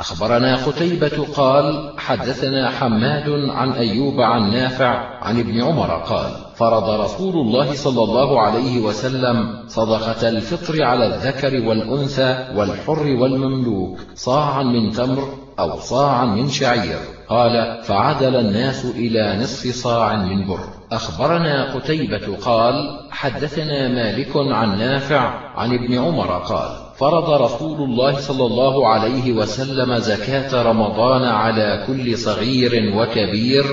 أخبرنا قتيبة قال حدثنا حماد عن أيوب عن نافع عن ابن عمر قال فرض رسول الله صلى الله عليه وسلم صدقة الفطر على الذكر والأنثى والحر والمملوك صاعا من تمر أو صاعا من شعير. قال فعدل الناس إلى نصف صاع من بر. أخبرنا قتيبة قال حدثنا مالك عن نافع عن ابن عمر قال فرض رسول الله صلى الله عليه وسلم زكاة رمضان على كل صغير وكبير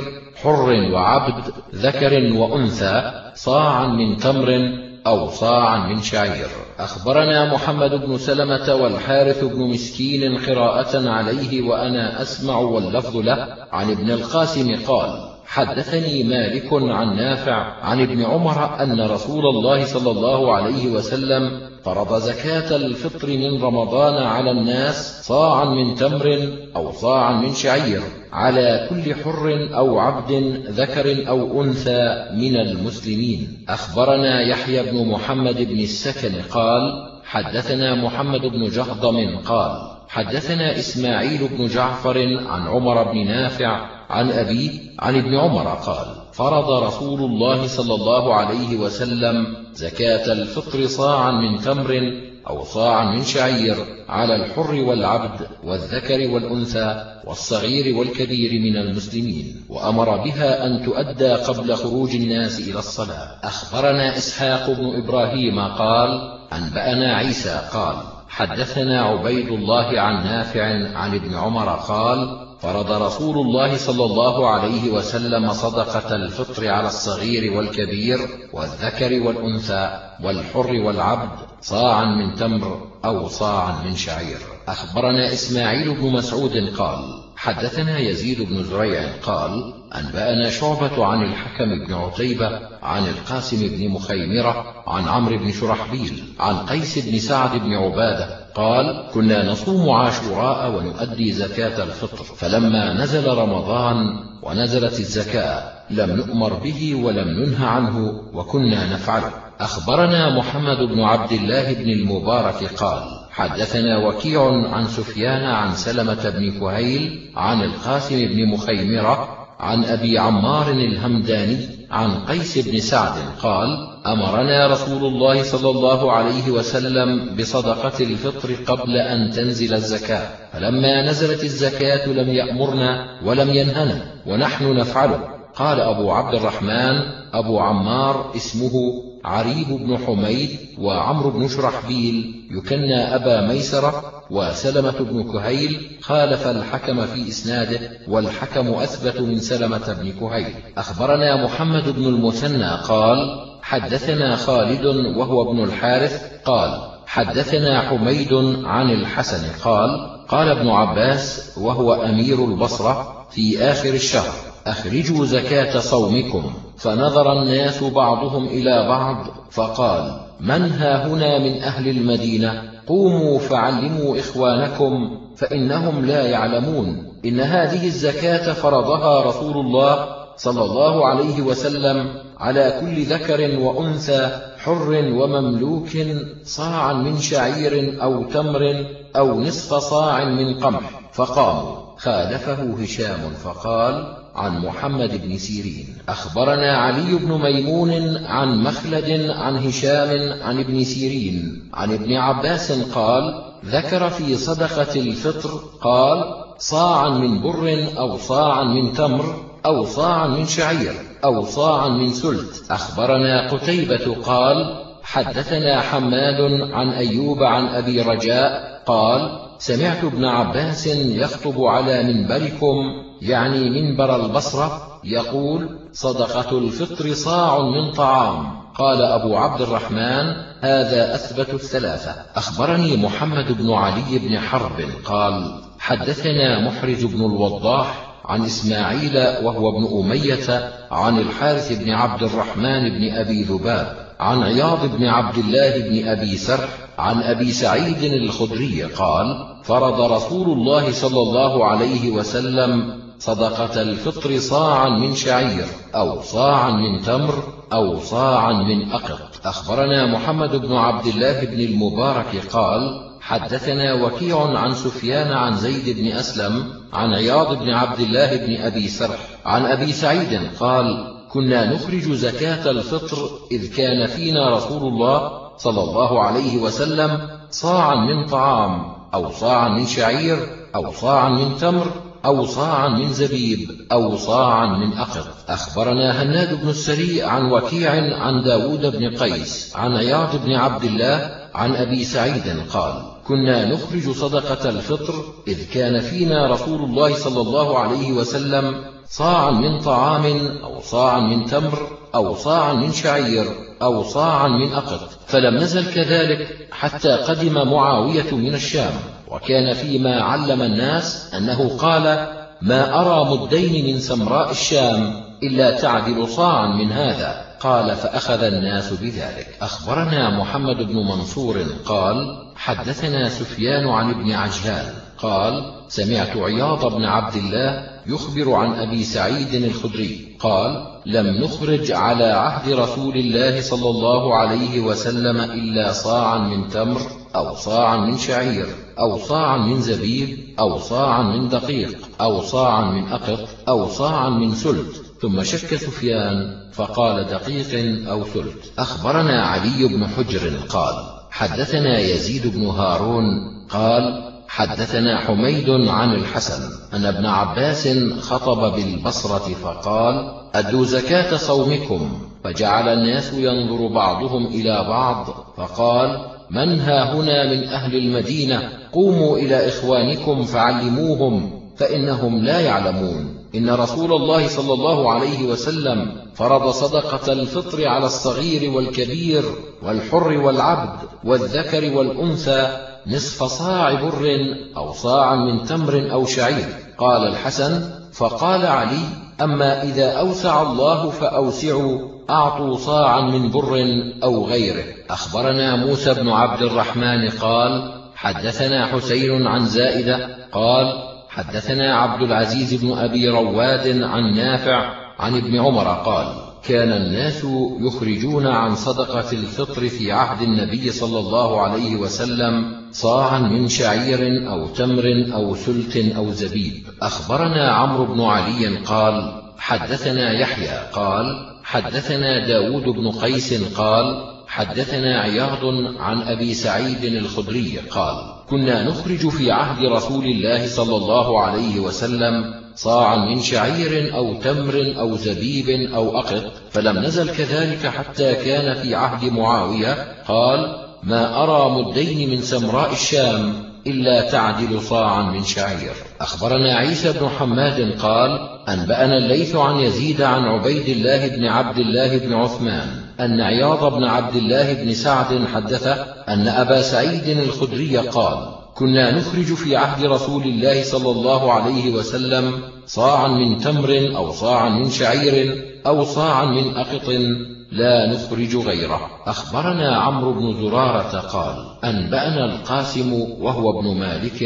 حر وعبد ذكر وأنثى صاعا من تمر أو صاعا من شعير. أخبرنا محمد بن سلمة والحارث بن مسكين قراءة عليه وأنا أسمع واللفظ له عن ابن القاسم قال حدثني مالك عن نافع عن ابن عمر أن رسول الله صلى الله عليه وسلم فرض زكاة الفطر من رمضان على الناس صاعا من تمر أو صاعا من شعير على كل حر أو عبد ذكر أو أنثى من المسلمين. أخبرنا يحيى بن محمد بن السكن قال حدثنا محمد بن جهضم قال حدثنا إسماعيل بن جعفر عن عمر بن نافع عن أبيه عن ابن عمر قال فرض رسول الله صلى الله عليه وسلم زكاة الفطر صاعا من تمر أو صاعا من شعير على الحر والعبد والذكر والأنثى والصغير والكبير من المسلمين وأمر بها أن تؤدى قبل خروج الناس إلى الصلاة. أخبرنا إسحاق بن إبراهيم قال أنبأنا عيسى قال حدثنا عبيد الله عن نافع عن ابن عمر قال فرض رسول الله صلى الله عليه وسلم صدقة الفطر على الصغير والكبير والذكر والأنثى والحر والعبد صاعا من تمر أو صاعا من شعير. أخبرنا إسماعيل بن مسعود قال حدثنا يزيد بن زريع قال أنبأنا شعبة عن الحكم بن عتيبة عن القاسم بن مخيمرة عن عمرو بن شرحبيل عن قيس بن سعد بن عبادة قال كنا نصوم عاشوراء ونؤدي زكاة الفطر. فلما نزل رمضان ونزلت الزكاة لم نؤمر به ولم ننه عنه وكنا نفعله أخبرنا محمد بن عبد الله بن المبارك قال حدثنا وكيع عن سفيان عن سلمة بن كهيل عن القاسم بن مخيمرة عن أبي عمار الهمداني عن قيس بن سعد قال أمرنا رسول الله صلى الله عليه وسلم بصدقة الفطر قبل أن تنزل الزكاة. فلما نزلت الزكاة لم يأمرنا ولم ينهنا ونحن نفعله. قال أبو عبد الرحمن أبو عمار اسمه عريب بن حميد وعمرو بن شرحبيل يكنى أبا ميسرة وسلمة بن كهيل خالف الحكم في إسناده والحكم أثبت من سلمة بن كهيل. أخبرنا محمد بن المثنى قال حدثنا خالد وهو ابن الحارث قال حدثنا حميد عن الحسن قال قال ابن عباس وهو أمير البصرة في آخر الشهر أخرجوا زكاة صومكم فنظر الناس بعضهم إلى بعض فقال من ها هنا من أهل المدينة؟ قوموا فعلموا إخوانكم فإنهم لا يعلمون إن هذه الزكاة فرضها رسول الله صلى الله عليه وسلم على كل ذكر وأنثى حر ومملوك صاعا من شعير أو تمر أو نصف صاع من قمح. فقاموا خالفه هشام فقال عن محمد بن سيرين. أخبرنا علي بن ميمون عن مخلد عن هشام عن ابن سيرين عن ابن عباس قال ذكر في صدقة الفطر قال صاعا من بر أو صاعا من تمر أو صاعا من شعير أو صاعا من سلت. أخبرنا قتيبة قال حدثنا حماد عن أيوب عن أبي رجاء قال سمعت ابن عباس يخطب على منبركم يعني منبر البصرة يقول صدقة الفطر صاع من طعام. قال أبو عبد الرحمن هذا أثبت الثلاثة. أخبرني محمد بن علي بن حرب قال حدثنا محرج بن الوضاح عن إسماعيل وهو ابن أمية عن الحارث بن عبد الرحمن بن أبي ذباب عن عياض بن عبد الله بن أبي سرح عن أبي سعيد الخدري قال فرض رسول الله صلى الله عليه وسلم صدقة الفطر صاعا من شعير أو صاعا من تمر أو صاعا من أقط. أخبرنا محمد بن عبد الله بن المبارك قال حدثنا وكيع عن سفيان عن زيد بن أسلم عن عياض بن عبد الله بن أبي سرح عن أبي سعيد قال كنا نخرج زكاة الفطر إذ كان فينا رسول الله صلى الله عليه وسلم صاعا من طعام أو صاعا من شعير أو صاعا من تمر أو صاعا من زبيب أو صاعا من أقط أخبرنا هناد بن السري عن وكيع عن داود بن قيس عن عياض بن عبد الله عن أبي سعيد قال كنا نخرج صدقة الفطر إذ كان فينا رسول الله صلى الله عليه وسلم صاعا من طعام أو صاعا من تمر أو صاعا من شعير أو صاعا من أقط فلم نزل كذلك حتى قدم معاوية من الشام وكان فيما علم الناس أنه قال ما أرى مدين من سمراء الشام إلا تعدل صاعا من هذا. قال فأخذ الناس بذلك. أخبرنا محمد بن منصور قال حدثنا سفيان عن ابن عجلان قال سمعت عياض بن عبد الله يخبر عن أبي سعيد الخدري قال لم نخرج على عهد رسول الله صلى الله عليه وسلم إلا صاعا من تمر أو صاعا من شعير أو صاعا من زبيب أو صاعا من دقيق أو صاعا من أقط أو صاعا من سلت ثم شك سفيان فقال دقيق أو ثلث. أخبرنا علي بن حجر قال حدثنا يزيد بن هارون قال حدثنا حميد عن الحسن أن ابن عباس خطب بالبصرة فقال أدوا زكاة صومكم؟ فجعل الناس ينظر بعضهم إلى بعض فقال من ها هنا من أهل المدينة؟ قوموا إلى إخوانكم فعلموهم فإنهم لا يعلمون. إن رسول الله صلى الله عليه وسلم فرض صدقة الفطر على الصغير والكبير والحر والعبد والذكر والأنثى نصف صاع بر أو صاعا من تمر أو شعير. قال الحسن فقال علي أما إذا أوسع الله فأوسعوا أعطوا صاعا من بر أو غيره. أخبرنا موسى بن عبد الرحمن قال حدثنا حسين عن زائدة قال حدثنا عبد العزيز بن أبي رواد عن نافع عن ابن عمر قال كان الناس يخرجون عن صدقة الفطر في عهد النبي صلى الله عليه وسلم صاعا من شعير أو تمر أو سلت أو زبيب. أخبرنا عمرو بن علي قال حدثنا يحيى قال حدثنا داود بن قيس قال حدثنا عياض عن أبي سعيد الخدري قال كنا نخرج في عهد رسول الله صلى الله عليه وسلم صاعا من شعير أو تمر أو زبيب أو أقط فلم نزل كذلك حتى كان في عهد معاوية قال ما أرى مدين من سمراء الشام إلا تعدل صاعا من شعير. أخبرنا عيسى بن حماد قال أنبأنا الليث عن يزيد عن عبيد الله بن عبد الله بن عثمان. أن عياض بن عبد الله بن سعد حدث أن أبا سعيد الخدري قال كنا نخرج في عهد رسول الله صلى الله عليه وسلم صاعا من تمر أو صاعا من شعير أو صاعا من أقط لا نخرج غيره. أخبرنا عمرو بن زرارة قال أنبأنا القاسم وهو ابن مالك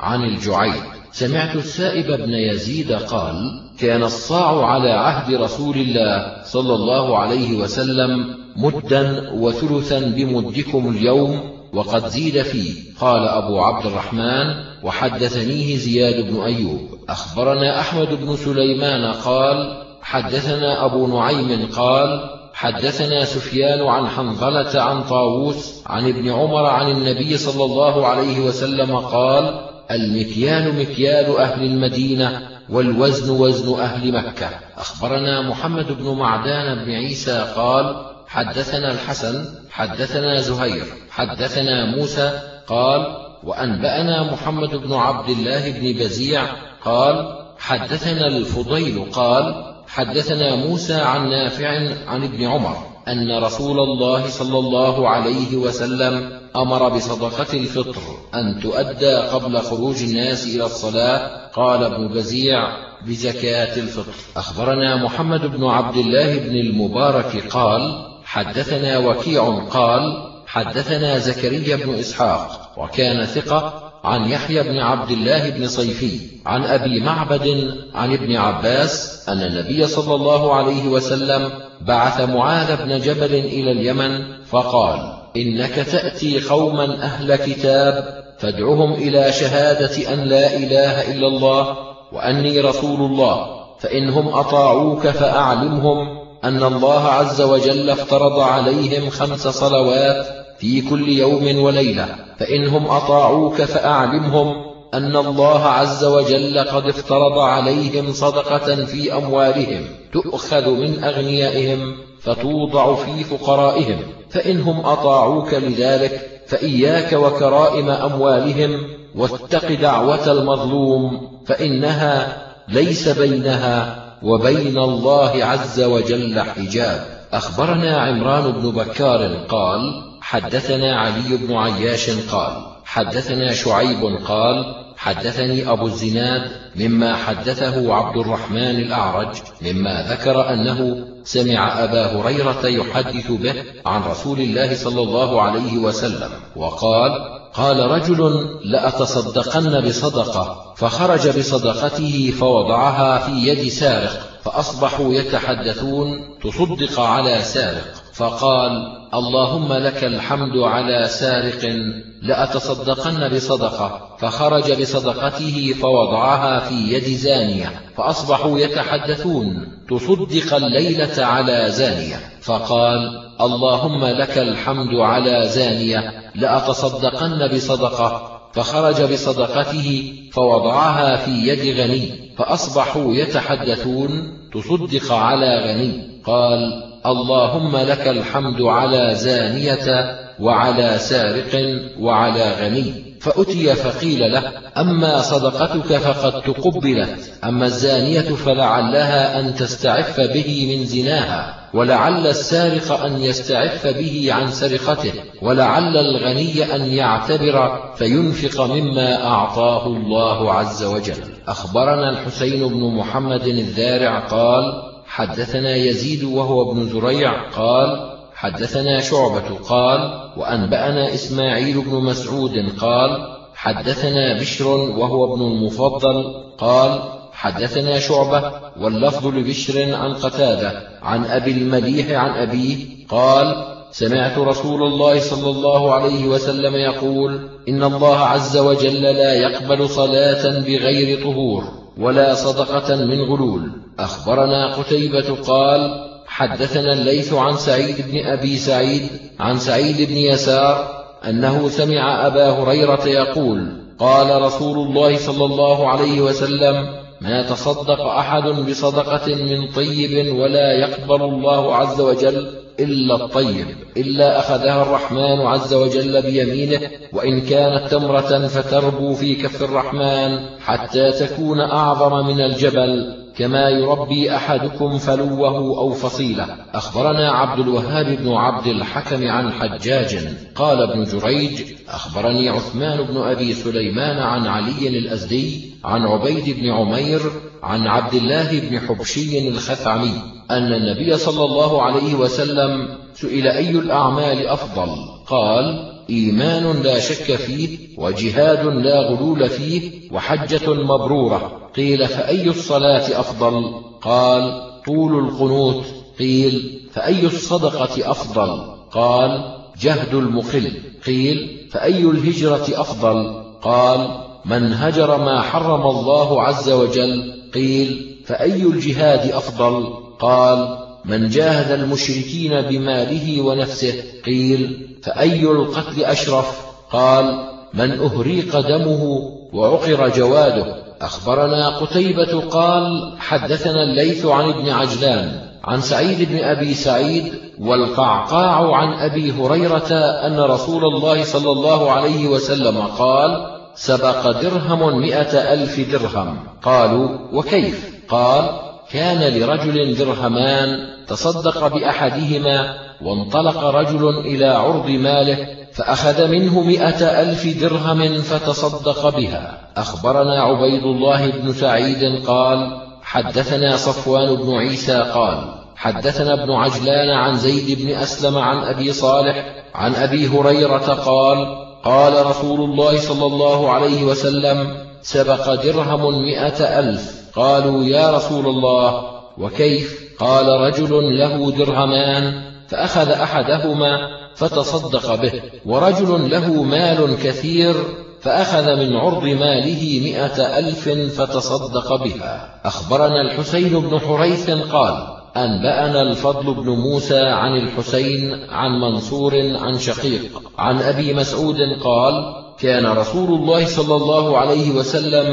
عن الجعيد سمعت السائب بن يزيد قال كان الصاع على عهد رسول الله صلى الله عليه وسلم مدا وثلثا بمدكم اليوم وقد زيد فيه. قال أبو عبد الرحمن وحدثنيه زياد بن أيوب. أخبرنا أحمد بن سليمان قال حدثنا أبو نعيم قال حدثنا سفيان عن حنظلة عن طاووس عن ابن عمر عن النبي صلى الله عليه وسلم قال المكيال مكيال أهل المدينة والوزن وزن أهل مكة. أخبرنا محمد بن معدان بن عيسى قال حدثنا الحسن حدثنا زهير حدثنا موسى قال وأنبأنا محمد بن عبد الله بن بزيع قال حدثنا الفضيل قال حدثنا موسى عن نافع عن ابن عمر أن رسول الله صلى الله عليه وسلم أمر بصدقة الفطر أن تؤدى قبل خروج الناس إلى الصلاة قال ابن بزيع بزكاة الفطر. أخبرنا محمد بن عبد الله بن المبارك قال حدثنا وكيع قال حدثنا زكريا بن إسحاق وكان ثقة عن يحيى بن عبد الله بن صيفي عن أبي معبد عن ابن عباس أن النبي صلى الله عليه وسلم بعث معاذ بن جبل إلى اليمن فقال إنك تأتي قوما أهل كتاب فادعهم إلى شهادة أن لا إله إلا الله وأني رسول الله فإنهم أطاعوك فأعلمهم أن الله عز وجل افترض عليهم خمس صلوات في كل يوم وليلة فإنهم أطاعوك فأعلمهم أن الله عز وجل قد افترض عليهم صدقة في أموالهم تؤخذ من أغنيائهم فتوضع في فقرائهم. فإنهم أطاعوك لذلك فإياك وكرائم أموالهم واتق دعوة المظلوم فإنها ليس بينها وبين الله عز وجل حجاب. أخبرنا عمران بن بكار قال حدثنا علي بن عياش قال حدثنا شعيب قال حدثني أبو الزناد مما حدثه عبد الرحمن الأعرج مما ذكر أنه سمع أبا هريرة يحدث به عن رسول الله صلى الله عليه وسلم وقال قال رجل لأتصدقن بصدقة فخرج بصدقته فوضعها في يد سارق فأصبحوا يتحدثون تصدق على سارق. فقال اللهم لك الحمد على سارق لأتصدقن بصدقة فخرج بصدقته فوضعها في يد زانية فأصبحوا يتحدثون تصدق الليلة على زانية. فقال اللهم لك الحمد على زانية لأتصدقن بصدقة فخرج بصدقته فوضعها في يد غني فأصبحوا يتحدثون تصدق على غني. قال اللهم لك الحمد على زانية وعلى سارق وعلى غني. فأتي فقيل له أما صدقتك فقد تقبلت أما الزانية فلعلها أن تستعف به من زناها ولعل السارق أن يستعف به عن سرقته ولعل الغني أن يعتبر فينفق مما أعطاه الله عز وجل. أخبرنا الحسين بن محمد الذارع قال حدثنا يزيد وهو ابن زريع قال حدثنا شعبة قال وأنبأنا إسماعيل بن مسعود قال حدثنا بشر وهو ابن المفضل قال حدثنا شعبة واللفظ لبشر عن قتادة عن أبي المليح عن أبيه قال سمعت رسول الله صلى الله عليه وسلم يقول إن الله عز وجل لا يقبل صلاة بغير طهور ولا صدقة من غلول. أخبرنا قتيبة قال حدثنا الليث عن سعيد بن أبي سعيد عن سعيد بن يسار أنه سمع أبا هريرة يقول قال رسول الله صلى الله عليه وسلم ما تصدق أحد بصدقة من طيب ولا يقبل الله عز وجل إلا الطيب إلا أخذها الرحمن عز وجل بيمينه وإن كانت تمرة فتربو في كف الرحمن حتى تكون أعظم من الجبل. كما يربي أحدكم فلوه أو فصيلة. أخبرنا عبد الوهاب بن عبد الحكم عن حجاج قال ابن جريج أخبرني عثمان بن أبي سليمان عن علي الأزدي عن عبيد بن عمير عن عبد الله بن حبشي الخثعمي أن النبي صلى الله عليه وسلم سئل أي الأعمال أفضل؟ قال إيمان لا شك فيه وجهاد لا غلول فيه وحجة مبرورة. قيل فأي الصلاة أفضل؟ قال طول القنوت. قيل فأي الصدقة أفضل؟ قال جهد المخل. قيل فأي الهجرة أفضل؟ قال من هجر ما حرم الله عز وجل. قيل فأي الجهاد أفضل؟ قال من جاهد المشركين بماله ونفسه. قيل فأي القتل أشرف؟ قال من أهريق دمه وعقر جواده. أخبرنا قتيبة قال حدثنا الليث عن ابن عجلان عن سعيد بن أبي سعيد والقعقاع عن أبي هريرة أن رسول الله صلى الله عليه وسلم قال سبق درهم مئة ألف درهم. قالوا وكيف؟ قال كان لرجل درهمان تصدق بأحدهما وانطلق رجل إلى عرض ماله فأخذ منه مئة ألف درهم فتصدق بها. أخبرنا عبيد الله بن سعيد قال حدثنا صفوان بن عيسى قال حدثنا ابن عجلان عن زيد بن أسلم عن أبي صالح عن أبي هريرة قال قال رسول الله صلى الله عليه وسلم سبق درهم مئة ألف. قالوا يا رسول الله وكيف؟ قال رجل له درهمان. فأخذ أحدهما فتصدق به ورجل له مال كثير فأخذ من عرض ماله مئة ألف فتصدق بها. أخبرنا الحسين بن حريث قال أنبأنا الفضل بن موسى عن الحسين عن منصور عن شقيق عن أبي مسعود قال كان رسول الله صلى الله عليه وسلم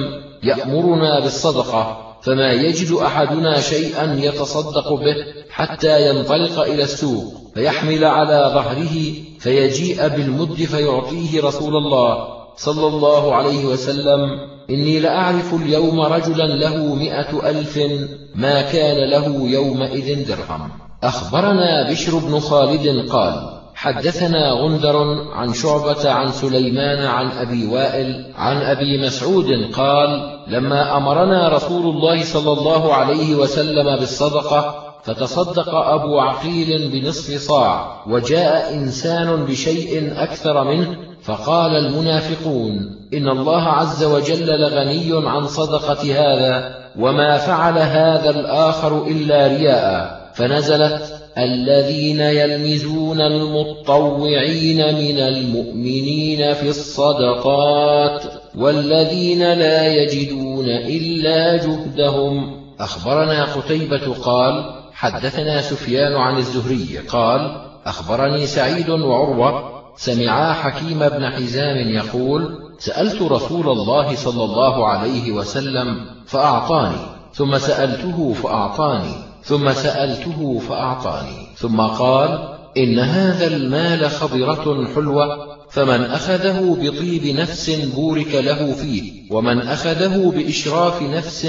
يأمرنا بالصدقة فما يجد أحدنا شيئا يتصدق به حتى ينطلق إلى السوق فيحمل على ظهره فيجيء بالمد فيعطيه رسول الله صلى الله عليه وسلم. إني لأعرف اليوم رجلا له مئة ألف ما كان له يومئذ درهم. أخبرنا بشر بن خالد قال حدثنا غندر عن شعبة عن سليمان عن أبي وائل عن أبي مسعود قال لما أمرنا رسول الله صلى الله عليه وسلم بالصدقة فتصدق أبو عقيل بنصف صاع وجاء إنسان بشيء أكثر منه فقال المنافقون إن الله عز وجل لغني عن صدقة هذا وما فعل هذا الآخر إلا رياء فنزلت الذين يلمزون المطوعين من المؤمنين في الصدقات والذين لا يجدون إلا جهدهم. أخبرنا قتيبة قال حدثنا سفيان عن الزهري قال أخبرني سعيد وعروة سمعا حكيم بن حزام يقول سألت رسول الله صلى الله عليه وسلم فأعطاني ثم سألته فأعطاني ثم سألته فأعطاني ثم قال إن هذا المال خضرة حلوة فمن أخذه بطيب نفس بورك له فيه ومن أخذه بإشراف نفس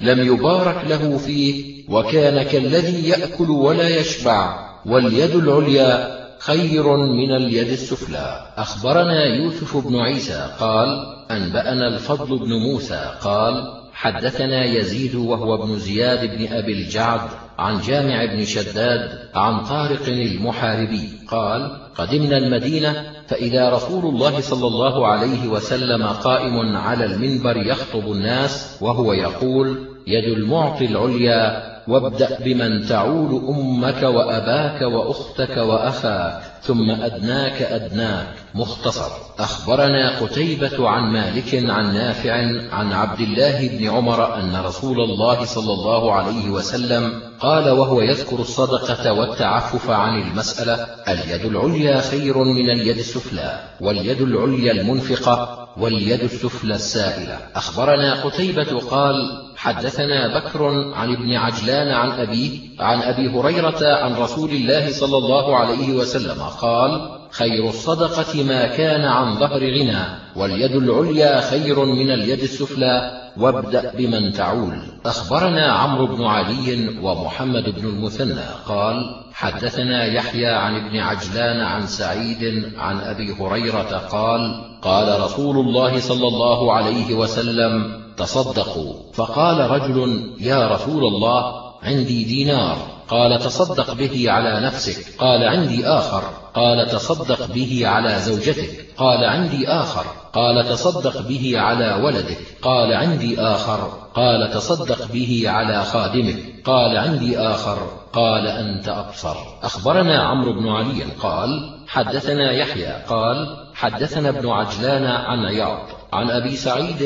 لم يبارك له فيه وكان كالذي يأكل ولا يشبع واليد العليا خير من اليد السفلى. أخبرنا يوسف بن عيسى قال أنبأنا الفضل بن موسى قال حدثنا يزيد وهو ابن زياد بن أبي الجعد عن جامع بن شداد عن طارق المحاربي قال قدمنا المدينة فإذا رسول الله صلى الله عليه وسلم قائم على المنبر يخطب الناس وهو يقول يد المعطي العليا وابدأ بمن تعول أمك وأباك وأختك وأخاك ثم أدناك أدناك. مختصر. أخبرنا قتيبة عن مالك عن نافع عن عبد الله بن عمر أن رسول الله صلى الله عليه وسلم قال وهو يذكر الصدقة والتعفف عن المسألة اليد العليا خير من اليد السفلى واليد العليا المنفقة واليد السفلى السائلة. أخبرنا قتيبة قال حدثنا بكر عن ابن عجلان عن أبيه عن أبي هريرة عن رسول الله صلى الله عليه وسلم قال خير الصدقة ما كان عن ظهر غنى واليد العليا خير من اليد السفلى وابدأ بمن تعول. أخبرنا عمرو بن علي ومحمد بن المثنى قال حدثنا يحيى عن ابن عجلان عن سعيد عن أبي هريرة قال قال رسول الله صلى الله عليه وسلم تصدقوا. فقال رجل يا رسول الله عندي دينار. قال تصدق به على نفسك. قال عندي آخر. قال تصدق به على زوجتك. قال عندي آخر. قال تصدق به على ولدك. قال عندي آخر. قال تصدق به على خادمك. قال عندي آخر. قال أنت أبصر. أخبرنا عمرو بن علي قال حدثنا يحيى. قال حدثنا ابن عجلان عن عياض. عن أبي سعيد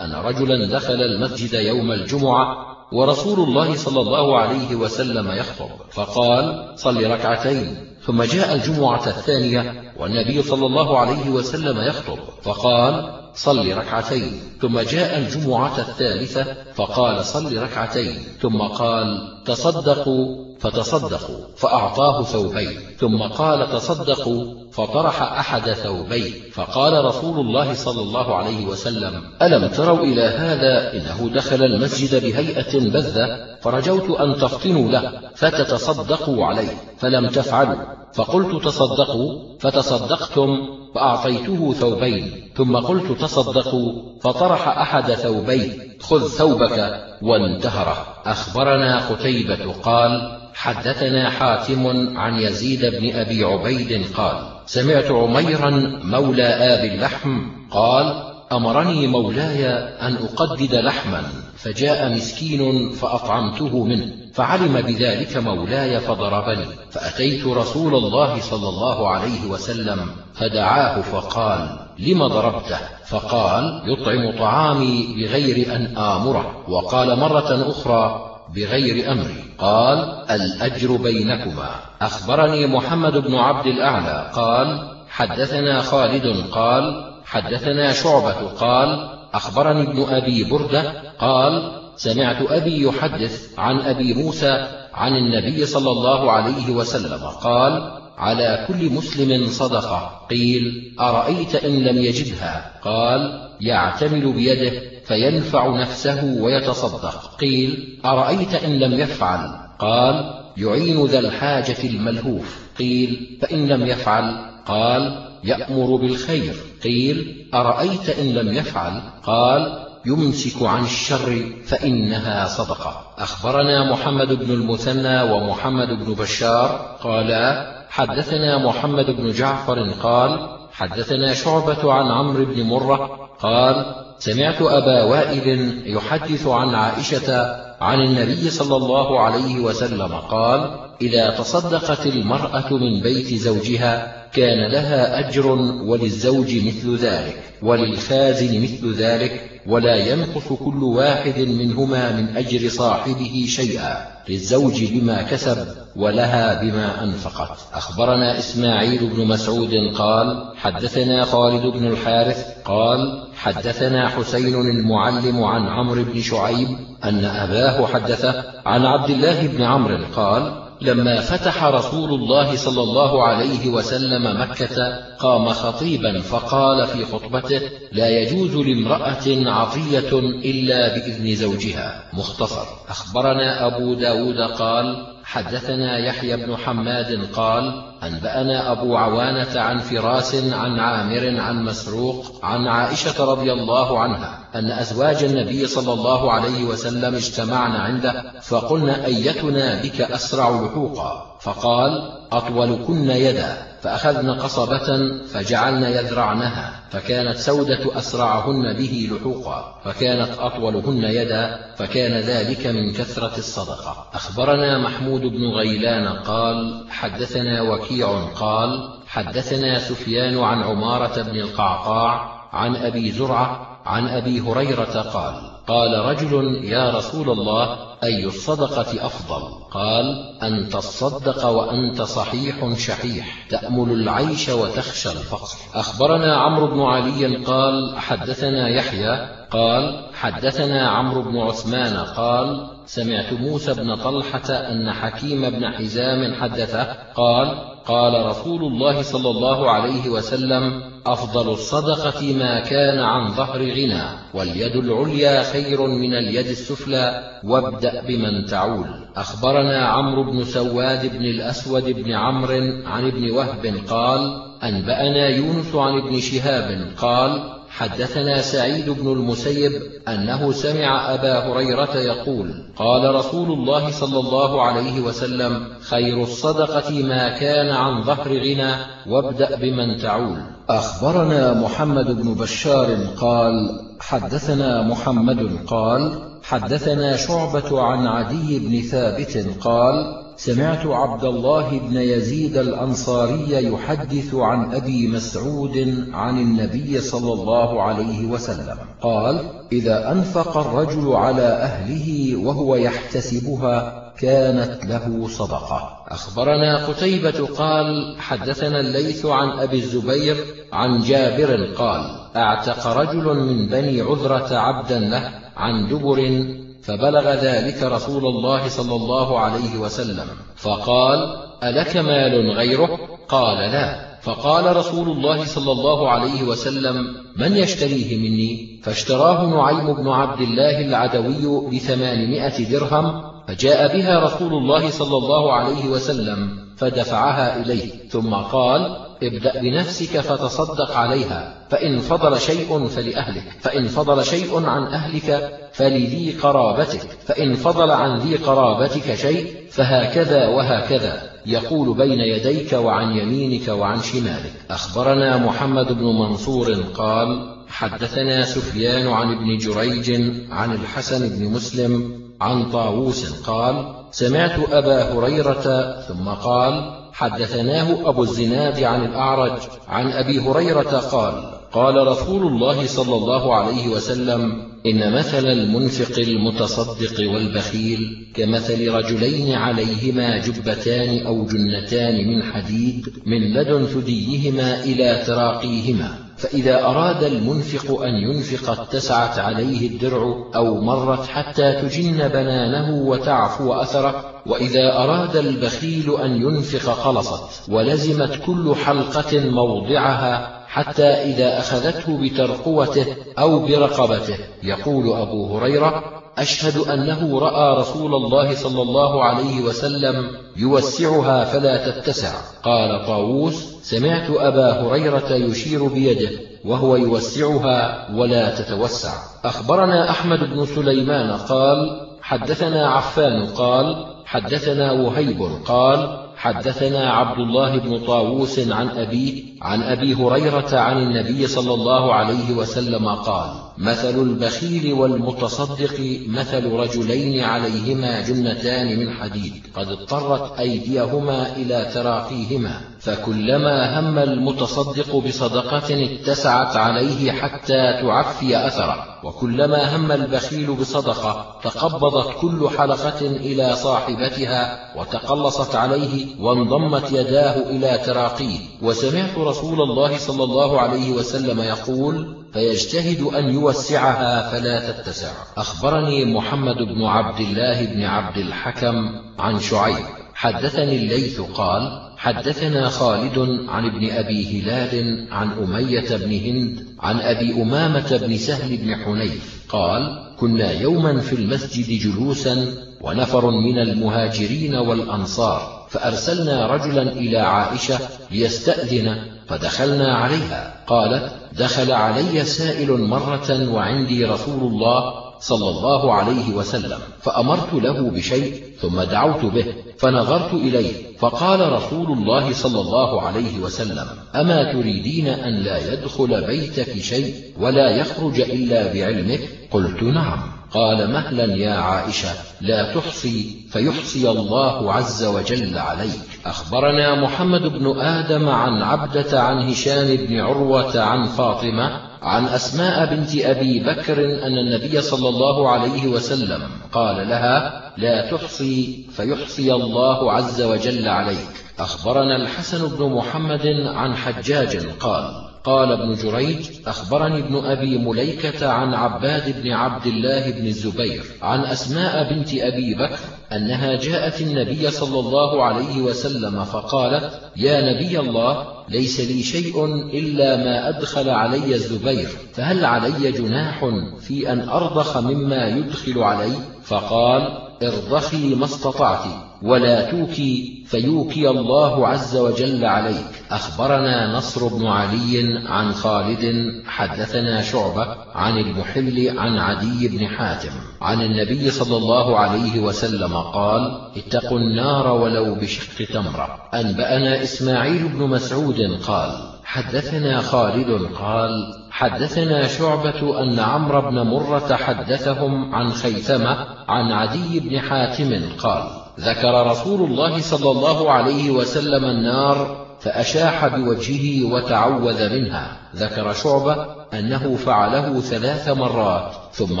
أن رجلا دخل المسجد يوم الجمعة ورسول الله صلى الله عليه وسلم يخطب فقال صل ركعتين. ثم جاء الجمعة الثانية والنبي صلى الله عليه وسلم يخطب فقال صل ركعتين. ثم جاء الجمعة الثالثة فقال صل ركعتين. ثم قال تصدقوا. فتصدقوا فأعطاه ثوبين ثم قال تصدقوا. فطرح أحد ثوبيه فقال رسول الله صلى الله عليه وسلم ألم تروا إلى هذا إنه دخل المسجد بهيئة بذة فرجوت أن تفطنوا له فتتصدقوا عليه فلم تفعلوا. فقلت تصدقوا فتصدقتم فأعطيته ثوبين ثم قلت تصدقوا فطرح أحد ثوبيه خذ ثوبك وانتهره. أخبرنا قتيبة قال حدثنا حاتم عن يزيد بن أبي عبيد قال سمعت عميرا مولى آب اللحم قال أمرني مولاي أن أقدد لحما فجاء مسكين فأطعمته منه فعلم بذلك مولاي فضربني فأتيت رسول الله صلى الله عليه وسلم فدعاه فقال لم ضربته؟ فقال يطعم طعامي بغير أن آمره. وقال مرة أخرى بغير أمري. قال الأجر بينكما. أخبرني محمد بن عبد الأعلى قال حدثنا خالد. قال حدثنا شعبة قال أخبرني ابن أبي بردة قال سمعت أبي يحدث عن أبي موسى عن النبي صلى الله عليه وسلم قال على كل مسلم صدقة. قيل أرأيت إن لم يجدها؟ قال يعتمل بيده فينفع نفسه ويتصدق. قيل أرأيت إن لم يفعل؟ قال يعين ذا الحاجة الملهوف. قيل فإن لم يفعل؟ قال يأمر بالخير. قيل أرأيت إن لم يفعل؟ قال يمسك عن الشر فإنها صدقة. أخبرنا محمد بن المثنى ومحمد بن بشار قالا حدثنا محمد بن جعفر قال حدثنا شعبة عن عمرو بن مرة قال سمعت أبا وائل يحدث عن عائشة عن النبي صلى الله عليه وسلم قال إذا تصدقت المرأة من بيت زوجها كان لها أجر وللزوج مثل ذلك وللخازن مثل ذلك ولا ينقص كل واحد منهما من أجر صاحبه شيئا للزوج بما كسب ولها بما أنفقت. أخبرنا إسماعيل بن مسعود قال حدثنا خالد بن الحارث قال حدثنا حسين المعلم عن عمرو بن شعيب أن أباه حدثه عن عبد الله بن عمرو قال لما فتح رسول الله صلى الله عليه وسلم مكة قام خطيبا فقال في خطبته لا يجوز لامرأة عطية إلا بإذن زوجها. مختصر. أخبرنا أبو داود قال حدثنا يحيى بن حماد قال أنبأنا أبو عوانة عن فراس عن عامر عن مسروق عن عائشة رضي الله عنها أن أزواج النبي صلى الله عليه وسلم اجتمعن عنده فقلن أيتنا بك أسرع لحوقا؟ فقال أطولكن يدا. فأخذن قصبة فجعلن يذرعنها فكانت سودة أسرعهن به لحوقا فكانت أطولهن يدا فكان ذلك من كثرة الصدقة. أخبرنا محمود بن غيلان قال حدثنا وكيع قال حدثنا سفيان عن عمارة بن القعقاع عن أبي زرعة عن أبي هريرة قال قال رجل يا رسول الله أي الصدقة أفضل؟ قال أن تصدق وأنت صحيح شحيح تأمل العيش وتخشى الفقر. أخبرنا عمرو بن علي قال حدثنا يحيى. قال حدثنا عمرو بن عثمان قال سمعت موسى بن طلحة أن حكيم بن حزام حدثه قال قال رسول الله صلى الله عليه وسلم أفضل الصدقة ما كان عن ظهر غنى واليد العليا خير من اليد السفلى وابدأ بمن تعول. أخبرنا عمرو بن سواد بن الأسود بن عمرو عن ابن وهب قال أنبأنا يونس عن ابن شهاب قال حدثنا سعيد بن المسيب أنه سمع أبا هريرة يقول قال رسول الله صلى الله عليه وسلم خير الصدقة ما كان عن ظهر غنى وابدأ بمن تعول. أخبرنا محمد بن بشار قال حدثنا محمد قال حدثنا شعبة عن عدي بن ثابت قال سمعت عبد الله بن يزيد الأنصاري يحدث عن أبي مسعود عن النبي صلى الله عليه وسلم قال إذا أنفق الرجل على أهله وهو يحتسبها كانت له صدقة. أخبرنا قتيبة قال حدثنا الليث عن أبي الزبير عن جابر قال أعتق رجل من بني عذرة عبدا له عن دبر فبلغ ذلك رسول الله صلى الله عليه وسلم فقال ألك مال غيره؟ قال لا. فقال رسول الله صلى الله عليه وسلم من يشتريه مني؟ فاشتراه نعيم بن عبد الله العدوي بثمانمائة درهم فجاء بها رسول الله صلى الله عليه وسلم فدفعها إليه ثم قال ابدأ بنفسك فتصدق عليها. فإن فضل شيء فلأهلك. فإن فضل شيء عن أهلك فلذي قرابتك. فإن فضل عن ذي قرابتك شيء فهكذا وهكذا. يقول بين يديك وعن يمينك وعن شمالك. أخبرنا محمد بن منصور قال حدثنا سفيان عن ابن جريج عن الحسن بن مسلم عن طاووس قال سمعت أبا هريرة ثم قال حدثناه أبو الزناد عن الأعرج عن أبي هريرة قال قال رسول الله صلى الله عليه وسلم إن مثل المنفق المتصدق والبخيل كمثل رجلين عليهما جبتان أو جنتان من حديد من لدن ثديهما إلى تراقيهما فإذا أراد المنفق أن ينفق اتسعت عليه الدرع أو مرت حتى تجن بنانه وتعفو أثره وإذا أراد البخيل أن ينفق خلصت ولزمت كل حلقة موضعها حتى إذا أخذته بترقوته أو برقبته. يقول أبو هريرة أشهد أنه رأى رسول الله صلى الله عليه وسلم يوسعها فلا تتسع. قال طاووس سمعت أبا هريرة يشير بيده وهو يوسعها ولا تتوسع. أخبرنا أحمد بن سليمان قال حدثنا عفان قال حدثنا وهيب قال حدثنا عبد الله بن طاووس عن أبيه عن أبي هريرة عن النبي صلى الله عليه وسلم قال مثل البخيل والمتصدق مثل رجلين عليهما جنتان من حديد. قد اضطرت أيديهما إلى تراقيهما فكلما هم المتصدق بصدقة اتسعت عليه حتى تعفي أثره. وكلما هم البخيل بصدقة تقبضت كل حلقة إلى صاحبتها وتقلصت عليه وانضمت يداه إلى تراقيه. وسمعت رسول الله صلى الله عليه وسلم يقول فيجتهد أن يوسعها فلا تتسع. أخبرني محمد بن عبد الله بن عبد الحكم عن شعيب. حدثني الليث قال حدثنا خالد عن ابن أبي هلال عن أمية بن هند عن أبي أمامة بن سهل بن حنيف قال كنا يوما في المسجد جلوسا ونفر من المهاجرين والأنصار فأرسلنا رجلا إلى عائشة ليستأذن فدخلنا عليها. قالت دخل علي سائل مرة وعندي رسول الله صلى الله عليه وسلم فأمرت له بشيء ثم دعوت به فنظرت إليه فقال رسول الله صلى الله عليه وسلم أما تريدين أن لا يدخل بيتك شيء ولا يخرج إلا بعلمك؟ قلت نعم. قال مهلا يا عائشة لا تحصي فيحصي الله عز وجل عليك. أخبرنا محمد بن آدم عن عبدة عن هشام بن عروة عن فاطمة عن أسماء بنت أبي بكر أن النبي صلى الله عليه وسلم قال لها لا تحصي فيحصي الله عز وجل عليك. أخبرنا الحسن بن محمد عن حجاج قال قال ابن جريج أخبرني ابن أبي مليكة عن عباد بن عبد الله بن الزبير عن أسماء بنت أبي بكر أنها جاءت النبي صلى الله عليه وسلم فقالت يا نبي الله ليس لي شيء إلا ما أدخل علي الزبير فهل علي جناح في أن أرضخ مما يدخل علي؟ فقال ارضخي ما استطعت. ولا توكي فيوكي الله عز وجل عليك. أخبرنا نصر بن علي عن خالد حدثنا شعبة عن المحل عن عدي بن حاتم. عن النبي صلى الله عليه وسلم قال اتقوا النار ولو بشق تمرة. أنبأنا إسماعيل بن مسعود قال حدثنا خالد قال حدثنا شعبة أن عمرو بن مرة حدثهم عن خيثمة عن عدي بن حاتم قال ذكر رسول الله صلى الله عليه وسلم النار فأشاح بوجهه وتعوذ منها. ذكر شعبة أنه فعله ثلاث مرات ثم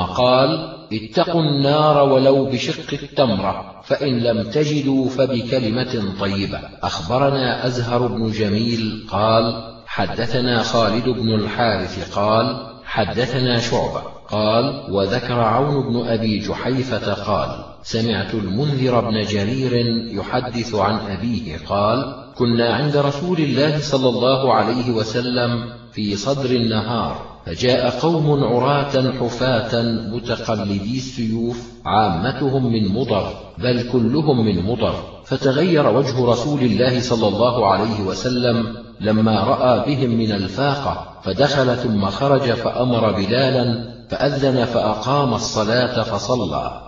قال اتقوا النار ولو بشق التمرة فإن لم تجدوا فبكلمة طيبة. أخبرنا أزهر بن جميل قال حدثنا خالد بن الحارث قال حدثنا شعبة قال وذكر عون بن أبي جحيفة قال سمعت المنذر بن جرير يحدث عن أبيه قال كنا عند رسول الله صلى الله عليه وسلم في صدر النهار فجاء قوم عراة حفاة متقلدي السيوف عامتهم من مضر بل كلهم من مضر فتغير وجه رسول الله صلى الله عليه وسلم لما رأى بهم من الفاقة فدخل ثم خرج فأمر بلالا فأذن فأقام الصلاة فصلى.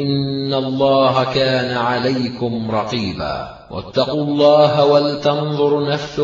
إن الله كان عليكم رقيبا واتقوا الله ولتنظر نفس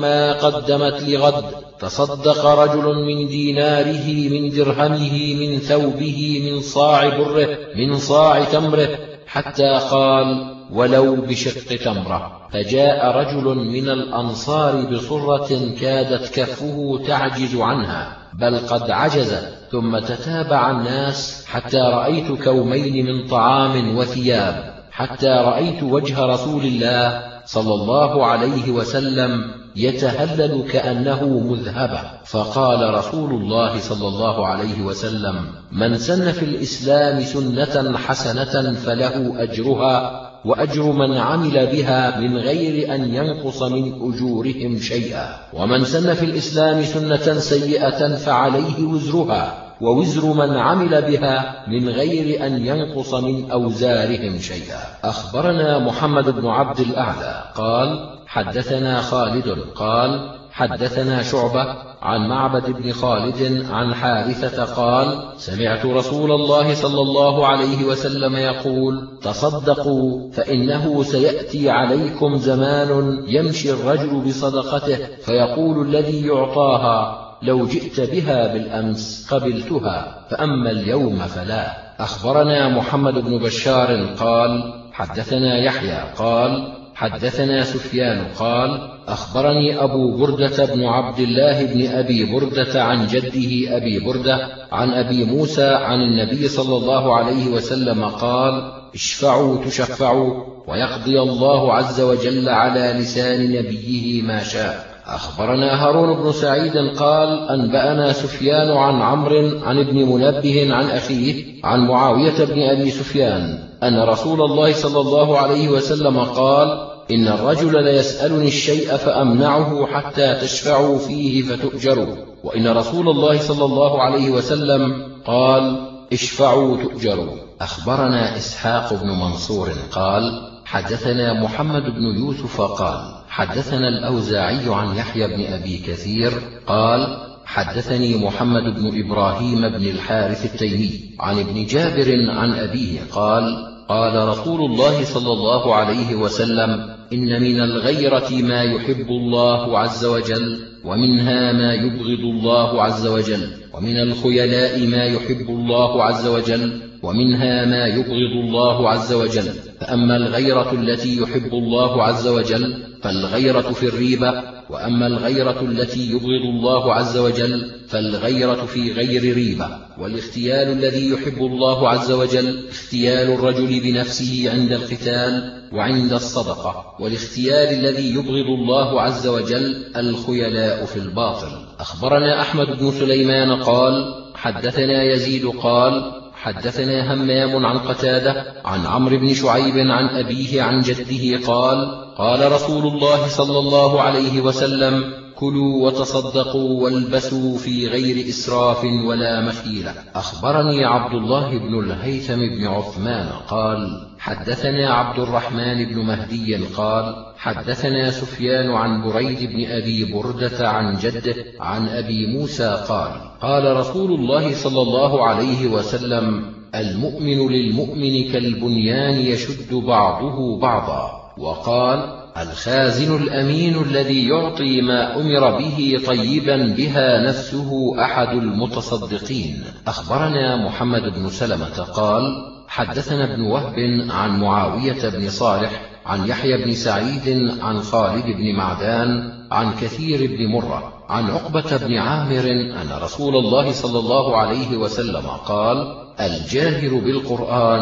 ما قدمت لغد تصدق رجل من ديناره من درهمه من ثوبه من صاع بره من صاع تمره حتى قال ولو بشق تمرة فجاء رجل من الأنصار بصرة كادت كفه تعجز عنها بل قد عجز ثم تتابع الناس حتى رأيت كومين من طعام وثياب حتى رأيت وجه رسول الله صلى الله عليه وسلم يتهلل كأنه مذهبة فقال رسول الله صلى الله عليه وسلم من سن في الإسلام سنة حسنة فله أجرها وأجر من عمل بها من غير أن ينقص من أجورهم شيئا. ومن سن في الإسلام سنة سيئة فعليه وزرها ووزر من عمل بها من غير أن ينقص من أوزارهم شيئا. أخبرنا محمد بن عبد الأعلى قال حدثنا خالد قال حدثنا شعبة عن معبد بن خالد عن حارثة قال سمعت رسول الله صلى الله عليه وسلم يقول تصدقوا فإنه سيأتي عليكم زمان يمشي الرجل بصدقته فيقول الذي يعطاها لو جئت بها بالأمس قبلتها فأما اليوم فلا. أخبرنا محمد بن بشار قال حدثنا يحيى قال حدثنا سفيان قال أخبرني أبو بردة بن عبد الله بن أبي بردة عن جده أبي بردة عن أبي موسى عن النبي صلى الله عليه وسلم قال اشفعوا تشفعوا ويقضي الله عز وجل على لسان نبيه ما شاء. أخبرنا هارون بن سعيد قال أنبأنا سفيان عن عمرو عن ابن منبه عن أخيه عن معاوية بن أبي سفيان أن رسول الله صلى الله عليه وسلم قال إن الرجل ليسألني الشيء فأمنعه حتى تشفعوا فيه فتؤجروا. وإن رسول الله صلى الله عليه وسلم قال اشفعوا تؤجروا. أخبرنا إسحاق بن منصور قال حدثنا محمد بن يوسف قال حدثنا الأوزاعي عن يحيى بن أبي كثير قال حدثني محمد بن إبراهيم بن الحارث التيمي عن ابن جابر عن أبيه قال قال رسول الله صلى الله عليه وسلم إن من الغيرة ما يحب الله عز وجل ومنها ما يبغض الله عز وجل ومن الخيلاء ما يحب الله عز وجل ومنها ما يبغض الله عز وجل. فأما الغيرة التي يحب الله عز وجل فالغيرة في الريبة. وأما الغيرة التي يبغض الله عز وجل فالغيرة في غير ريبة. والاختيال الذي يحب الله عز وجل اختيال الرجل بنفسه عند القتال وعند الصدقة. والاختيال الذي يبغض الله عز وجل الخيلاء في الباطل. أخبرنا أحمد بن سليمان قال حدثنا يزيد قال حدثنا همام عن قتادة عن عمرو بن شعيب عن أبيه عن جده قال قال رسول الله صلى الله عليه وسلم كلوا وتصدقوا والبسوا في غير إسراف ولا مخيلة أخبرني عبد الله بن الهيثم بن عثمان قال حدثنا عبد الرحمن بن مهدي قال حدثنا سفيان عن بريد بن أبي بردة عن جده عن أبي موسى قال قال رسول الله صلى الله عليه وسلم المؤمن للمؤمن كالبنيان يشد بعضه بعضا. وقال الخازن الأمين الذي يعطي ما أمر به طيبا بها نفسه أحد المتصدقين. أخبرنا محمد بن سلمة قال حدثنا ابن وهب عن معاوية بن صالح عن يحيى بن سعيد عن خالد بن معدان عن كثير بن مرة عن عقبة بن عامر أن رسول الله صلى الله عليه وسلم قال الجاهر بالقرآن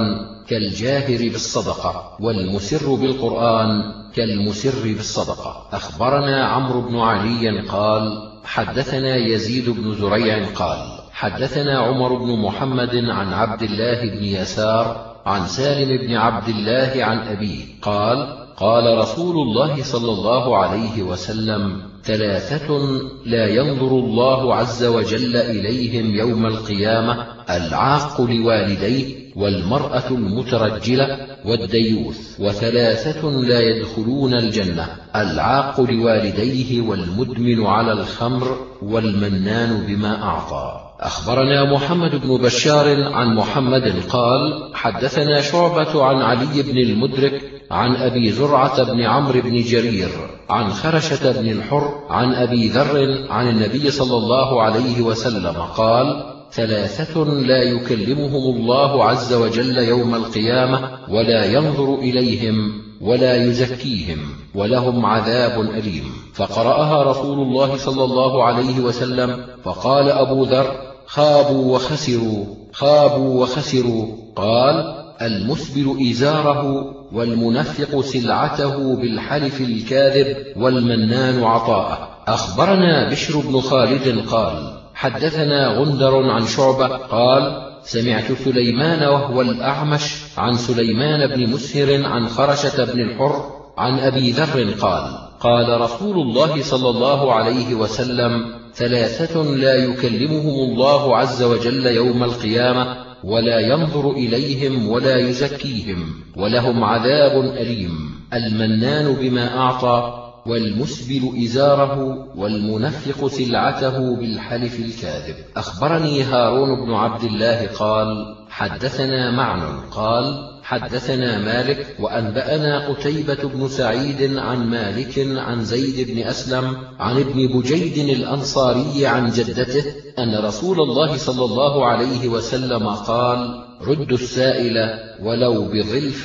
كالجاهر بالصدقة والمسر بالقرآن كالمسر بالصدقة. أخبرنا عمرو بن علي قال حدثنا يزيد بن زريع قال حدثنا عمر بن محمد عن عبد الله بن يسار عن سالم بن عبد الله عن أبيه قال قال رسول الله صلى الله عليه وسلم ثلاثة لا ينظر الله عز وجل إليهم يوم القيامة العاق لوالديه والمرأة المترجلة والديوث وثلاثة لا يدخلون الجنة العاق لوالديه والمدمن على الخمر والمنان بما أعطى. أخبرنا محمد بن بشار عن محمد قال حدثنا شعبة عن علي بن المدرك عن أبي زرعة بن عمرو بن جرير عن خرشة بن الحر عن أبي ذر عن النبي صلى الله عليه وسلم قال ثلاثة لا يكلمهم الله عز وجل يوم القيامة ولا ينظر إليهم ولا يزكيهم ولهم عذاب أليم. فقرأها رسول الله صلى الله عليه وسلم فقال أبو ذر خابوا وخسروا خابوا وخسروا. قال المسبل إزاره والمنفق سلعته بالحلف الكاذب والمنان عطاءه. أخبرنا بشر بن خالد قال حدثنا غندر عن شعبة قال سمعت سليمان وهو الأعمش عن سليمان بن مسهر عن خرشة بن الحر عن أبي ذر قال قال رسول الله صلى الله عليه وسلم ثلاثة لا يكلمهم الله عز وجل يوم القيامة ولا ينظر إليهم ولا يزكيهم ولهم عذاب أليم. المنان بما أعطى والمسبل إزاره والمنفق سلعته بالحلف الكاذب. أخبرني هارون بن عبد الله قال حدثنا معن قال حدثنا مالك وأنبأنا قتيبة بن سعيد عن مالك عن زيد بن أسلم عن ابن بجيد الأنصاري عن جدته أن رسول الله صلى الله عليه وسلم قال رد السائل ولو بظلف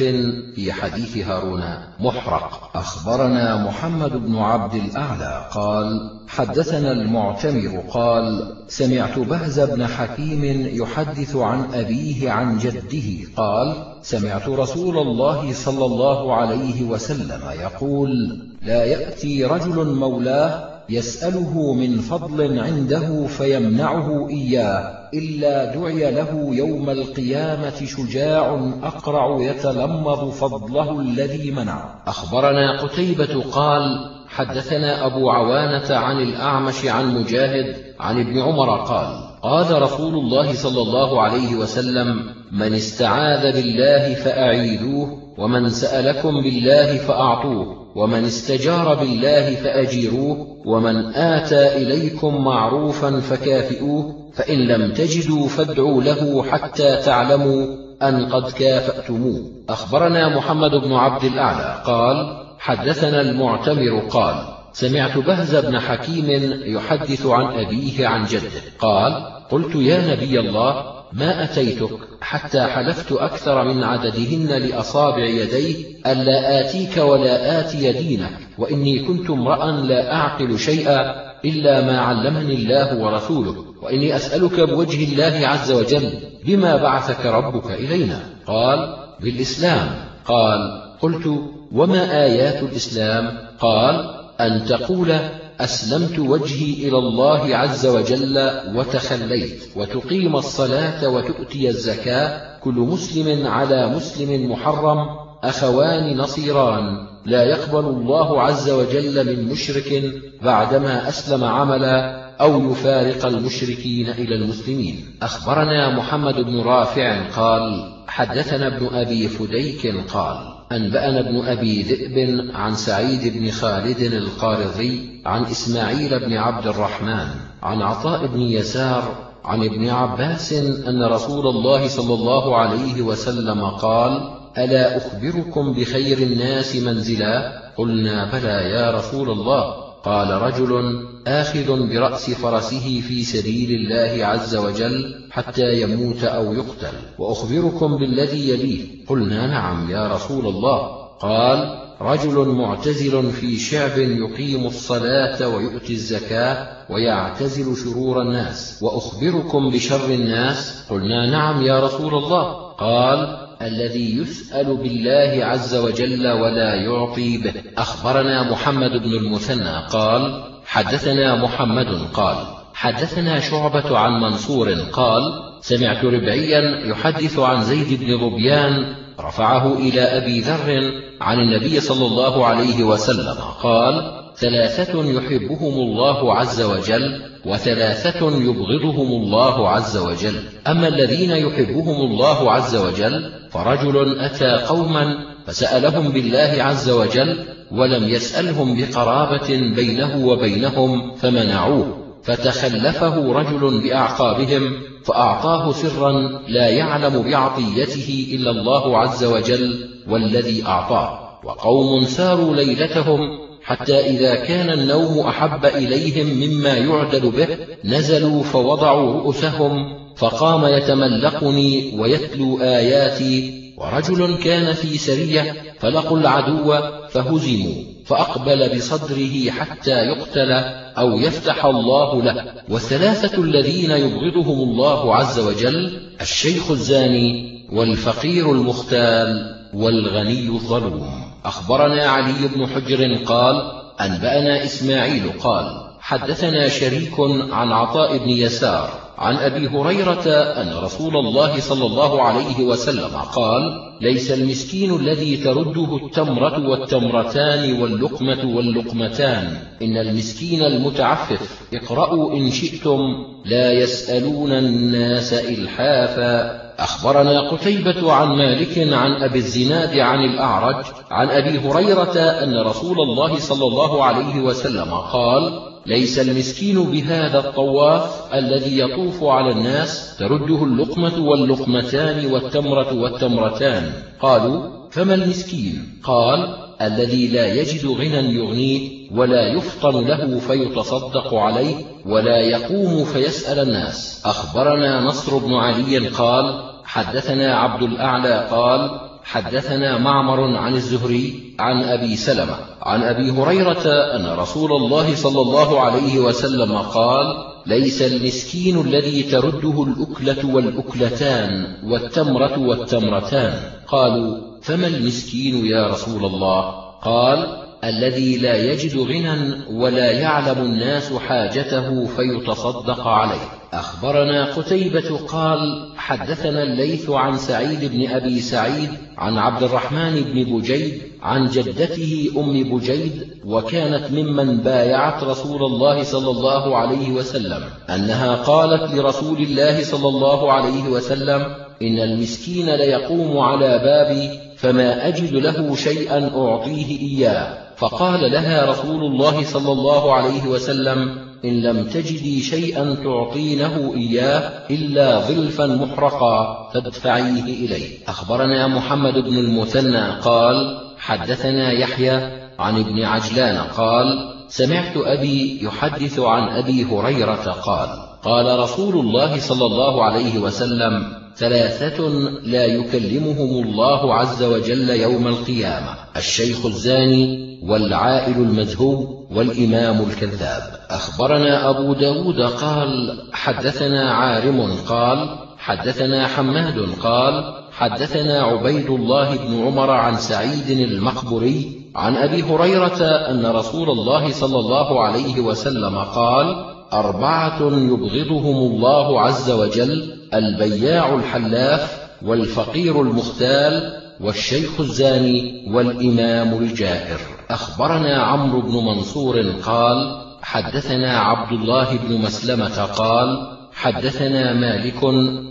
في حديث هارون محرق. أخبرنا محمد بن عبد الأعلى قال حدثنا المعتمر قال سمعت بهز بن حكيم يحدث عن أبيه عن جده قال سمعت رسول الله صلى الله عليه وسلم يقول لا يأتي رجل مولاه يسأله من فضل عنده فيمنعه إياه إلا دعي له يوم القيامة شجاع أقرع يتلمض فضله الذي منع. أخبرنا قتيبة قال حدثنا أبو عوانة عن الأعمش عن مجاهد عن ابن عمر قال قال رسول الله صلى الله عليه وسلم من استعاذ بالله فأعيذوه ومن سألكم بالله فأعطوه. ومن استجار بالله فأجيروه ومن آتى إليكم معروفا فكافئوه فإن لم تجدوا فادعوا له حتى تعلموا أن قد كافأتموه. أخبرنا محمد بن عبد الأعلى قال حدثنا المعتمر قال سمعت بهز بن حكيم يحدث عن أبيه عن جده قال قلت يا نبي الله ما أتيتك حتى حلفت أكثر من عددهن لأصابع يدي ألا آتيك ولا آتي دينك وإني كنت امرأ لا أعقل شيئا إلا ما علمني الله ورسوله وإني أسألك بوجه الله عز وجل بما بعثك ربك إلينا؟ قال بالإسلام. قال قلت وما آيات الإسلام؟ قال أن تقول أسلمت وجهي إلى الله عز وجل وتخليت وتقيم الصلاة وتؤتي الزكاة كل مسلم على مسلم محرم أخوان نصيران. لا يقبل الله عز وجل من مشرك بعدما أسلم عملا أو يفارق المشركين إلى المسلمين. أخبرنا محمد بن رافع قال حدثنا ابن أبي فديك قال أنبأنا ابن أبي ذئب عن سعيد بن خالد القارضي عن إسماعيل بن عبد الرحمن عن عطاء بن يسار عن ابن عباس أن رسول الله صلى الله عليه وسلم قال ألا أخبركم بخير الناس منزلا؟ قلنا بلى يا رسول الله. قال رجل آخذ برأس فرسه في سبيل الله عز وجل حتى يموت أو يقتل وأخبركم بالذي يليه. قلنا نعم يا رسول الله. قال رجل معتزل في شعب يقيم الصلاة ويؤتي الزكاة ويعتزل شرور الناس وأخبركم بشر الناس. قلنا نعم يا رسول الله. قال الذي يسأل بالله عز وجل ولا يعطي به. أخبرنا محمد بن المثنى قال حدثنا محمد قال حدثنا شعبة عن منصور قال سمعت ربعيا يحدث عن زيد بن ظبيان رفعه إلى أبي ذر عن النبي صلى الله عليه وسلم قال ثلاثة يحبهم الله عز وجل وثلاثة يبغضهم الله عز وجل. أما الذين يحبهم الله عز وجل فرجل أتى قوما فسألهم بالله عز وجل ولم يسألهم بقرابة بينه وبينهم فمنعوه. فتخلفه رجل بأعقابهم فأعطاه سرا لا يعلم بعطيته إلا الله عز وجل والذي أعطاه. وقوم ساروا ليلتهم حتى إذا كان النوم أحب إليهم مما يعدل به نزلوا فوضعوا رؤسهم فقام يتملقني ويتلو آياتي ورجل كان في سرية فلقوا العدو فهزموا فأقبل بصدره حتى يقتل أو يفتح الله له. والثلاثة الذين يبغضهم الله عز وجل الشيخ الزاني والفقير المختال والغني الظلوم. أخبرنا علي بن حجر قال أنبأنا إسماعيل قال حدثنا شريك عن عطاء بن يسار عن أبي هريرة أن رسول الله صلى الله عليه وسلم قال ليس المسكين الذي ترده التمرة والتمرتان واللقمة واللقمتان إن المسكين المتعفف اقرأوا إن شئتم لا يسألون الناس إلحافا. أخبرنا قتيبة عن مالك عن أبي الزناد عن الأعرج عن أبي هريرة أن رسول الله صلى الله عليه وسلم قال ليس المسكين بهذا الطواف الذي يطوف على الناس ترده اللقمة واللقمتان والتمرة والتمرتان. قالوا فما المسكين؟ قال الذي لا يجد غنى يغنيه. ولا يفطن له فيتصدق عليه ولا يقوم فيسأل الناس. أخبرنا نصر بن علي قال حدثنا عبد الأعلى قال حدثنا معمر عن الزهري عن أبي سلمة عن أبي هريرة أن رسول الله صلى الله عليه وسلم قال ليس المسكين الذي ترده الأكلة والأكلتان والتمرة والتمرتان. قالوا فما المسكين يا رسول الله؟ قال الذي لا يجد غنى ولا يعلم الناس حاجته فيتصدق عليه. أخبرنا قتيبة قال حدثنا الليث عن سعيد بن أبي سعيد عن عبد الرحمن بن بجيد عن جدته أم بجيد وكانت ممن بايعت رسول الله صلى الله عليه وسلم أنها قالت لرسول الله صلى الله عليه وسلم إن المسكين ليقوم على بابي فما أجد له شيئا أعطيه إياه. فقال لها رسول الله صلى الله عليه وسلم إن لم تجدي شيئا تعطينه إياه إلا ظلفا محرقا فادفعيه إليه. أخبرنا محمد بن المثنى قال حدثنا يحيى عن ابن عجلان قال سمعت أبي يحدث عن أبي هريرة قال قال رسول الله صلى الله عليه وسلم ثلاثة لا يكلمهم الله عز وجل يوم القيامة الشيخ الزاني والعائل المزهو والإمام الكذاب. أخبرنا أبو داود قال حدثنا عارم قال حدثنا حماد قال حدثنا عبيد الله بن عمر عن سعيد المقبري عن أبي هريرة أن رسول الله صلى الله عليه وسلم قال أربعة يبغضهم الله عز وجل البياع الحلاف والفقير المختال والشيخ الزاني والإمام الجائر. أخبرنا عمرو بن منصور قال حدثنا عبد الله بن مسلمة قال حدثنا مالك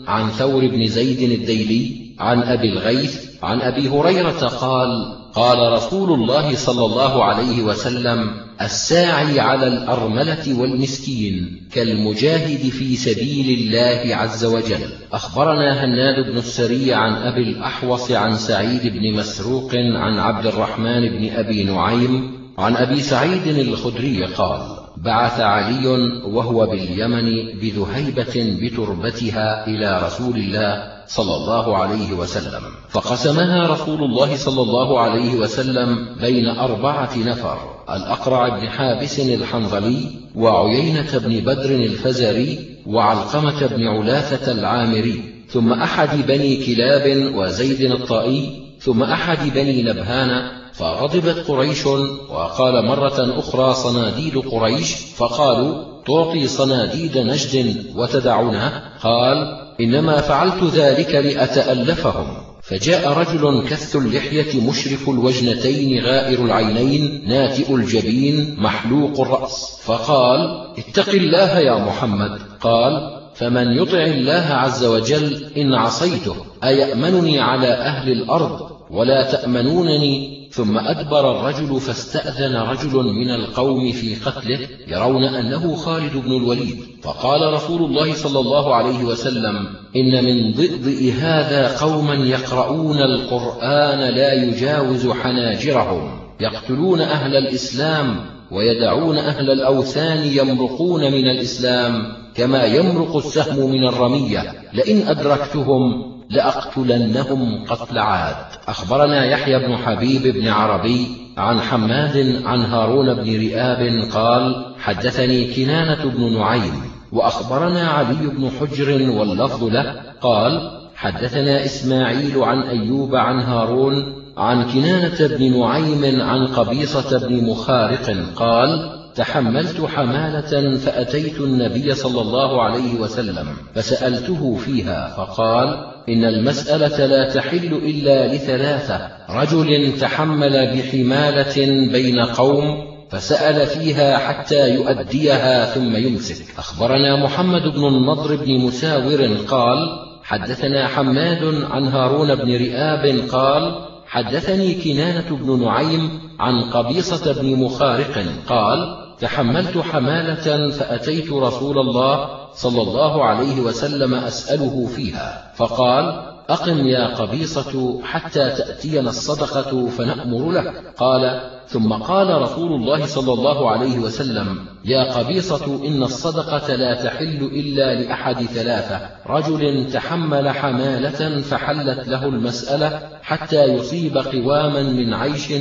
عن ثور بن زيد الديلي عن أبي الغيث عن أبي هريرة قال قال رسول الله صلى الله عليه وسلم الساعي على الأرملة والمسكين كالمجاهد في سبيل الله عز وجل. أخبرنا هناد بن السري عن أبي الأحوص عن سعيد بن مسروق عن عبد الرحمن بن أبي نعيم عن أبي سعيد الخدري قال بعث علي وهو باليمن بذهيبة بتربتها إلى رسول الله صلى الله عليه وسلم. فقسمها رسول الله صلى الله عليه وسلم بين أربعة نفر الأقرع بن حابس الحنظلي وعيينة بن بدر الفزري وعلقمة بن علاثة العامري ثم أحد بني كلاب وزيد الطائي ثم أحد بني نبهان فغضبت قريش وقال مرة أخرى صناديد قريش فقالوا تعطي صناديد نجد وتدعنا قال إنما فعلت ذلك لأتألفهم. فجاء رجل كث اللحية مشرف الوجنتين غائر العينين ناتئ الجبين محلوق الرأس. فقال اتق الله يا محمد. قال فمن يطع الله عز وجل إن عصيته أيأمنني على أهل الأرض؟ ولا تأمنونني. ثم أدبر الرجل فاستأذن رجل من القوم في قتله يرون أنه خالد بن الوليد. فقال رسول الله صلى الله عليه وسلم إن من ضئضئ هذا قوما يقرؤون القرآن لا يجاوز حناجرهم. يقتلون أهل الإسلام ويدعون أهل الأوثان يمرقون من الإسلام كما يمرق السهم من الرمية. لئن أدركتهم لأقتلنهم قتل عاد. أخبرنا يحيى بن حبيب بن عربي عن حماد عن هارون بن رئاب قال حدثني كنانة بن نعيم وأخبرنا علي بن حجر واللفظ له قال حدثنا إسماعيل عن أيوب عن هارون عن كنانة بن نعيم عن قبيصة بن مخارق قال تحملت حمالة فأتيت النبي صلى الله عليه وسلم فسألته فيها فقال إن المسألة لا تحل إلا لثلاثة رجل تحمل بحمالة بين قوم فسأل فيها حتى يؤديها ثم يمسك. أخبرنا محمد بن النضر بن مساور قال حدثنا حماد عن هارون بن رئاب قال حدثني كنانة بن نعيم عن قبيصة بن مخارق قال تحملت حمالة فأتيت رسول الله صلى الله عليه وسلم أسأله فيها فقال أقم يا قبيصة حتى تأتينا الصدقة فنأمر لك. قال ثم قال رسول الله صلى الله عليه وسلم يا قبيصة إن الصدقة لا تحل إلا لأحد ثلاثة. رجل تحمل حمالة فحلت له المسألة حتى يصيب قواما من عيش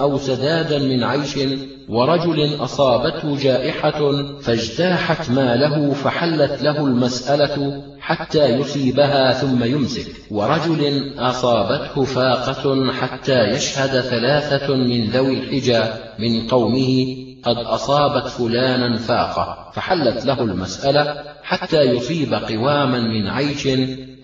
أو سدادا من عيش ورجل أصابته جائحة فاجتاحت ماله فحلت له المسألة حتى يصيبها ثم يمسك. ورجل أصابته فاقة حتى يشهد ثلاثة من ذوي الحجى من قومه قد أصابت فلانا فاقة. فحلت له المسألة حتى يصيب قواما من عيش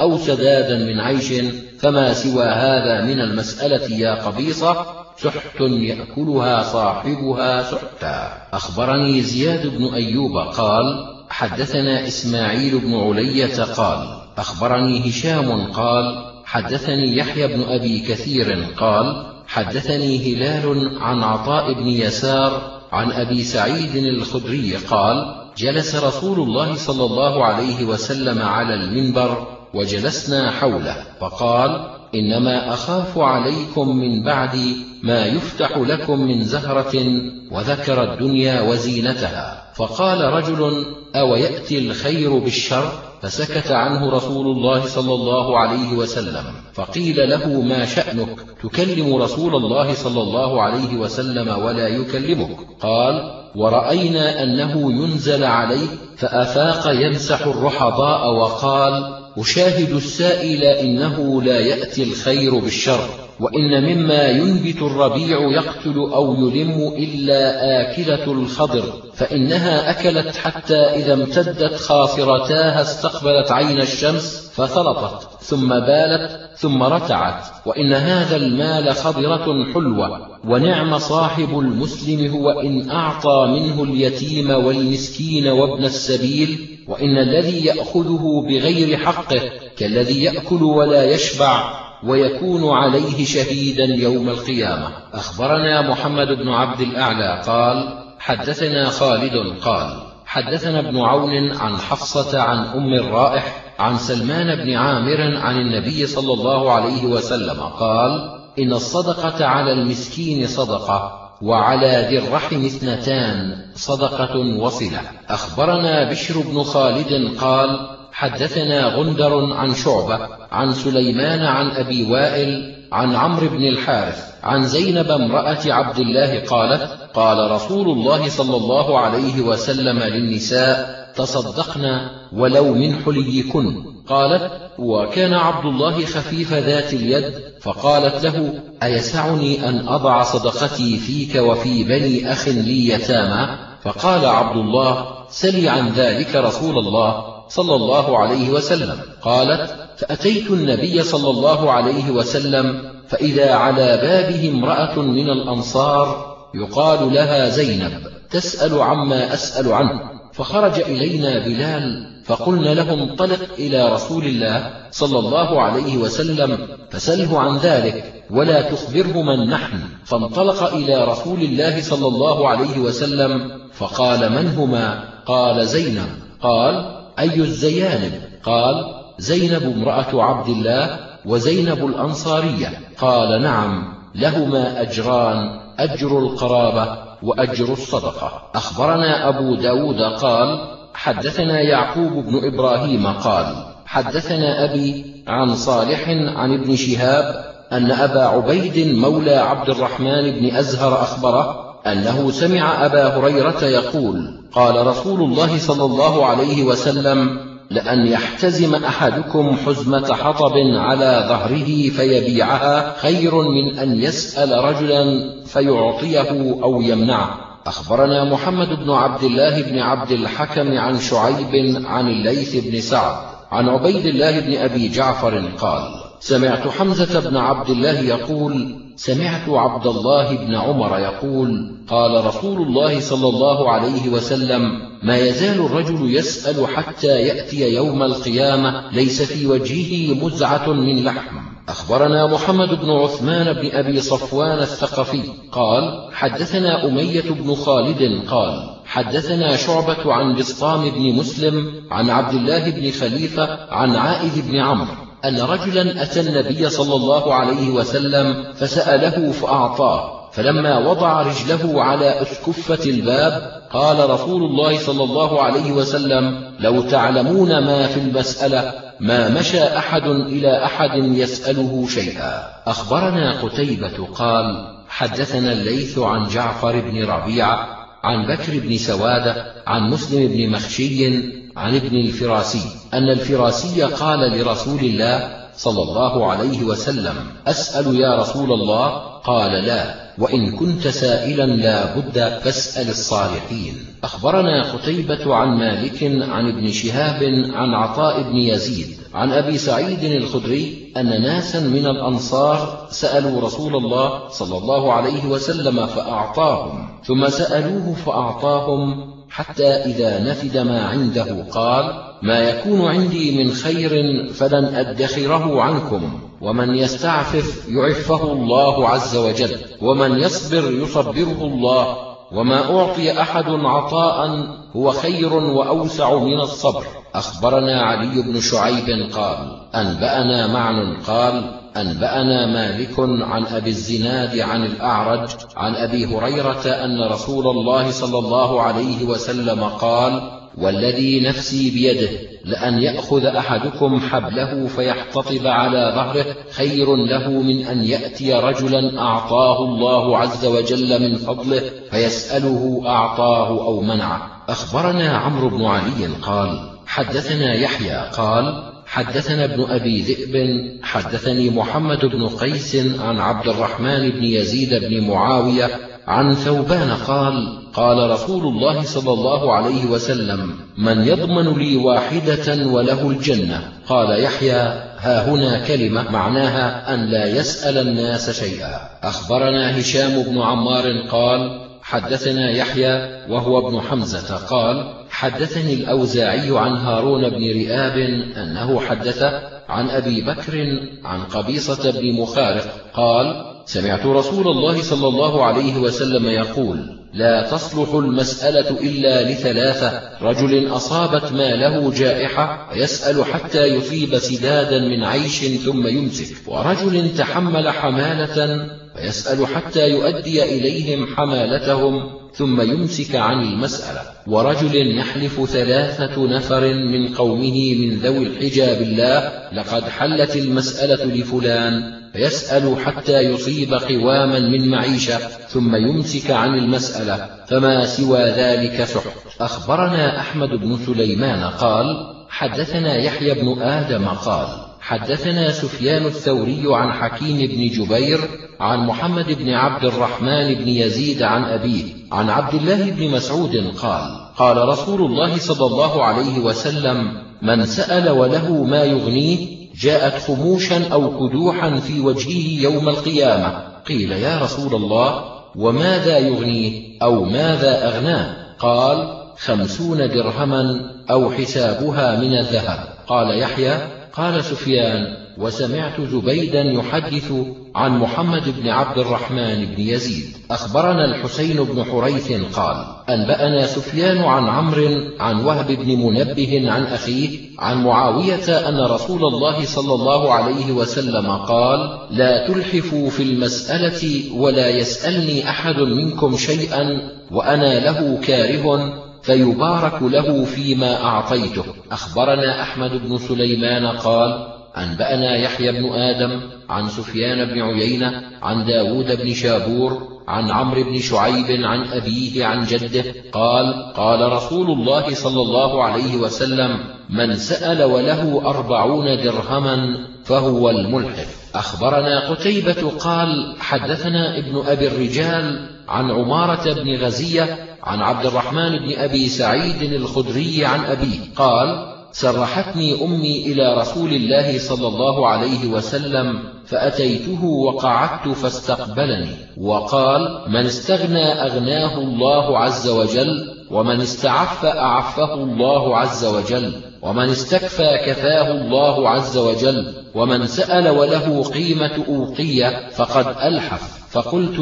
أو سدادا من عيش. فما سوى هذا من المسألة يا قبيصة؟ سحت يأكلها صاحبها سحتا. أخبرني زياد بن أيوب قال حدثنا إسماعيل بن علية قال أخبرني هشام قال حدثني يحيى بن أبي كثير قال حدثني هلال عن عطاء بن يسار عن أبي سعيد الخدري قال جلس رسول الله صلى الله عليه وسلم على المنبر وجلسنا حوله فقال إنما أخاف عليكم من بعدي ما يفتح لكم من زهرة وذكر الدنيا وزينتها. فقال رجل أو يأتي الخير بالشر؟ فسكت عنه رسول الله صلى الله عليه وسلم فقيل له ما شأنك؟ تكلم رسول الله صلى الله عليه وسلم ولا يكلمك. قال ورأينا أنه ينزل عليه فأفاق يمسح الرحضاء وقال أشاهد السائل إنه لا يأتي الخير بالشر وإن مما ينبت الربيع يقتل أو يلم إلا آكلة الخضر فإنها أكلت حتى إذا امتدت خاصرتاها استقبلت عين الشمس فثلطت ثم بالت ثم رتعت وإن هذا المال خضرة حلوة ونعم صاحب المسلم هو إن أعطى منه اليتيم والمسكين وابن السبيل وإن الذي يأخذه بغير حقه كالذي يأكل ولا يشبع ويكون عليه شهيدا يوم القيامة. أخبرنا محمد بن عبد الأعلى قال حدثنا خالد قال حدثنا ابن عون عن حفصة عن أم الرائح عن سلمان بن عامر عن النبي صلى الله عليه وسلم قال إن الصدقة على المسكين صدقة وعلى ذي الرحم اثنتان صدقة وصلة. أخبرنا بشر بن خالد قال حدثنا غندر عن شعبة عن سليمان عن أبي وائل عن عمرو بن الحارث عن زينب امرأة عبد الله قالت قال رسول الله صلى الله عليه وسلم للنساء تصدقنا ولو من حليكن. قالت وكان عبد الله خفيف ذات اليد فقالت له أيسعني أن أضع صدقتي فيك وفي بني أخ لي يتامى؟ فقال عبد الله سلي عن ذلك رسول الله صلى الله عليه وسلم. قالت فأتيت النبي صلى الله عليه وسلم فإذا على بابه امرأة من الأنصار يقال لها زينب تسأل عما أسأل عنه. فخرج إلينا بلال فقلنا له انطلق إلى رسول الله صلى الله عليه وسلم فسله عن ذلك ولا تخبره من نحن. فانطلق إلى رسول الله صلى الله عليه وسلم فقال من هما؟ قال زينب. قال أي الزيانب؟ قال زينب امرأة عبد الله وزينب الأنصارية. قال نعم لهما أجران أجر القرابة وأجر الصدقة. أخبرنا أبو داود قال حدثنا يعقوب بن إبراهيم قال حدثنا أبي عن صالح عن ابن شهاب أن أبا عبيد مولى عبد الرحمن بن أزهر أخبره أنه سمع أبا هريرة يقول قال رسول الله صلى الله عليه وسلم لأن يحتزم أحدكم حزمة حطب على ظهره فيبيعها خير من أن يسأل رجلا فيعطيه أو يمنعه. أخبرنا محمد بن عبد الله بن عبد الحكم عن شعيب عن الليث بن سعد عن عبيد الله بن أبي جعفر قال سمعت حمزة بن عبد الله يقول سمعت عبد الله بن عمر يقول قال رسول الله صلى الله عليه وسلم ما يزال الرجل يسأل حتى يأتي يوم القيامة ليس في وجهه مزعة من لحم. أخبرنا محمد بن عثمان بن أبي صفوان الثقفي قال حدثنا أمية بن خالد قال حدثنا شعبة عن بسطام بن مسلم عن عبد الله بن خليفة عن عائذ بن عمرو. أن رجلا أتى النبي صلى الله عليه وسلم فسأله فأعطاه فلما وضع رجله على أسكفة الباب قال رسول الله صلى الله عليه وسلم لو تعلمون ما في المسألة ما مشى أحد إلى أحد يسأله شيئا. أخبرنا قتيبة قال حدثنا الليث عن جعفر بن ربيعة عن بكر بن سوادة عن مسلم بن مخشي عن ابن الفراسي أن الفراسي قال لرسول الله صلى الله عليه وسلم أسأل يا رسول الله؟ قال لا وإن كنت سائلا لا بد فاسأل الصالحين. أخبرنا قتيبة عن مالك عن ابن شهاب عن عطاء بن يزيد عن أبي سعيد الخدري أن ناسا من الأنصار سألوا رسول الله صلى الله عليه وسلم فأعطاهم ثم سألوه فأعطاهم حتى إذا نفد ما عنده قال ما يكون عندي من خير فلن أدخره عنكم ومن يستعفف يعفه الله عز وجل ومن يصبر يصبره الله وما أعطي أحد عطاء هو خير وأوسع من الصبر. أخبرنا علي بن شعيب قال أنبأنا معن قال أنبأنا مالك عن أبي الزناد عن الأعرج عن أبي هريرة أن رسول الله صلى الله عليه وسلم قال والذي نفسي بيده لأن يأخذ أحدكم حبله فيحتطب على ظهره خير له من أن يأتي رجلا أعطاه الله عز وجل من فضله فيسأله أعطاه أو منعه. أخبرنا عمرو بن علي قال حدثنا يحيى قال حدثنا ابن أبي ذئب حدثني محمد بن قيس عن عبد الرحمن بن يزيد بن معاوية عن ثوبان قال قال رسول الله صلى الله عليه وسلم من يضمن لي واحدة وله الجنة. قال يحيى ها هنا كلمة معناها أن لا يسأل الناس شيئا. أخبرنا هشام بن عمار قال حدثنا يحيى وهو ابن حمزة قال حدثني الأوزاعي عن هارون بن رئاب أنه حدث عن أبي بكر عن قبيصة بن مخارق قال سمعت رسول الله صلى الله عليه وسلم يقول لا تصلح المسألة إلا لثلاثة رجل أصابت ما له جائحة يسأل حتى يصيب سدادا من عيش ثم يمسك ورجل تحمل حمالة فيسأل حتى يؤدي إليهم حمالتهم ثم يمسك عن المسألة. ورجل يحلف ثلاثة نفر من قومه من ذوي الحجاب الله لقد حلت المسألة لفلان. فيسأل حتى يصيب قواما من معيشة ثم يمسك عن المسألة. فما سوى ذلك سحت أخبرنا أحمد بن سليمان قال حدثنا يحيى بن آدم قال حدثنا سفيان الثوري عن حكيم بن جبير عن محمد بن عبد الرحمن بن يزيد عن أبيه عن عبد الله بن مسعود قال قال رسول الله صلى الله عليه وسلم من سأل وله ما يغنيه جاءت خموشا أو كدوحا في وجهه يوم القيامة. قيل يا رسول الله وماذا يغنيه؟ أو ماذا أغناه؟ قال خمسون درهما أو حسابها من الذهب. قال يحيى قال سفيان وسمعت زبيدا يحدث عن محمد بن عبد الرحمن بن يزيد. أخبرنا الحسين بن حريث قال أنبأنا سفيان عن عمرو عن وهب بن منبه عن أخيه عن معاوية أن رسول الله صلى الله عليه وسلم قال لا تلحفوا في المسألة ولا يسألني أحد منكم شيئا وأنا له كاره فيبارك له فيما أعطيته. أخبرنا أحمد بن سليمان قال أنبأنا يحيى بن آدم عن سفيان بن عيينة عن داود بن شابور عن عمرو بن شعيب عن أبيه عن جده قال قال رسول الله صلى الله عليه وسلم من سأل وله أربعون درهما فهو الملحف. أخبرنا قتيبة قال حدثنا ابن أبي الرجال عن عمارة بن غزية عن عبد الرحمن بن أبي سعيد الخدري عن أبيه قال سرحتني أمي إلى رسول الله صلى الله عليه وسلم فأتيته وقعدت فاستقبلني. وقال من استغنى أغناه الله عز وجل ومن استعف أعفه الله عز وجل ومن استكفى كفاه الله عز وجل ومن سأل وله قيمة أوقية فقد ألحف. فقلت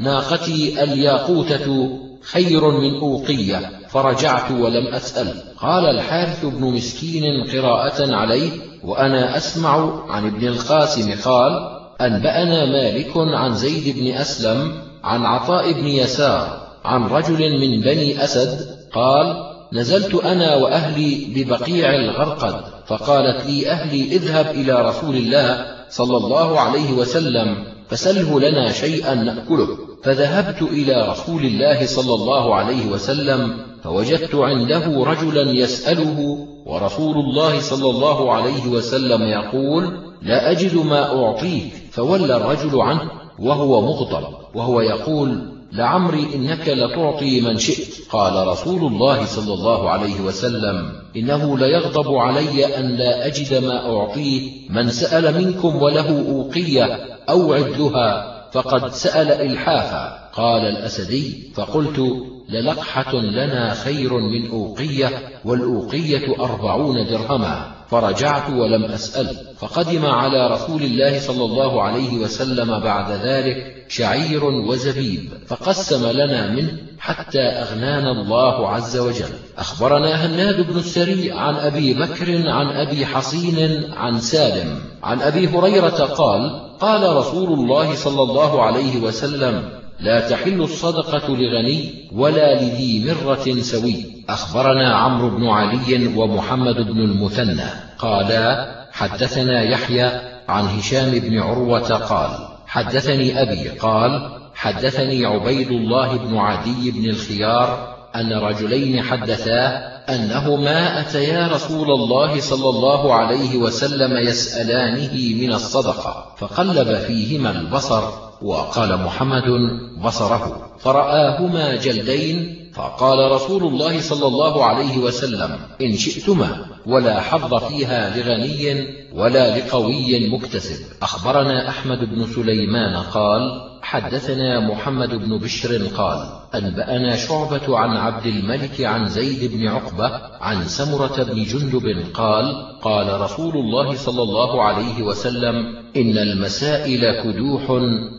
ناقتي الياقوتة خير من أوقية فرجعت ولم أسأل. قال الحارث بن مسكين قراءة عليه وأنا أسمع عن ابن القاسم قال أنبأنا مالك عن زيد بن أسلم عن عطاء بن يسار عن رجل من بني أسد قال نزلت أنا وأهلي ببقيع الغرقد فقالت لي أهلي اذهب إلى رسول الله صلى الله عليه وسلم فسله لنا شيئا نأكله. فذهبت إلى رسول الله صلى الله عليه وسلم فوجدت عنده رجلا يسأله ورسول الله صلى الله عليه وسلم يقول لا أجد ما أعطيك. فولى الرجل عنه وهو مغضب وهو يقول لعمري إنك لتعطي من شئت. قال رسول الله صلى الله عليه وسلم إنه ليغضب علي أن لا أجد ما أعطيه. من سأل منكم وله أوقية أو عدلها فقد سأل إلحافا قال الأسدي فقلت للقحة لنا خير من أوقية والأوقية أربعون درهما. فرجعت ولم أسأل. فقدم على رسول الله صلى الله عليه وسلم بعد ذلك شعير وزبيب فقسم لنا منه حتى أغنانا الله عز وجل. أخبرنا هناد بن السري عن أبي بكر عن أبي حصين عن سالم. عن أبي هريرة قال قال رسول الله صلى الله عليه وسلم لا تحل الصدقة لغني ولا لذي مرة سوي. أخبرنا عمرو بن علي ومحمد بن المثنى قالا حدثنا يحيى عن هشام بن عروة قال حدثني أبي قال حدثني عبيد الله بن عدي بن الخيار أن رجلين حدثاه أنهما أتيا رسول الله صلى الله عليه وسلم يسألانه من الصدقة فقلب فيهما البصر وقال محمد بصره فرآهما جلدين فقال رسول الله صلى الله عليه وسلم إن شئتما ولا حظ فيها لغني ولا لقوي مكتسب. أخبرنا أحمد بن سليمان قال حدثنا محمد بن بشر قال أنبأنا شعبة عن عبد الملك عن زيد بن عقبة عن سمرة بن جندب قال قال رسول الله صلى الله عليه وسلم إن المسائل كدوح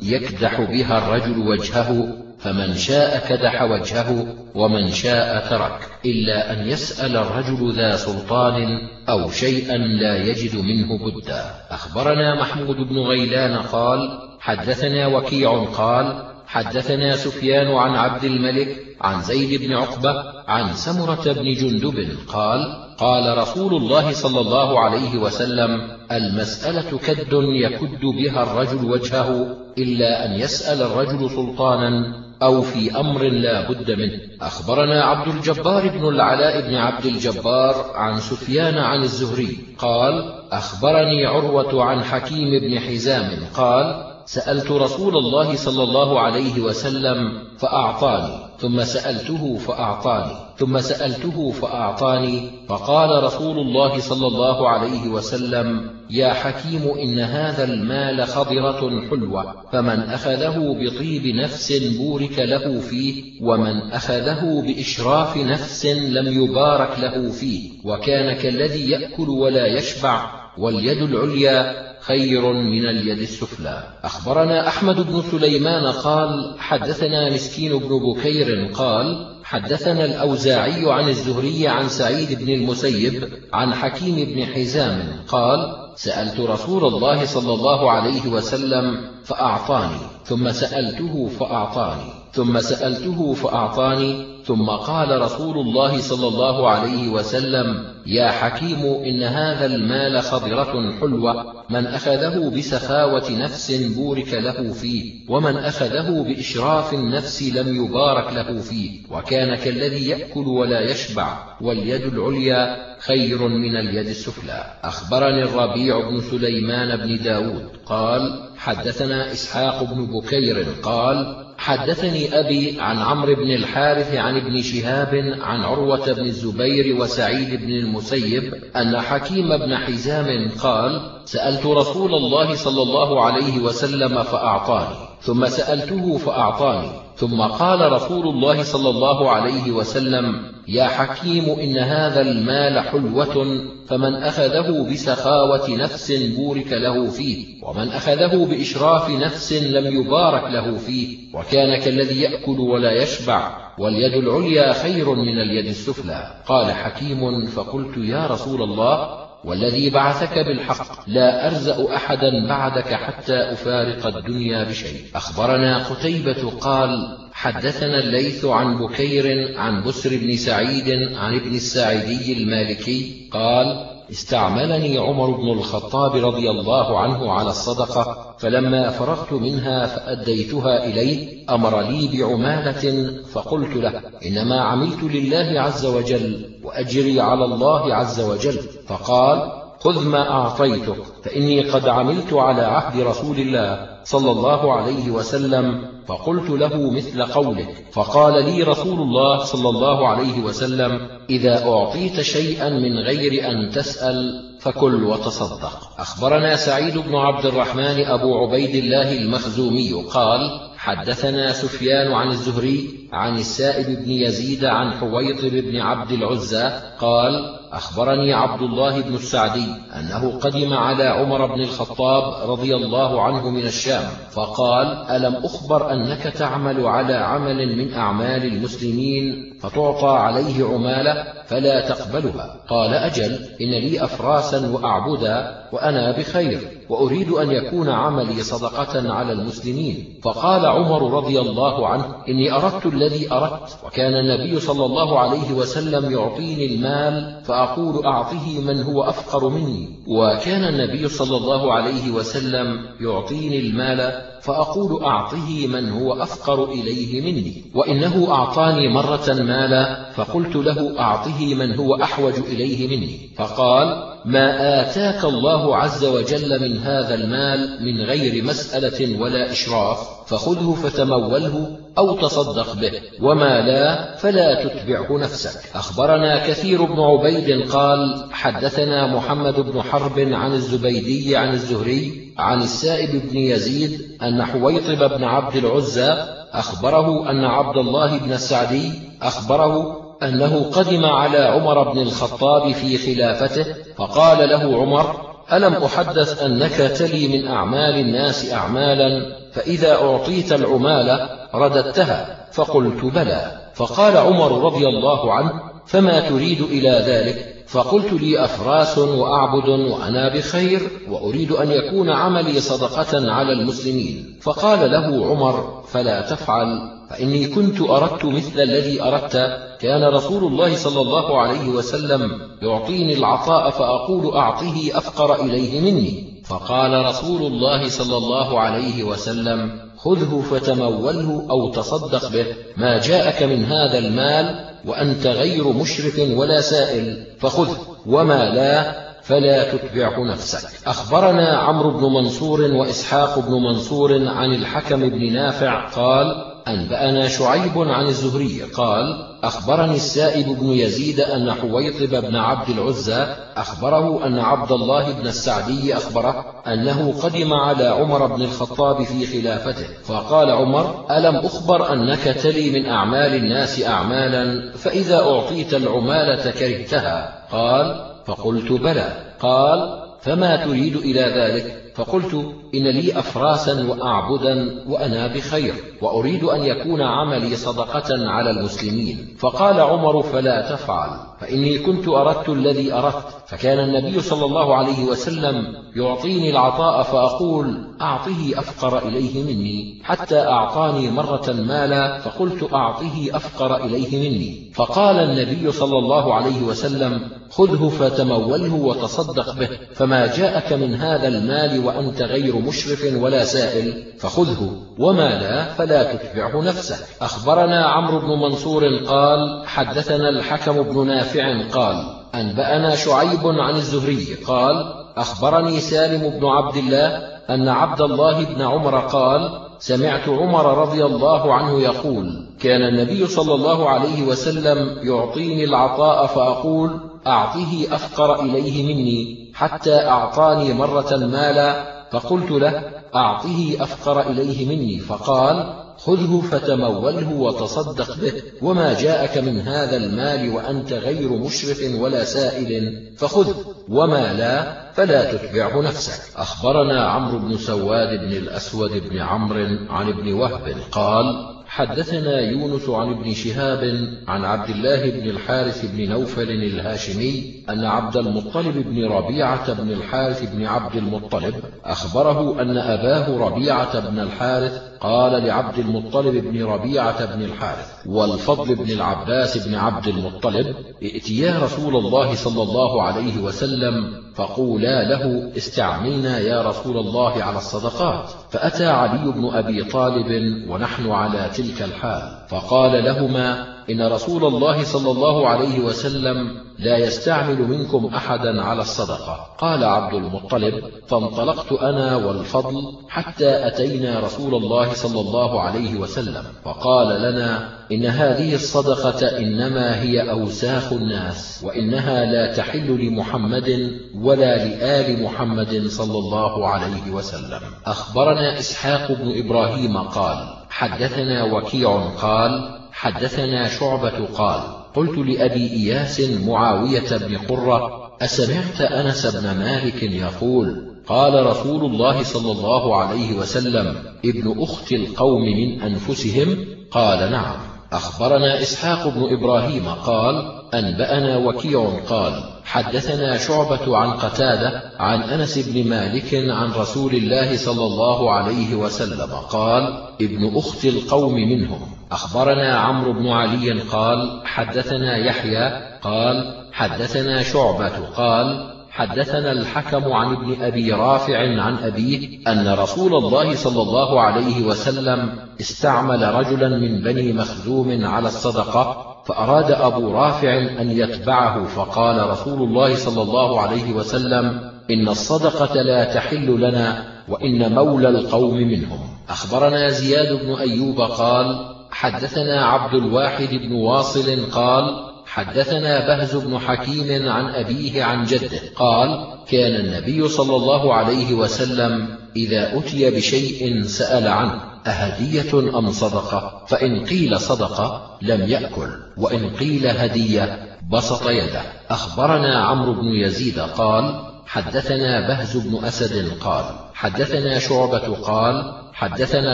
يكدح بها الرجل وجهه فمن شاء كدح وجهه ومن شاء ترك إلا أن يسأل الرجل ذا سلطان أو شيئا لا يجد منه بدا أخبرنا محمود بن غيلان قال حدثنا وكيع قال حدثنا سفيان عن عبد الملك عن زيد بن عقبة عن سمرة بن جندب قال قال رسول الله صلى الله عليه وسلم المسألة كد يكد بها الرجل وجهه إلا أن يسأل الرجل سلطانا أو في أمر لا بد منه. أخبرنا عبد الجبار بن العلاء بن عبد الجبار عن سفيان عن الزهري قال أخبرني عروة عن حكيم بن حزام قال سألت رسول الله صلى الله عليه وسلم فأعطاني ثم سألته فأعطاني ثم سألته فأعطاني فقال رسول الله صلى الله عليه وسلم يا حكيم إن هذا المال خضرة حلوة فمن أخذه بطيب نفس بورك له فيه ومن أخذه بإشراف نفس لم يبارك له فيه وكان كالذي يأكل ولا يشبع واليد العليا خير من اليد السفلى. أخبرنا أحمد بن سليمان قال حدثنا مسكين بن بكير قال حدثنا الأوزاعي عن الزهري عن سعيد بن المسيب عن حكيم بن حزام قال سألت رسول الله صلى الله عليه وسلم فأعطاني ثم سألته فأعطاني ثم سألته فأعطاني ثم قال رسول الله صلى الله عليه وسلم يا حكيم إن هذا المال خضرة حلوة من أخذه بسخاوة نفس بورك له فيه ومن أخذه بإشراف النفس لم يبارك له فيه وكان كالذي يأكل ولا يشبع واليد العليا خير من اليد السفلى. أخبرني الربيع بن سليمان بن داود قال حدثنا إسحاق بن بكير قال حدثني أبي عن عمرو بن الحارث عن ابن شهاب عن عروة بن الزبير وسعيد بن المسيب أن حكيم بن حزام قال سألت رسول الله صلى الله عليه وسلم فأعطاني ثم سألته فأعطاني. ثم قال رسول الله صلى الله عليه وسلم يا حكيم إن هذا المال حلوة فمن أخذه بسخاوة نفس بورك له فيه ومن أخذه بإشراف نفس لم يبارك له فيه وكان كالذي يأكل ولا يشبع واليد العليا خير من اليد السفلى. قال حكيم فقلت يا رسول الله والذي بعثك بالحق لا أرزأ أحدا بعدك حتى أفارق الدنيا بشيء. أخبرنا قتيبة قال حدثنا الليث عن بكير عن بسر بن سعيد عن ابن الساعدي المالكي قال استعملني عمر بن الخطاب رضي الله عنه على الصدقة فلما فرغت منها فأديتها إليه أمر لي بعمالة فقلت له إنما عملت لله عز وجل وأجري على الله عز وجل. فقال خذ ما أعطيتك فإني قد عملت على عهد رسول الله صلى الله عليه وسلم فقلت له مثل قولك فقال لي رسول الله صلى الله عليه وسلم إذا أعطيت شيئا من غير أن تسأل فكل وتصدق. أخبرنا سعيد بن عبد الرحمن أبو عبيد الله المخزومي قال حدثنا سفيان عن الزهري عن السائب بن يزيد عن حويطب بن عبد العزى قال أخبرني عبد الله بن السعدي أنه قدم على عمر بن الخطاب رضي الله عنه من الشام فقال ألم أخبر أنك تعمل على عمل من أعمال المسلمين فتعطى عليه عمالة فلا تقبلها؟ قال أجل إن لي أفراسا وأعبدا وأنا بخير وأريد أن يكون عملي صدقة على المسلمين. فقال عمر رضي الله عنه إني أردت الذي أردت وكان النبي صلى الله عليه وسلم يعطيني المال فأقول أعطه من هو أفقر مني. وكان النبي صلى الله عليه وسلم يعطيني المال فأقول أعطه من هو أفقر إليه مني. وإنه أعطاني مرة مالا فقلت له أعطه من هو أحوج إليه مني. فقال ما آتاك الله عز وجل من هذا المال من غير مسألة ولا إشراف فخذه فتموله أو تصدق به. وما لا فلا تتبعه نفسك. أخبرنا كثير بن عبيد قال حدثنا محمد بن حرب عن الزبيدي عن الزهري عن السائب بن يزيد أن حويطب بن عبد العزى أخبره أن عبد الله بن السعدي أخبره أنه قدم على عمر بن الخطاب في خلافته فقال له عمر ألم أحدث أنك تلي من أعمال الناس أعمالا فإذا أعطيت العمالة رددتها فقلت بلى. فقال عمر رضي الله عنه فما تريد إلى ذلك؟ فقلت لي أفراس وأعبد وأنا بخير وأريد أن يكون عملي صدقة على المسلمين. فقال له عمر فلا تفعل. فإني كنت أردت مثل الذي أردت. كان رسول الله صلى الله عليه وسلم يعطيني العطاء فأقول أعطه أفقر إليه مني. فقال رسول الله صلى الله عليه وسلم خذه فتموله أو تصدق به. ما جاءك من هذا المال وأنت غير مشرف ولا سائل فخذه. وما لا فلا تتبعه نفسك. أخبرنا عمرو بن منصور وإسحاق بن منصور عن الحكم بن نافع قال أنبأنا شعيب عن الزهري. قال أخبرني السائب بن يزيد أن حويطب بن عبد العزى أخبره أن عبد الله بن السعدي أخبره أنه قدم على عمر بن الخطاب في خلافته فقال عمر ألم أخبر أنك تلي من أعمال الناس أعمالا فإذا أعطيت العمالة كرهتها؟ قال فقلت بلى. قال فما تريد إلى ذلك؟ فقلت إن لي أفراسا وأعبدا وأنا بخير وأريد أن يكون عملي صدقة على المسلمين. فقال عمر فلا تفعل فإني كنت أردت الذي أردت. فكان النبي صلى الله عليه وسلم يعطيني العطاء فأقول أعطه أفقر إليه مني حتى أعطاني مرة مالا فقلت أعطه أفقر إليه مني. فقال النبي صلى الله عليه وسلم خذه فتموله وتصدق به فما جاءك من هذا المال وأنت غير مشرف ولا سائل فخذه وما لا فلا تتبعه نفسك. أخبرنا عمرو بن منصور قال حدثنا الحكم بن نافع قال أنبأنا شعيب عن الزهري قال أخبرني سالم بن عبد الله أن عبد الله بن عمر قال سمعت عمر رضي الله عنه يقول كان النبي صلى الله عليه وسلم يعطيني العطاء فأقول أعطه أفقر إليه مني. حتى أعطاني مرة مالا فقلت له أعطه أفقر إليه مني فقال خذه فتموله وتصدق به وما جاءك من هذا المال وأنت غير مشرف ولا سائل فخذه وما لا فلا تتبعه نفسك. أخبرنا عمرو بن سواد بن الأسود بن عمرو عن ابن وهب قال حدثنا يونس عن ابن شهاب عن عبد الله بن الحارث بن نوفل الهاشمي أن عبد المطلب بن ربيعة بن الحارث بن عبد المطلب أخبره أن أباه ربيعة بن الحارث قال لعبد المطلب بن ربيعة بن الحارث والفضل بن العباس بن عبد المطلب ائتيا رسول الله صلى الله عليه وسلم فقولا له استعملنا يا رسول الله على الصدقات فأتى علي بن أبي طالب ونحن على تلك الحال فقال لهما إن رسول الله صلى الله عليه وسلم لا يستعمل منكم أحدا على الصدقة. قال عبد المطلب فانطلقت أنا والفضل حتى أتينا رسول الله صلى الله عليه وسلم فقال لنا إن هذه الصدقة إنما هي أوساخ الناس وإنها لا تحل لمحمد ولا لآل محمد صلى الله عليه وسلم. أخبرنا إسحاق بن إبراهيم قال حدثنا وكيع قال حدثنا شعبة قال قلت لأبي إياس معاوية بن قرة أسمعت أنس بن مالك يقول قال رسول الله صلى الله عليه وسلم ابن أخت القوم من أنفسهم؟ قال نعم. أخبرنا إسحاق بن إبراهيم قال أنبأنا وكيع قال حدثنا شعبة عن قتادة عن أنس بن مالك عن رسول الله صلى الله عليه وسلم قال ابن أخت القوم منهم. أخبرنا عمرو بن علي قال حدثنا يحيى قال حدثنا شعبة قال حدثنا الحكم عن ابن أبي رافع عن أبيه أن رسول الله صلى الله عليه وسلم استعمل رجلا من بني مخزوم على الصدقة فأراد أبو رافع أن يتبعه فقال رسول الله صلى الله عليه وسلم إن الصدقة لا تحل لنا وإن مولى القوم منهم. أخبرنا زياد بن أيوب قال حدثنا عبد الواحد بن واصل قال حدثنا بهز بن حكيم عن أبيه عن جده. قال كان النبي صلى الله عليه وسلم إذا أتي بشيء سأل عنه أهدية أم صدقة؟ فإن قيل صدقة لم يأكل وإن قيل هدية بسط يده. أخبرنا عمرو بن يزيد قال حدثنا بهز بن أسد قال حدثنا شعبة قال حدثنا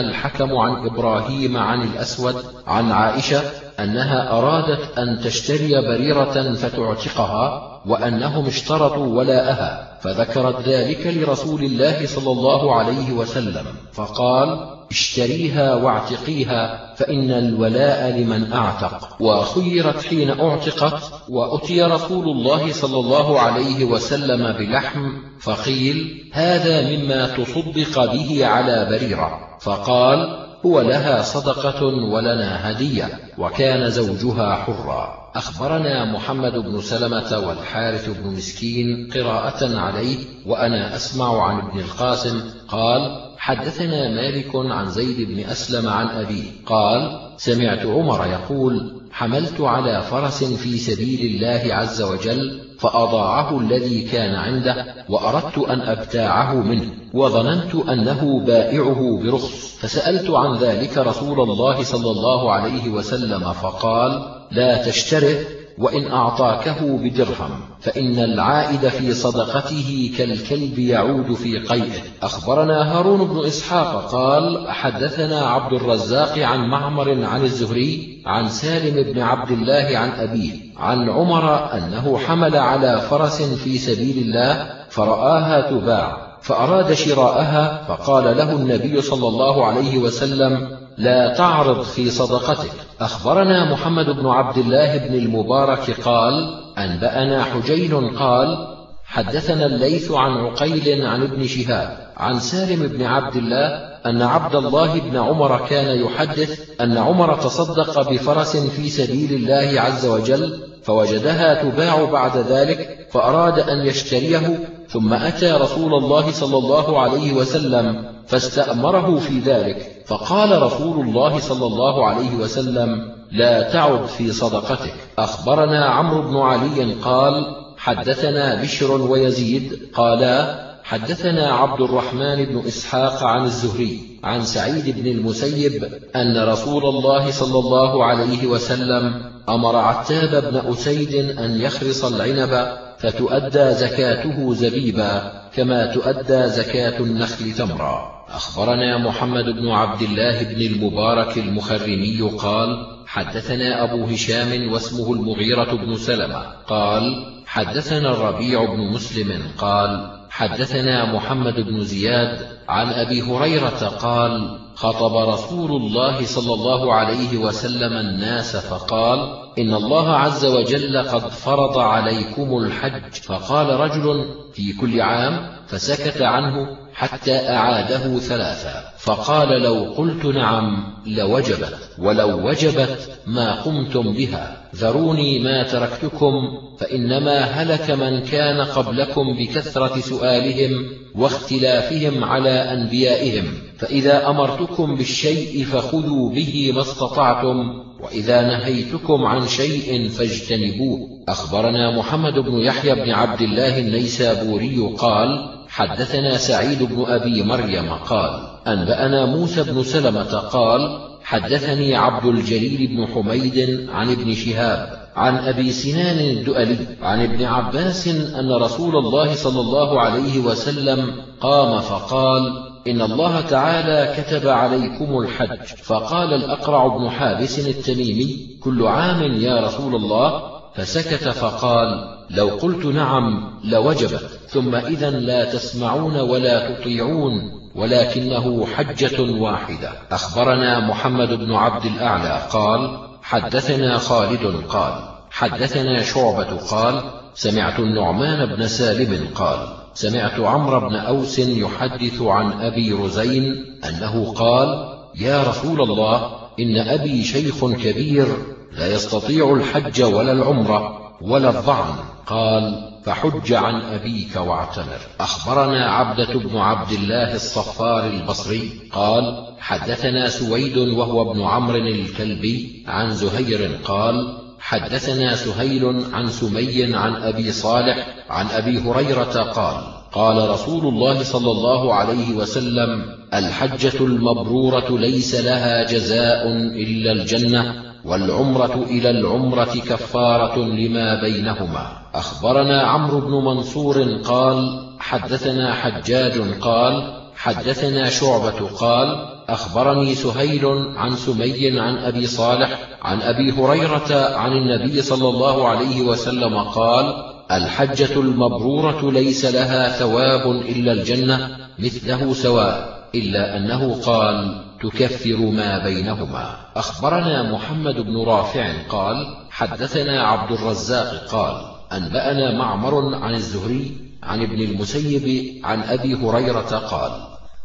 الحكم عن إبراهيم عن الأسود عن عائشة أنها أرادت أن تشتري بريرة فتعتقها وأنهم اشترطوا ولاءها فذكرت ذلك لرسول الله صلى الله عليه وسلم فقال اشتريها واعتقيها فإن الولاء لمن أعتق. وخيرت حين أعتقت وأتي رسول الله صلى الله عليه وسلم بلحم فقيل هذا مما تصدق به على بريرة. فقال هو لها صدقة ولنا هدية وكان زوجها حرا. أخبرنا محمد بن سلمة والحارث بن مسكين قراءة عليه وأنا أسمع عن ابن القاسم قال حدثنا مالك عن زيد بن أسلم عن أبيه قال سمعت عمر يقول حملت على فرس في سبيل الله عز وجل فأضاعه الذي كان عنده وأردت أن أبتاعه منه وظننت أنه بائعه برخص. فسألت عن ذلك رسول الله صلى الله عليه وسلم فقال لا تشتره وإن أعطاكه بدرهم فإن العائد في صدقته كالكلب يعود في قيئه. أخبرنا هارون بن إسحاق قال حدثنا عبد الرزاق عن معمر عن الزهري عن سالم بن عبد الله عن أبيه عن عمر أنه حمل على فرس في سبيل الله فرآها تباع فأراد شراءها فقال له النبي صلى الله عليه وسلم لا تعرض في صدقتك. أخبرنا محمد بن عبد الله بن المبارك قال أنبأنا حجين قال حدثنا الليث عن عقيل عن ابن شهاب عن سالم بن عبد الله أن عبد الله بن عمر كان يحدث أن عمر تصدق بفرس في سبيل الله عز وجل فوجدها تباع بعد ذلك فأراد أن يشتريه ثم أتى رسول الله صلى الله عليه وسلم فاستأمره في ذلك فقال رسول الله صلى الله عليه وسلم لا تعد في صدقتك. أخبرنا عمرو بن علي قال حدثنا بشر ويزيد. قالا حدثنا عبد الرحمن بن إسحاق عن الزهري. عن سعيد بن المسيب أن رسول الله صلى الله عليه وسلم أمر عتاب بن أسيد أن يخرص العنب فتؤدى زكاته زبيبا كما تؤدى زكاة النخل تمرا. أخبرنا محمد بن عبد الله بن المبارك المخرمي قال حدثنا أبو هشام واسمه المغيرة بن سلمة قال حدثنا الربيع بن مسلم قال حدثنا محمد بن زياد عن أبي هريرة قال خطب رسول الله صلى الله عليه وسلم الناس فقال إن الله عز وجل قد فرض عليكم الحج. فقال رجل في كل عام فسكت عنه حتى أعاده ثلاثا. فقال لو قلت نعم لوجبت ولو وجبت ما قمتم بها. ذروني ما تركتكم فإنما هلك من كان قبلكم بكثرة سؤالهم واختلافهم على أنبيائهم. فإذا أمرتكم بالشيء فخذوا به ما استطعتم وإذا نهيتكم عن شيء فاجتنبوه. أخبرنا محمد بن يحيى بن عبد الله النيسابوري قال حدثنا سعيد بن أبي مريم قال أنبأنا موسى بن سلمة قال حدثني عبد الجليل بن حميد عن ابن شهاب عن أبي سنان الدؤلي عن ابن عباس أن رسول الله صلى الله عليه وسلم قام فقال إن الله تعالى كتب عليكم الحج فقال الأقرع بن حابس التميمي كل عام يا رسول الله فسكت فقال لو قلت نعم لوجبت ثم إذا لا تسمعون ولا تطيعون ولكنه حجة واحدة. أخبرنا محمد بن عبد الأعلى قال حدثنا خالد قال حدثنا شعبة قال سمعت النعمان بن سالم قال سمعت عمرو بن أوس يحدث عن أبي رزين أنه قال يا رسول الله إن أبي شيخ كبير لا يستطيع الحج ولا العمرة. ولا الظعن. قال فحج عن أبيك واعتمر. أخبرنا عبدة بن عبد الله الصفار البصري. قال حدثنا سويد وهو ابن عمرو الكلبي عن زهير. قال حدثنا سهيل عن سمي عن أبي صالح عن أبي هريرة قال قال رسول الله صلى الله عليه وسلم الحجة المبرورة ليس لها جزاء إلا الجنة. والعمرة إلى العمرة كفارة لما بينهما. أخبرنا عمرو بن منصور قال حدثنا حجاج قال حدثنا شعبة قال أخبرني سهيل عن سمي عن أبي صالح عن أبي هريرة عن النبي صلى الله عليه وسلم قال الحجة المبرورة ليس لها ثواب إلا الجنة مثله سواء إلا أنه قال تكفر ما بينهما. أخبرنا محمد بن رافع قال حدثنا عبد الرزاق قال أنبأنا معمر عن الزهري عن ابن المسيب عن أبي هريرة قال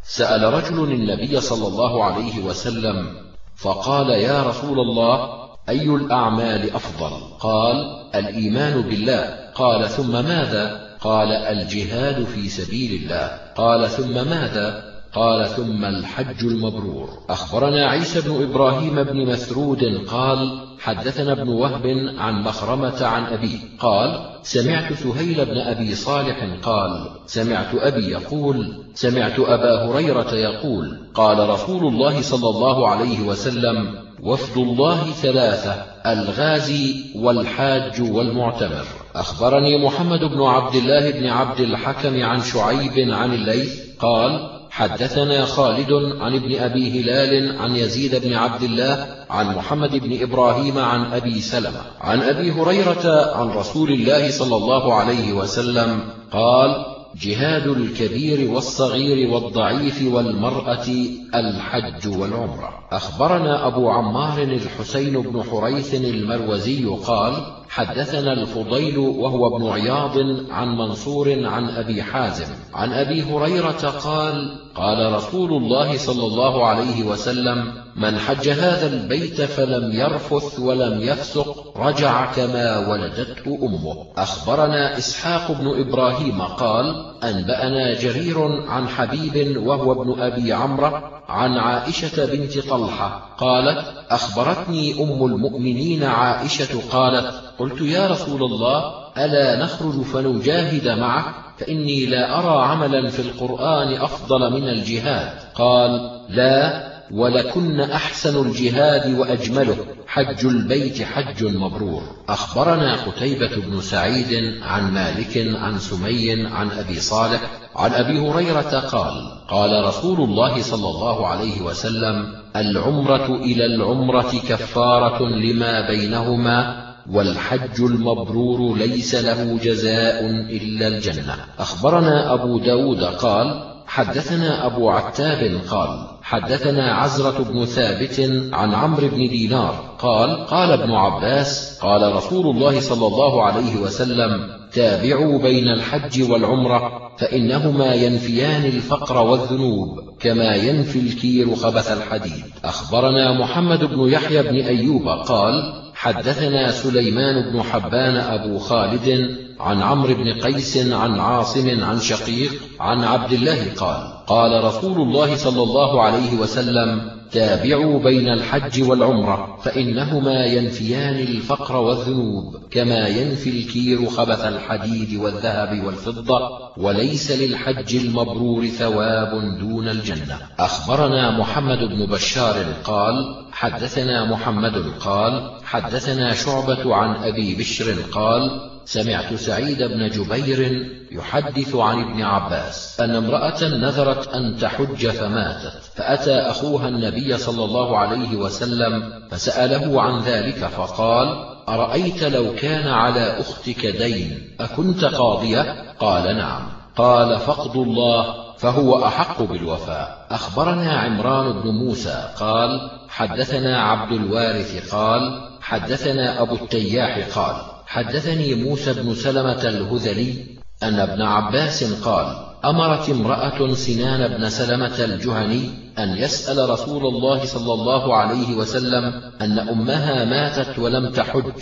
سأل رجل النبي صلى الله عليه وسلم فقال يا رسول الله أي الأعمال أفضل؟ قال الإيمان بالله. قال ثم ماذا؟ قال الجهاد في سبيل الله. قال ثم ماذا؟ قال ثم الحج المبرور. أخبرنا عيسى بن إبراهيم بن مسرود قال حدثنا ابن وهب عن مخرمة عن أبي قال سمعت سهيل بن أبي صالح قال سمعت أبي يقول سمعت أبا هريرة يقول قال رسول الله صلى الله عليه وسلم وفد الله ثلاثة الغازي والحاج والمعتمر. أخبرني محمد بن عبد الله بن عبد الحكم عن شعيب عن الليث قال حدثنا خالد عن ابن أبي هلال عن يزيد بن عبد الله عن محمد بن إبراهيم عن أبي سلمة عن أبي هريرة عن رسول الله صلى الله عليه وسلم قال جهاد الكبير والصغير والضعيف والمرأة الحج والعمرة. أخبرنا أبو عمار الحسين بن حريث المروزي قال حدثنا الفضيل وهو ابن عياض عن منصور عن أبي حازم عن أبي هريرة قال قال رسول الله صلى الله عليه وسلم من حج هذا البيت فلم يرفث ولم يفسق رجع كما ولدته أمه. أخبرنا إسحاق بن إبراهيم قال أنبأنا جرير عن حبيب وهو ابن أبي عمرو عن عائشة بنت طلحة قالت أخبرتني أم المؤمنين عائشة قالت قلت يا رسول الله ألا نخرج فنجاهد معك؟ فإني لا أرى عملا في القرآن أفضل من الجهاد. قال لا. ولكن أحسن الجهاد وأجمله حج البيت حج مبرور. أخبرنا قتيبة بن سعيد عن مالك عن سمي عن أبي صالح عن أبي هريرة قال قال رسول الله صلى الله عليه وسلم العمرة إلى العمرة كفارة لما بينهما والحج المبرور ليس له جزاء إلا الجنة. أخبرنا أبو داود قال حدثنا أبو عتاب قال حدثنا عزرة بن ثابت عن عمرو بن دينار قال قال ابن عباس قال رسول الله صلى الله عليه وسلم تابعوا بين الحج والعمرة فإنهما ينفيان الفقر والذنوب كما ينفي الكير خبث الحديد. أخبرنا محمد بن يحيى بن أيوب قال حدثنا سليمان بن حبان أبو خالد عن عمرو بن قيس عن عاصم عن شقيق عن عبد الله قال قال رسول الله صلى الله عليه وسلم تابعوا بين الحج والعمرة فإنهما ينفيان الفقر والذنوب كما ينفي الكير خبث الحديد والذهب والفضة وليس للحج المبرور ثواب دون الجنة. أخبرنا محمد بن بشار قال حدثنا محمد قال حدثنا شعبة عن أبي بشر قال سمعت سعيد بن جبير يحدث عن ابن عباس أن امرأة نذرت أن تحج فماتت فأتى أخوها النبي صلى الله عليه وسلم فسأله عن ذلك فقال أرأيت لو كان على أختك دين أكنت قاضية؟ قال نعم قال فقد الله فهو أحق بالوفاء أخبرنا عمران بن موسى قال حدثنا عبد الوارث قال حدثنا أبو التياح قال حدثني موسى بن سلمة الهذلي أن ابن عباس قال أمرت امرأة سنان بن سلمة الجهني أن يسأل رسول الله صلى الله عليه وسلم أن أمها ماتت ولم تحج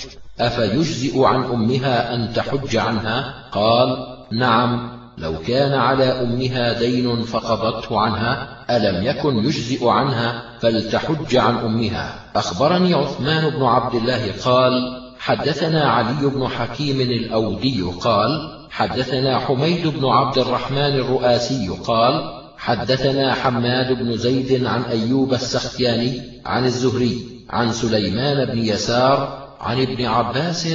أفيجزئ عن أمها أن تحج عنها؟ قال نعم لو كان على أمها دين فقضته عنها ألم يكن يجزئ عنها فلتحج عن أمها؟ أخبرني عثمان بن عبد الله قال حدثنا علي بن حكيم الأودي قال حدثنا حميد بن عبد الرحمن الرؤاسي قال حدثنا حماد بن زيد عن أيوب السختياني عن الزهري عن سليمان بن يسار عن ابن عباس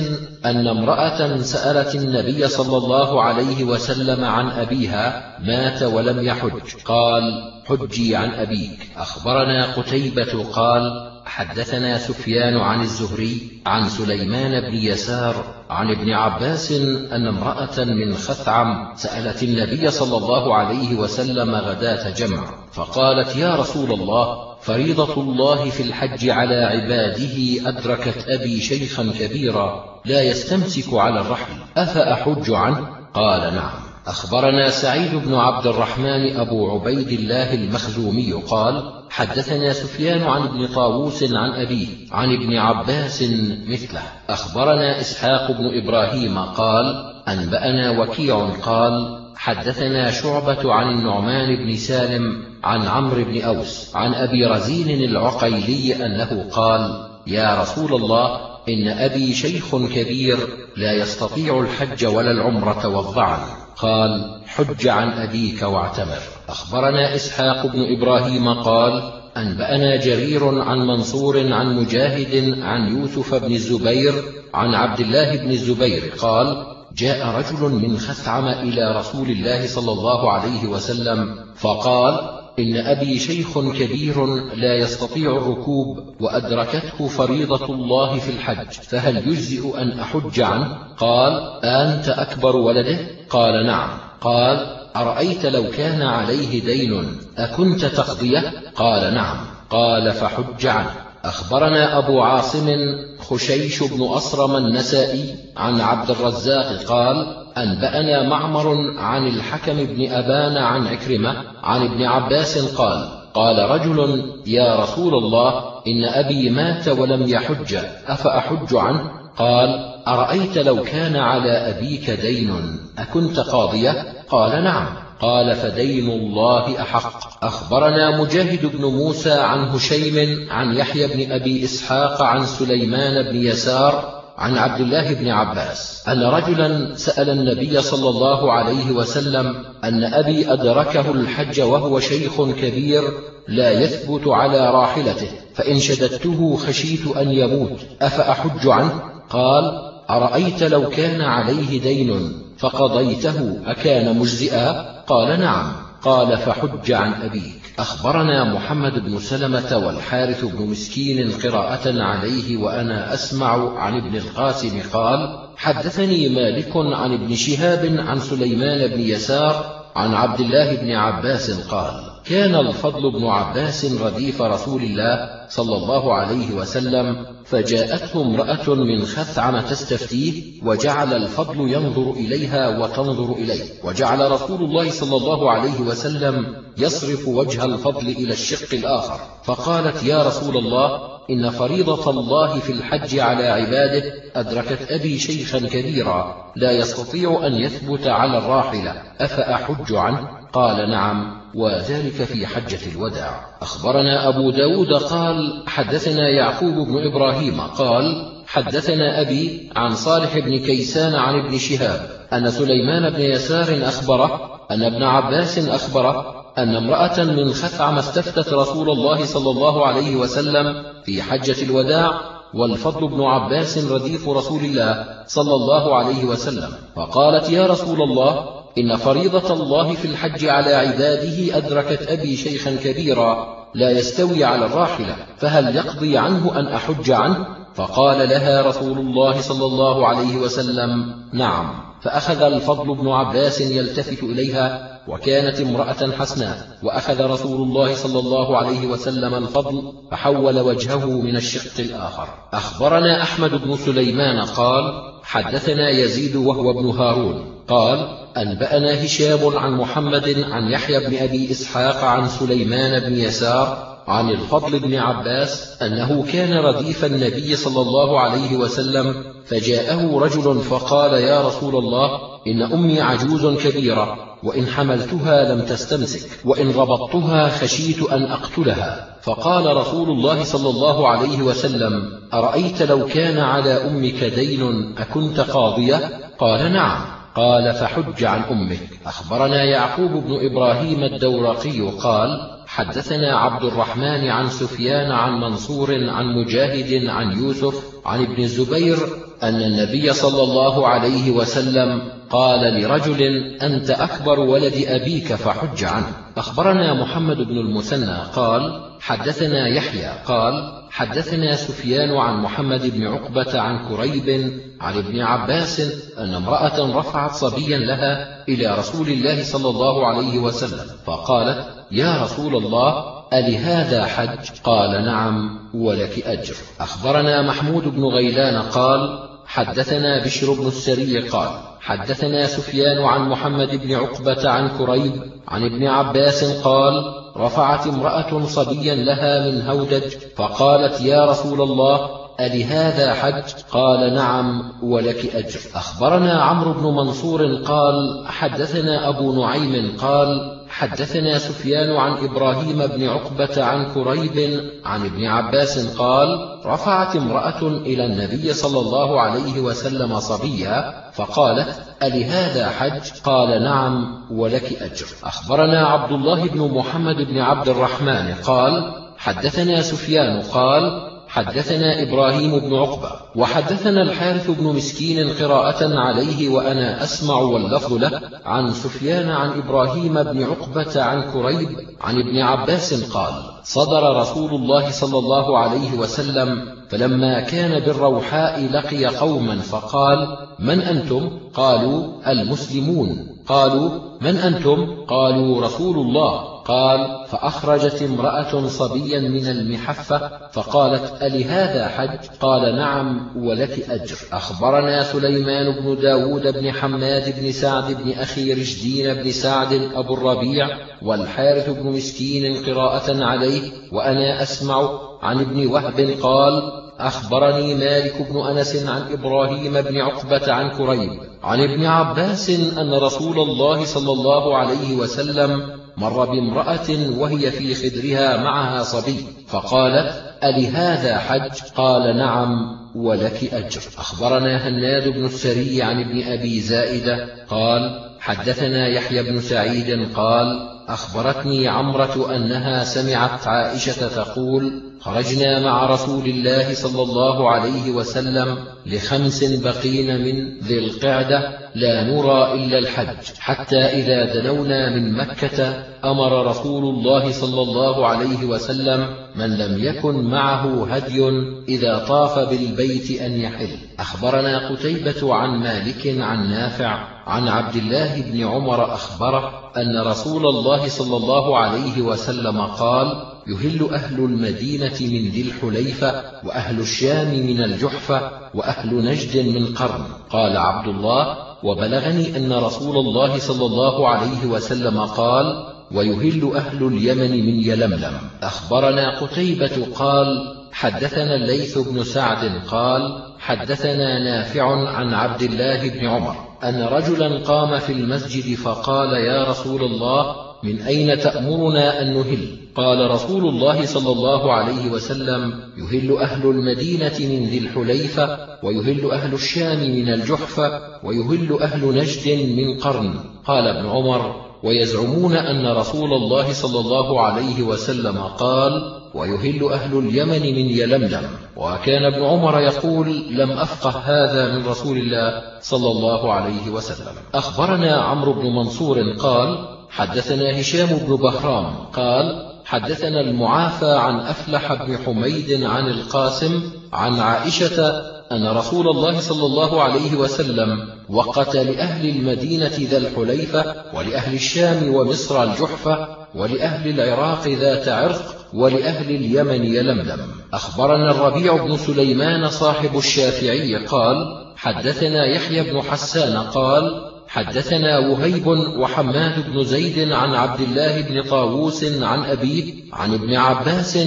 أن امرأة سألت النبي صلى الله عليه وسلم عن أبيها مات ولم يحج قال حجي عن أبيك. أخبرنا قتيبة قال حدثنا سفيان عن الزهري عن سليمان بن يسار عن ابن عباس أن امرأة من خثعم سألت النبي صلى الله عليه وسلم غداة جمع فقالت يا رسول الله فريضة الله في الحج على عباده أدركت أبي شيخا كبيرا لا يستمسك على الرحل أفأحج عنه؟ قال نعم. أخبرنا سعيد بن عبد الرحمن أبو عبيد الله المخزومي قال حدثنا سفيان عن ابن طاووس عن أبيه عن ابن عباس مثله. أخبرنا إسحاق بن إبراهيم قال أنبأنا وكيع قال حدثنا شعبة عن النعمان بن سالم عن عمرو بن أوس عن أبي رزين العقيلي أنه قال يا رسول الله إن أبي شيخ كبير لا يستطيع الحج ولا العمرة والضعن. قال حج عن أبيك واعتمر. أخبرنا إسحاق بن إبراهيم قال أنبأنا جرير عن منصور عن مجاهد عن يوسف بن الزبير عن عبد الله بن الزبير قال جاء رجل من خثعم إلى رسول الله صلى الله عليه وسلم فقال إن أبي شيخ كبير لا يستطيع الركوب وأدركته فريضة الله في الحج فهل يجزئ أن أحج عنه؟ قال أنت أكبر ولده؟ قال نعم. قال أرأيت لو كان عليه دين أكنت تقضيه؟ قال نعم. قال فحج عنه. أخبرنا أبو عاصم خشيش بن أصرم النسائي عن عبد الرزاق قال أنبأنا معمر عن الحكم بن أبان عن عكرمة عن ابن عباس قال قال رجل يا رسول الله إن أبي مات ولم يحج أفأحج عنه؟ قال أرأيت لو كان على أبيك دين أكنت قاضية؟ قال نعم. قال فدين الله أحق. أخبرنا مجاهد بن موسى عن هشيم عن يحيى بن أبي إسحاق عن سليمان بن يسار عن عبد الله بن عباس أن رجلا سأل النبي صلى الله عليه وسلم أن أبي أدركه الحج وهو شيخ كبير لا يثبت على راحلته فإن شددته خشيت أن يموت أفأحج عنه؟ قال أرأيت لو كان عليه دين فقضيته أكان مجزئا؟ قال نعم. قال فحج عن أبيك. أخبرنا محمد بن سلمة والحارث بن مسكين قراءة عليه وأنا أسمع عن ابن القاسم قال حدثني مالك عن ابن شهاب عن سليمان بن يسار عن عبد الله بن عباس قال كان الفضل بن عباس رديف رسول الله صلى الله عليه وسلم فجاءته امرأة من خثعم تستفتيه وجعل الفضل ينظر إليها وتنظر إليه. وجعل رسول الله صلى الله عليه وسلم يصرف وجه الفضل إلى الشق الآخر. فقالت يا رسول الله إن فريضة الله في الحج على عباده أدركت أبي شيخا كبيرا لا يستطيع أن يثبت على الراحلة أفأحج عنه؟ قال نعم وذلك في حجة الوداع. أخبرنا أبو داود قال حدثنا يعقوب بن إبراهيم قال حدثنا أبي عن صالح بن كيسان عن ابن شهاب أن سليمان بن يسار أخبره أن ابن عباس أخبره أن امرأة من خثعم استفتت رسول الله صلى الله عليه وسلم في حجة الوداع والفضل بن عباس رديف رسول الله صلى الله عليه وسلم. فقالت يا رسول الله إن فريضة الله في الحج على عباده أدركت أبي شيخا كبيرا لا يستوي على الراحلة فهل يقضي عنه أن أحج عنه؟ فقال لها رسول الله صلى الله عليه وسلم نعم. فأخذ الفضل بن عباس يلتفت إليها وكانت امرأة حسناء وأخذ رسول الله صلى الله عليه وسلم الفضل فحول وجهه من الشق الآخر. أخبرنا أحمد بن سليمان قال حدثنا يزيد وهو ابن هارون. قال أنبأنا هشام عن محمد عن يحيى بن أبي إسحاق عن سليمان بن يسار عن الفضل بن عباس أنه كان رديف النبي صلى الله عليه وسلم فجاءه رجل فقال يا رسول الله إن أمي عجوز كبيرة وإن حملتها لم تستمسك وإن ربطتها خشيت أن أقتلها. فقال رسول الله صلى الله عليه وسلم أرأيت لو كان على أمك دين أكنت قاضية؟ قال نعم. قال فحج عن أمك. أخبرنا يعقوب بن إبراهيم الدورقي قال حدثنا عبد الرحمن عن سفيان عن منصور عن مجاهد عن يوسف عن ابن الزبير أن النبي صلى الله عليه وسلم قال لرجل أنت أكبر ولد أبيك فحج عنه. أخبرنا محمد بن المثنى قال حدثنا يحيى قال حدثنا سفيان عن محمد بن عقبة عن كريب عن ابن عباس أن امرأة رفعت صبيا لها إلى رسول الله صلى الله عليه وسلم فقالت يا رسول الله ألهذا حج؟ قال نعم ولك أجر. أخبرنا محمود بن غيلان قال حدثنا بشر بن السري قال حدثنا سفيان عن محمد بن عقبة عن كريب عن ابن عباس قال رفعت امرأة صبيا لها من هودج فقالت يا رسول الله ألهذا حج؟ قال نعم ولك أجر. أخبرنا عمرو بن منصور قال حدثنا أبو نعيم قال حدثنا سفيان عن إبراهيم بن عقبة عن كريب عن ابن عباس قال رفعت امرأة إلى النبي صلى الله عليه وسلم صبيا فقالت ألهذا حج؟ قال نعم ولك أجر. أخبرنا عبد الله بن محمد بن عبد الرحمن قال حدثنا سفيان قال حدثنا إبراهيم بن عقبة وحدثنا الحارث بن مسكين قراءة عليه وأنا أسمع واللفظ له عن سفيان عن إبراهيم بن عقبة عن كريب عن ابن عباس قال صدر رسول الله صلى الله عليه وسلم فلما كان بالروحاء لقي قوما فقال من أنتم؟ قالوا المسلمون قالوا من أنتم؟ قالوا رسول الله قال فأخرجت امرأة صبيا من المحفة فقالت ألهذا حج؟ قال نعم ولك أجر. أخبرنا سليمان بن داود بن حماد بن سعد بن أخي رشدين بن سعد أبو الربيع والحارث بن مسكين قراءة عليه وأنا أسمع عن ابن وهب قال أخبرني مالك بن أنس عن إبراهيم بن عقبة عن كريب عن ابن عباس أن رسول الله صلى الله عليه وسلم مر بامرأة وهي في خدرها معها صبي فقالت ألهذا حج؟ قال نعم ولك أجر. أخبرنا هناد بن السري عن ابن أبي زائدة قال حدثنا يحيى بن سعيد قال أخبرتني عمرة أنها سمعت عائشة تقول خرجنا مع رسول الله صلى الله عليه وسلم لخمس بقين من ذي القعدة لا نرى إلا الحج حتى إذا دنونا من مكة أمر رسول الله صلى الله عليه وسلم من لم يكن معه هدي إذا طاف بالبيت أن يحل. أخبرنا قتيبة عن مالك عن نافع عن عبد الله بن عمر أخبره أن رسول الله صلى الله عليه وسلم قال يهل أهل المدينة من ذي الحليفة وأهل الشام من الجحفة وأهل نجد من قرن. قال عبد الله وبلغني أن رسول الله صلى الله عليه وسلم قال ويهل أهل اليمن من يلملم. أخبرنا قتيبة قال حدثنا الليث بن سعد قال حدثنا نافع عن عبد الله بن عمر. أن رجلا قام في المسجد فقال يا رسول الله من أين تأمرنا أن نهل؟ قال رسول الله صلى الله عليه وسلم يهل أهل المدينة من ذي الحليفة ويهل أهل الشام من الجحفة ويهل أهل نجد من قرن. قال ابن عمر ويزعمون أن رسول الله صلى الله عليه وسلم قال ويهل أهل اليمن من يلملم وكان ابن عمر يقول لم أفقه هذا من رسول الله صلى الله عليه وسلم أخبرنا عمرو بن منصور قال حدثنا هشام بن بهرام قال حدثنا المعافى عن أفلح بن حميد عن القاسم عن عائشة أن رسول الله صلى الله عليه وسلم وقت لأهل المدينة ذا الحليفة ولأهل الشام ومصر الجحفة ولأهل العراق ذات عرق ولأهل اليمن يلملم. أخبرنا الربيع بن سليمان صاحب الشافعي قال حدثنا يحيى بن حسان قال حدثنا وهيب وحماد بن زيد عن عبد الله بن طاووس عن أبيه عن ابن عباس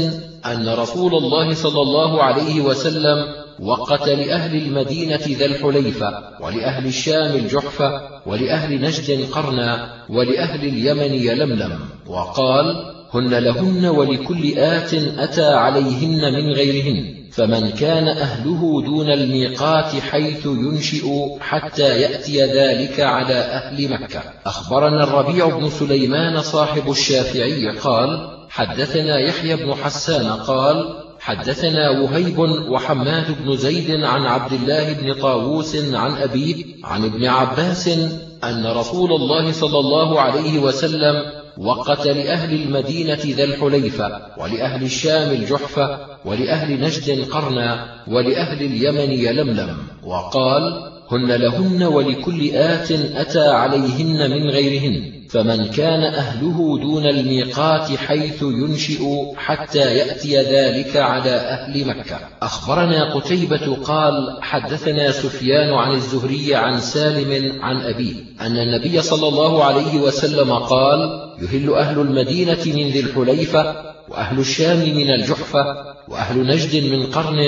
أن رسول الله صلى الله عليه وسلم وقت لأهل المدينة ذا الحليفة ولأهل الشام الجحفة ولأهل نجد قرنا ولأهل اليمن يلملم وقال هن لهن ولكل آت أتى عليهن من غيرهن فمن كان أهله دون الميقات حيث ينشئ حتى يأتي ذلك على أهل مكة. أخبرنا الربيع بن سليمان صاحب الشافعي قال حدثنا يحيى بن حسان قال حدثنا وهيب وحماد بن زيد عن عبد الله بن طاووس عن أبيه عن ابن عباس أن رسول الله صلى الله عليه وسلم وقت لأهل المدينة ذا الحليفة ولأهل الشام الجحفة ولأهل نجد قرنا ولأهل اليمن يلملم. وقال هن لهن ولكل آت أتى عليهن من غيرهن فمن كان أهله دون الميقات حيث ينشئ حتى يأتي ذلك على أهل مكة. أخبرنا قتيبة قال حدثنا سفيان عن الزهري عن سالم عن أبيه أن النبي صلى الله عليه وسلم قال يهل أهل المدينة من ذي الحليفة وأهل الشام من الجحفة وأهل نجد من قرن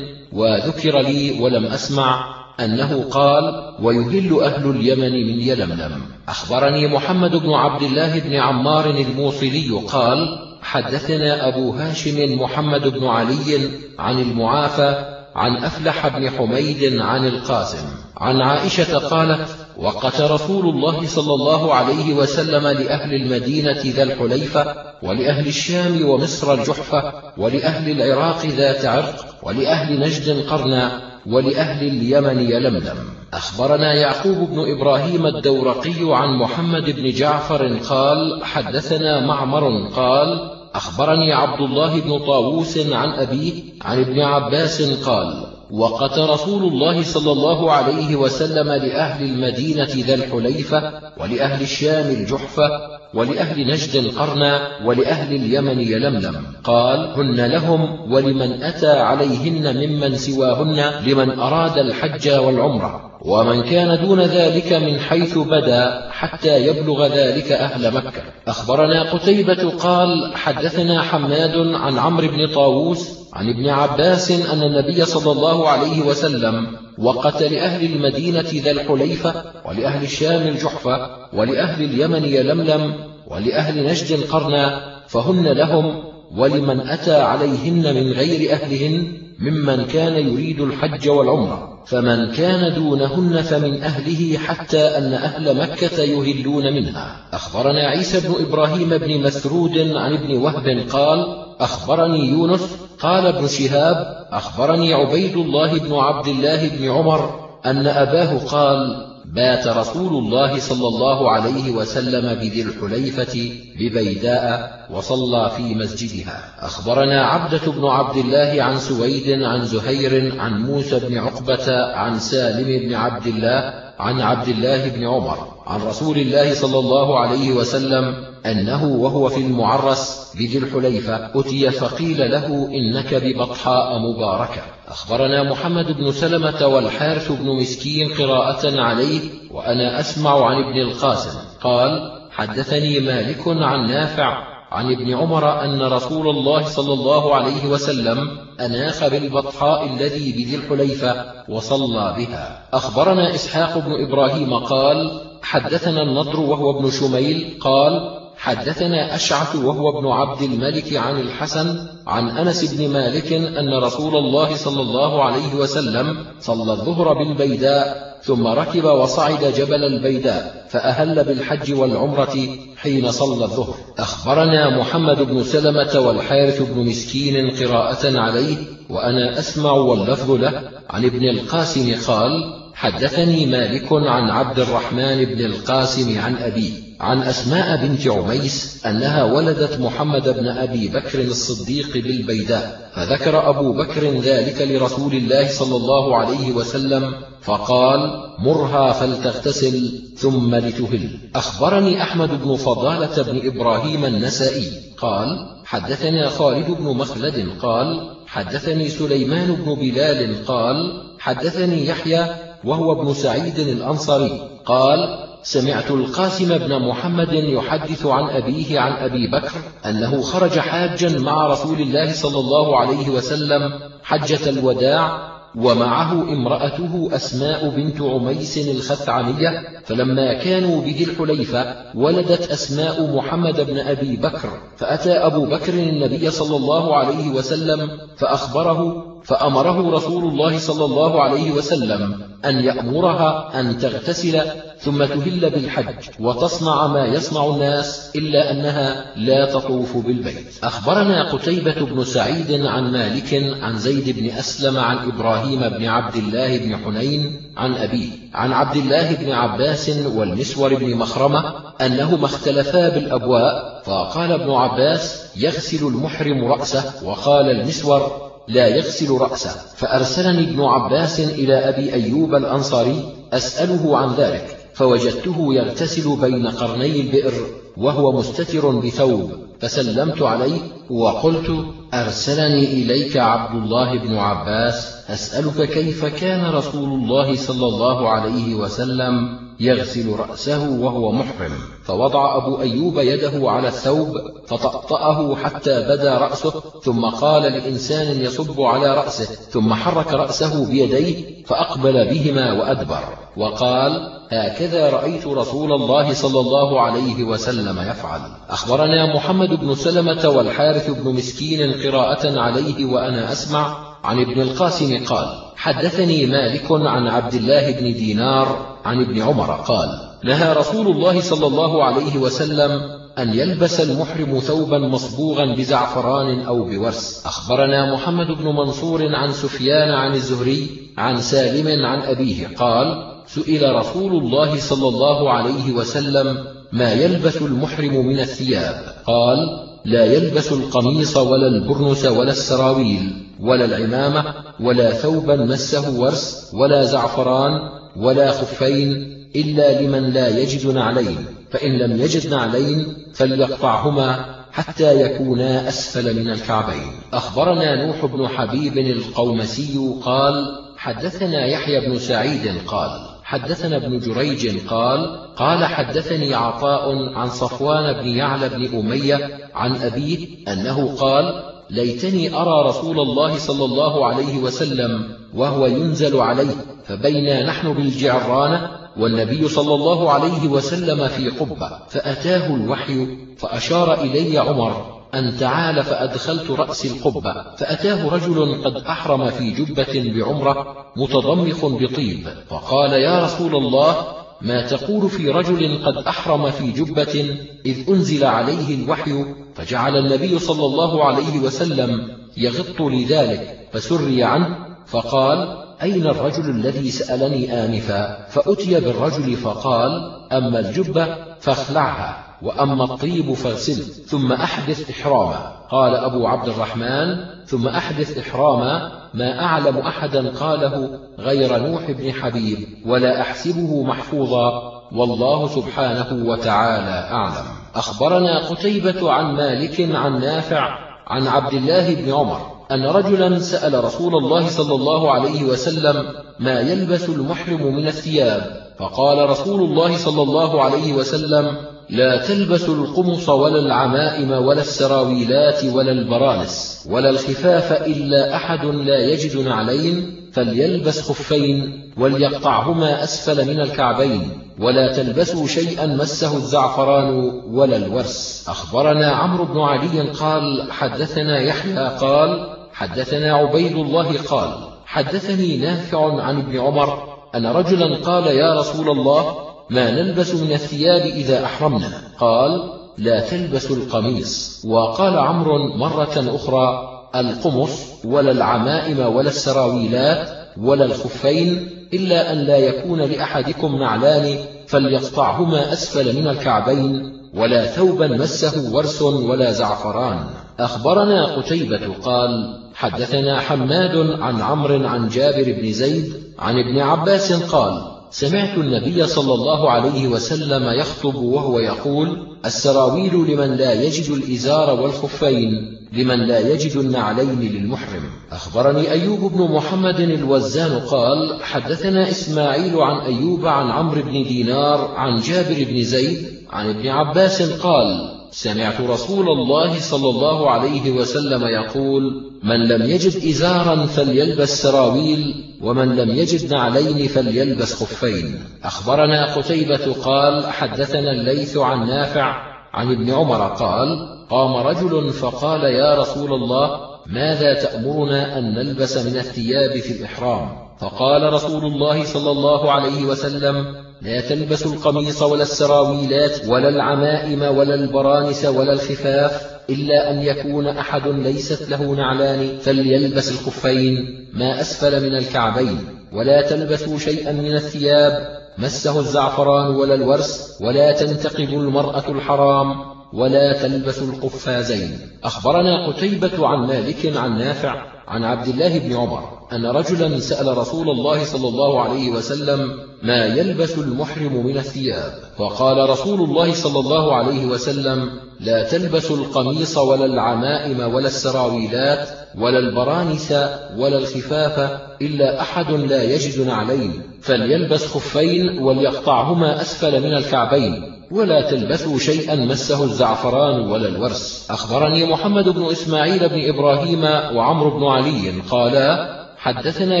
وذكر لي ولم أسمع. أنه قال ويهل أهل اليمن من يلملم. أخبرني محمد بن عبد الله بن عمار الموصلي قال حدثنا أبو هاشم محمد بن علي عن المعافى عن أفلح بن حميد عن القاسم. عن عائشة قالت وقت رسول الله صلى الله عليه وسلم لأهل المدينة ذا الحليفة ولأهل الشام ومصر الجحفة ولأهل العراق ذات عرق ولأهل نجد قرنا ولأهل اليمن يلملم. أخبرنا يعقوب بن إبراهيم الدورقي عن محمد بن جعفر قال حدثنا معمر قال أخبرني عبد الله بن طاووس عن أبيه عن ابن عباس قال وقت رسول الله صلى الله عليه وسلم لأهل المدينة ذا الحليفة ولأهل الشام الجحفة ولأهل نجد قرنا ولأهل اليمن يلملم. قال هن لهم ولمن أتى عليهن ممن سواهن لمن أراد الحج والعمرة. ومن كان دون ذلك من حيث بدا حتى يبلغ ذلك أهل مكة. أخبرنا قتيبة قال حدثنا حماد عن عمرو بن طاووس عن ابن عباس أن النبي صلى الله عليه وسلم وقت لأهل المدينة ذا الحليفة ولأهل الشام الجحفة ولأهل اليمن يلملم ولأهل نجد قرنا فهن لهم ولمن أتى عليهن من غير أهلهن ممن كان يريد الحج والعمرة فمن كان دونهن فمن أهله حتى أن أهل مكة يهلون منها. أخبرنا عيسى بن إبراهيم بن مسرود عن ابن وهب قال أخبرني يونس قال ابن شهاب أخبرني عبيد الله بن عبد الله بن عمر أن أباه قال بات رسول الله صلى الله عليه وسلم بذي الحليفة ببيداء وصلى في مسجدها. أخبرنا عبدة بن عبد الله عن سويد عن زهير عن موسى بن عقبة عن سالم بن عبد الله عن عبد الله بن عمر عن رسول الله صلى الله عليه وسلم أنه وهو في المعرس بذي الحليفة أتي فقيل له إنك ببطحاء مباركة. أخبرنا محمد بن سلمة والحارث بن مسكين قراءة عليه وأنا أسمع عن ابن القاسم. قال حدثني مالك عن نافع عن ابن عمر أن رسول الله صلى الله عليه وسلم أناخ بالبطحاء الذي بذي الحليفة وصلى بها. أخبرنا إسحاق بن إبراهيم قال حدثنا النضر وهو ابن شميل قال حدثنا أشعث وهو ابن عبد الملك عن الحسن عن أنس بن مالك أن رسول الله صلى الله عليه وسلم صلى الظهر بالبيداء ثم ركب وصعد جبل البيداء فأهل بالحج والعمرة حين صلى الظهر. أخبرنا محمد بن سلمة والحارث بن مسكين قراءة عليه وأنا أسمع واللفظ له. عن ابن القاسم قال حدثني مالك عن عبد الرحمن بن القاسم عن أبيه. عن أسماء بنت عميس أنها ولدت محمد بن أبي بكر الصديق بالبيداء فذكر أبو بكر ذلك لرسول الله صلى الله عليه وسلم فقال مرها فلتغتسل ثم لتهل. أخبرني أحمد بن فضالة بن إبراهيم النسائي قال حدثنا خالد بن مخلد قال حدثني سليمان بن بلال قال حدثني يحيى وهو ابن سعيد الأنصاري قال سمعت القاسم بن محمد يحدث عن أبيه عن أبي بكر أنه خرج حاجا مع رسول الله صلى الله عليه وسلم حجة الوداع ومعه امرأته أسماء بنت عميس الخثعمية فلما كانوا بذي الحليفة ولدت أسماء محمد بن أبي بكر فأتى أبو بكر النبي صلى الله عليه وسلم فأخبره فأمره رسول الله صلى الله عليه وسلم أن يأمرها أن تغتسل ثم تهل بالحج وتصنع ما يصنع الناس إلا أنها لا تطوف بالبيت. أخبرنا قتيبة بن سعيد عن مالك عن زيد بن أسلم عن إبراهيم بن عبد الله بن حنين عن أبيه عن عبد الله بن عباس والمسور بن مخرمة أنهما اختلفا بالأبواء فقال ابن عباس يغسل المحرم رأسه وقال المسور لا يغسل رأسه. فأرسلني ابن عباس إلى أبي أيوب الأنصاري أسأله عن ذلك فوجدته يغتسل بين قرني البئر وهو مستتر بثوب فسلمت عليه وقلت أرسلني إليك عبد الله بن عباس أسألك كيف كان رسول الله صلى الله عليه وسلم؟ يغسل رأسه وهو محرم. فوضع أبو أيوب يده على الثوب فطأطأه حتى بدا رأسه ثم قال لإنسان يصب على رأسه ثم حرك رأسه بيديه فأقبل بهما وأدبر. وقال هكذا رأيت رسول الله صلى الله عليه وسلم يفعل. أخبرنا محمد بن سلمة والحارث بن مسكين قراءة عليه وأنا أسمع عن ابن القاسم قال حدثني مالك عن عبد الله بن دينار عن ابن عمر قال نهى رسول الله صلى الله عليه وسلم أن يلبس المحرم ثوبا مصبوغا بزعفران أو بورس. أخبرنا محمد بن منصور عن سفيان عن الزهري عن سالم عن أبيه قال سئل رسول الله صلى الله عليه وسلم ما يلبس المحرم من الثياب؟ قال لا يلبس القميص ولا البرنس ولا السراويل ولا العمامة ولا ثوبا مسه ورس ولا زعفران ولا خفين إلا لمن لا يجد نعلين. فإن لم يجد نعلين فليقطعهما حتى يكونا أسفل من الكعبين. أخبرنا نوح بن حبيب القومسي قال حدثنا يحيى بن سعيد قال حدثنا ابن جريج قال قال حدثني عطاء عن صفوان بن يعلى بن أمية عن أبيه أنه قال ليتني أرى رسول الله صلى الله عليه وسلم وهو ينزل عليه فبينا نحن بالجعرانة والنبي صلى الله عليه وسلم في قبة فأتاه الوحي فأشار إلي عمر أن تعال فأدخلت رأسي القبة فأتاه رجل قد أحرم في جبة بعمرة متضمخ بطيب فقال يا رسول الله ما تقول في رجل قد أحرم في جبة إذ أنزل عليه الوحي فجعل النبي صلى الله عليه وسلم يغط لذلك فسري عنه فقال أين الرجل الذي سألني آنفا؟ فأتي بالرجل فقال أما الجبة فاخلعها. وأما الطيب فاغسله ثم أحدث إحراما. قال أبو عبد الرحمن ثم أحدث إحراما ما أعلم أحدا قاله غير نوح بن حبيب ولا أحسبه محفوظا والله سبحانه وتعالى أعلم. أخبرنا قتيبة عن مالك عن نافع عن عبد الله بن عمر أن رجلا سأل رسول الله صلى الله عليه وسلم ما يلبس المحرم من الثياب فقال رسول الله صلى الله عليه وسلم لا تلبسوا القمص ولا العمائم ولا السراويلات ولا البرانس ولا الخفاف إلا أحد لا يجد نعلين فليلبس خفين وليقطعهما أسفل من الكعبين ولا تلبسوا شيئا مسه الزعفران ولا الورس. أخبرنا عمرو بن علي قال حدثنا يحيى قال حدثنا عبيد الله قال حدثني نافع عن ابن عمر أن رجلا قال يا رسول الله ما نلبس من الثياب إذا أحرمنا. قال لا تلبس القميص. وقال عمرو مرة أخرى القمص ولا العمائم ولا السراويلات ولا الخفين إلا أن لا يكون لأحدكم نعلان فليقطعهما أسفل من الكعبين ولا ثوبا مسه ورس ولا زعفران. أخبرنا قتيبة قال حدثنا حماد عن عمرو عن جابر بن زيد عن ابن عباس قال سمعت النبي صلى الله عليه وسلم يخطب وهو يقول السراويل لمن لا يجد الإزار والخفين لمن لا يجد النعلين للمحرم. أخبرني أيوب بن محمد الوزان قال حدثنا إسماعيل عن أيوب عن عمرو بن دينار عن جابر بن زيد عن ابن عباس قال سمعت رسول الله صلى الله عليه وسلم يقول من لم يجد إزارا فليلبس سراويل ومن لم يجد نعلين فليلبس خفين. أخبرنا قتيبة قال حدثنا الليث عن نافع عن ابن عمر قال قام رجل فقال يا رسول الله ماذا تأمرنا أن نلبس من الثياب في الإحرام؟ فقال رسول الله صلى الله عليه وسلم لا تلبسوا القميص ولا السراويلات ولا العمائم ولا البرانس ولا الخفاف إلا أن يكون أحد ليست له نعلان فليلبس الخفين ما أسفل من الكعبين ولا تلبسوا شيئا من الثياب مسه الزعفران ولا الورس ولا تنتقب المرأة الحرام ولا تلبس القفازين أخبرنا قتيبة عن مالك عن نافع عن عبد الله بن عمر أن رجلا سأل رسول الله صلى الله عليه وسلم ما يلبس المحرم من الثياب؟ فقال رسول الله صلى الله عليه وسلم لا تلبس القميص ولا العمائم ولا السراويلات ولا البرانس ولا الخفاف إلا أحد لا يجد نعلين فليلبس خفين وليقطعهما أسفل من الكعبين. ولا تلبسوا شيئا مسه الزعفران ولا الورس. أخبرني محمد بن إسماعيل بن إبراهيم وعمر بن علي قالا حدثنا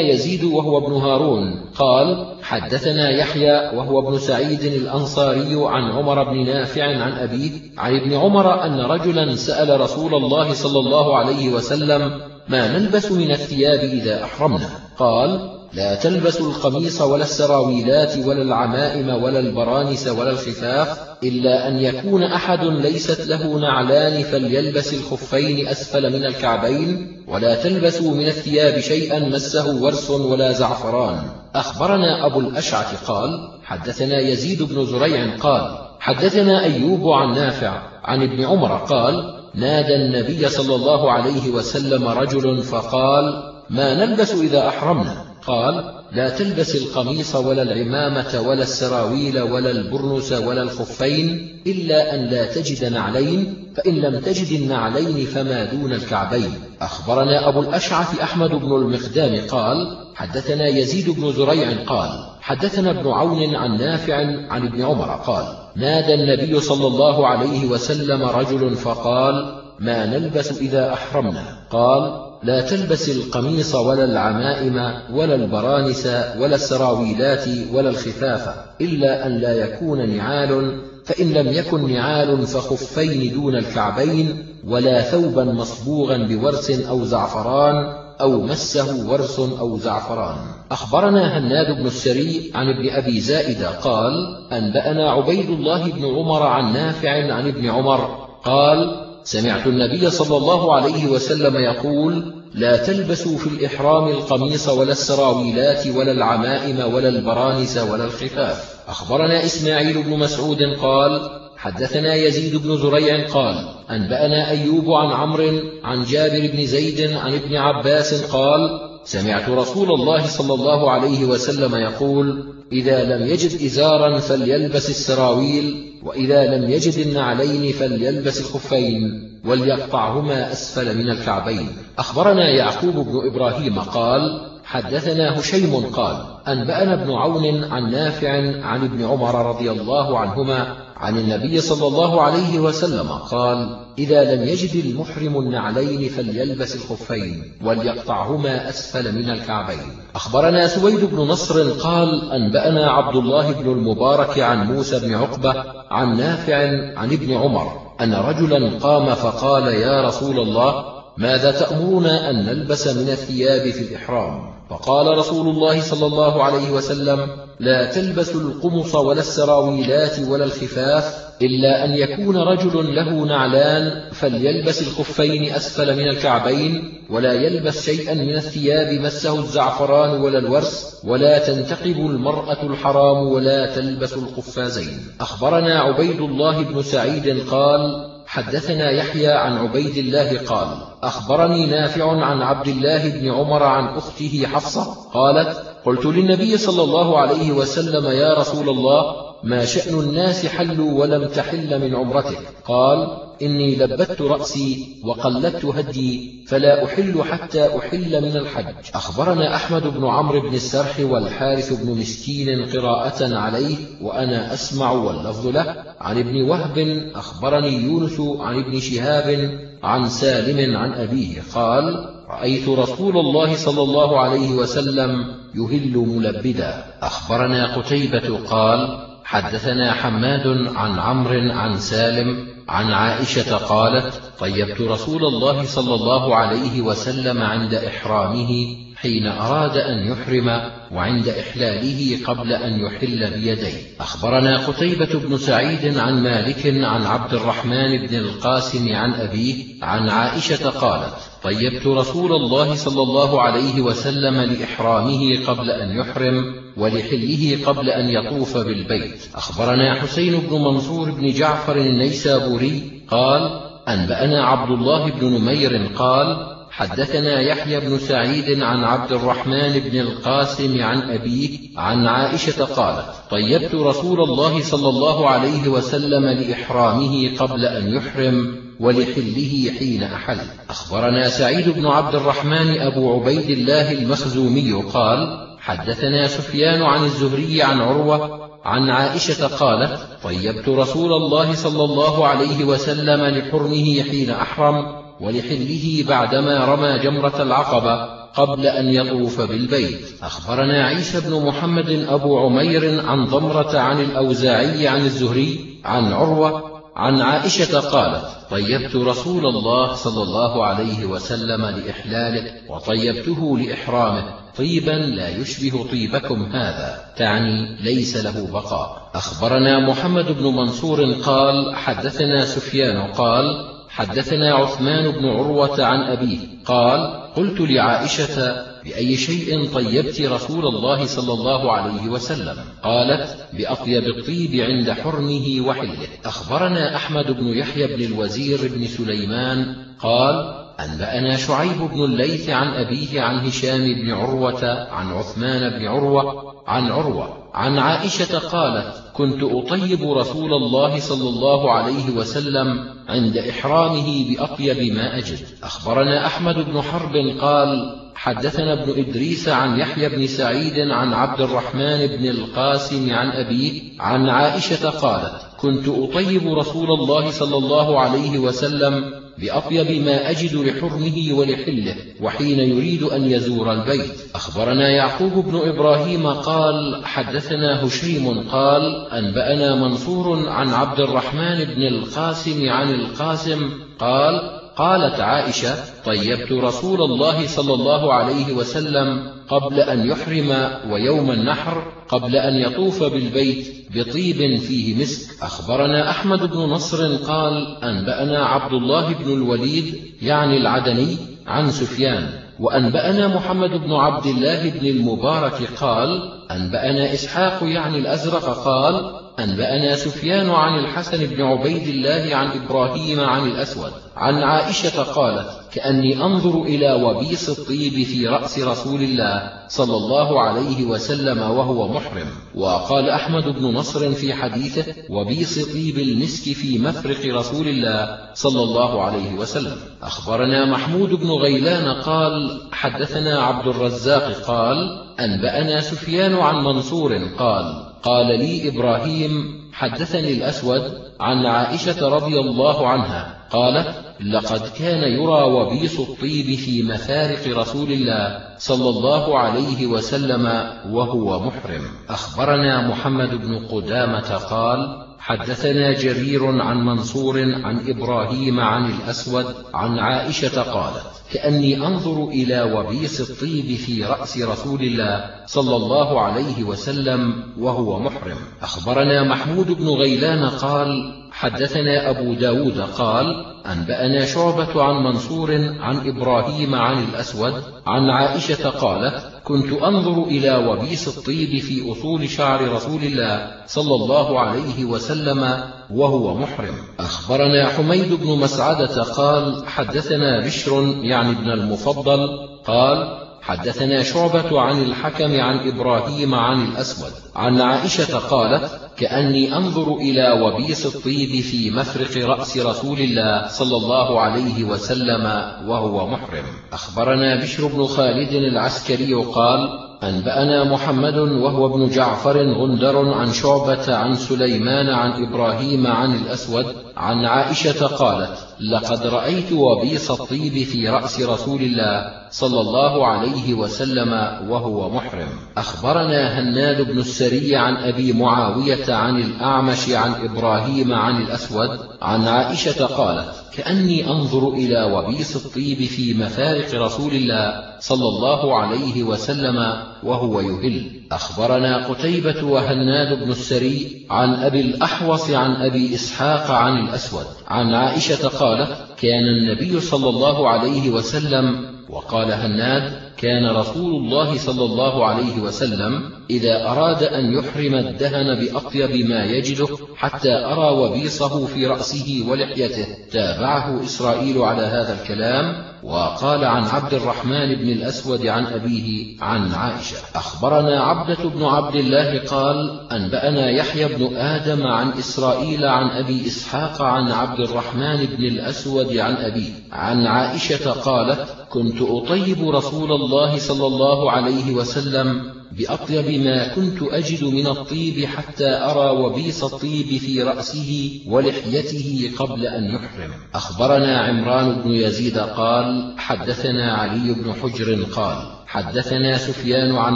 يزيد وهو ابن هارون. قال حدثنا يحيى وهو ابن سعيد الأنصاري عن عمر بن نافع عن أبيه عن ابن عمر أن رجلا سأل رسول الله صلى الله عليه وسلم ما نلبس من الثياب إذا أحرمنا؟ قال لا تلبسوا القميص ولا السراويلات ولا العمائم ولا البرانس ولا الخفاف إلا أن يكون أحد ليست له نعلان فليلبس الخفين أسفل من الكعبين ولا تلبسوا من الثياب شيئا مسه ورس ولا زعفران. أخبرنا أبو الأشعث قال حدثنا يزيد بن زريع قال حدثنا أيوب عن نافع عن ابن عمر قال نادى النبي صلى الله عليه وسلم رجل فقال ما نلبس إذا أحرمنا؟ قال لا تلبس القميص ولا العمامة ولا السراويل ولا البرنس ولا الخفين إلا أن لا تجد نعلين فإن لم تجد النعلين فما دون الكعبين. أخبرنا أبو الأشعث أحمد بن المقدام قال حدثنا يزيد بن زريع قال حدثنا ابن عون عن نافع عن ابن عمر قال نادى النبي صلى الله عليه وسلم رجل فقال ما نلبس إذا أحرمنا؟ قال لا تلبس القميص ولا العمائم ولا البرانس ولا السراويلات ولا الخفاف إلا أن لا يكون نعال فإن لم يكن نعال فخفين دون الكعبين ولا ثوبا مصبوغا بورس أو زعفران أو مسه ورس أو زعفران. أخبرنا هناد بن السري عن ابن أبي زائدة قال أنبأنا عبيد الله بن عمر عن نافع عن ابن عمر قال سمعت النبي صلى الله عليه وسلم يقول لا تلبسوا في الإحرام القميص ولا السراويلات ولا العمائم ولا البرانس ولا الخفاف. أخبرنا إسماعيل بن مسعود قال حدثنا يزيد بن زريع قال أنبأنا أيوب عن عمرو عن جابر بن زيد عن ابن عباس قال سمعت رسول الله صلى الله عليه وسلم يقول إذا لم يجد إزارا فليلبس السراويل وإذا لم يجد النعلين فليلبس الخفين وليقطعهما أسفل من الكعبين. أخبرنا يعقوب بن إبراهيم قال حدثنا هشيم قال أنبأنا ابن عون عن نافع عن ابن عمر رضي الله عنهما عن النبي صلى الله عليه وسلم قال إذا لم يجد المحرم النعلين فليلبس الخفين وليقطعهما أسفل من الكعبين. أخبرنا سويد بن نصر قال أنبأنا عبد الله بن المبارك عن موسى بن عقبة عن نافع عن ابن عمر أن رجلا قام فقال يا رسول الله ماذا تأمرنا أن نلبس من الثياب في الإحرام؟ فقال رسول الله صلى الله عليه وسلم لا تلبسوا القمص ولا السراويلات ولا الخفاف إلا أن يكون رجل له نعلان فليلبس الخفين أسفل من الكعبين ولا يلبس شيئا من الثياب مسه الزعفران ولا الورس ولا تنتقب المرأة الحرام ولا تلبس القفازين أخبرنا عبيد الله بن سعيد قال حدثنا يحيى عن عبيد الله قال أخبرني نافع عن عبد الله بن عمر عن أخته حفصة قالت قلت للنبي صلى الله عليه وسلم يا رسول الله ما شأن الناس حلوا ولم تحل من عمرتك؟ قال إني لبت رأسي وقلدت هدي فلا أحل حتى أحل من الحج. أخبرنا أحمد بن عمرو بن السرح والحارث بن مسكين قراءة عليه وأنا أسمع واللفظ له. عن ابن وهب أخبرني يونس عن ابن شهاب عن سالم عن أبيه قال رأيت رسول الله صلى الله عليه وسلم يهل ملبدا. أخبرنا قتيبة قال حدثنا حماد عن عمرو عن سالم عن عائشة قالت طيبت رسول الله صلى الله عليه وسلم عند إحرامه حين أراد أن يحرم وعند إحلاله قبل أن يحل بيديه. أخبرنا قتيبة بن سعيد عن مالك عن عبد الرحمن بن القاسم عن أبيه عن عائشة قالت طيبت رسول الله صلى الله عليه وسلم لإحرامه قبل أن يحرم ولحله قبل أن يطوف بالبيت. أخبرنا حسين بن منصور بن جعفر النيسابوري قال أنبأنا عبد الله بن نمير قال حدثنا يحيى بن سعيد عن عبد الرحمن بن القاسم عن أبيه عن عائشة قالت طيبت رسول الله صلى الله عليه وسلم لإحرامه قبل أن يحرم ولحله حين أحل. أخبرنا سعيد بن عبد الرحمن أبو عبيد الله المخزومي قال حدثنا سفيان عن الزهري عن عروة عن عائشة قالت طيبت رسول الله صلى الله عليه وسلم لحرمه حين أحرم ولحله بعدما رمى جمرة العقبة قبل أن يطوف بالبيت. أخبرنا عيسى بن محمد أبو عمير عن ضمرة عن الأوزاعي عن الزهري عن عروة عن عائشة قالت طيبت رسول الله صلى الله عليه وسلم لإحلاله وطيبته لإحرامه. طيبا لا يشبه طيبكم هذا. تعني ليس له بقاء. أخبرنا محمد بن منصور قال حدثنا سفيان قال حدثنا عثمان بن عروة عن أبيه قال قلت لعائشة بأي شيء طيبت رسول الله صلى الله عليه وسلم؟ قالت بأطيب الطيب عند حرمه وحله. أخبرنا أحمد بن يحيى بن الوزير بن سليمان قال أنبأنا شعيب بن الليث عن أبيه عن هشام بن عروة عن عثمان بن عروة عن عروة عن عائشة قالت كنت أطيب رسول الله صلى الله عليه وسلم عند إحرامه بأطيب ما أجد. أخبرنا أحمد بن حرب قال حدثنا ابن إدريس عن يحيى بن سعيد عن عبد الرحمن بن القاسم عن أبيه عن عائشة قالت كنت أطيب رسول الله صلى الله عليه وسلم بأطيب ما أجد لحرمه ولحله وحين يريد أن يزور البيت. أخبرنا يعقوب بن إبراهيم قال حدثنا هشيم قال أنبأنا منصور عن عبد الرحمن بن القاسم عن القاسم قال قالت عائشة طيبت رسول الله صلى الله عليه وسلم قبل أن يحرم ويوم النحر قبل أن يطوف بالبيت بطيب فيه مسك. أخبرنا أحمد بن نصر قال أنبأنا عبد الله بن الوليد يعني العدني عن سفيان. وأنبأنا محمد بن عبد الله بن المبارك قال أنبأنا إسحاق يعني الأزرق قال أنبأنا سفيان عن الحسن بن عبيد الله عن إبراهيم عن الأسود. عن عائشة قالت كأني أنظر إلى وبيص الطيب في رأس رسول الله صلى الله عليه وسلم وهو محرم. وقال أحمد بن نصر في حديثه وبيص طيب المسك في مفرق رسول الله صلى الله عليه وسلم. أخبرنا محمود بن غيلان قال حدثنا عبد الرزاق قال أنبأنا سفيان عن منصور قال قال لي إبراهيم حدثني الأسود عن عائشة رضي الله عنها قالت لقد كان يرى وبيص الطيب في مفارق رسول الله صلى الله عليه وسلم وهو محرم. أخبرنا محمد بن قدامة قال حدثنا جرير عن منصور عن إبراهيم عن الأسود عن عائشة قالت كأني أنظر إلى وبيص الطيب في رأس رسول الله صلى الله عليه وسلم وهو محرم. أخبرنا محمود بن غيلان قال حدثنا أبو داود قال أنبأنا شعبة عن منصور عن إبراهيم عن الأسود عن عائشة قالت كنت أنظر إلى وبيس الطيب في أصول شعر رسول الله صلى الله عليه وسلم وهو محرم. أخبرنا حميد بن مسعدة قال حدثنا بشر يعني ابن المفضل قال حدثنا شعبة عن الحكم عن إبراهيم عن الأسود عن عائشة قالت كأني أنظر إلى وبيس الطيب في مفرق رأس رسول الله صلى الله عليه وسلم وهو محرم. أخبرنا بشر بن خالد العسكري قال أنبأنا محمد وهو ابن جعفر غندر عن شعبة عن سليمان عن إبراهيم عن الأسود عن عائشة قالت لقد رأيت وبيص الطيب في رأس رسول الله صلى الله عليه وسلم وهو محرم. أخبرنا هناد بن السري عن أبي معاوية عن الأعمش عن إبراهيم عن الأسود عن عائشة قالت كأني أنظر إلى وبيص الطيب في مفارق رسول الله صلى الله عليه وسلم وهو يهل. أخبرنا قتيبة وهناد بن السري عن أبي الأحوص عن أبي إسحاق عن الأسود. عن عائشة قالت كان النبي صلى الله عليه وسلم وقال هناد كان رسول الله صلى الله عليه وسلم إذا أراد أن يحرم الدهن بأطيب ما يجده حتى أرى وبيصه في رأسه ولحيته تابعه إسرائيل على هذا الكلام وقال عن عبد الرحمن بن الأسود عن أبيه عن عائشة أخبرنا عبدة بن عبد الله قال أنبأنا يحيى بن آدم عن إسرائيل عن أبي إسحاق عن عبد الرحمن بن الأسود عن أبيه عن عائشة قالت كنت أطيب رسول الله صلى الله عليه وسلم بأطيب ما كنت أجد من الطيب حتى أرى وبيص الطيب في رأسه ولحيته قبل أن يحرم. أخبرنا عمران بن يزيد قال حدثنا علي بن حجر قال حدثنا سفيان عن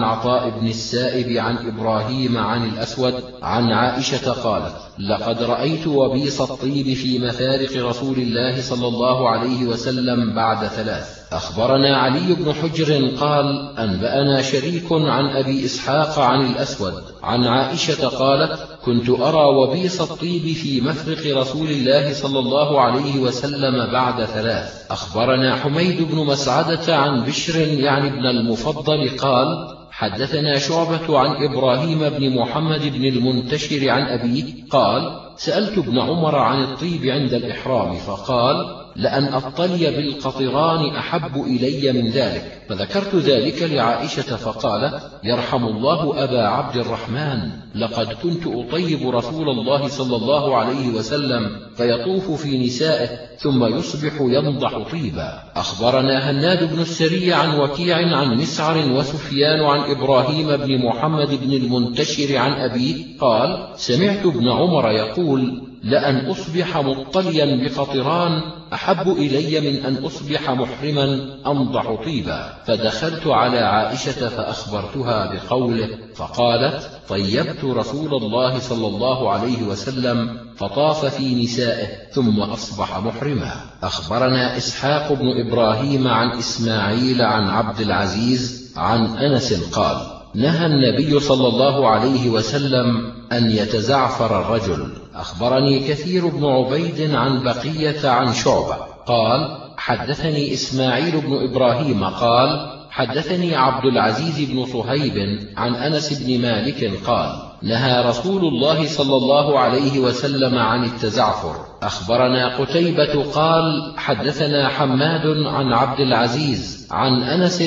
عطاء بن السائب عن إبراهيم عن الأسود عن عائشة قالت لقد رأيت وبيص الطيب في مفارق رسول الله صلى الله عليه وسلم بعد ثلاث. أخبرنا علي بن حجر قال أنبأنا شريك عن أبي إسحاق عن الأسود عن عائشة قالت كنت أرى وبيص الطيب في مفرق رسول الله صلى الله عليه وسلم بعد ثلاث. أخبرنا حميد بن مسعدة عن بشر يعني ابن المفضل قال حدثنا شعبة عن إبراهيم بن محمد بن المنتشر عن أبيه قال سألت ابن عمر عن الطيب عند الإحرام فقال لأن أطلي بالقطران أحب إلي من ذلك. فذكرت ذلك لعائشة فقالت يرحم الله أبا عبد الرحمن لقد كنت أطيب رسول الله صلى الله عليه وسلم فيطوف في نسائه ثم يصبح ينضح طيبا. أخبرنا هناد بن السري عن وكيع عن مسعر وسفيان عن إبراهيم بن محمد بن المنتشر عن أبيه قال سمعت ابن عمر يقول لأن أصبح مطليا بقطران أحب إلي من أن أصبح محرما أنضح طيبا فدخلت على عائشة فأخبرتها بقوله فقالت طيبت رسول الله صلى الله عليه وسلم فطاف في نسائه ثم أصبح محرما. أخبرنا إسحاق بن إبراهيم عن إسماعيل عن عبد العزيز عن أنس قال نهى النبي صلى الله عليه وسلم أن يتزعفر الرجل. أخبرني كثير بن عبيد عن بقية عن شعبة. قال حدثني إسماعيل بن إبراهيم قال حدثني عبد العزيز بن صهيب عن أنس بن مالك قال نهى رسول الله صلى الله عليه وسلم عن التزعفر. أخبرنا قتيبة قال حدثنا حماد عن عبد العزيز عن أنس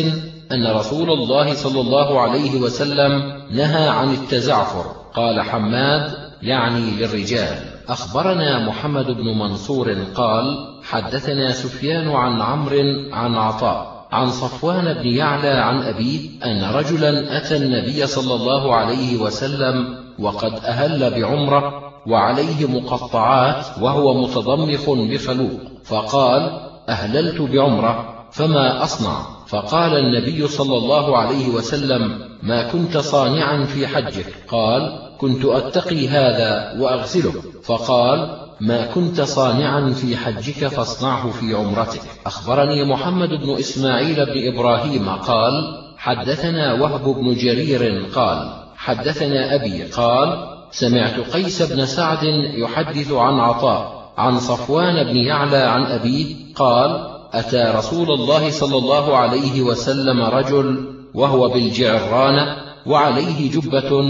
أن رسول الله صلى الله عليه وسلم نهى عن التزعفر. قال حماد يعني للرجال. أخبرنا محمد بن منصور قال حدثنا سفيان عن عمرو عن عطاء عن صفوان بن يعلى عن أبيه أن رجلا أتى النبي صلى الله عليه وسلم وقد أهل بعمرة وعليه مقطعات وهو متضمخ بخلوق فقال أهللت بعمرة فما أصنع؟ فقال النبي صلى الله عليه وسلم ما كنت صانعا في حجك. قال كنت أتقي هذا وأغسله. فقال ما كنت صانعا في حجك فاصنعه في عمرتك. أخبرني محمد بن إسماعيل بن إبراهيم قال حدثنا وهب بن جرير قال حدثنا أبي قال سمعت قيس بن سعد يحدث عن عطاء عن صفوان بن يعلى عن أبيه قال أتى رسول الله صلى الله عليه وسلم رجل وهو بالجعرانة وعليه جبة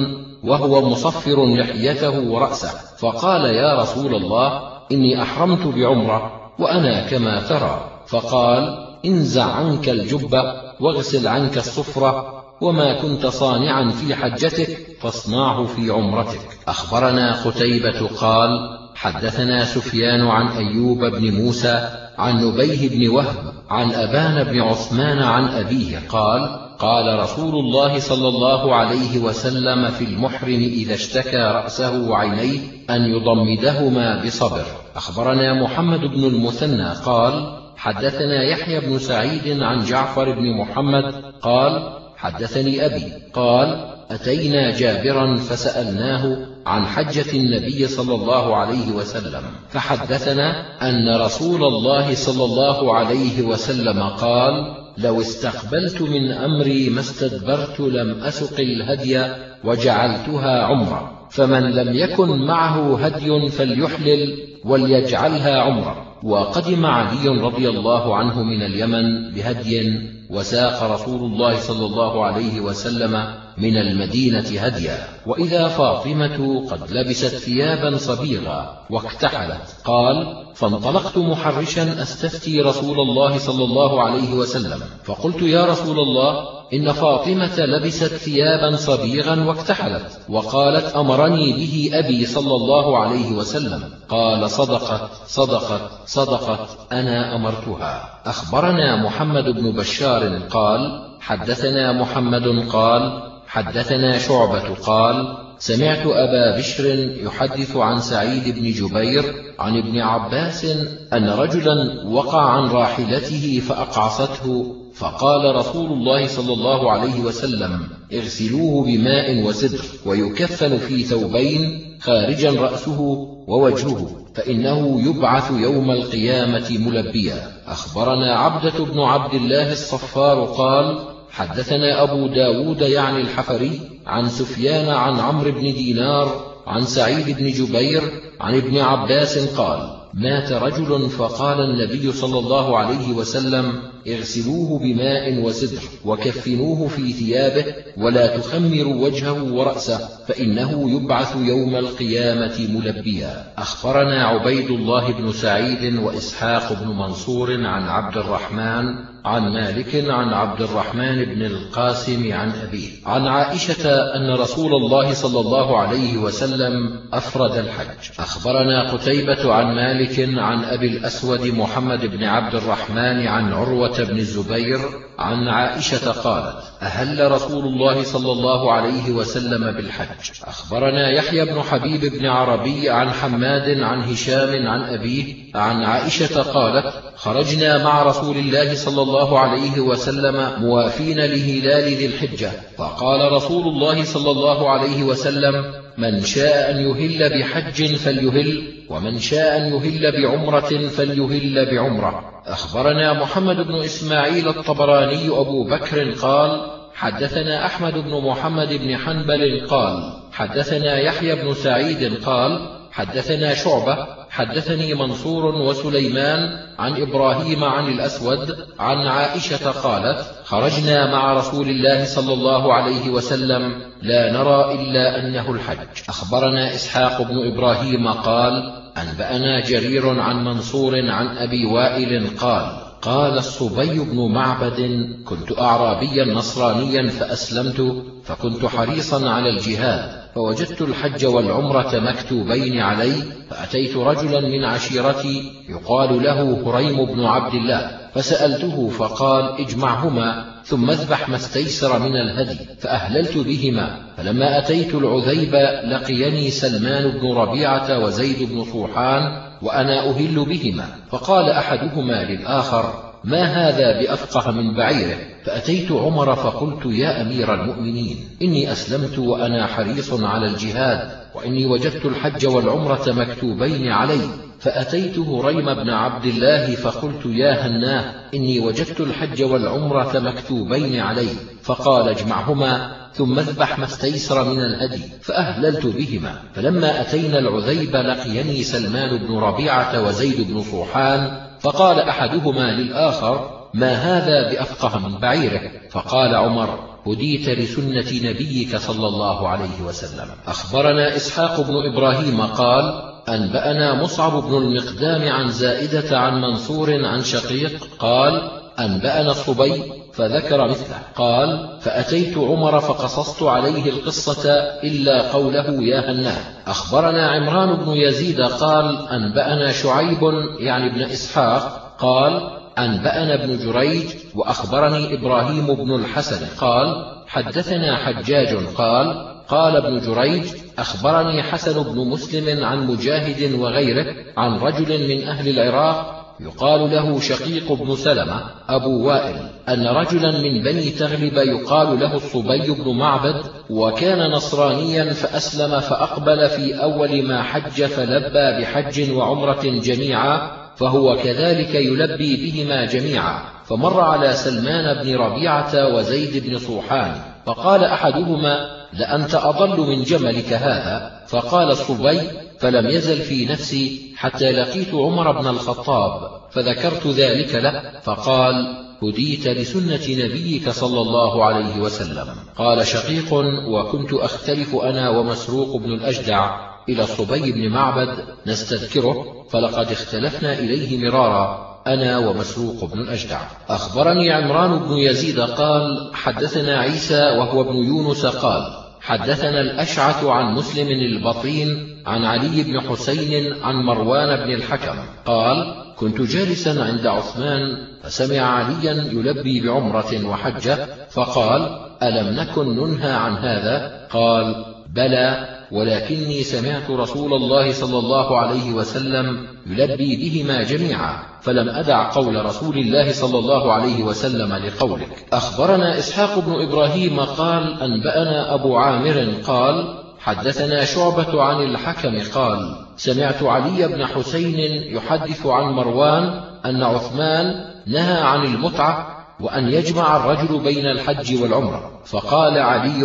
وهو مصفر لحيته ورأسه. فقال يا رسول الله إني أحرمت بعمرة وأنا كما ترى. فقال انزع عنك الجبة واغسل عنك الصفرة وما كنت صانعا في حجتك فاصنعه في عمرتك. أخبرنا قتيبة قال حدثنا سفيان عن أيوب بن موسى عن نبيه بن وهب عن أبان بن عثمان عن أبيه قال قال رسول الله صلى الله عليه وسلم في المحرم إذا اشتكى رأسه وعينيه أن يضمدهما بصبر. أخبرنا محمد بن المثنى قال حدثنا يحيى بن سعيد عن جعفر بن محمد قال حدثني أبي قال أتينا جابرا فسألناه عن حجة النبي صلى الله عليه وسلم فحدثنا أن رسول الله صلى الله عليه وسلم قال لو استقبلت من أمري ما استدبرت لم أسق الهدي وجعلتها عمرة. فمن لم يكن معه هدي فليحلل وليجعلها عمرة. وقدم علي رضي الله عنه من اليمن بهدي وساق رسول الله صلى الله عليه وسلم من المدينة هديا وإذا فاطمة قد لبست ثيابا صبيغا واكتحلت قال فانطلقت محرشا أستفتي رسول الله صلى الله عليه وسلم فقلت يا رسول الله إن فاطمة لبست ثيابا صبيغا واكتحلت وقالت أمرني به أبي صلى الله عليه وسلم. قال صدقت صدقت صدقت أنا أمرتها. أخبرنا محمد بن بشار قال حدثنا محمد قال حدثنا شعبة قال سمعت أبا بشر يحدث عن سعيد بن جبير عن ابن عباس أن رجلا وقع عن راحلته فأقعصته فقال رسول الله صلى الله عليه وسلم اغسلوه بماء وسدر ويكفن في ثوبين خارجا رأسه ووجهه فإنه يبعث يوم القيامة ملبيا. أخبرنا عبدة بن عبد الله الصفار قال حدثنا أبو داود يعني الحفري عن سفيان عن عمرو بن دينار عن سعيد بن جبير عن ابن عباس قال مات رجل فقال النبي صلى الله عليه وسلم اغسلوه بماء وسدر وكفنوه في ثيابه ولا تخمروا وجهه ورأسه فإنه يبعث يوم القيامة ملبيا. أخبرنا عبيد الله بن سعيد وإسحاق بن منصور عن عبد الرحمن عن مالك عن عبد الرحمن بن القاسم عن أبيه. عن عائشة أن رسول الله صلى الله عليه وسلم أفرد الحج. أخبرنا قتيبة عن مالك عن أبي الأسود محمد بن عبد الرحمن عن عروة بن الزبير عن عائشة قالت أهل رسول الله صلى الله عليه وسلم بالحج. أخبرنا يحيى بن حبيب بن عربي عن حماد عن هشام عن أبيه عن عائشة قالت خرجنا مع رسول الله صلى الله عليه وسلم موافين لهلال ذي الحجة. فقال رسول الله صلى الله عليه وسلم من شاء أن يهل بحج فليهل ومن شاء أن يهل بعمرة فليهل بعمرة. أخبرنا محمد بن إسماعيل الطبراني أبو بكر قال حدثنا أحمد بن محمد بن حنبل قال حدثنا يحيى بن سعيد قال حدثنا شعبة حدثني منصور وسليمان عن إبراهيم عن الأسود عن عائشة قالت خرجنا مع رسول الله صلى الله عليه وسلم لا نرى إلا أنه الحج. أخبرنا إسحاق بن إبراهيم قال أنبأنا جرير عن منصور عن أبي وائل قال قال الصبي بن معبد كنت أعرابيا نصرانيا فأسلمت فكنت حريصا على الجهاد فوجدت الحج والعمرة مكتوبين علي فأتيت رجلا من عشيرتي يقال له هريم بن عبد الله فسألته فقال اجمعهما ثم اذبح ما استيسر من الهدي فأهللت بهما فلما أتيت العذيب لقيني سلمان بن ربيعة وزيد بن صوحان وأنا أهل بهما فقال أحدهما للآخر ما هذا بأفقه من بعيره؟ فأتيت عمر فقلت يا أمير المؤمنين إني أسلمت وأنا حريص على الجهاد وإني وجدت الحج والعمرة مكتوبين علي. فأتيت هريم بن عبد الله فقلت يا هناه إني وجدت الحج والعمرة مكتوبين علي. فقال اجمعهما ثم اذبح ما استيسر من الهدي فأهللت بهما. فلما أتينا العذيب لقيني سلمان بن ربيعة وزيد بن صوحان فقال أحدهما للآخر ما هذا بأفقه من بعيره؟ فقال عمر هديت لسنة نبيك صلى الله عليه وسلم. أخبرنا إسحاق بن إبراهيم قال أنبأنا مصعب بن المقدام عن زائدة عن منصور عن شقيق قال أنبأنا الصبي فذكر مثله. قال فأتيت عمر فقصصت عليه القصة إلا قوله يا هناه أخبرنا عمران بن يزيد قال أنبأنا شعيب يعني ابن إسحاق قال أنبأنا ابن جريج وأخبرني إبراهيم بن الحسن قال حدثنا حجاج قال قال ابن جريج أخبرني حسن بن مسلم عن مجاهد وغيره عن رجل من أهل العراق يقال له شقيق بن سلمة أبو وائل أن رجلا من بني تغلب يقال له الصبي بن معبد وكان نصرانيا فأسلم فأقبل في أول ما حج فلبى بحج وعمرة جميعا فهو كذلك يلبي بهما جميعا. فمر على سلمان بن ربيعة وزيد بن صوحان فقال أحدهما لأنت أضل من جملك هذا. فقال الصبي فلم يزل في نفسي حتى لقيت عمر بن الخطاب فذكرت ذلك له. فقال هديت لسنة نبيك صلى الله عليه وسلم. قال شقيق وكنت أختلف أنا ومسروق بن الأجدع إلى الصبي بن معبد نستذكره فلقد اختلفنا إليه مرارا أنا ومسروق بن الأجدع. أخبرني عمران بن يزيد قال حدثنا عيسى وهو ابن يونس قال حدثنا الأشعث عن مسلم البطين عن علي بن حسين عن مروان بن الحكم قال كنت جالسا عند عثمان فسمع عليا يلبي بعمرة وحجة فقال ألم نكن ننهى عن هذا؟ قال بلى. ولكني سمعت رسول الله صلى الله عليه وسلم يلبي بهما جميعا فلم أدع قول رسول الله صلى الله عليه وسلم لقولك. أخبرنا إسحاق بن إبراهيم قال أنبأنا أبو عامر قال حدثنا شعبة عن الحكم قال سمعت علي بن حسين يحدث عن مروان أن عثمان نهى عن المتعة وأن يجمع الرجل بين الحج والعمرة فقال علي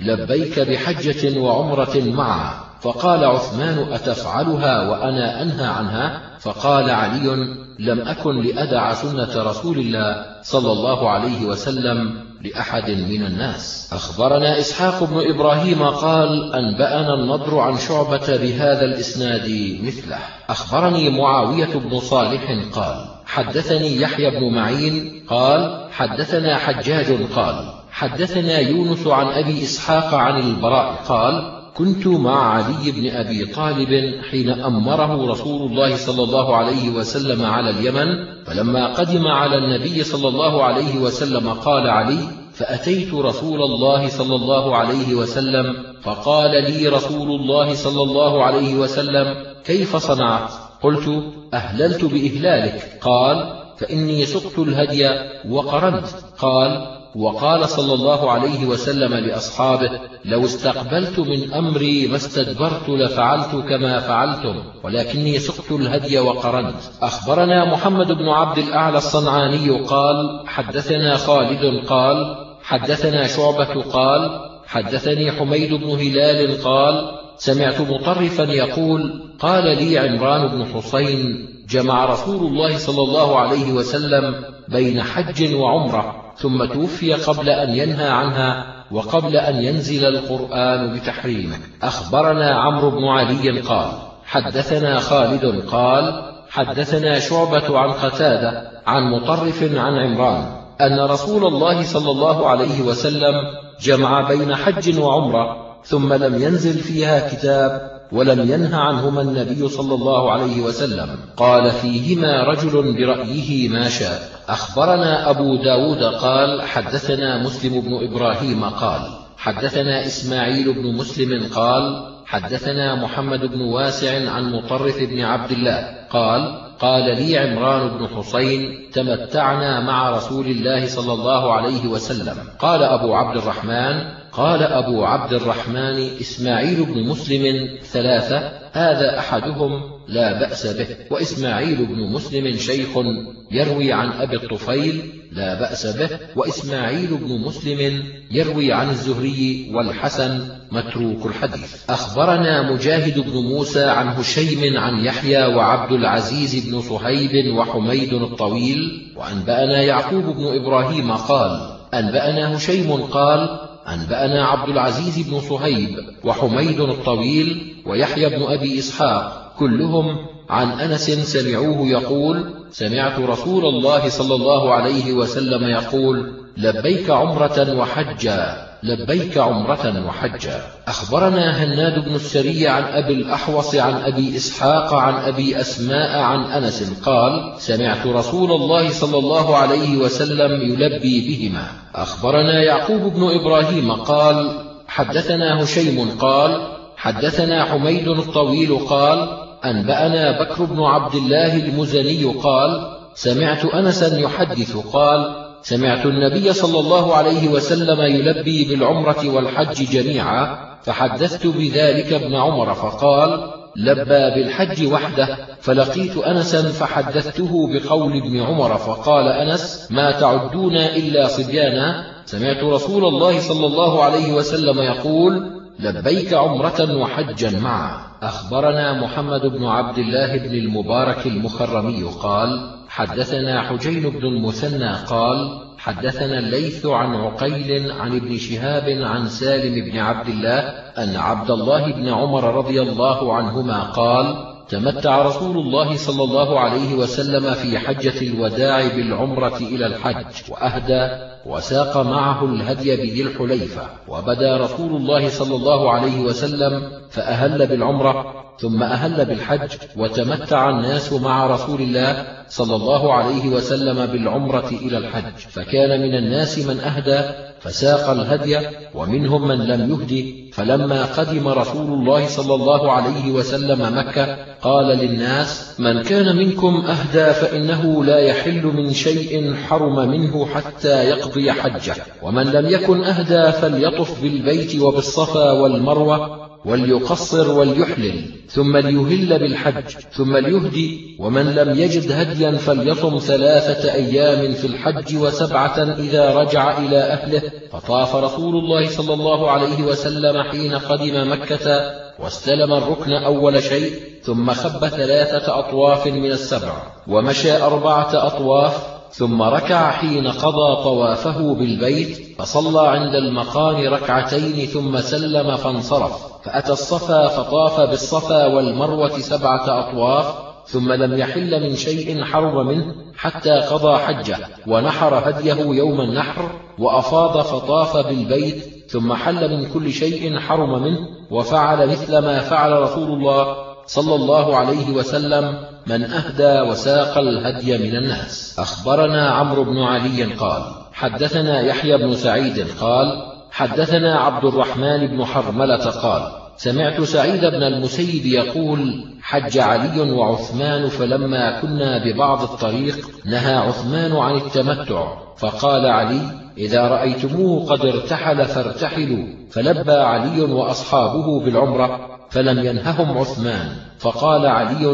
لبيك بحجة وعمرة معا فقال عثمان أتفعلها وأنا أنهى عنها؟ فقال علي لم أكن لأدع سنة رسول الله صلى الله عليه وسلم لأحد من الناس. أخبرنا إسحاق بن إبراهيم قال أنبأنا النضر عن شعبة بهذا الإسناد مثله. أخبرني معاوية بن صالح قال حدثني يحيى بن معين قال حدثنا حجاج قال حدثنا يونس عن أبي إسحاق عن البراء قال كنت مع علي بن أبي طالب حين أمره رسول الله صلى الله عليه وسلم على اليمن فلما قدم على النبي صلى الله عليه وسلم قال علي فأتيت رسول الله صلى الله عليه وسلم فقال لي رسول الله صلى الله عليه وسلم كيف صنعت؟ قلت أهللت بإهلالك. قال فإني سقت الهدي وقرنت. قال وقال صلى الله عليه وسلم لأصحابه لو استقبلت من أمري ما استدبرت لفعلت كما فعلتم ولكني سقت الهدي وقرنت. أخبرنا محمد بن عبد الأعلى الصنعاني قال حدثنا خالد قال حدثنا شعبة قال حدثني حميد بن هلال قال سمعت مطرفا يقول قال لي عمران بن حسين جمع رسول الله صلى الله عليه وسلم بين حج وعمرة. ثم توفي قبل أن ينهى عنها وقبل أن ينزل القرآن بتحريمه أخبرنا عمرو بن علي قال حدثنا خالد قال حدثنا شعبة عن قتادة عن مطرف عن عمران أن رسول الله صلى الله عليه وسلم جمع بين حج وعمرة ثم لم ينزل فيها كتاب ولم ينه عنهما النبي صلى الله عليه وسلم. قال فيهما رجل برأيه ما شاء. أخبرنا أبو داود قال حدثنا مسلم بن إبراهيم قال حدثنا إسماعيل بن مسلم قال حدثنا محمد بن واسع عن مطرف بن عبد الله قال قال لي عمران بن حسين تمتعنا مع رسول الله صلى الله عليه وسلم. قال أبو عبد الرحمن قال أبو عبد الرحمن إسماعيل بن مسلم ثلاثة هذا أحدهم لا بأس به وإسماعيل بن مسلم شيخ يروي عن أبي الطفيل لا بأس به وإسماعيل بن مسلم يروي عن الزهري والحسن متروك الحديث. أخبرنا مجاهد بن موسى عن هشيم عن يحيى وعبد العزيز بن صهيب وحميد الطويل وأنبأنا يعقوب بن إبراهيم قال أنبأنا هشيم قال أنبأنا عبد العزيز بن صهيب وحميد الطويل ويحيى بن أبي إسحاق كلهم عن أنس سمعوه يقول سمعت رسول الله صلى الله عليه وسلم يقول لبيك عمرة وحجا. لبيك عمرة وحجا. أخبرنا هناد بن السري عن أبي الأحوص عن أبي إسحاق عن أبي أسماء عن أنس قال سمعت رسول الله صلى الله عليه وسلم يلبي بهما. أخبرنا يعقوب بن إبراهيم قال حدثنا هشيم قال حدثنا حميد الطويل قال أنبأنا بكر بن عبد الله المزني قال سمعت أنسا يحدث قال سمعت النبي صلى الله عليه وسلم يلبي بالعمرة والحج جميعا فحدثت بذلك ابن عمر فقال لبى بالحج وحده فلقيت أنسا فحدثته بقول ابن عمر فقال أنس ما تعدون إلا صبيانا؟ سمعت رسول الله صلى الله عليه وسلم يقول لبيك عمرة وحجا معا. أخبرنا محمد بن عبد الله بن المبارك المخرمي قال حدثنا حجين بن المثنى قال حدثنا الليث عن عقيل عن ابن شهاب عن سالم بن عبد الله أن عبد الله بن عمر رضي الله عنهما قال تمتع رسول الله صلى الله عليه وسلم في حجة الوداع بالعمرة إلى الحج وأهدى وساق معه الهدي بذي الحليفة وبدا رسول الله صلى الله عليه وسلم فأهل بالعمرة ثم أهل بالحج وتمتع الناس مع رسول الله صلى الله عليه وسلم بالعمرة إلى الحج فكان من الناس من أهدى فساق الهدي ومنهم من لم يهدي فلما قدم رسول الله صلى الله عليه وسلم مكة قال للناس من كان منكم أهدى فإنه لا يحل من شيء حرم منه حتى يقضي حجه ومن لم يكن أهدى فليطف بالبيت وبالصفا والمروة وليقصر وليحلل ثم ليهل بالحج ثم ليهدي ومن لم يجد هديا فليصم ثلاثة أيام في الحج وسبعة إذا رجع إلى أهله. فطاف رسول الله صلى الله عليه وسلم حين قدم مكة واستلم الركن أول شيء ثم خب ثلاثة أطواف من السبع ومشى أربعة أطواف ثم ركع حين قضى طوافه بالبيت فصلى عند المقام ركعتين ثم سلم فانصرف. فأتى الصفا فطاف بالصفا والمروة سبعة أطواف ثم لم يحل من شيء حرم منه حتى قضى حجة ونحر هديه يوم النحر وأفاض فطاف بالبيت ثم حل من كل شيء حرم منه وفعل مثل ما فعل رسول الله صلى الله عليه وسلم من أهدى وساق الهدي من الناس. أخبرنا عمرو بن علي قال حدثنا يحيى بن سعيد قال حدثنا عبد الرحمن بن حرملة قال سمعت سعيد بن المسيب يقول حج علي وعثمان فلما كنا ببعض الطريق نهى عثمان عن التمتع فقال علي إذا رأيتموه قد ارتحل فارتحلوا فلبى علي وأصحابه بالعمرة فلم ينههم عثمان فقال علي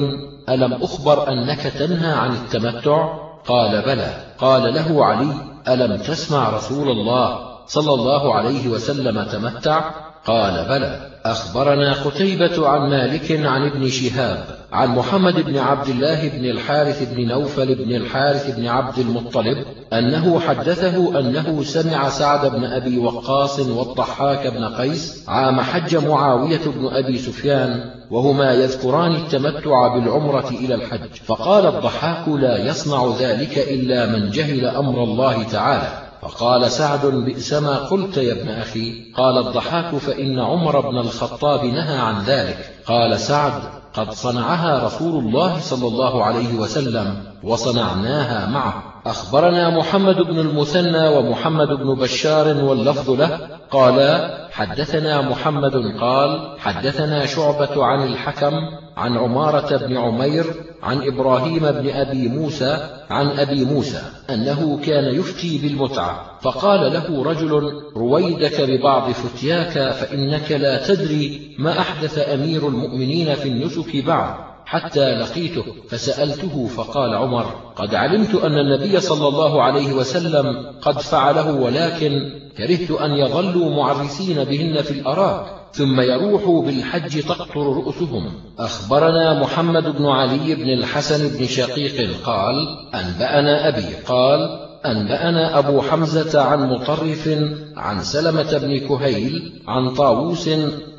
ألم أخبر أنك تنهى عن التمتع؟ قال بلى. قال له علي ألم تسمع رسول الله؟ صلى الله عليه وسلم تمتع قال بلى أخبرنا قتيبة عن مالك عن ابن شهاب عن محمد بن عبد الله بن الحارث بن نوفل بن الحارث بن عبد المطلب أنه حدثه أنه سمع سعد بن أبي وقاص والضحاك بن قيس عام حج معاوية بن أبي سفيان وهما يذكران التمتع بالعمرة إلى الحج فقال الضحاك لا يصنع ذلك إلا من جهل أمر الله تعالى. فقال سعد بئس ما قلت يا ابن أخي. قال الضحاك فإن عمر بن الخطاب نهى عن ذلك. قال سعد قد صنعها رسول الله صلى الله عليه وسلم وصنعناها معه. أخبرنا محمد بن المثنى ومحمد بن بشار واللفظ له. قالا حدثنا محمد قال حدثنا شعبة عن الحكم عن عمارة بن عمير عن إبراهيم بن أبي موسى عن أبي موسى أنه كان يفتي بالمتعة فقال له رجل رويدك ببعض فتياك فإنك لا تدري ما أحدث أمير المؤمنين في النسك بعد حتى لقيته. فسألته فقال عمر قد علمت أن النبي صلى الله عليه وسلم قد فعله ولكن كرهت أن يظلوا معرسين بهن في الأراك. ثم يروحوا بالحج تقطر رؤسهم. أخبرنا محمد بن علي بن الحسن بن شقيق قال أنبأنا أبي. قال أنبأنا أبو حمزة عن مطرف عن سلمة بن كهيل عن طاووس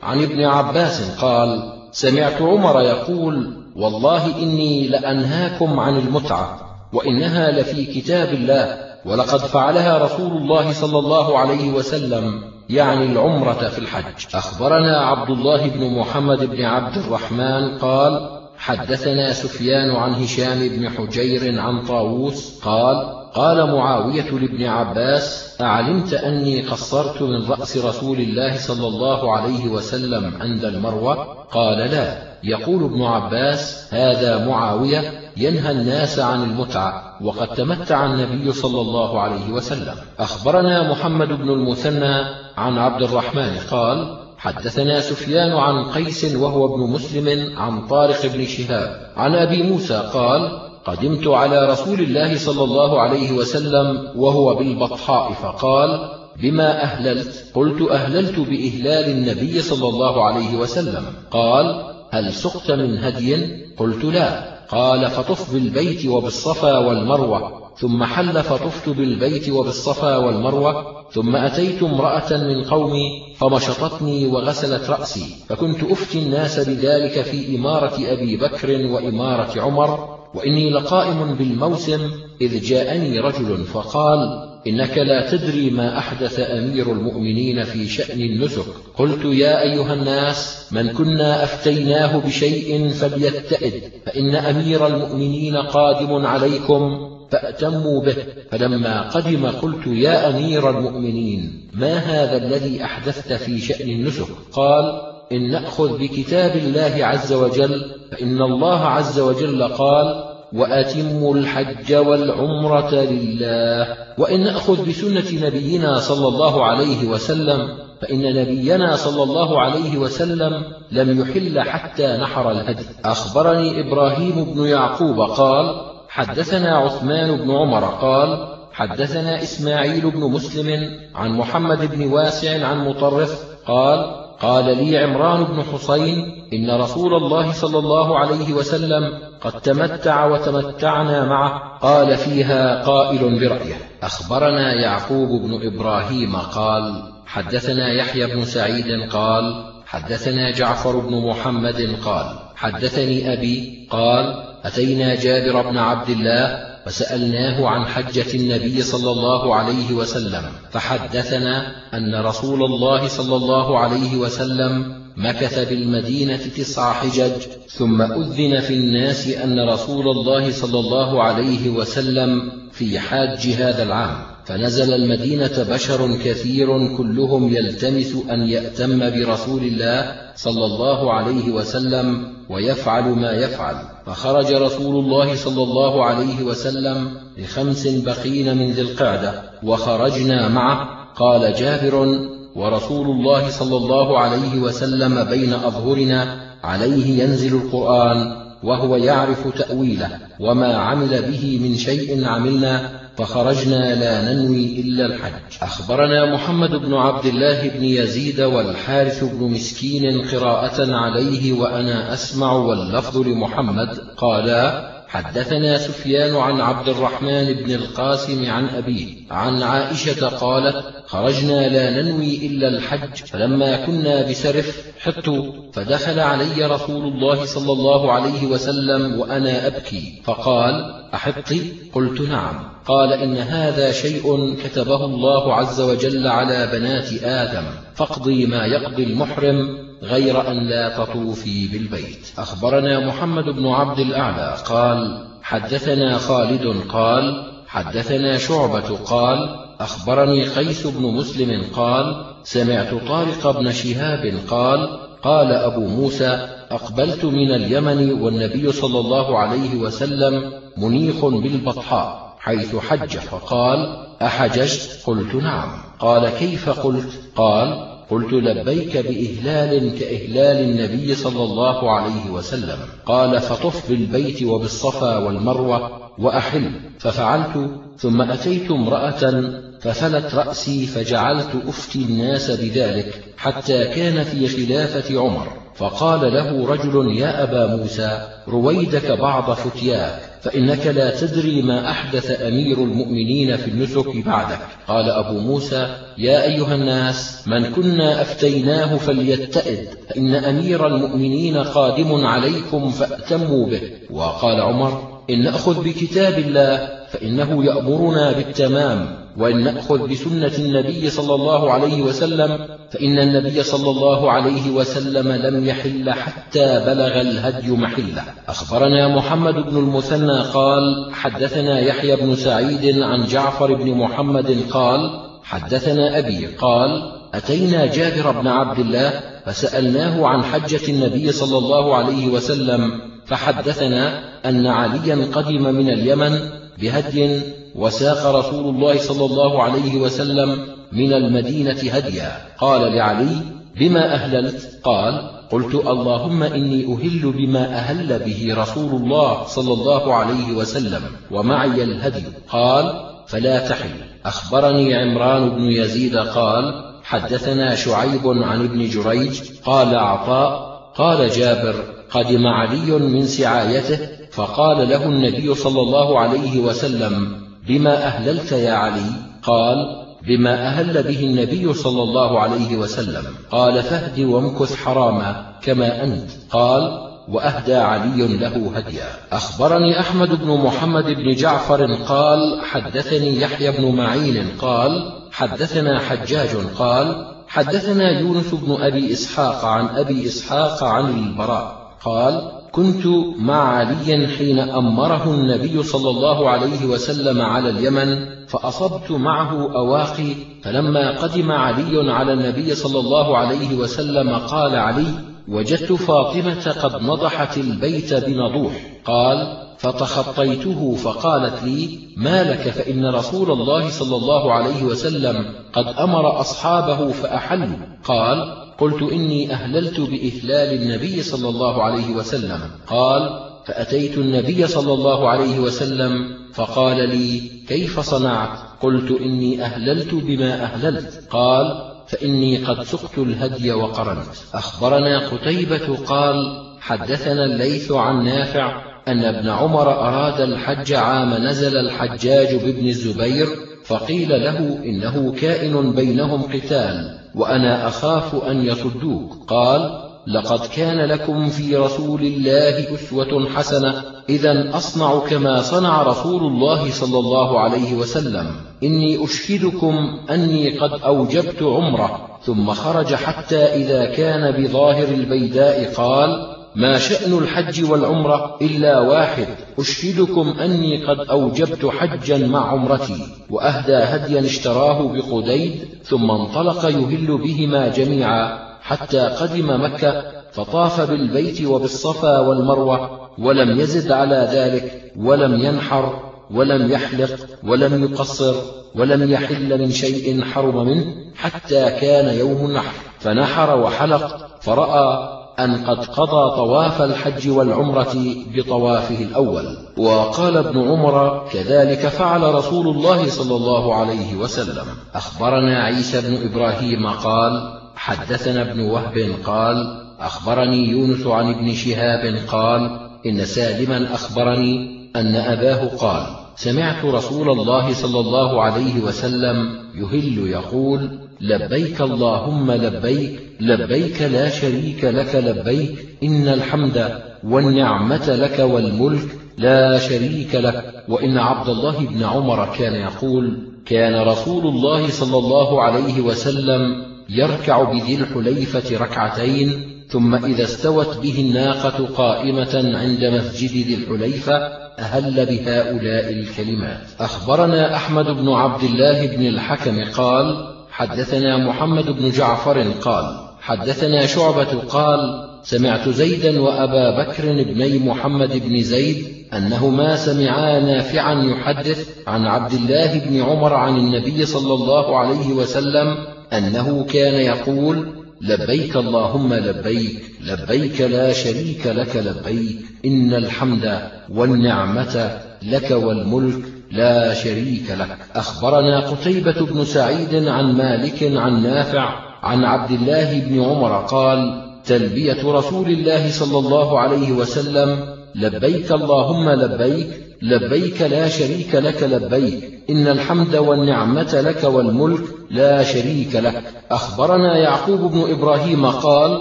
عن ابن عباس قال سمعت عمر يقول والله إني لأنهاكم عن المتعة وإنها لفي كتاب الله. ولقد فعلها رسول الله صلى الله عليه وسلم يعني العمرة في الحج. أخبرنا عبد الله بن محمد بن عبد الرحمن قال حدثنا سفيان عن هشام بن حجير عن طاووس قال قال معاوية لابن عباس أعلمت أني قصرت من رأس رسول الله صلى الله عليه وسلم عند المروة؟ قال لا. يقول ابن عباس هذا معاوية ينهى الناس عن المتعة وقد تمتع النبي صلى الله عليه وسلم. أخبرنا محمد بن المثنى عن عبد الرحمن قال حدثنا سفيان عن قيس وهو ابن مسلم عن طارق بن شهاب. عن أبي موسى قال قدمت على رسول الله صلى الله عليه وسلم وهو بالبطحاء فقال بما أهللت؟ قلت أهللت بإهلال النبي صلى الله عليه وسلم. قال هل سقت من هدي؟ قلت لا. قال فطف بالبيت وبالصفا والمروة ثم حل فطفت بالبيت وبالصفا والمروة ثم أتيت امرأة من قومي فمشطتني وغسلت رأسي فكنت أفتي الناس بذلك في إمارة أبي بكر وإمارة عمر وإني لقائم بالموسم إذ جاءني رجل فقال إنك لا تدري ما أحدث أمير المؤمنين في شأن النسك. قلت يا أيها الناس من كنا أفتيناه بشيء فليتئد فإن أمير المؤمنين قادم عليكم فأتموا به. فلما قدم قلت يا أمير المؤمنين ما هذا الذي أحدثت في شأن النسك؟ قال إن نأخذ بكتاب الله عز وجل فإن الله عز وجل قال وأتموا الحج والعمرة لله. وإن نأخذ بسنة نبينا صلى الله عليه وسلم فإن نبينا صلى الله عليه وسلم لم يحل حتى نحر الهدي. أخبرني إبراهيم بن يعقوب قال حدثنا عثمان بن عمر قال حدثنا إسماعيل بن مسلم عن محمد بن واسع عن مطرف قال قال لي عمران بن حسين إن رسول الله صلى الله عليه وسلم قد تمتع وتمتعنا معه قال فيها قائل برأيه. أخبرنا يعقوب بن إبراهيم قال حدثنا يحيى بن سعيد قال حدثنا جعفر بن محمد قال حدثني أبي قال أتينا جابر بن عبد الله فسألناه عن حجة النبي صلى الله عليه وسلم فحدثنا أن رسول الله صلى الله عليه وسلم مكث بالمدينة تسع حجج ثم أذن في الناس أن رسول الله صلى الله عليه وسلم في حاج هذا العام. فنزل المدينة بشر كثير كلهم يلتمس أن يأتم برسول الله صلى الله عليه وسلم ويفعل ما يفعل. فخرج رسول الله صلى الله عليه وسلم لخمس بقين من ذي القعدة وخرجنا معه. قال جابر ورسول الله صلى الله عليه وسلم بين أظهرنا عليه ينزل القرآن وهو يعرف تأويله وما عمل به من شيء عملنا فخرجنا لا ننوي إلا الحج. أخبرنا محمد بن عبد الله بن يزيد والحارث بن مسكين قراءة عليه وأنا أسمع واللفظ لمحمد قالا حدثنا سفيان عن عبد الرحمن بن القاسم عن أبيه عن عائشة قالت خرجنا لا ننوي إلا الحج فلما كنا بسرف حط فدخل علي رسول الله صلى الله عليه وسلم وأنا أبكي فقال أحطي قلت نعم. قال إن هذا شيء كتبه الله عز وجل على بنات آدم فاقضي ما يقضي المحرم غير أن لا تطوفي بالبيت. أخبرنا محمد بن عبد الأعلى قال حدثنا خالد قال حدثنا شعبة قال أخبرني قيس بن مسلم قال سمعت طارق بن شهاب قال قال أبو موسى أقبلت من اليمن والنبي صلى الله عليه وسلم منيخ بالبطحاء حيث حج فقال أحججت؟ قلت نعم. قال كيف قلت؟ قال قلت لبيك بإهلال كإهلال النبي صلى الله عليه وسلم. قال فطف بالبيت وبالصفا والمروة وأحل. ففعلت ثم أتيت امرأة ففلت رأسي فجعلت أفتي الناس بذلك حتى كان في خلافة عمر. فقال له رجل يا أبا موسى رويدك بعض فتياك. فإنك لا تدري ما أحدث أمير المؤمنين في النسك بعدك. قال أبو موسى يا أيها الناس من كنا أفتيناه فليتئد فإن أمير المؤمنين قادم عليكم فأتموا به. وقال عمر إن نأخذ بكتاب الله فإنه يأمرنا بالتمام وإن نأخذ بسنة النبي صلى الله عليه وسلم فإن النبي صلى الله عليه وسلم لم يحل حتى بلغ الهدي محلة. أخبرنا محمد بن المثنى قال حدثنا يحيى بن سعيد عن جعفر بن محمد قال حدثنا أبي قال أتينا جابر بن عبد الله فسألناه عن حجة النبي صلى الله عليه وسلم فحدثنا أن عليا قدم من اليمن بهدي وساق رسول الله صلى الله عليه وسلم من المدينة هديا. قال لعلي بما أهللت؟ قال قلت اللهم إني أهل بما أهل به رسول الله صلى الله عليه وسلم ومعي الهدي. قال فلا تحل. أخبرني عمران بن يزيد قال حدثنا شعيب عن ابن جريج قال عطاء قال جابر قدم علي من سعايته فقال له النبي صلى الله عليه وسلم بما أهللت يا علي؟ قال بما أهل به النبي صلى الله عليه وسلم. قال فهد وامكث حراما كما أنت. قال وأهدى علي له هديا. أخبرني أحمد بن محمد بن جعفر قال حدثني يحيى بن معين قال حدثنا حجاج قال حدثنا يونس بن أبي إسحاق عن أبي إسحاق عن البراء قال كنت مع علي حين أمره النبي صلى الله عليه وسلم على اليمن فأصبت معه أواقي فلما قدم علي على النبي صلى الله عليه وسلم قال علي وجدت فاطمة قد نضحت البيت بنضوح قال فتخطيته فقالت لي ما لك فإن رسول الله صلى الله عليه وسلم قد أمر أصحابه فأحلوا قال قلت إني أهللت بإهلال النبي صلى الله عليه وسلم. قال فأتيت النبي صلى الله عليه وسلم فقال لي كيف صنعت؟ قلت إني أهللت بما أهللت. قال فإني قد سقت الهدي وقرنت. أخبرنا قتيبة قال حدثنا الليث عن نافع أن ابن عمر أراد الحج عام نزل الحجاج بابن الزبير فقيل له إنه كائن بينهم قتال. وأنا أخاف أن يصدوك. قال لقد كان لكم في رسول الله أسوة حسنة. إذا أصنع كما صنع رسول الله صلى الله عليه وسلم. إني أشهدكم أني قد أوجبت عمره. ثم خرج حتى إذا كان بظاهر البيداء قال ما شأن الحج والعمرة إلا واحد أشهدكم أني قد أوجبت حجا مع عمرتي وأهدى هديا اشتراه بقديد ثم انطلق يهل بهما جميعا حتى قدم مكة فطاف بالبيت وبالصفا والمروة ولم يزد على ذلك ولم ينحر ولم يحلق ولم يقصر ولم يحل من شيء حرم منه حتى كان يوم النحر فنحر وحلق فرأى أن قد قضى طواف الحج والعمرة بطوافه الأول. وقال ابن عمر كذلك فعل رسول الله صلى الله عليه وسلم. أخبرنا عيسى بن إبراهيم قال حدثنا ابن وهب قال أخبرني يونس عن ابن شهاب قال إن سالما أخبرني أن أباه قال سمعت رسول الله صلى الله عليه وسلم يهل يقول لبيك اللهم لبيك لبيك لا شريك لك لبيك إن الحمد والنعمة لك والملك لا شريك لك. وإن عبد الله بن عمر كان يقول كان رسول الله صلى الله عليه وسلم يركع بذي الحليفة ركعتين ثم إذا استوت به الناقة قائمة عند مسجد ذي الحليفة أهل بهؤلاء الكلمات. أخبرنا أحمد بن عبد الله بن الحكم قال حدثنا محمد بن جعفر قال حدثنا شعبة قال سمعت زيدا وأبا بكر بني محمد بن زيد أنهما سمعا نافعا يحدث عن عبد الله بن عمر عن النبي صلى الله عليه وسلم أنه كان يقول لبيك اللهم لبيك لبيك لا شريك لك لبيك إن الحمد والنعمة لك والملك لا شريك لك. أخبرنا قتيبة بن سعيد عن مالك عن نافع عن عبد الله بن عمر قال تلبية رسول الله صلى الله عليه وسلم لبيك اللهم لبيك لبيك لا شريك لك لبيك إن الحمد والنعمة لك والملك لا شريك لك. أخبرنا يعقوب بن إبراهيم قال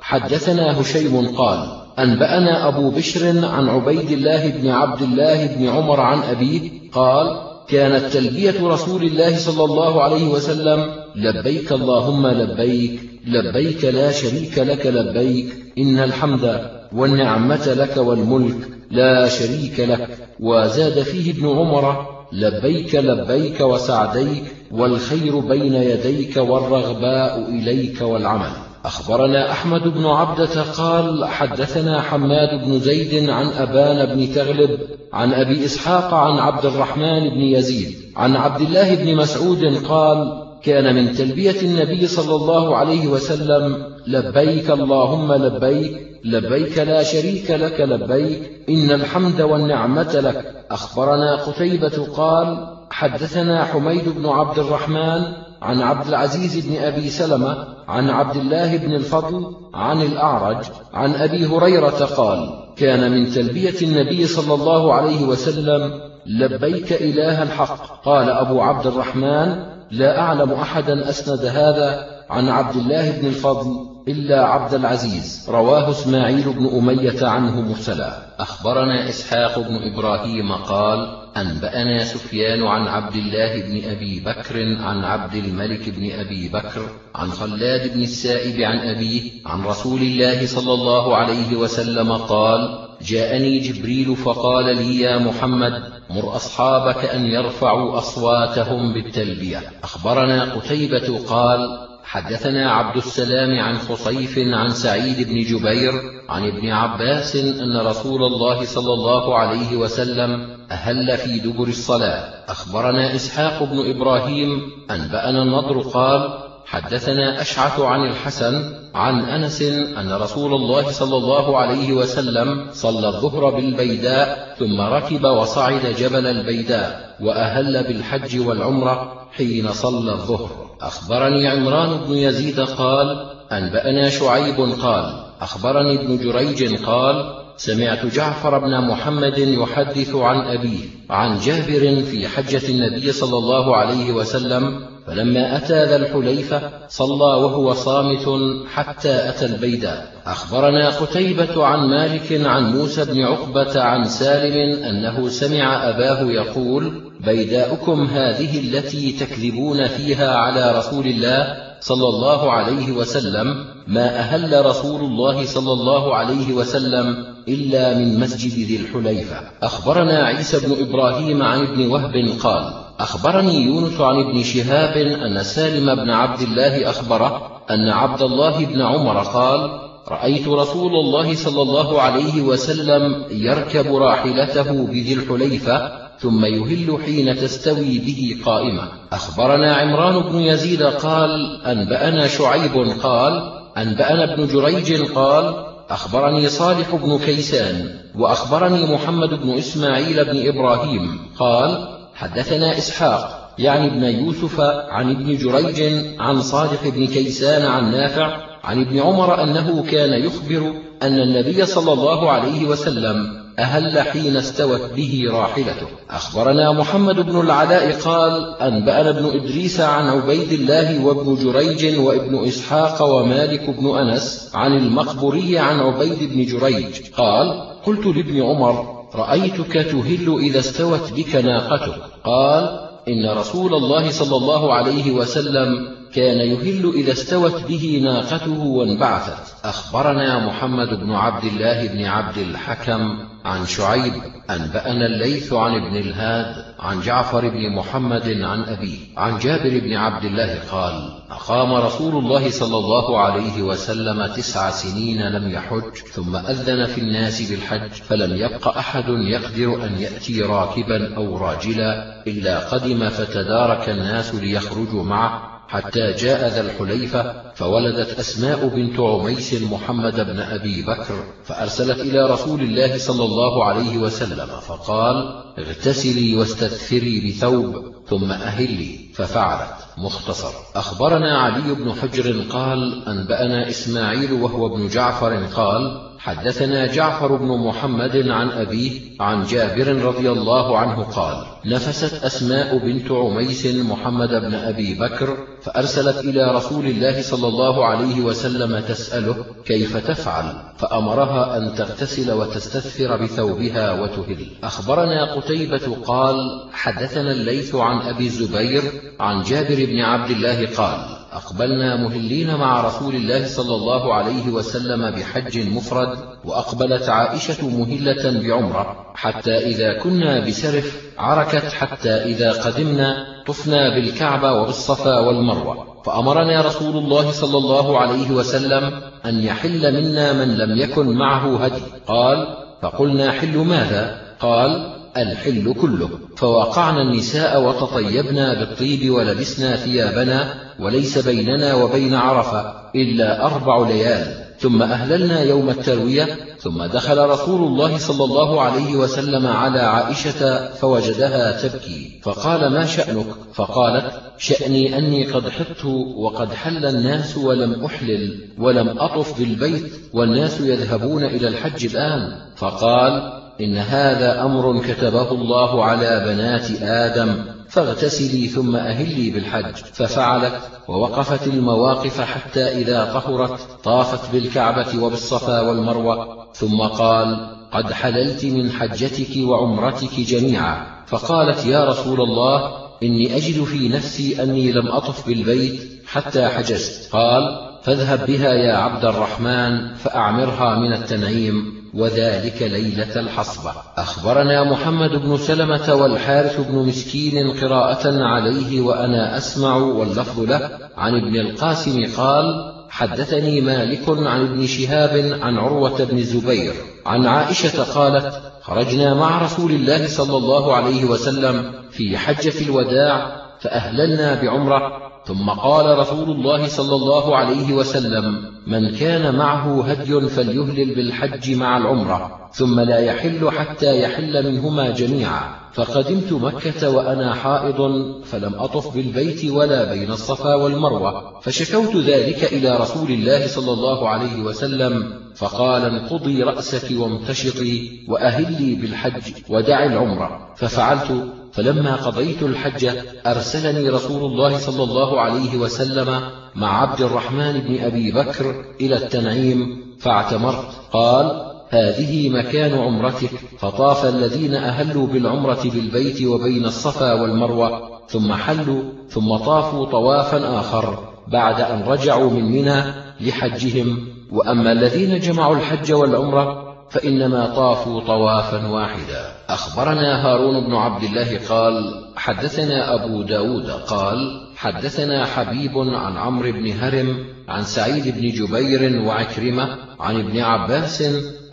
حدثنا هشيم قال أنبأنا أبو بشر عن عبيد الله بن عبد الله بن عمر عن أبيه قال كانت تلبية رسول الله صلى الله عليه وسلم لبيك اللهم لبيك لبيك لا شريك لك لبيك إن الحمد والنعمة لك والملك لا شريك لك. وزاد فيه ابن عمر لبيك لبيك وسعديك والخير بين يديك والرغباء إليك والعمل. أخبرنا أحمد بن عبدة قال حدثنا حماد بن زيد عن أبان بن تغلب عن أبي إسحاق عن عبد الرحمن بن يزيد عن عبد الله بن مسعود قال كان من تلبية النبي صلى الله عليه وسلم لبيك اللهم لبيك لبيك لا شريك لك لبيك إن الحمد والنعمة لك. أخبرنا قتيبة قال حدثنا حميد بن عبد الرحمن عن عبد العزيز بن أبي سلمة عن عبد الله بن الفضل عن الأعرج عن أبي هريرة قال كان من تلبية النبي صلى الله عليه وسلم لبيك إله الحق قال أبو عبد الرحمن لا أعلم أحدا أسند هذا عن عبد الله بن الفضل إلا عبد العزيز رواه إسماعيل بن أمية عنه مرسلا. أخبرنا إسحاق بن إبراهيم قال أنبأنا سفيان عن عبد الله بن أبي بكر عن عبد الملك بن أبي بكر عن خلاد بن السائب عن أبيه عن رسول الله صلى الله عليه وسلم قال جاءني جبريل فقال لي يا محمد مر أصحابك أن يرفعوا أصواتهم بالتلبية. أخبرنا قتيبة قال حدثنا عبد السلام عن خصيف عن سعيد بن جبير عن ابن عباس أن رسول الله صلى الله عليه وسلم أهل في دبر الصلاة. أخبرنا إسحاق بن إبراهيم أنبأنا النضر قال حدثنا أشعث عن الحسن عن أنس أن رسول الله صلى الله عليه وسلم صلى الظهر بالبيداء ثم ركب وصعد جبل البيداء وأهل بالحج والعمرة حين صلى الظهر. أخبرني عمران بن يزيد قال أنبأنا شعيب قال أخبرني ابن جريج قال سمعت جعفر بن محمد يحدث عن أبيه عن جابر في حجة النبي صلى الله عليه وسلم فلما أتى ذا الحليفة صلى وهو صامت حتى أتى البيداء أخبرنا قتيبة عن مالك عن موسى بن عقبة عن سالم أنه سمع أباه يقول بيداؤكم هذه التي تكذبون فيها على رسول الله صلى الله عليه وسلم ما أهل رسول الله صلى الله عليه وسلم إلا من مسجد ذي الحليفة. أخبرنا عيسى بن إبراهيم عن ابن وهب قال أخبرني يونس عن ابن شهاب أن سالم بن عبد الله أخبره أن عبد الله بن عمر قال رأيت رسول الله صلى الله عليه وسلم يركب راحلته بذي الحليفة ثم يهل حين تستوي به قائمة. أخبرنا عمران بن يزيد قال أنبأنا شعيب قال أنبأنا ابن جريج قال أخبرني صالح بن كيسان وأخبرني محمد بن إسماعيل بن إبراهيم. قال حدثنا إسحاق يعني ابن يوسف عن ابن جريج عن صالح بن كيسان عن نافع عن ابن عمر أنه كان يخبر أن النبي صلى الله عليه وسلم أهل حين استوت به راحلته. أخبرنا محمد بن العلاء قال أنبأنا ابن إدريس عن عبيد الله وابن جريج وابن إسحاق ومالك بن أنس عن المقبري عن عبيد بن جريج قال قلت لابن عمر رأيتك تهل إذا استوت بك ناقتك قال إن رسول الله صلى الله عليه وسلم كان يهل إذا استوت به ناقته وانبعثت. أخبرنا محمد بن عبد الله بن عبد الحكم عن شعيب أنبأنا الليث عن ابن الهاد عن جعفر بن محمد عن أبيه عن جابر بن عبد الله قال أقام رسول الله صلى الله عليه وسلم تسع سنين لم يحج ثم أذن في الناس بالحج فلم يبق أحد يقدر أن يأتي راكبا أو راجلا إلا قدم فتدارك الناس ليخرجوا معه. حتى جاء ذا الحليفة فولدت أسماء بنت عميس محمد بن أبي بكر فأرسلت إلى رسول الله صلى الله عليه وسلم فقال اغتسلي واستثفري بثوب ثم أهلي ففعلت. مختصر. أخبرنا علي بن حجر قال أنبأنا إسماعيل وهو ابن جعفر قال حدثنا جعفر بن محمد عن أبيه عن جابر رضي الله عنه قال نفست أسماء بنت عميس محمد بن أبي بكر فأرسلت إلى رسول الله صلى الله عليه وسلم تسأله كيف تفعل فأمرها أن تغتسل وتستثفر بثوبها وتهل. أخبرنا قتيبة قال حدثنا الليث عن أبي الزبير عن جابر بن عبد الله قال أقبلنا مهلين مع رسول الله صلى الله عليه وسلم بحج مفرد وأقبلت عائشة مهلة بعمرة حتى إذا كنا بسرف عركت حتى إذا قدمنا طفنا بالكعبة وبالصفا والمروة. فأمرنا رسول الله صلى الله عليه وسلم أن يحل منا من لم يكن معه هدي. قال فقلنا حل ماذا؟ قال الحل كله. فوقعنا النساء وتطيبنا بالطيب ولبسنا ثيابنا وليس بيننا وبين عرفة إلا أربع ليال. ثم أهللنا يوم التروية ثم دخل رسول الله صلى الله عليه وسلم على عائشة فوجدها تبكي. فقال ما شأنك؟ فقالت شأني أني قد حطت وقد حل الناس ولم أحلل ولم أطف بالبيت والناس يذهبون إلى الحج الآن. فقال إن هذا أمر كتبه الله على بنات آدم فاغتسلي ثم أهلي بالحج ففعلت ووقفت المواقف حتى إذا طهرت طافت بالكعبة وبالصفا والمروة ثم قال قد حللت من حجتك وعمرتك جميعا. فقالت يا رسول الله إني أجد في نفسي أني لم أطف بالبيت حتى حجزت. قال فاذهب بها يا عبد الرحمن فأعمرها من التنعيم. وذلك ليلة الحصبة أخبرنا محمد بن سلمة والحارث بن مسكين قراءة عليه وأنا أسمع واللفظ له. عن ابن القاسم قال حدثني مالك عن ابن شهاب عن عروة بن الزبير عن عائشة قالت خرجنا مع رسول الله صلى الله عليه وسلم في حجة الوداع فأهللنا بعمرة. ثم قال رسول الله صلى الله عليه وسلم من كان معه هدي فليهلل بالحج مع العمرة ثم لا يحل حتى يحل منهما جميعا. فقدمت مكة وأنا حائض فلم أطف بالبيت ولا بين الصفا والمروة. فشكوت ذلك إلى رسول الله صلى الله عليه وسلم فقال انقضي رأسك وامتشطي وأهلي بالحج ودع العمرة. ففعلت فلما قضيت الحج أرسلني رسول الله صلى الله عليه وسلم مع عبد الرحمن بن أبي بكر إلى التنعيم فاعتمرت. قال هذه مكان عمرتك. فطاف الذين أهلوا بالعمرة بالبيت وبين الصفا والمروة ثم حلوا ثم طافوا طوافا آخر بعد أن رجعوا من منى لحجهم. وأما الذين جمعوا الحج والعمرة فإنما طافوا طوافا واحدا. أخبرنا هارون بن عبد الله قال حدثنا أبو داود قال حدثنا حبيب عن عمرو بن هرم عن سعيد بن جبير وعكرمة عن ابن عباس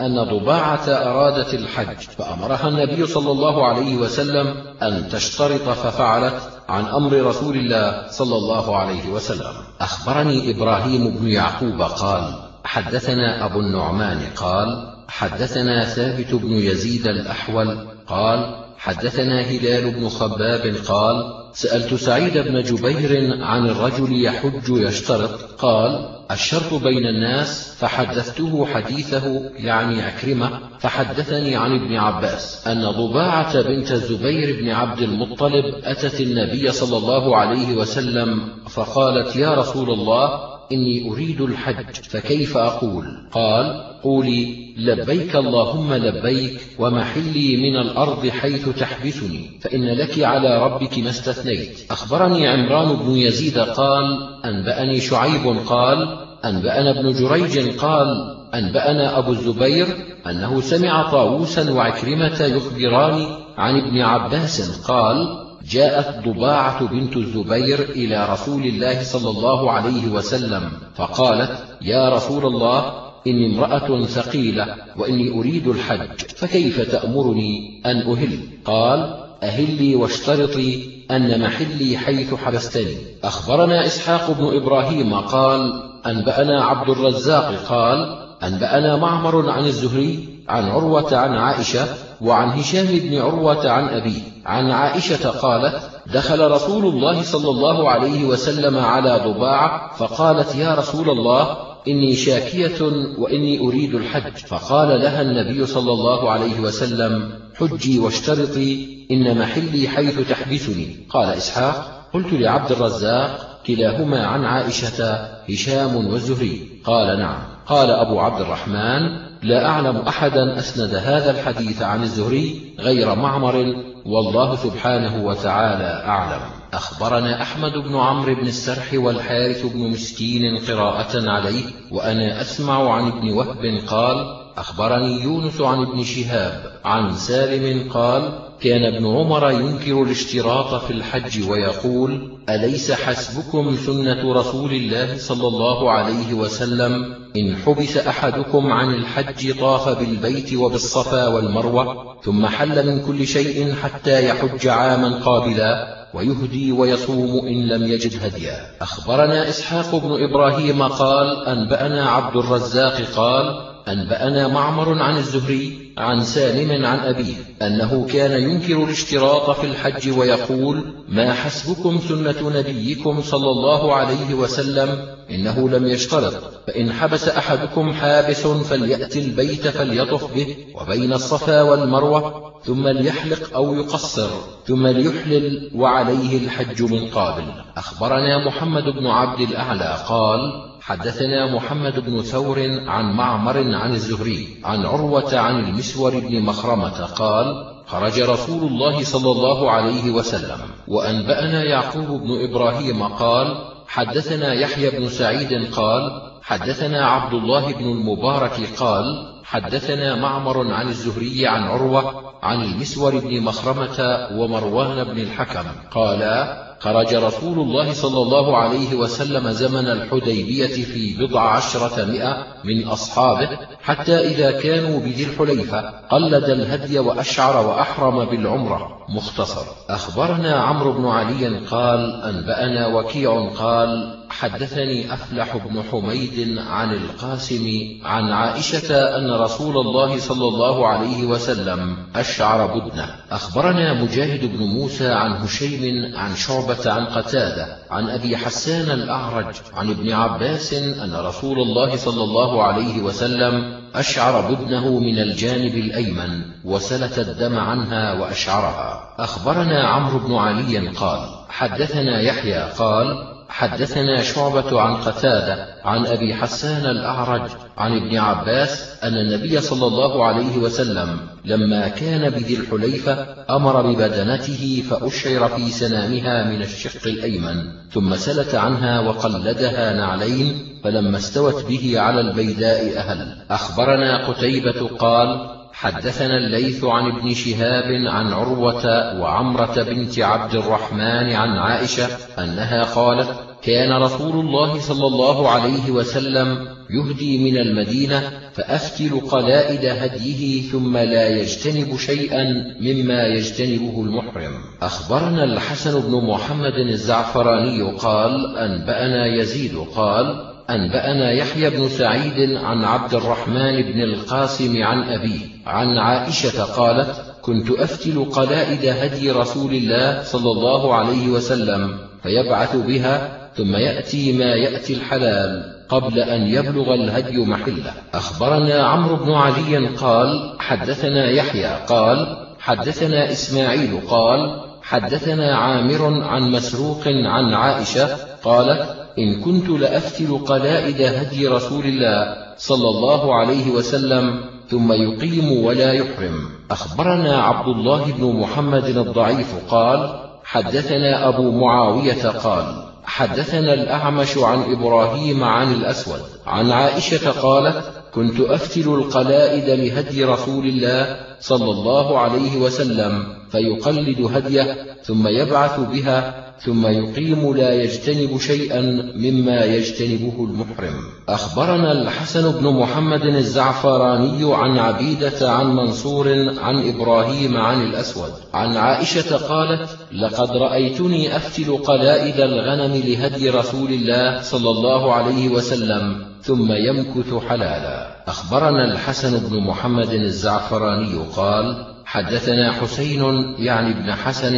أن ضباعة أرادت الحج فأمرها النبي صلى الله عليه وسلم أن تشترط ففعلت عن أمر رسول الله صلى الله عليه وسلم. أخبرني إبراهيم بن يعقوب قال حدثنا أبو النعمان قال حدثنا ثابت بن يزيد الأحول قال حدثنا هلال بن خباب قال سألت سعيد بن جبير عن الرجل يحج يشترط قال الشرط بين الناس فحدثته حديثه يعني عكرمة فحدثني عن ابن عباس أن ضباعة بنت الزبير بن عبد المطلب أتت النبي صلى الله عليه وسلم فقالت يا رسول الله إني أريد الحج فكيف أقول؟ قال قولي لبيك اللهم لبيك ومحلي من الأرض حيث تحبسني فإن لك على ربك ما استثنيت. أخبرني عمران بن يزيد قال أنبأني شعيب قال أنبأنا ابن جريج قال أنبأنا أبو الزبير أنه سمع طاووسا وعكرمة يخبران عن ابن عباس قال جاءت ضباعة بنت الزبير إلى رسول الله صلى الله عليه وسلم فقالت يا رسول الله إني امرأة ثقيلة وإني أريد الحج فكيف تأمرني أن أهل؟ قال أهلي واشترطي أن محلي حيث حبستني. أخبرنا إسحاق بن إبراهيم قال أنبأنا عبد الرزاق قال أنبأنا معمر عن الزهري عن عروة عن عائشة وعن هشام بن عروة عن أبيه. عن عائشة قالت دخل رسول الله صلى الله عليه وسلم على ضباع فقالت يا رسول الله إني شاكية وإني أريد الحج. فقال لها النبي صلى الله عليه وسلم حجي واشترطي إن محلي حيث تحبسني قال إسحاق قلت لعبد الرزاق كلاهما عن عائشة هشام والزهري قال نعم. قال أبو عبد الرحمن لا أعلم أحدا أسند هذا الحديث عن الزهري غير معمر والله سبحانه وتعالى أعلم. أخبرنا أحمد بن عمرو بن السرح والحارث بن مسكين قراءة عليه وأنا أسمع عن ابن وهب قال أخبرني يونس عن ابن شهاب عن سالم قال كان ابن عمر ينكر الاشتراط في الحج ويقول أليس حسبكم سنة رسول الله صلى الله عليه وسلم؟ إن حبس أحدكم عن الحج طاف بالبيت وبالصفا والمروة ثم حل من كل شيء حتى يحج عاما قابلا ويهدي ويصوم إن لم يجد هديا. أخبرنا إسحاق بن إبراهيم قال أنبأنا عبد الرزاق قال أنبأنا معمر عن الزهري عن سالم عن أبيه أنه كان ينكر الاشتراط في الحج ويقول ما حسبكم سنة نبيكم صلى الله عليه وسلم؟ إنه لم يشترط فإن حبس أحدكم حابس فليأتي البيت فليطف به وبين الصفا والمروة ثم ليحلق أو يقصر ثم ليحلل وعليه الحج من قابل. أخبرنا محمد بن عبد الأعلى قال حدثنا محمد بن ثور عن معمر عن الزهري عن عروة عن المسور بن مخرمة قال خرج رسول الله صلى الله عليه وسلم وأنبأنا يعقوب بن إبراهيم قال حدثنا يحيى بن سعيد قال حدثنا عبد الله بن المبارك قال حدثنا معمر عن الزهري عن عروة عن المسور بن مخرمة ومروان بن الحكم قالا خرج رسول الله صلى الله عليه وسلم زمن الحديبية في بضع عشرة مئة من أصحابه حتى إذا كانوا بذي الحليفة قلد الهدي وأشعر وأحرم بالعمرة. مختصر. أخبرنا عمرو بن علي قال أنبأنا وكيع قال حدثني أفلح بن حميد عن القاسم عن عائشة أن رسول الله صلى الله عليه وسلم أشعر بدنه. أخبرنا مجاهد بن موسى عن هشيم عن شعبة عن قتادة عن أبي حسان الأعرج عن ابن عباس أن رسول الله صلى الله عليه وسلم أشعر بدنه من الجانب الأيمن وسلت الدم عنها وأشعرها. أخبرنا عمرو بن علي قال حدثنا يحيى قال حدثنا شعبة عن قتادة عن أبي حسان الأعرج عن ابن عباس أن النبي صلى الله عليه وسلم لما كان بذي الحليفة أمر ببدنته فأشعر في سنامها من الشق الأيمن ثم سلت عنها وقلدها نعلين فلما استوت به على البيداء أهل. أخبرنا قتيبة قال حدثنا الليث عن ابن شهاب عن عروة وعمرة بنت عبد الرحمن عن عائشة أنها قالت كان رسول الله صلى الله عليه وسلم يهدي من المدينة فأفتل قلائد هديه ثم لا يجتنب شيئا مما يجتنبه المحرم. أخبرنا الحسن بن محمد الزعفراني قال أنبأنا يزيد قال أنبأنا يحيى بن سعيد عن عبد الرحمن بن القاسم عن أبيه عن عائشة قالت كنت أفتل قلائد هدي رسول الله صلى الله عليه وسلم فيبعث بها ثم يأتي ما يأتي الحلال قبل أن يبلغ الهدي محله. أخبرنا عمرو بن علي قال حدثنا يحيى قال حدثنا إسماعيل قال حدثنا عامر عن مسروق عن عائشة قالت إن كنت لأفتل قلائد هدي رسول الله صلى الله عليه وسلم ثم يقيم ولا يحرم. أخبرنا عبد الله بن محمد الضعيف قال حدثنا أبو معاوية قال حدثنا الأعمش عن إبراهيم عن الأسود عن عائشة قالت كنت أفتل القلائد لهدي رسول الله صلى الله عليه وسلم فيقلد هديه ثم يبعث بها ثم يقيم لا يجتنب شيئا مما يجتنبه المحرم. أخبرنا الحسن بن محمد الزعفراني عن عبيدة عن منصور عن إبراهيم عن الأسود. عن عائشة قالت لقد رأيتني أفتل قلائد الغنم لهدي رسول الله صلى الله عليه وسلم ثم يمكث حلالا. أخبرنا الحسن بن محمد الزعفراني قال حدثنا حسين يعني ابن حسن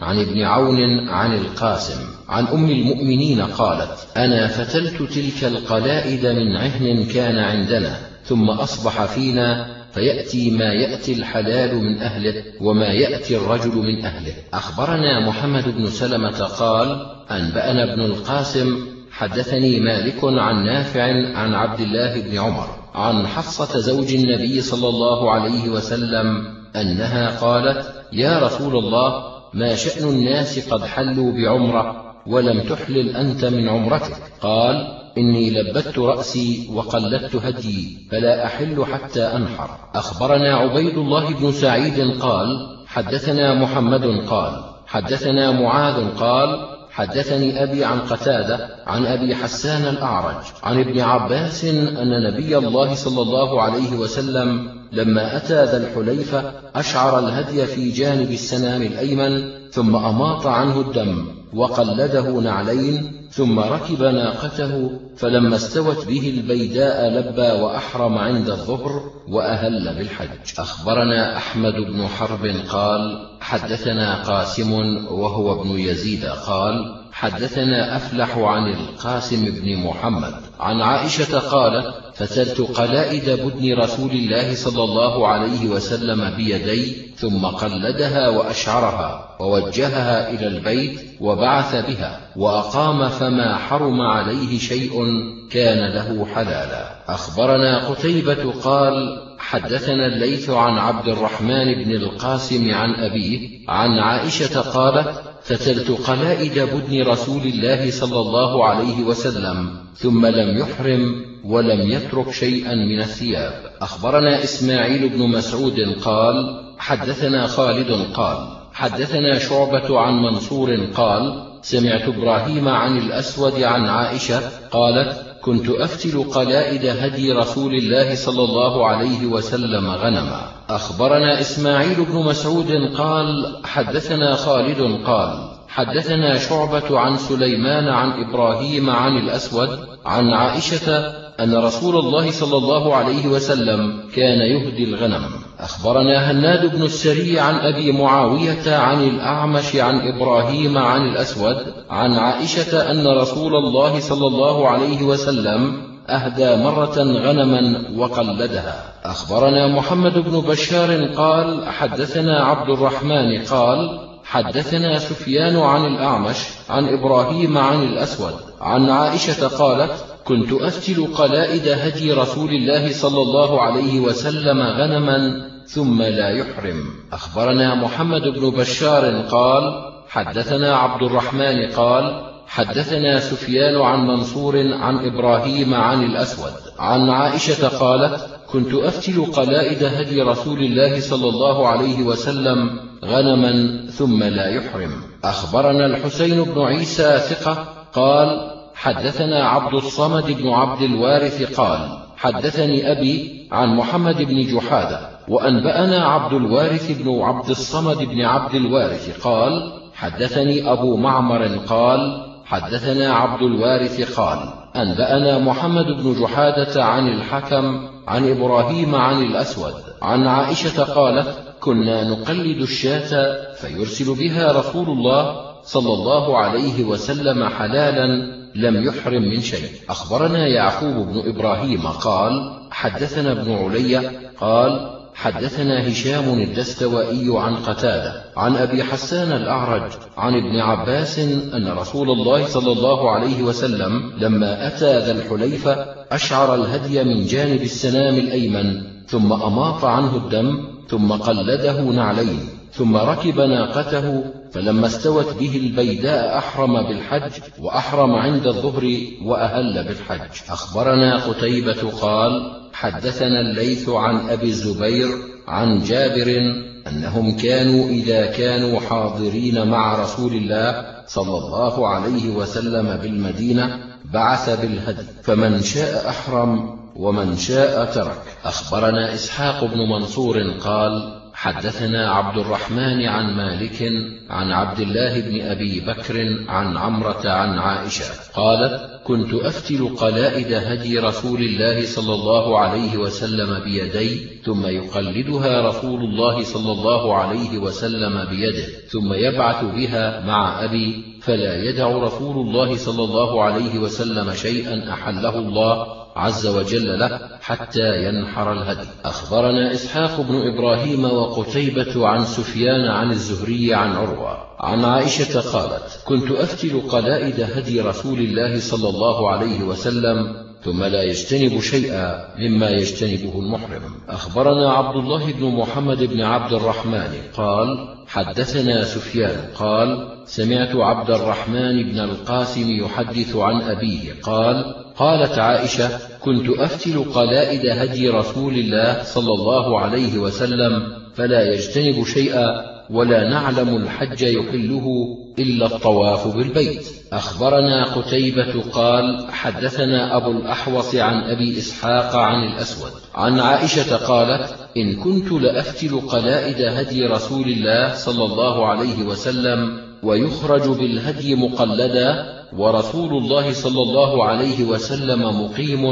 عن ابن عون عن القاسم عن أم المؤمنين قالت أنا فتلت تلك القلائد من عهن كان عندنا ثم أصبح فينا فيأتي ما يأتي الحلال من أهله وما يأتي الرجل من أهله. أخبرنا محمد بن سلمة قال أنبأنا ابن القاسم حدثني مالك عن نافع عن عبد الله بن عمر عن حفصة زوج النبي صلى الله عليه وسلم أنها قالت يا رسول الله ما شأن الناس قد حلوا بعمرة ولم تحلل أنت من عمرتك؟ قال إني لبت رأسي وقلدت هدي فلا أحل حتى أنحر. أخبرنا عبيد الله بن سعيد قال حدثنا محمد قال حدثنا معاذ قال حدثني أبي عن قتادة عن أبي حسان الأعرج عن ابن عباس أن نبي الله صلى الله عليه وسلم لما أتى ذا الحليفة أشعر الهدي في جانب السنام الأيمن ثم أماط عنه الدم وقلده نعلين ثم ركب ناقته فلما استوت به البيداء لبى وأحرم عند الظهر وأهل بالحج. أخبرنا أحمد بن حرب قال حدثنا قاسم وهو ابن يزيد قال حدثنا أفلح عن القاسم بن محمد. عن عائشة قالت فتلت قلائد بدن رسول الله صلى الله عليه وسلم بيدي ثم قلدها وأشعرها ووجهها إلى البيت وبعث بها وأقام فما حرم عليه شيء كان له حلالا. أخبرنا قتيبة قال حدثنا الليث عن عبد الرحمن بن القاسم عن أبيه عن عائشة قالت فتلت قلائد بدن رسول الله صلى الله عليه وسلم ثم لم يحرم ولم يترك شيئا من الثياب. أخبرنا إسماعيل بن مسعود قال حدثنا خالد قال حدثنا شعبة عن منصور قال سمعت إبراهيم عن الأسود عن عائشة قالت كنت أفتل قلائد هدي رسول الله صلى الله عليه وسلم غنما. أخبرنا إسماعيل بن مسعود قال حدثنا خالد قال حدثنا شعبة عن سليمان عن إبراهيم عن الأسود عن عائشة أن رسول الله صلى الله عليه وسلم كان يهدي الغنم. أخبرنا هناد بن السري عن أبي معاوية عن الأعمش عن إبراهيم عن الأسود عن عائشة أن رسول الله صلى الله عليه وسلم أهدى مرة غنما وقلدها. أخبرنا محمد بن بشار قال حدثنا عبد الرحمن قال حدثنا سفيان عن الأعمش عن إبراهيم عن الأسود عن عائشة قالت كنت أفتل قلائد هدي رسول الله صلى الله عليه وسلم غنما ثم لا يحرم. أخبرنا محمد بن بشار قال حدثنا عبد الرحمن قال حدثنا سفيان عن منصور عن إبراهيم عن الأسود عن عائشة قالت كنت أفتل قلائد هدي رسول الله صلى الله عليه وسلم غنما ثم لا يحرم. أخبرنا الحسين بن عيسى ثقة قال حدثنا عبد الصمد بن عبد الوارث قال حدثني أبي عن محمد بن جحادة وأنبأنا عبد الوارث بن عبد الصمد بن عبد الوارث قال حدثني أبو معمر قال حدثنا عبد الوارث قال أنبأنا محمد بن جحادة عن الحكم عن إبراهيم عن الأسود عن عائشة قالت كنا نقلد الشاة فيرسل بها رسول الله صلى الله عليه وسلم حلالا لم يحرم من شيء. أخبرنا يعقوب بن إبراهيم قال حدثنا ابن علي قال حدثنا هشام الدستوائي عن قتادة عن أبي حسان الأعرج عن ابن عباس أن رسول الله صلى الله عليه وسلم لما أتى ذا الحليفة أشعر الهدي من جانب السنام الأيمن ثم أماط عنه الدم ثم قلده نعلين ثم ركب ناقته فلما استوت به البيداء أحرم بالحج وأحرم عند الظهر وأهل بالحج. أخبرنا قتيبة قال حدثنا الليث عن أبي الزبير عن جابر أنهم كانوا إذا كانوا حاضرين مع رسول الله صلى الله عليه وسلم بالمدينة بعث بالهدي. فمن شاء أحرم ومن شاء ترك. أخبرنا إسحاق بن منصور قال حدثنا عبد الرحمن عن مالك عن عبد الله بن أبي بكر عن عمرة عن عائشة قالت كنت أفتل قلائد هدي رسول الله صلى الله عليه وسلم بيدي ثم يقلدها رسول الله صلى الله عليه وسلم بيده ثم يبعث بها مع أبي فلا يدع رسول الله صلى الله عليه وسلم شيئا أحله الله عز وجل له حتى ينحر الهدي. أخبرنا إسحاق بن إبراهيم وقتيبة عن سفيان عن الزهري عن عروة. عن عائشة قالت كنت أفتل قلائد هدي رسول الله صلى الله عليه وسلم ثم لا يجتنب شيئا مما يجتنبه المحرم. أخبرنا عبد الله بن محمد بن عبد الرحمن قال حدثنا سفيان قال سمعت عبد الرحمن بن القاسم يحدث عن أبيه قال قالت عائشة كنت أفتل قلائد هدي رسول الله صلى الله عليه وسلم فلا يجتنب شيئا ولا نعلم الحج يحله إلا الطواف بالبيت. أخبرنا قتيبة قال حدثنا أبو الأحوص عن أبي إسحاق عن الأسود. عن عائشة قالت إن كنت لأفتل قلائد هدي رسول الله صلى الله عليه وسلم ويخرج بالهدي مقلدا ورسول الله صلى الله عليه وسلم مقيم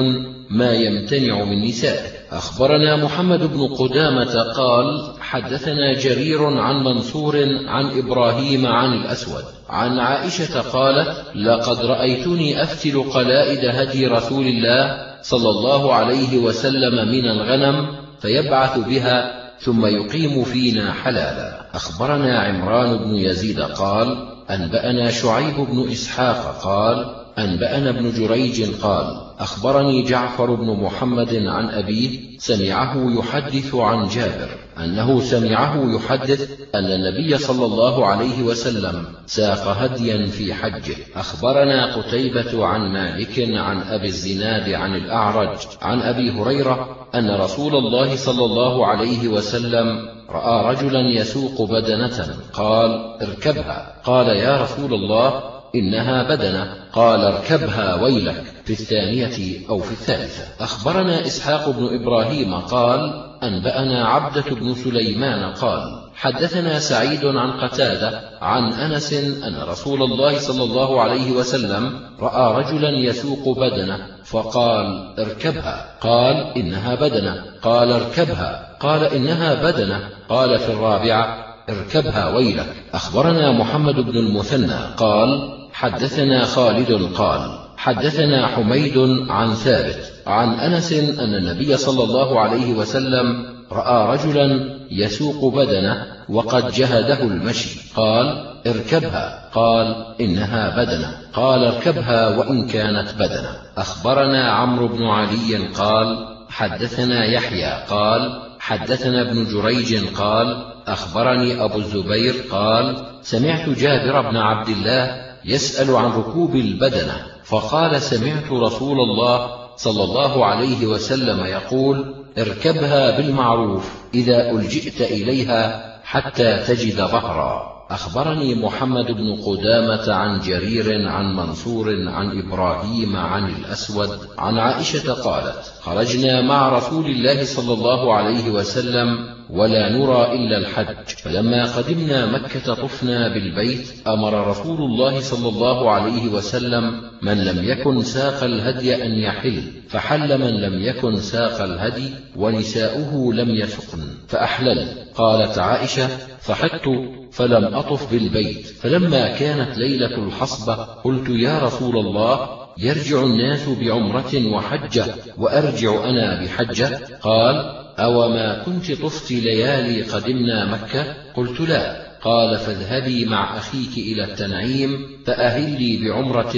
ما يمتنع من نسائه أخبرنا محمد بن قدامة قال حدثنا جرير عن منصور عن إبراهيم عن الأسود. عن عائشة قالت لقد رأيتني أفتل قلائد هدي رسول الله صلى الله عليه وسلم من الغنم فيبعث بها ثم يقيم فينا حلالا. أخبرنا عمران بن يزيد قال أنبأنا شعيب بن إسحاق قال أنبأنا ابن جريج قال أخبرني جعفر بن محمد عن أبيه سمعه يحدث عن جابر أنه سمعه يحدث أن النبي صلى الله عليه وسلم ساق هديا في حجه. أخبرنا قتيبة عن مالك عن أبي الزناد عن الأعرج عن أبي هريرة أن رسول الله صلى الله عليه وسلم رأى رجلا يسوق بدنة قال اركبها. قال يا رسول الله إنها بدنة. قال اركبها ويلك. في الثانية أو في الثالثة. أخبرنا إسحاق بن إبراهيم قال أنبأنا عبدة بن سليمان قال حدثنا سعيد عن قتادة عن أنس أن رسول الله صلى الله عليه وسلم رأى رجلا يسوق بدنة فقال اركبها. قال إنها بدنة. قال اركبها. قال إنها بدنة. قال في الرابعة اركبها ويلك. أخبرنا محمد بن المثنى قال حدثنا خالد قال حدثنا حميد عن ثابت عن أنس أن النبي صلى الله عليه وسلم رأى رجلا يسوق بدنه وقد جهده المشي قال اركبها قال إنها بدنة قال اركبها وإن كانت بدنة. أخبرنا عمرو بن علي قال حدثنا يحيى قال حدثنا ابن جريج قال أخبرني أبو الزبير قال سمعت جابر بن عبد الله يسأل عن ركوب البدنة. فقال سمعت رسول الله صلى الله عليه وسلم يقول اركبها بالمعروف إذا ألجئت إليها حتى تجد ظهرا. أخبرني محمد بن قدامة عن جرير عن منصور عن إبراهيم عن الأسود عن عائشة قالت خرجنا مع رسول الله صلى الله عليه وسلم ولا نرى إلا الحج. فلما قدمنا مكة طفنا بالبيت أمر رسول الله صلى الله عليه وسلم من لم يكن ساق الهدي أن يحل فحل من لم يكن ساق الهدي ونساؤه لم يسقن فأحلل. قالت عائشة فحدت فلم أطف بالبيت. فلما كانت ليلة الحصبة قلت يا رسول الله يرجع الناس بعمرة وحجة وأرجع أنا بحجة؟ قال أو ما كنت طفت ليالي قدمنا مكة قلت لا قال فاذهبي مع أخيك إلى التنعيم فأهلي بعمرة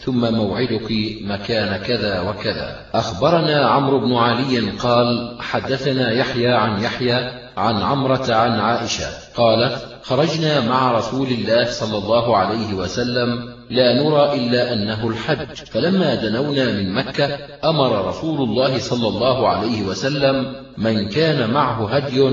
ثم موعدك مكان كذا وكذا أخبرنا عمرو بن علي قال حدثنا يحيى عن يحيى عن عمرة عن عائشة قالت خرجنا مع رسول الله صلى الله عليه وسلم لا نرى إلا أنه الحج. فلما دنونا من مكة أمر رسول الله صلى الله عليه وسلم من كان معه هدي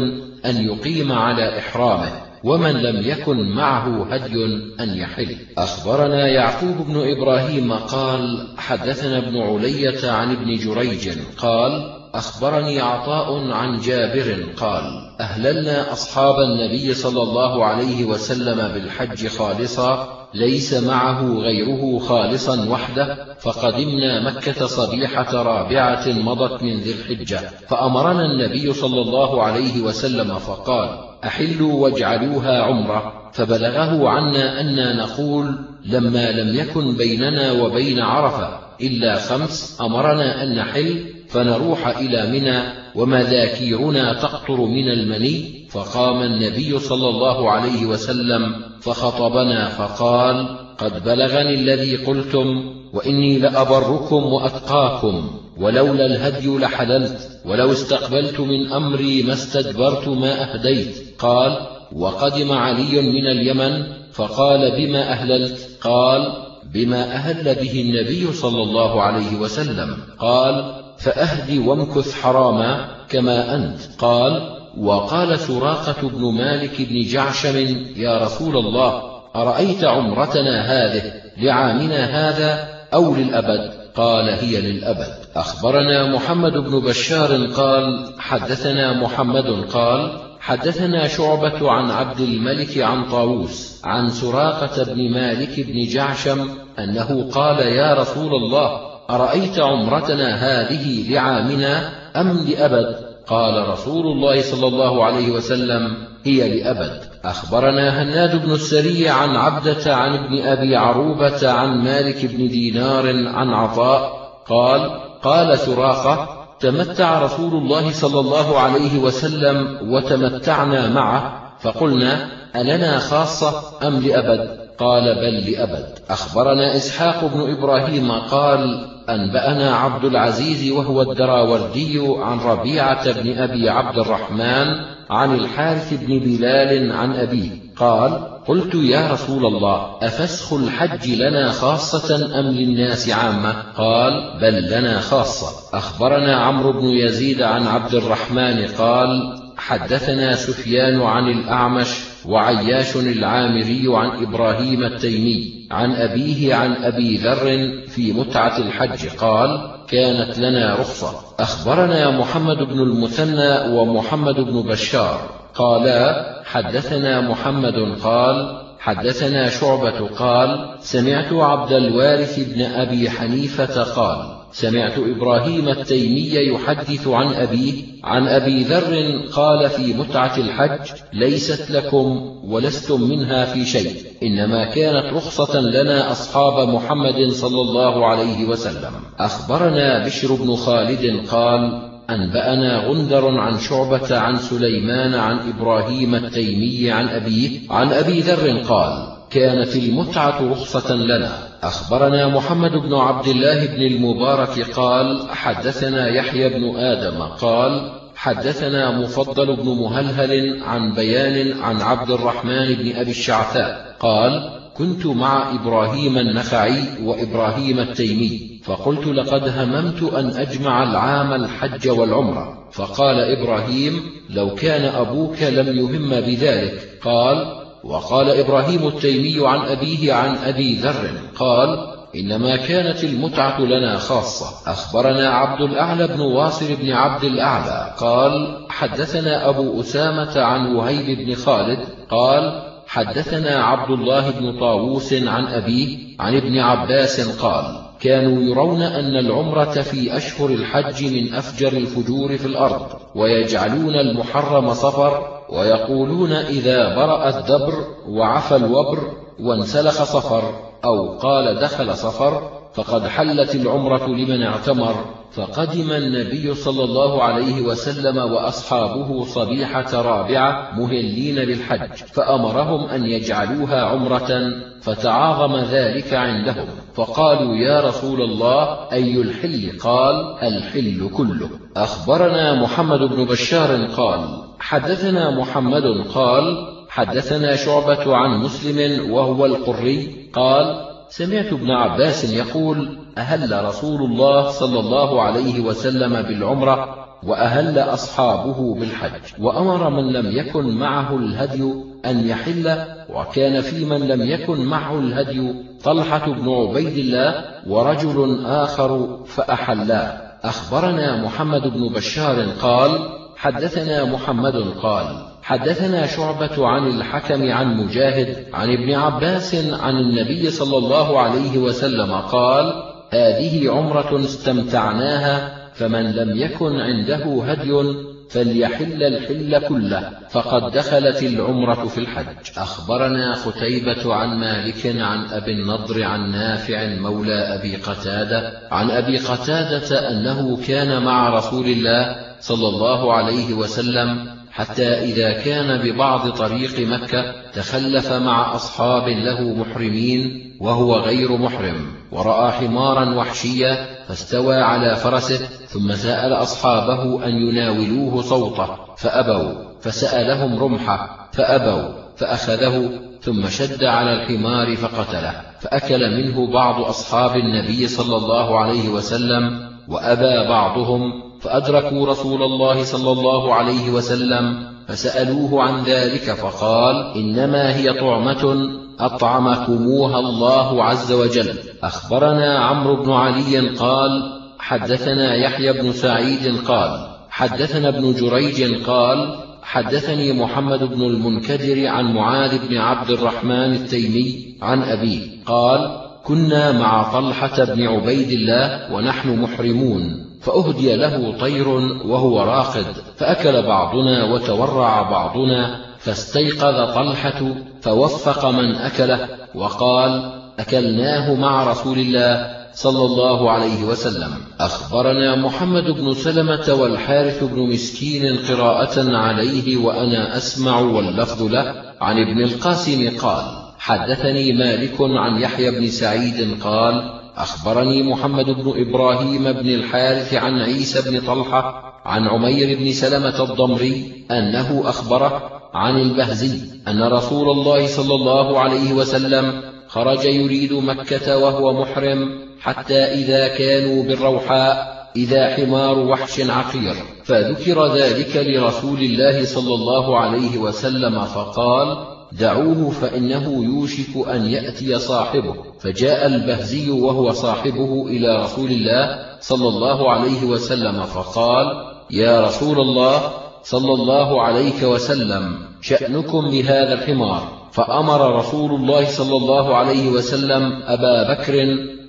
أن يقيم على إحرامه ومن لم يكن معه هدي أن يحل. أخبرنا يعقوب بن إبراهيم قال حدثنا ابن علية عن ابن جريج قال أخبرني عطاء عن جابر قال أهللنا أصحاب النبي صلى الله عليه وسلم بالحج خالصا ليس معه غيره خالصا وحده فقدمنا مكة صبيحة رابعة مضت من ذي الحجة. فأمرنا النبي صلى الله عليه وسلم فقال أحلوا واجعلوها عمرة. فبلغه عنا أنا نقول لما لم يكن بيننا وبين عرفة إلا خمس أمرنا أن نحل فنروح إلى منى ومذاكيرنا تقطر من المني فقام النبي صلى الله عليه وسلم فخطبنا فقال قد بلغني الذي قلتم وإني لأبركم وأتقاكم ولولا الهدي لحللت ولو استقبلت من أمري ما استدبرت ما أهديت قال وقدم علي من اليمن فقال بما أهللت؟ قال بما أهل به النبي صلى الله عليه وسلم. قال فأهدي وامكث حراما كما أنت. قال وقال سراقة بن مالك بن جعشم يا رسول الله أرأيت عمرتنا هذه؟ لعامنا هذا أو للأبد؟ قال هي للأبد. أخبرنا محمد بن بشار قال حدثنا محمد قال حدثنا شعبة عن عبد الملك عن طاووس عن سراقة بن مالك بن جعشم أنه قال يا رسول الله أرأيت عمرتنا هذه لعامنا أم لأبد؟ قال رسول الله صلى الله عليه وسلم هي لأبد. أخبرنا هناد بن السري عن عبدة عن ابن أبي عروبة عن مالك بن دينار عن عطاء قال قال سراقة تمتع رسول الله صلى الله عليه وسلم وتمتعنا معه فقلنا ألنا خاصة أم لأبد؟ قال بل لأبد. أخبرنا إسحاق بن إبراهيم قال أنبأنا عبد العزيز وهو الدراوردي عن ربيعة بن أبي عبد الرحمن عن الحارث بن بلال عن أبيه. قال قلت يا رسول الله أفسخ الحج لنا خاصة أم للناس عامة؟ قال بل لنا خاصة. أخبرنا عمرو بن يزيد عن عبد الرحمن قال حدثنا سفيان عن الأعمش وعياش العامري عن إبراهيم التيمي عن أبيه عن أبي ذر في متعة الحج قال كانت لنا رخصة. أخبرنا محمد بن المثنى ومحمد بن بشار. قالا حدثنا محمد قال حدثنا شعبة قال سمعت عبد الوارث بن أبي حنيفة قال سمعت إبراهيم التيمي يحدث عن أبيه عن أبي ذر قال في متعة الحج ليست لكم ولستم منها في شيء إنما كانت رخصة لنا أصحاب محمد صلى الله عليه وسلم. أخبرنا بشر بن خالد قال أنبأنا غندر عن شعبة عن سليمان عن إبراهيم التيمي عن أبيه عن أبي ذر قال كانت المتعة رخصة لنا. أخبرنا محمد بن عبد الله بن المبارك قال حدثنا يحيى بن آدم قال حدثنا مفضل بن مهلهل عن بيان عن عبد الرحمن بن أبي الشعثاء قال كنت مع إبراهيم النخعي وإبراهيم التيمي فقلت لقد هممت أن أجمع العام الحج والعمرة. فقال إبراهيم لو كان أبوك لم يهم بذلك قال وقال إبراهيم التيمي عن أبيه عن أبي ذر قال إنما كانت المتعة لنا خاصة. أخبرنا عبد الأعلى بن واصل بن عبد الأعلى قال حدثنا أبو أسامة عن وهيب بن خالد قال حدثنا عبد الله بن طاووس عن أبيه عن ابن عباس قال كانوا يرون أن العمرة في أشهر الحج من أفجر الفجور في الأرض ويجعلون المحرم صفر ويقولون إذا برأ الدبر وعفى الوبر وانسلخ صفر أو قال دخل صفر فقد حلت العمرة لمن اعتمر فقدم النبي صلى الله عليه وسلم وأصحابه صبيحة رابعة مهلين بالحج فأمرهم أن يجعلوها عمرة فتعاظم ذلك عندهم فقالوا يا رسول الله أي الحل؟ قال الحل كله. أخبرنا محمد بن بشار قال حدثنا محمد قال حدثنا شعبة عن مسلم وهو القري قال سمعت ابن عباس يقول أهل رسول الله صلى الله عليه وسلم بالعمرة وأهل أصحابه بالحج وأمر من لم يكن معه الهدي أن يحل وكان في من لم يكن معه الهدي طلحة بن عبيد الله ورجل آخر فأحلا أخبرنا محمد بن بشار قال حدثنا محمد قال حدثنا شعبة عن الحكم عن مجاهد عن ابن عباس عن النبي صلى الله عليه وسلم قال هذه عمرة استمتعناها فمن لم يكن عنده هدي فليحل الحل كله فقد دخلت العمرة في الحج. أخبرنا ختيبة عن مالك عن أبي النضر عن نافع مولى أبي قتادة عن أبي قتادة أنه كان مع رسول الله صلى الله عليه وسلم حتى إذا كان ببعض طريق مكة تخلف مع أصحاب له محرمين وهو غير محرم ورأى حمارا وحشيا فاستوى على فرسه ثم سأل أصحابه أن يناولوه صوته فأبوا فسألهم رمحة فأبوا فأخذه ثم شد على الحمار فقتله فأكل منه بعض أصحاب النبي صلى الله عليه وسلم وأبى بعضهم فأدركوا رسول الله صلى الله عليه وسلم فسألوه عن ذلك فقال إنما هي طعمة أطعمكموها الله عز وجل. أخبرنا عمرو بن علي قال حدثنا يحيى بن سعيد قال حدثنا ابن جريج قال حدثني محمد بن المنكدر عن معاذ بن عبد الرحمن التيمي عن أبيه قال كنا مع طلحة بن عبيد الله ونحن محرمون. فأهدي له طير وهو راقد فأكل بعضنا وتورع بعضنا فاستيقظ طلحة فوفق من أكله وقال أكلناه مع رسول الله صلى الله عليه وسلم. أخبرنا محمد بن سلمة والحارث بن مسكين قراءة عليه وأنا أسمع واللفظ له عن ابن القاسم قال حدثني مالك عن يحيى بن سعيد قال أخبرني محمد بن إبراهيم بن الحارث عن عيسى بن طلحة عن عمير بن سلمة الضمري أنه أخبره عن البهزي أن رسول الله صلى الله عليه وسلم خرج يريد مكة وهو محرم حتى إذا كانوا بالروحاء إذا حمار وحش عقير. فذكر ذلك لرسول الله صلى الله عليه وسلم فقال دعوه فإنه يوشك أن يأتي صاحبه. فجاء البهزي وهو صاحبه إلى رسول الله صلى الله عليه وسلم فقال يا رسول الله صلى الله عليك وسلم شأنكم بهذا الحمار. فأمر رسول الله صلى الله عليه وسلم أبا بكر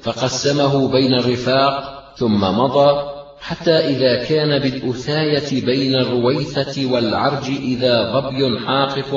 فقسمه بين الرفاق ثم مضى حتى إذا كان بالأثاية بين الرويثة والعرج إذا ظبي حاقف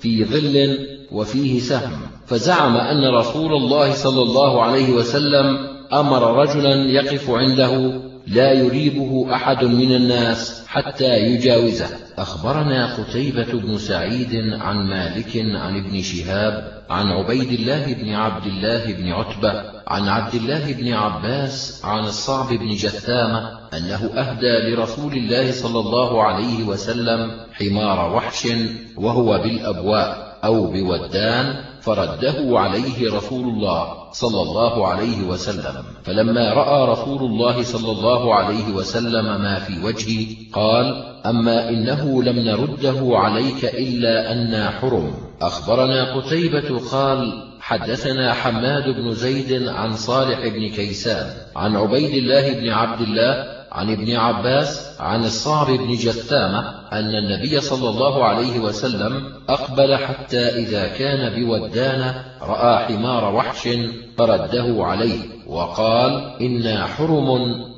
في ظل وفيه سهم. فزعم أن رسول الله صلى الله عليه وسلم أمر رجلا يقف عنده لا يريبه أحد من الناس حتى يجاوزه. أخبرنا قتيبة بن سعيد عن مالك عن ابن شهاب عن عبيد الله بن عبد الله بن عتبة عن عبد الله بن عباس عن الصعب بن جثامة أنه أهدى لرسول الله صلى الله عليه وسلم حمار وحش وهو بالأبواء أو بودان فرده عليه رسول الله صلى الله عليه وسلم. فلما رأى رسول الله صلى الله عليه وسلم ما في وجهي قال أما إنه لم نرده عليك إلا أنا حرم. أخبرنا قتيبة قال حدثنا حماد بن زيد عن صالح بن كيسان عن عبيد الله بن عبد الله عن ابن عباس عن الصعب بن جثامة أن النبي صلى الله عليه وسلم أقبل حتى إذا كان بودان رأى حمار وحش فرده عليه وقال إنا حرم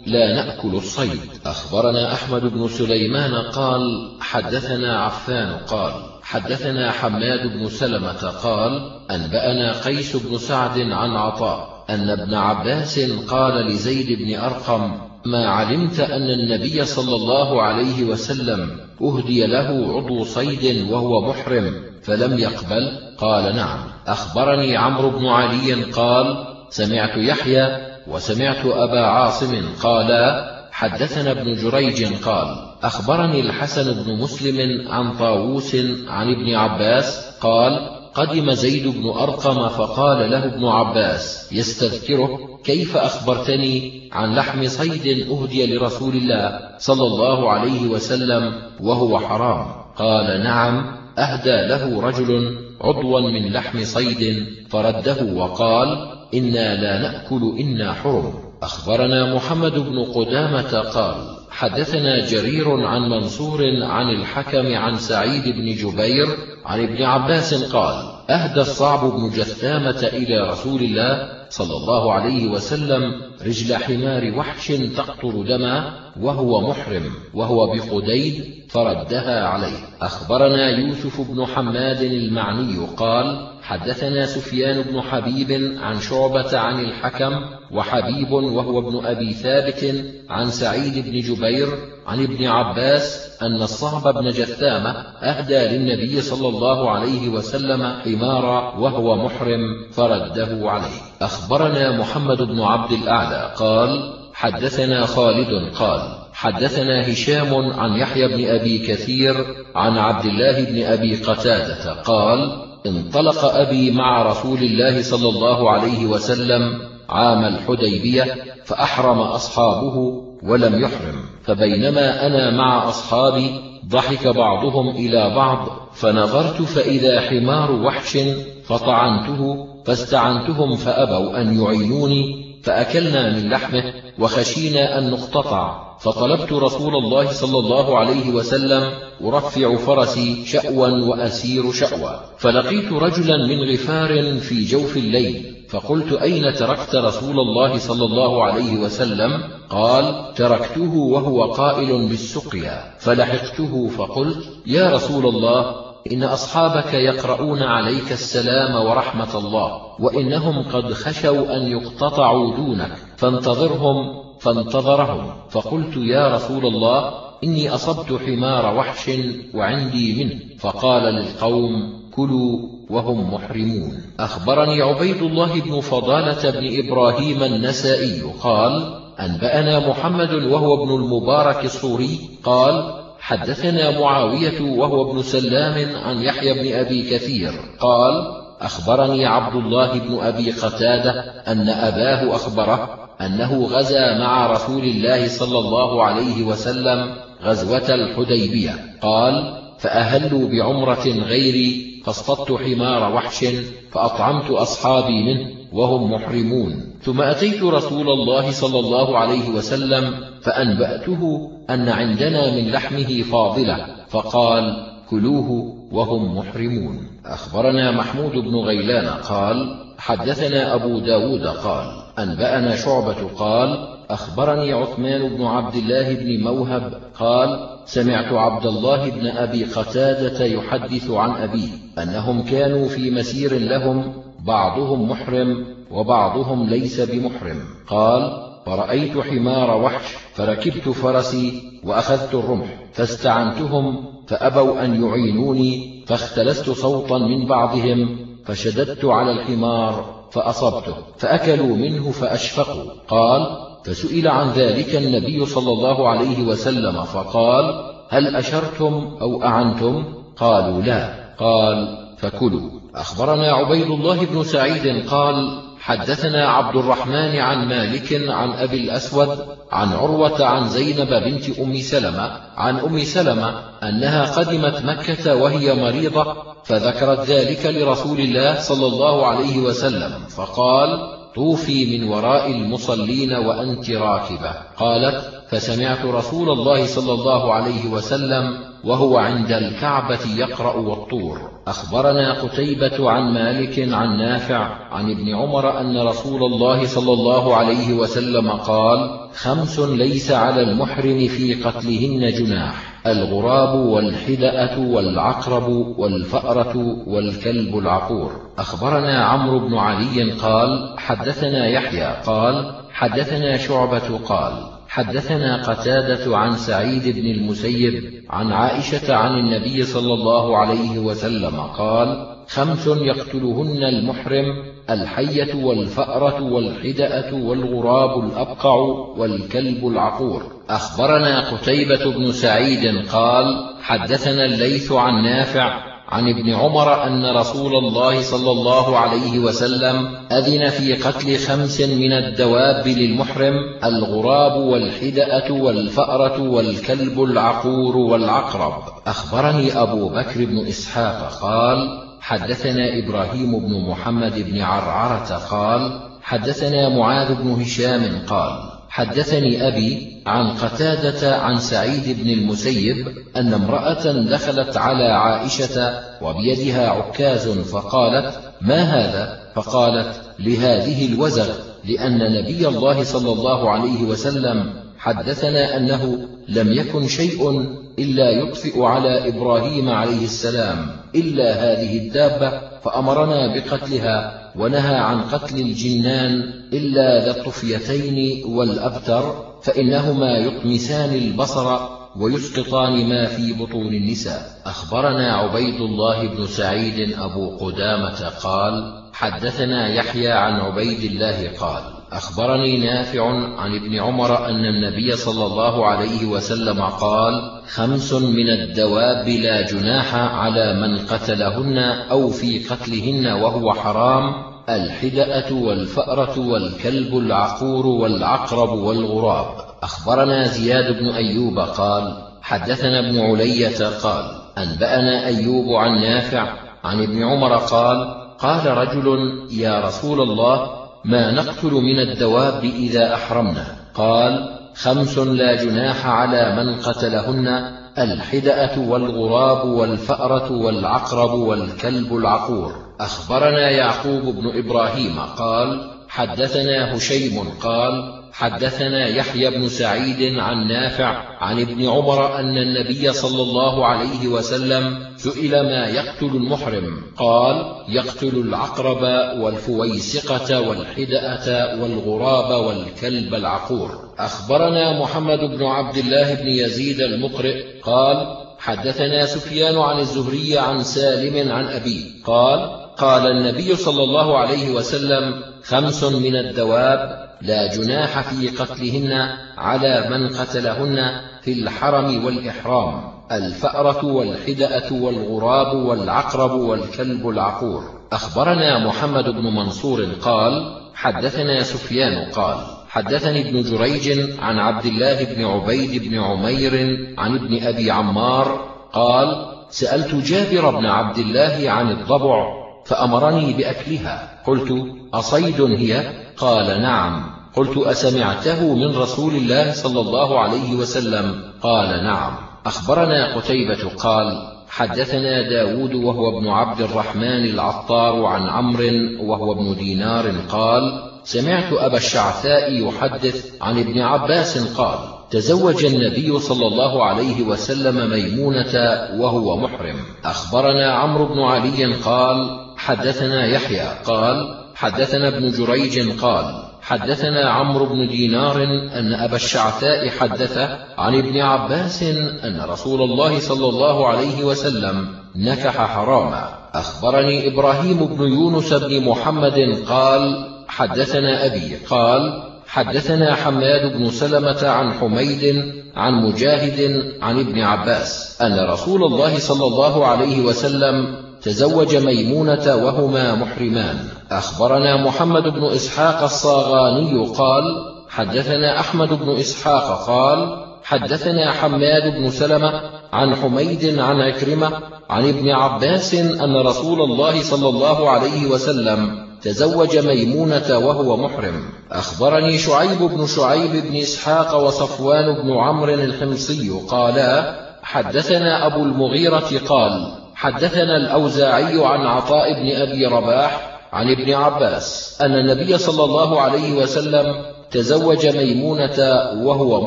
لا نأكل الصيد. أخبرنا أحمد بن سليمان قال حدثنا عفان قال حدثنا حماد بن سلمة قال أنبأنا قيس بن سعد عن عطاء أن ابن عباس قال لزيد بن أرقم ما علمت أن النبي صلى الله عليه وسلم أهدي له عضو صيد وهو محرم فلم يقبل؟ قال نعم. أخبرني عمرو بن علي قال سمعت يحيى وسمعت أبا عاصم قالا حدثنا ابن جريج قال أخبرني الحسن بن مسلم عن طاووس عن ابن عباس قال قدم زيد بن أرقم فقال له ابن عباس يستذكره كيف أخبرتني عن لحم صيد أهدي لرسول الله صلى الله عليه وسلم وهو حرام؟ قال نعم أهدى له رجل عضوا من لحم صيد فرده وقال إنا لا نأكل إنا حرم. أخبرنا محمد بن قدامة قال حدثنا جرير عن منصور عن الحكم عن سعيد بن جبير عن ابن عباس قال أهدى الصعب بن جثامة إلى رسول الله صلى الله عليه وسلم رجل حمار وحش تقطر دما وهو محرم وهو بقديد فردها عليه. أخبرنا يوسف بن حماد المعني قال حدثنا سفيان بن حبيب عن شعبة عن الحكم وحبيب وهو ابن أبي ثابت عن سعيد بن جبير عن ابن عباس أن الصعب بن جثامة أهدى للنبي صلى الله عليه وسلم حمارا وهو محرم فرده عليه. أخبرنا محمد بن عبد الأعلى قال حدثنا خالد قال حدثنا هشام عن يحيى بن أبي كثير عن عبد الله بن أبي قتادة قال انطلق أبي مع رسول الله صلى الله عليه وسلم عام الحديبية فأحرم أصحابه ولم يحرم. فبينما أنا مع أصحابي ضحك بعضهم إلى بعض فنظرت فإذا حمار وحش فطعنته فاستعنتهم فأبوا أن يعينوني فأكلنا من لحمه وخشينا أن نقتطع. فطلبت رسول الله صلى الله عليه وسلم أرفع فرسي شأوا وأسير شأوا. فلقيت رجلا من غفار في جوف الليل. فقلت أين تركت رسول الله صلى الله عليه وسلم؟ قال تركته وهو قائل بالسقيا. فلحقته فقلت يا رسول الله إن أصحابك يقرؤون عليك السلام ورحمة الله وإنهم قد خشوا أن يقتطعوا دونك فانتظرهم فانتظرهم. فقلت يا رسول الله إني أصبت حمار وحش وعندي منه. فقال للقوم كلوا وهم محرمون. أخبرني عبيد الله بن فضالة بن إبراهيم النسائي قال أنبأنا محمد وهو ابن المبارك الصوري قال حدثنا معاوية وهو ابن سلام عن يحيى بن أبي كثير. قال أخبرني عبد الله بن أبي قتادة أن أباه أخبره أنه غزا مع رسول الله صلى الله عليه وسلم غزوة الحديبية. قال فأهلوا بعمرة غيري فاصطدت حمار وحش فأطعمت أصحابي منه وهم محرمون. ثم أتيت رسول الله صلى الله عليه وسلم فأنبأته أن عندنا من لحمه فاضلة فقال كلوه وهم محرمون. أخبرنا محمود بن غيلان قال حدثنا أبو داود قال أنبأنا شعبة قال أخبرني عثمان بن عبد الله بن موهب قال سمعت عبد الله بن أبي قتادة يحدث عن أبيه أنهم كانوا في مسير لهم بعضهم محرم وبعضهم ليس بمحرم. قال فرأيت حمار وحش فركبت فرسي وأخذت الرمح فاستعنتهم فأبوا أن يعينوني فاختلست صوتا من بعضهم فشددت على الحمار فأصبته فأكلوا منه فأشفقوا. قال فسئل عن ذلك النبي صلى الله عليه وسلم فقال هل أشرتم أو أعنتم؟ قالوا لا. قال فكلوا. أخبرنا عبيد الله بن سعيد قال حدثنا عبد الرحمن عن مالك عن أبي الأسود عن عروة عن زينب بنت أم سلمة عن أم سلمة أنها قدمت مكة وهي مريضة فذكرت ذلك لرسول الله صلى الله عليه وسلم فقال طوفي من وراء المصلين وأنت راكبة. قالت فسمعت رسول الله صلى الله عليه وسلم وهو عند الكعبة يقرأ والطور. أخبرنا قتيبة عن مالك عن نافع عن ابن عمر أن رسول الله صلى الله عليه وسلم قال خمس ليس على المحرم في قتلهن جناح. الغراب والحدأة والعقرب والفأرة والكلب العقور. أخبرنا عمرو بن علي قال حدثنا يحيى قال حدثنا شعبة قال حدثنا قتادة عن سعيد بن المسيب عن عائشة عن النبي صلى الله عليه وسلم قال خمس يقتلهن المحرم الحية والفأرة والحدأة والغراب الأبقع والكلب العقور. أخبرنا قتيبة بن سعيد قال حدثنا الليث عن نافع عن ابن عمر أن رسول الله صلى الله عليه وسلم أذن في قتل خمس من الدواب للمحرم الغراب والحدأة والفأرة والكلب العقور والعقرب. أخبرني أبو بكر بن إسحاق قال حدثنا إبراهيم بن محمد بن عرعرة قال حدثنا معاذ بن هشام قال حدثني أبي عن قتادة عن سعيد بن المسيب أن امرأة دخلت على عائشة وبيدها عكاز فقالت ما هذا؟ فقالت لهذه الوزغ لأن نبي الله صلى الله عليه وسلم حدثنا أنه لم يكن شيء إلا يطفئ على إبراهيم عليه السلام إلا هذه الدابة فأمرنا بقتلها ونهى عن قتل الجنان إلا ذا الطفيتين والأبتر فإنهما يطمسان البصر ويسقطان ما في بطون النساء. أخبرنا عبيد الله بن سعيد أبو قدامة قال حدثنا يحيى عن عبيد الله قال أخبرني نافع عن ابن عمر أن النبي صلى الله عليه وسلم قال خمس من الدواب لا جناح على من قتلهن أو في قتلهن وهو حرام الحدأة والفأرة والكلب العقور والعقرب والغراب. أخبرنا زياد بن أيوب قال حدثنا ابن علية قال أنبأنا أيوب عن نافع عن ابن عمر قال قال رجل يا رسول الله ما نقتل من الدواب إذا أحرمنا. قال خمس لا جناح على من قتلهن الحدأة والغراب والفأرة والعقرب والكلب العقور. أخبرنا يعقوب بن إبراهيم قال حدثنا هشيم قال حدثنا يحيى بن سعيد عن نافع عن ابن عمر أن النبي صلى الله عليه وسلم سئل ما يقتل المحرم. قال يقتل العقرب والفويسقة والحدأة والغراب والكلب العقور. أخبرنا محمد بن عبد الله بن يزيد المقرئ. قال حدثنا سفيان عن الزهري عن سالم عن أبيه قال قال النبي صلى الله عليه وسلم خمس من الدواب لا جناح في قتلهن على من قتلهن في الحرم والإحرام الفأرة والحدأة والغراب والعقرب والكلب العقور. أخبرنا محمد بن منصور قال حدثنا سفيان قال حدثني ابن جريج عن عبد الله بن عبيد بن عمير عن ابن أبي عمار قال سألت جابر بن عبد الله عن الضبع فأمرني بأكلها. قلت أصيد هي؟ قال نعم. قلت أسمعته من رسول الله صلى الله عليه وسلم. قال نعم. أخبرنا قتيبة قال حدثنا داود وهو ابن عبد الرحمن العطار عن عمرو وهو ابن دينار قال سمعت أبا الشعثاء يحدث عن ابن عباس قال تزوج النبي صلى الله عليه وسلم ميمونة وهو محرم. أخبرنا عمرو بن علي قال حدثنا يحيى قال حدثنا ابن جريج قال حدثنا عمرو بن دينار أن أبا الشعثاء حدث عن ابن عباس أن رسول الله صلى الله عليه وسلم نكح حراما. أخبرني إبراهيم بن يونس بن محمد قال حدثنا أبي قال حدثنا حماد بن سلمة عن حميد عن مجاهد عن ابن عباس أن رسول الله صلى الله عليه وسلم تزوج ميمونة وهما محرمان. أخبرنا محمد بن إسحاق الصاغاني قال حدثنا أحمد بن إسحاق قال حدثنا حماد بن سلمة عن حميد عن عكرمة عن ابن عباس أن رسول الله صلى الله عليه وسلم تزوج ميمونة وهو محرم. أخبرني شعيب بن شعيب بن إسحاق وصفوان بن عمرو الحمصي قالا حدثنا أبو المغيرة قال حدثنا الأوزاعي عن عطاء بن أبي رباح عن ابن عباس أن النبي صلى الله عليه وسلم تزوج ميمونة وهو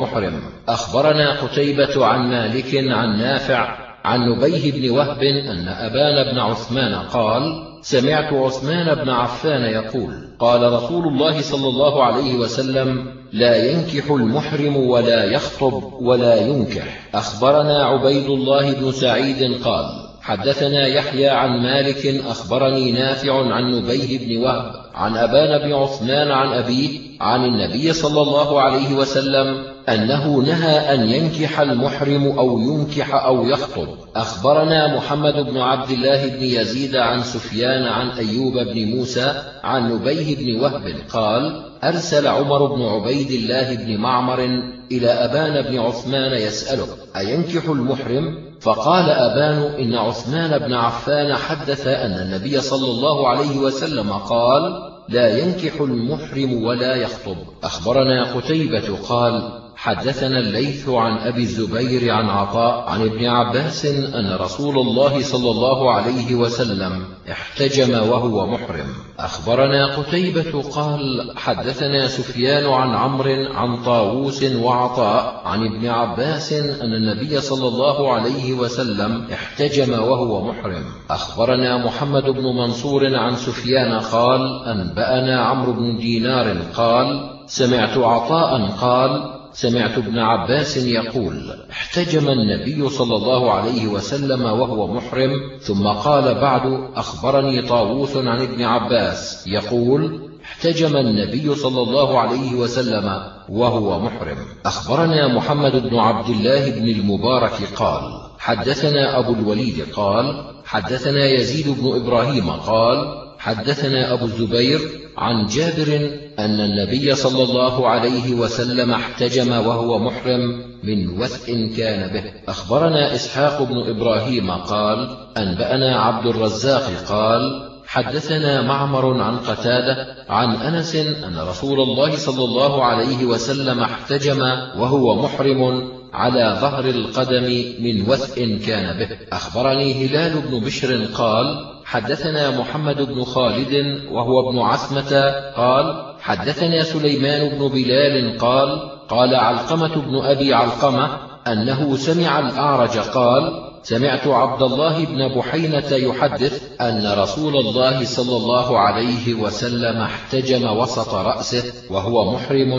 محرم. أخبرنا قتيبة عن مالك عن نافع عن نبيه بن وهب أن أبان بن عثمان قال سمعت عثمان بن عفان يقول قال رسول الله صلى الله عليه وسلم لا ينكح المحرم ولا يخطب ولا ينكح. أخبرنا عبيد الله بن سعيد قال حدثنا يحيى عن مالك أخبرني نافع عن نبيه بن وهب عن أبان بن عثمان عن أبيه عن النبي صلى الله عليه وسلم أنه نهى أن ينكح المحرم أو ينكح أو يخطب. أخبرنا محمد بن عبد الله بن يزيد عن سفيان عن أيوب بن موسى عن نبيه بن وهب قال أرسل عمر بن عبيد الله بن معمر إلى أبان بن عثمان يسأله أينكح المحرم؟ فقال أبان إن عثمان بن عفان حدث أن النبي صلى الله عليه وسلم قال لا ينكح المحرم ولا يخطب. أخبرنا قتيبة قال حدثنا الليث عن أبي الزبير عن عطاء عن ابن عباس أن رسول الله صلى الله عليه وسلم احتجم وهو محرم. أخبرنا قتيبة قال حدثنا سفيان عن عمرو عن طاووس وعطاء عن ابن عباس أن النبي صلى الله عليه وسلم احتجم وهو محرم. أخبرنا محمد بن منصور عن سفيان قال أنبأنا عمرو بن دينار قال سمعت عطاء قال سمعت ابن عباس يقول احتجم النبي صلى الله عليه وسلم وهو محرم ثم قال بعد أخبرني طاووس عن ابن عباس. يقول احتجم النبي صلى الله عليه وسلم وهو محرم. أخبرنا محمد بن عبد الله بن المبارك قال حدثنا أبو الوليد قال حدثنا يزيد بن إبراهيم قال حدثنا أبو الزبير عن جابر أن النبي صلى الله عليه وسلم احتجم وهو محرم من وثء كان به. أخبرنا إسحاق بن إبراهيم قال أنبأنا عبد الرزاق قال حدثنا معمر عن قتادة عن أنس أن رسول الله صلى الله عليه وسلم احتجم وهو محرم على ظهر القدم من وثء كان به. أخبرني هلال بن بشر قال حدثنا محمد بن خالد وهو ابن عثمة قال حدثنا سليمان بن بلال قال قال علقمة بن أبي علقمة أنه سمع الأعرج قال سمعت عبد الله بن بحينة يحدث أن رسول الله صلى الله عليه وسلم احتجم وسط رأسه وهو محرم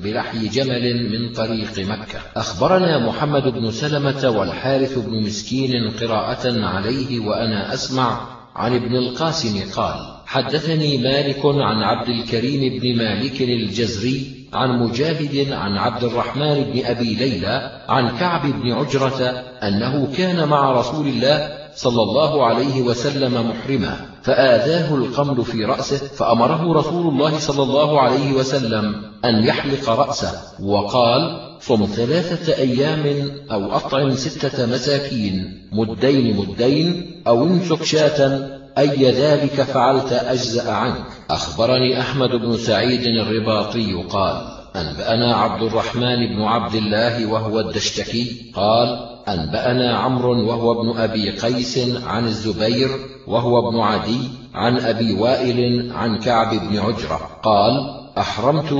بلحي جمل من طريق مكة. أخبرنا محمد بن سلمة والحارث بن مسكين قراءة عليه وأنا أسمع عن ابن القاسم قال حدثني مالك عن عبد الكريم بن مالك الجزري عن مجاهد عن عبد الرحمن بن أبي ليلى عن كعب بن عجرة أنه كان مع رسول الله صلى الله عليه وسلم محرما فآذاه القمل في رأسه فأمره رسول الله صلى الله عليه وسلم أن يحلق رأسه وقال صم ثلاثة أيام أو أطعم ستة مساكين مدين مدين أو انسك شاة أي ذلك فعلت أجزأ عنك. أخبرني أحمد بن سعيد الرباطي قال أنبأنا عبد الرحمن بن عبد الله وهو الدشتكي. قال أنبأنا عمرو وهو ابن أبي قيس عن الزبير وهو ابن عدي عن أبي وائل عن كعب بن عجرة. قال أحرمت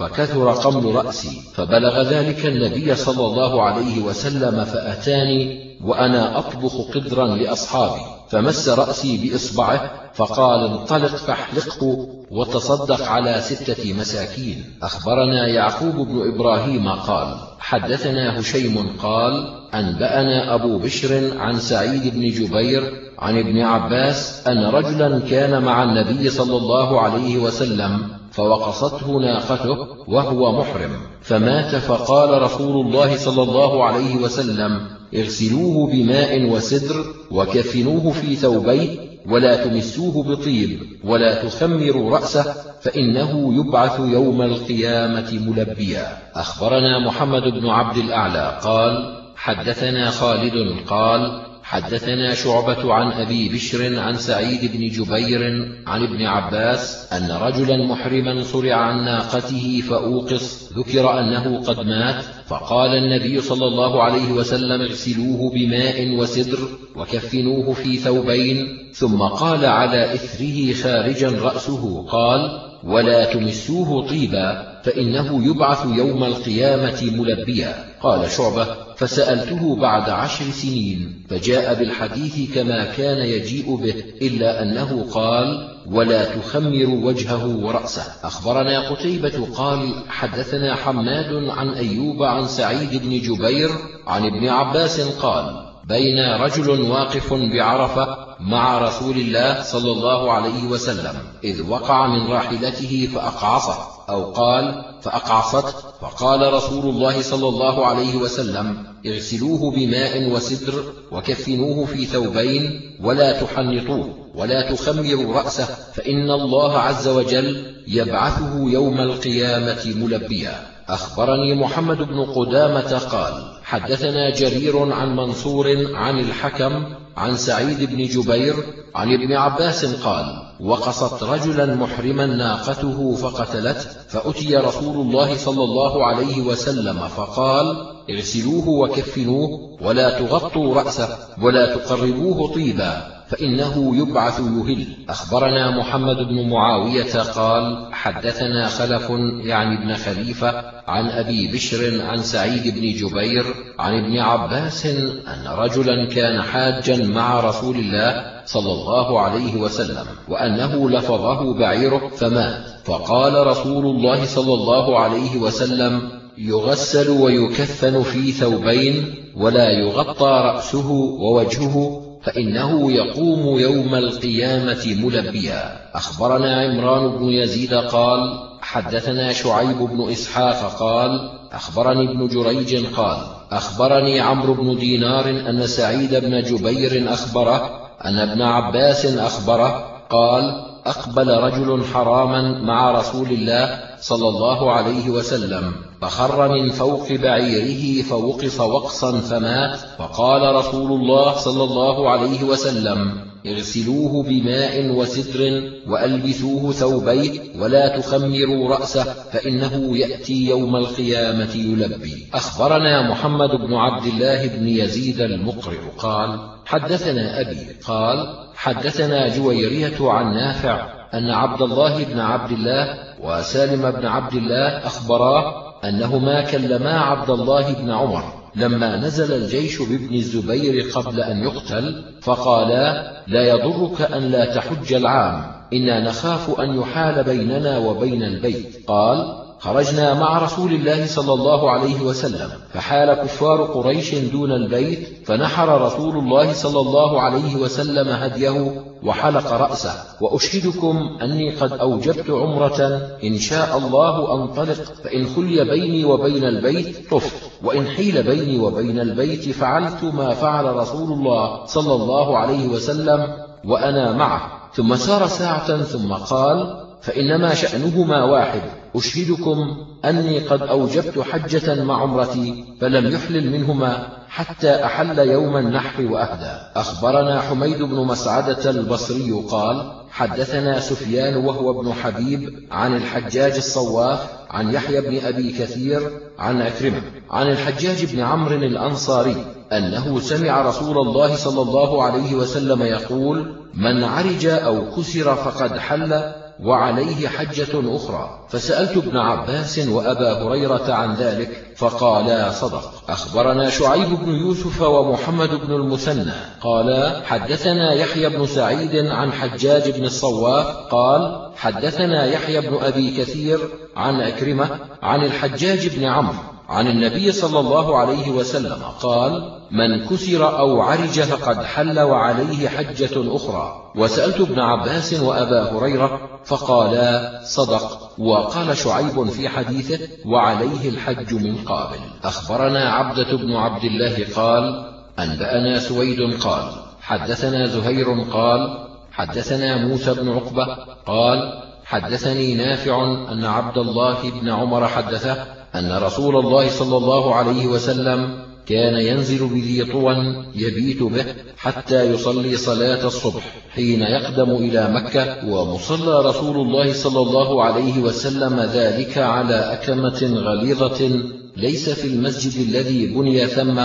فكثر قمل رأسي فبلغ ذلك النبي صلى الله عليه وسلم فأتاني وأنا أطبخ قدرا لأصحابي فمس رأسي بإصبعه فقال انطلق فاحلقه وتصدق على ستة مساكين. أخبرنا يعقوب بن إبراهيم قال حدثنا هشيم قال أنبأنا أبو بشر عن سعيد بن جبير عن ابن عباس أن رجلا كان مع النبي صلى الله عليه وسلم فوقصته ناقته وهو محرم. فمات فقال رسول الله صلى الله عليه وسلم اغسلوه بماء وسدر وكفنوه في ثوبيه ولا تمسوه بطيب ولا تخمروا رأسه فإنه يبعث يوم القيامة ملبيا. أخبرنا محمد بن عبد الأعلى قال حدثنا خالد قال حدثنا شعبة عن أبي بشر عن سعيد بن جبير عن ابن عباس أن رجلا محرما صرع عن ناقته فأوقص ذكر أنه قد مات فقال النبي صلى الله عليه وسلم اغسلوه بماء وسدر وكفنوه في ثوبين ثم قال على إثره خارجا رأسه قال ولا تمسوه طيبا فإنه يبعث يوم القيامة ملبيا. قال شعبة فسألته بعد عشر سنين فجاء بالحديث كما كان يجيء به إلا أنه قال ولا تخمر وجهه ورأسه. أخبرنا قتيبة قال حدثنا حماد عن أيوب عن سعيد بن جبير عن ابن عباس قال بين رجل واقف بعرفة مع رسول الله صلى الله عليه وسلم إذ وقع من راحلته فأقعصه أو قال فأقعصته فقال رسول الله صلى الله عليه وسلم اغسلوه بماء وسدر وكفنوه في ثوبين ولا تحنطوه ولا تخمروا رأسه فإن الله عز وجل يبعثه يوم القيامة ملبيا. أخبرني محمد بن قدامة قال حدثنا جرير عن منصور عن الحكم عن سعيد بن جبير عن ابن عباس قال وقصت رجلا محرما ناقته فقتلته فأتي رسول الله صلى الله عليه وسلم فقال اغسلوه وكفنوه ولا تغطوا رأسه ولا تقربوه طيبا. فإنه يبعث يهل. أخبرنا محمد بن معاوية قال حدثنا خلف يعني ابن خليفة عن أبي بشر عن سعيد بن جبير عن ابن عباس أن رجلا كان حاجا مع رسول الله صلى الله عليه وسلم وأنه لفظه بعيره فمات. فقال رسول الله صلى الله عليه وسلم يغسل ويكفن في ثوبين ولا يغطى رأسه ووجهه فإنه يقوم يوم القيامة ملبيا. أخبرنا عمران بن يزيد قال حدثنا شعيب بن إسحاق قال أخبرني ابن جريج قال أخبرني عمرو بن دينار أن سعيد بن جبير أخبره أن ابن عباس أخبره قال أقبل رجل حراما مع رسول الله صلى الله عليه وسلم فخر من فوق بعيره فوقص وقصا فمات فقال رسول الله صلى الله عليه وسلم اغسلوه بماء وسدر وألبسوه ثوبيه ولا تخمروا رأسه فإنه يأتي يوم القيامة يلبي. أخبرنا محمد بن عبد الله بن يزيد المقرئ قال حدثنا أبي قال حدثنا جويرية عن نافع أن عبد الله بن عبد الله وسالم بن عبد الله أخبراه أنهما كلما عبد الله بن عمر لما نزل الجيش بابن الزبير قبل أن يقتل فقالا لا يضرك أن لا تحج العام إنا نخاف أن يحال بيننا وبين البيت. قال خرجنا مع رسول الله صلى الله عليه وسلم فحال كفار قريش دون البيت فنحر رسول الله صلى الله عليه وسلم هديه وحلق رأسه. وأشهدكم أني قد أوجبت عمرة إن شاء الله أنطلق فإن خلي بيني وبين البيت طفت وإن حيل بيني وبين البيت فعلت ما فعل رسول الله صلى الله عليه وسلم وأنا معه. ثم سار ساعة ثم قال فإنما شأنهما واحد. أشهدكم أني قد أوجبت حجة مع عمرتي فلم يحلل منهما حتى أحل يوم النحر وأهدى. أخبرنا حميد بن مسعدة البصري قال حدثنا سفيان وهو ابن حبيب عن الحجاج الصواف عن يحيى بن أبي كثير عن أكرمة عن الحجاج بن عمرو الأنصاري أنه سمع رسول الله صلى الله عليه وسلم يقول من عرج أو كسر فقد حل وعليه حجة أخرى. فسألت ابن عباس وأبا هريرة عن ذلك فقالا صدق. أخبرنا شعيب بن يوسف ومحمد بن المثنى. قالا حدثنا يحيى بن سعيد عن حجاج بن الصواف. قال حدثنا يحيى بن أبي كثير عن أكرمة عن الحجاج بن عمرو. عن النبي صلى الله عليه وسلم قال من كسر أو عرج فقد حل وعليه حجة أخرى. وسألت ابن عباس وأبا هريرة فقالا صدق. وقال شعيب في حديثه وعليه الحج من قابل. أخبرنا عبدة بن عبد الله قال أنبأنا سويد قال حدثنا زهير قال حدثنا موسى بن عقبة قال حدثني نافع أن عبد الله بن عمر حدثه أن رسول الله صلى الله عليه وسلم كان ينزل بذي طوى يبيت به حتى يصلي صلاة الصبح حين يقدم إلى مكة ومصلى رسول الله صلى الله عليه وسلم ذلك على أكمة غليظة ليس في المسجد الذي بني ثم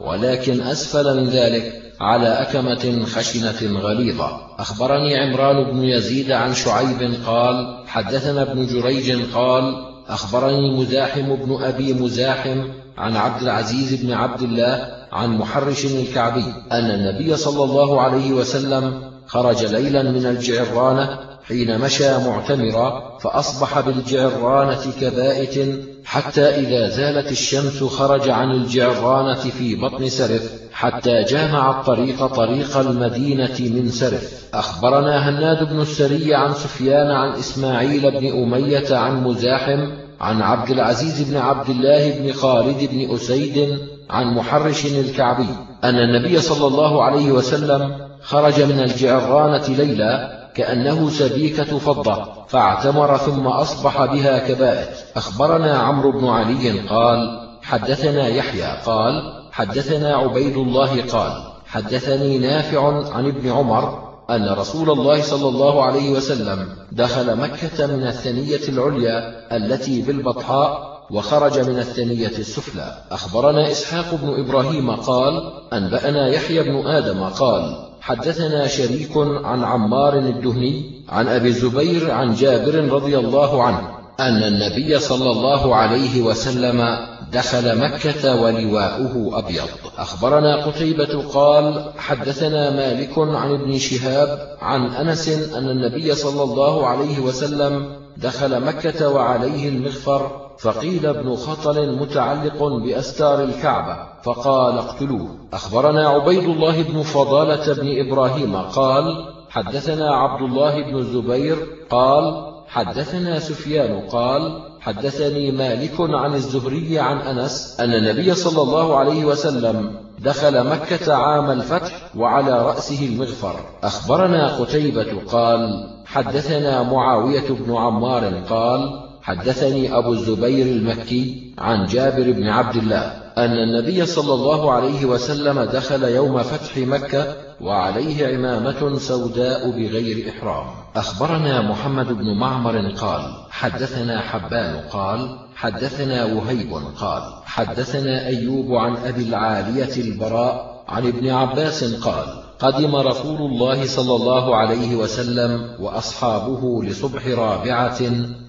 ولكن أسفل من ذلك على أكمة خشنة غليظة. أخبرني عمران بن يزيد عن شعيب قال حدثنا ابن جريج قال أخبرني مزاحم بن أبي مزاحم عن عبد العزيز بن عبد الله عن محرش الكعبي أن النبي صلى الله عليه وسلم خرج ليلا من الجعرانة حين مشى معتمرا فأصبح بالجعرانة كبائت حتى إذا زالت الشمس خرج عن الجعرانة في بطن سرف حتى جامع الطريق طريق المدينة من سرف. أخبرنا هناد بن السري عن سفيان عن إسماعيل بن أمية عن مزاحم عن عبد العزيز بن عبد الله بن خالد بن أسيد عن محرش الكعبي أن النبي صلى الله عليه وسلم خرج من الجعرانة ليلا كأنه سبيكة فضة فاعتمر ثم أصبح بها كبائت. أخبرنا عمرو بن علي قال حدثنا يحيى قال حدثنا عبيد الله قال حدثني نافع عن ابن عمر أن رسول الله صلى الله عليه وسلم دخل مكة من الثنية العليا التي بالبطحاء وخرج من الثنية السفلى. أخبرنا إسحاق بن إبراهيم قال أنبأنا يحيى بن آدم قال حدثنا شريك عن عمار الدهني عن أبي الزبير عن جابر رضي الله عنه أن النبي صلى الله عليه وسلم دخل مكة ولواؤه أبيض. أخبرنا قتيبة قال حدثنا مالك عن ابن شهاب عن أنس أن النبي صلى الله عليه وسلم دخل مكة وعليه المغفر فقيل ابن خطل متعلق بأستار الكعبة فقال اقتلوه. أخبرنا عبيد الله بن فضالة بن إبراهيم قال حدثنا عبد الله بن الزبير قال حدثنا سفيان قال حدثني مالك عن الزهري عن أنس أن النبي صلى الله عليه وسلم دخل مكة عام الفتح وعلى رأسه المغفر. أخبرنا قتيبة قال حدثنا معاوية بن عمار قال حدثني أبو الزبير المكي عن جابر بن عبد الله أن النبي صلى الله عليه وسلم دخل يوم فتح مكة وعليه عمامة سوداء بغير إحرام. أخبرنا محمد بن معمر قال حدثنا حبان قال حدثنا وهيب قال حدثنا أيوب عن أبي العالية البراء عن ابن عباس قال قدم رسول الله صلى الله عليه وسلم وأصحابه لصبح رابعة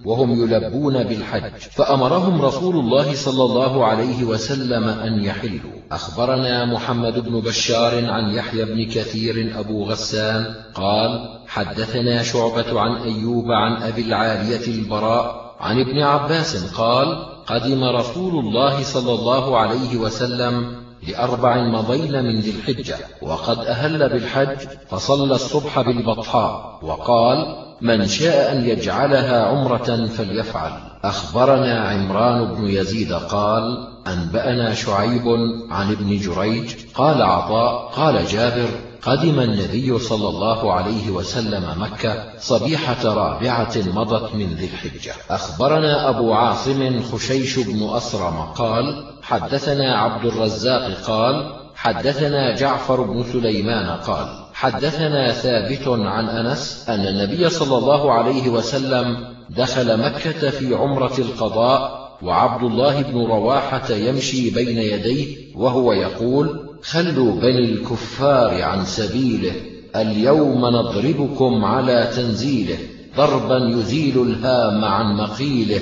وهم يلبون بالحج. فأمرهم رسول الله صلى الله عليه وسلم أن يحلوا. أخبرنا محمد بن بشار عن يحيى بن كثير أبو غسان قال حدثنا شعبة عن أيوب عن أبي العالية البراء عن ابن عباس قال قدم رسول الله صلى الله عليه وسلم لأربع مضين من ذي الحجة وقد أهل بالحج فصلى الصبح بالبطحاء وقال من شاء أن يجعلها عمرة فليفعل. أخبرنا عمران بن يزيد قال أنبأنا شعيب عن ابن جريج قال عطاء قال جابر قدم النبي صلى الله عليه وسلم مكة صبيحة رابعة مضت من ذي الحجة. أخبرنا أبو عاصم خشيش بن أسرم قال حدثنا عبد الرزاق قال حدثنا جعفر بن سليمان قال حدثنا ثابت عن أنس أن النبي صلى الله عليه وسلم دخل مكة في عمرة القضاء وعبد الله بن رواحة يمشي بين يديه وهو يقول خلوا بني الكفار عن سبيله اليوم نضربكم على تنزيله ضربا يزيل الهام عن مقيله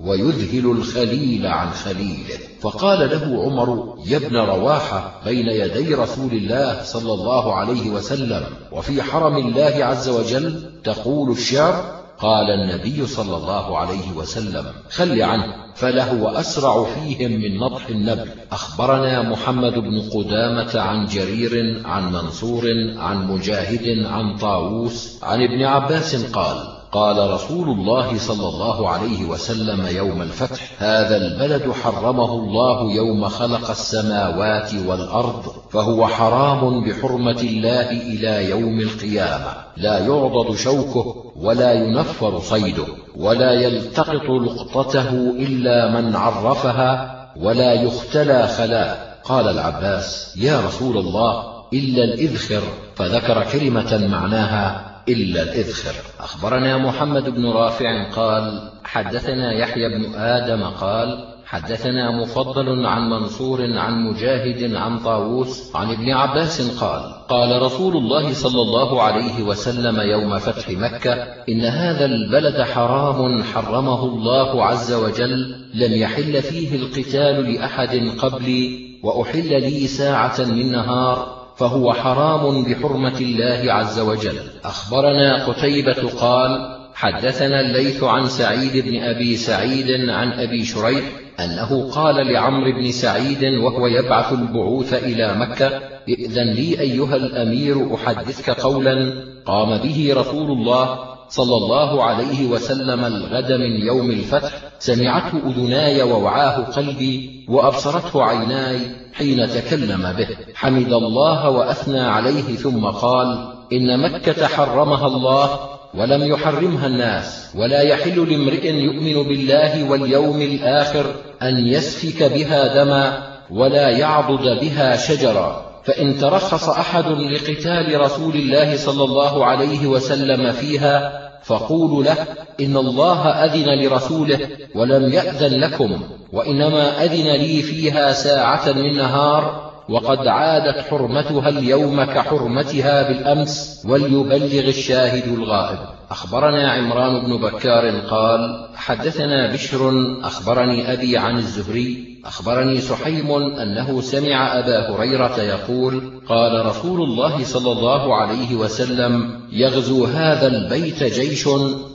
ويذهل الخليل عن خليله. فقال له عمر يا ابن رواحة بين يدي رسول الله صلى الله عليه وسلم وفي حرم الله عز وجل تقول الشعر قال النبي صلى الله عليه وسلم خل عنه فلهو أسرع فيهم من نطح النبل أخبرنا محمد بن قدامة عن جرير عن منصور عن مجاهد عن طاووس عن ابن عباس قال قال رسول الله صلى الله عليه وسلم يوم الفتح هذا البلد حرمه الله يوم خلق السماوات والأرض فهو حرام بحرمة الله إلى يوم القيامة. لا يعضد شوكه ولا ينفر صيده ولا يلتقط لقطته إلا من عرفها ولا يختلى خلاه قال العباس يا رسول الله إلا الإذخر. فذكر كلمة معناها إلا الإذخر أخبرنا محمد بن رافع قال حدثنا يحيى بن آدم قال حدثنا مفضل عن منصور عن مجاهد عن طاووس عن ابن عباس قال قال رسول الله صلى الله عليه وسلم يوم فتح مكة إن هذا البلد حرام حرمه الله عز وجل لم يحل فيه القتال لأحد قبلي وأحل لي ساعة من نهار فهو حرام بحرمة الله عز وجل. أخبرنا قتيبة قال حدثنا الليث عن سعيد بن أبي سعيد عن أبي شريح أنه قال لعمر بن سعيد وهو يبعث البعوث إلى مكة ائذن لي أيها الأمير أحدثك قولا. قام به رسول الله صلى الله عليه وسلم الغد من يوم الفتح سمعته أذناي ووعاه قلبي وأبصرته عيناي حين تكلم به. حمد الله وأثنى عليه ثم قال إن مكة حرمها الله ولم يحرمها الناس ولا يحل لامرئ يؤمن بالله واليوم الآخر أن يسفك بها دما ولا يعضد بها شجرا. فإن ترخص أحد لقتال رسول الله صلى الله عليه وسلم فيها فقولوا له إن الله أذن لرسوله ولم يأذن لكم وإنما أذن لي فيها ساعة من نهار وقد عادت حرمتها اليوم كحرمتها بالأمس وليبلغ الشاهد الغائب. أخبرنا عمران بن بكار قال حدثنا بشر أخبرني أبي عن الزهري أخبرني سحيم أنه سمع أبا هريرة يقول قال رسول الله صلى الله عليه وسلم يغزو هذا البيت جيش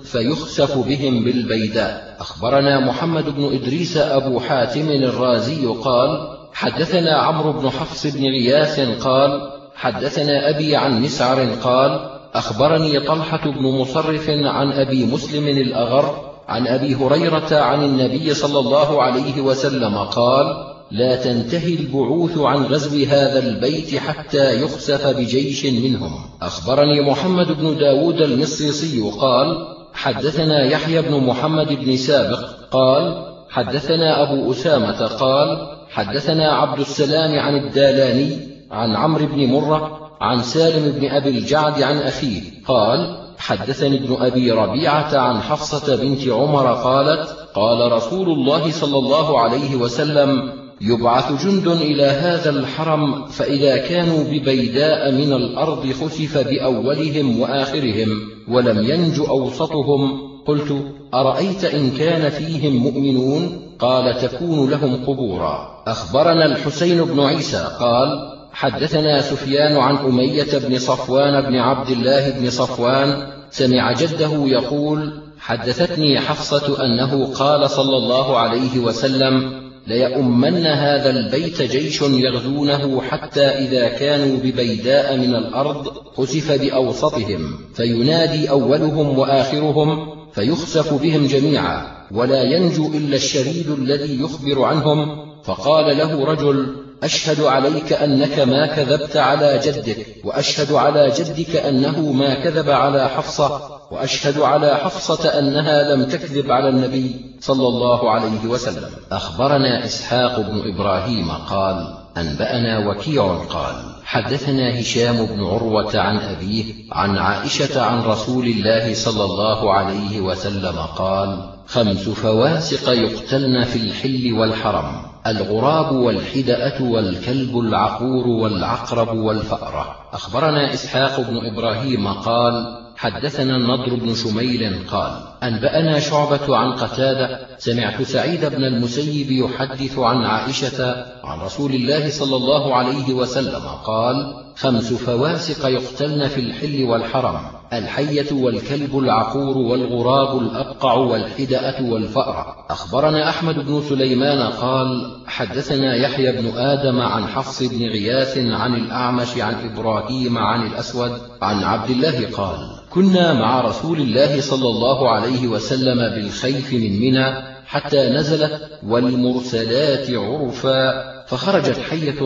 فيخسف بهم بالبيداء. أخبرنا محمد بن إدريس أبو حاتم الرازي قال حدثنا عمرو بن حفص بن غياث قال حدثنا أبي عن مسعر قال أخبرني طلحة بن مصرف عن أبي مسلم الأغر عن أبي هريرة عن النبي صلى الله عليه وسلم قال لا تنتهي البعوث عن غزو هذا البيت حتى يخسف بجيش منهم. أخبرني محمد بن داود المصيصي قال حدثنا يحيى بن محمد بن سابق قال حدثنا أبو أسامة قال حدثنا عبد السلام عن الدالاني عن عمرو بن مرة عن سالم بن أبي الجعد عن أخيه قال حدثني ابن أبي ربيعة عن حفصة بنت عمر قالت قال رسول الله صلى الله عليه وسلم يبعث جند إلى هذا الحرم فإذا كانوا ببيداء من الأرض خسف بأولهم وآخرهم ولم ينج أوسطهم. قلت أرأيت إن كان فيهم مؤمنون؟ قال تكون لهم قبورا. أخبرنا الحسين بن عيسى قال حدثنا سفيان عن أمية بن صفوان بن عبد الله بن صفوان سمع جده يقول حدثتني حفصة أنه قال صلى الله عليه وسلم ليؤمن هذا البيت جيش يغزونه حتى إذا كانوا ببيداء من الأرض خسف بأوسطهم فينادي أولهم وآخرهم فيخسف بهم جميعا ولا ينجو إلا الشريد الذي يخبر عنهم فقال له رجل أشهد عليك أنك ما كذبت على جدك وأشهد على جدك أنه ما كذب على حفصة وأشهد على حفصة أنها لم تكذب على النبي صلى الله عليه وسلم. أخبرنا إسحاق بن إبراهيم قال أنبأنا وكيع قال حدثنا هشام بن عروة عن أبيه عن عائشة عن رسول الله صلى الله عليه وسلم قال خمس فواسق يقتلن في الحل والحرم. الغراب والحدأة والكلب العقور والعقرب والفأرة. أخبرنا إسحاق بن إبراهيم قال حدثنا النضر بن شميل قال أنبأنا شعبة عن قتادة سمعت سعيد بن المسيب يحدث عن عائشة عن رسول الله صلى الله عليه وسلم قال خمس فواسق يقتلن في الحل والحرم. الحية والكلب العقور والغراب الأبقع والحدأة والفأرة. أخبرنا أحمد بن سليمان قال حدثنا يحيى بن آدم عن حفص بن غياث عن الأعمش عن إبراهيم عن الأسود عن عبد الله قال كنا مع رسول الله صلى الله عليه وسلم بالخيف من منى حتى نزلت والمرسلات عرفا فخرجت حية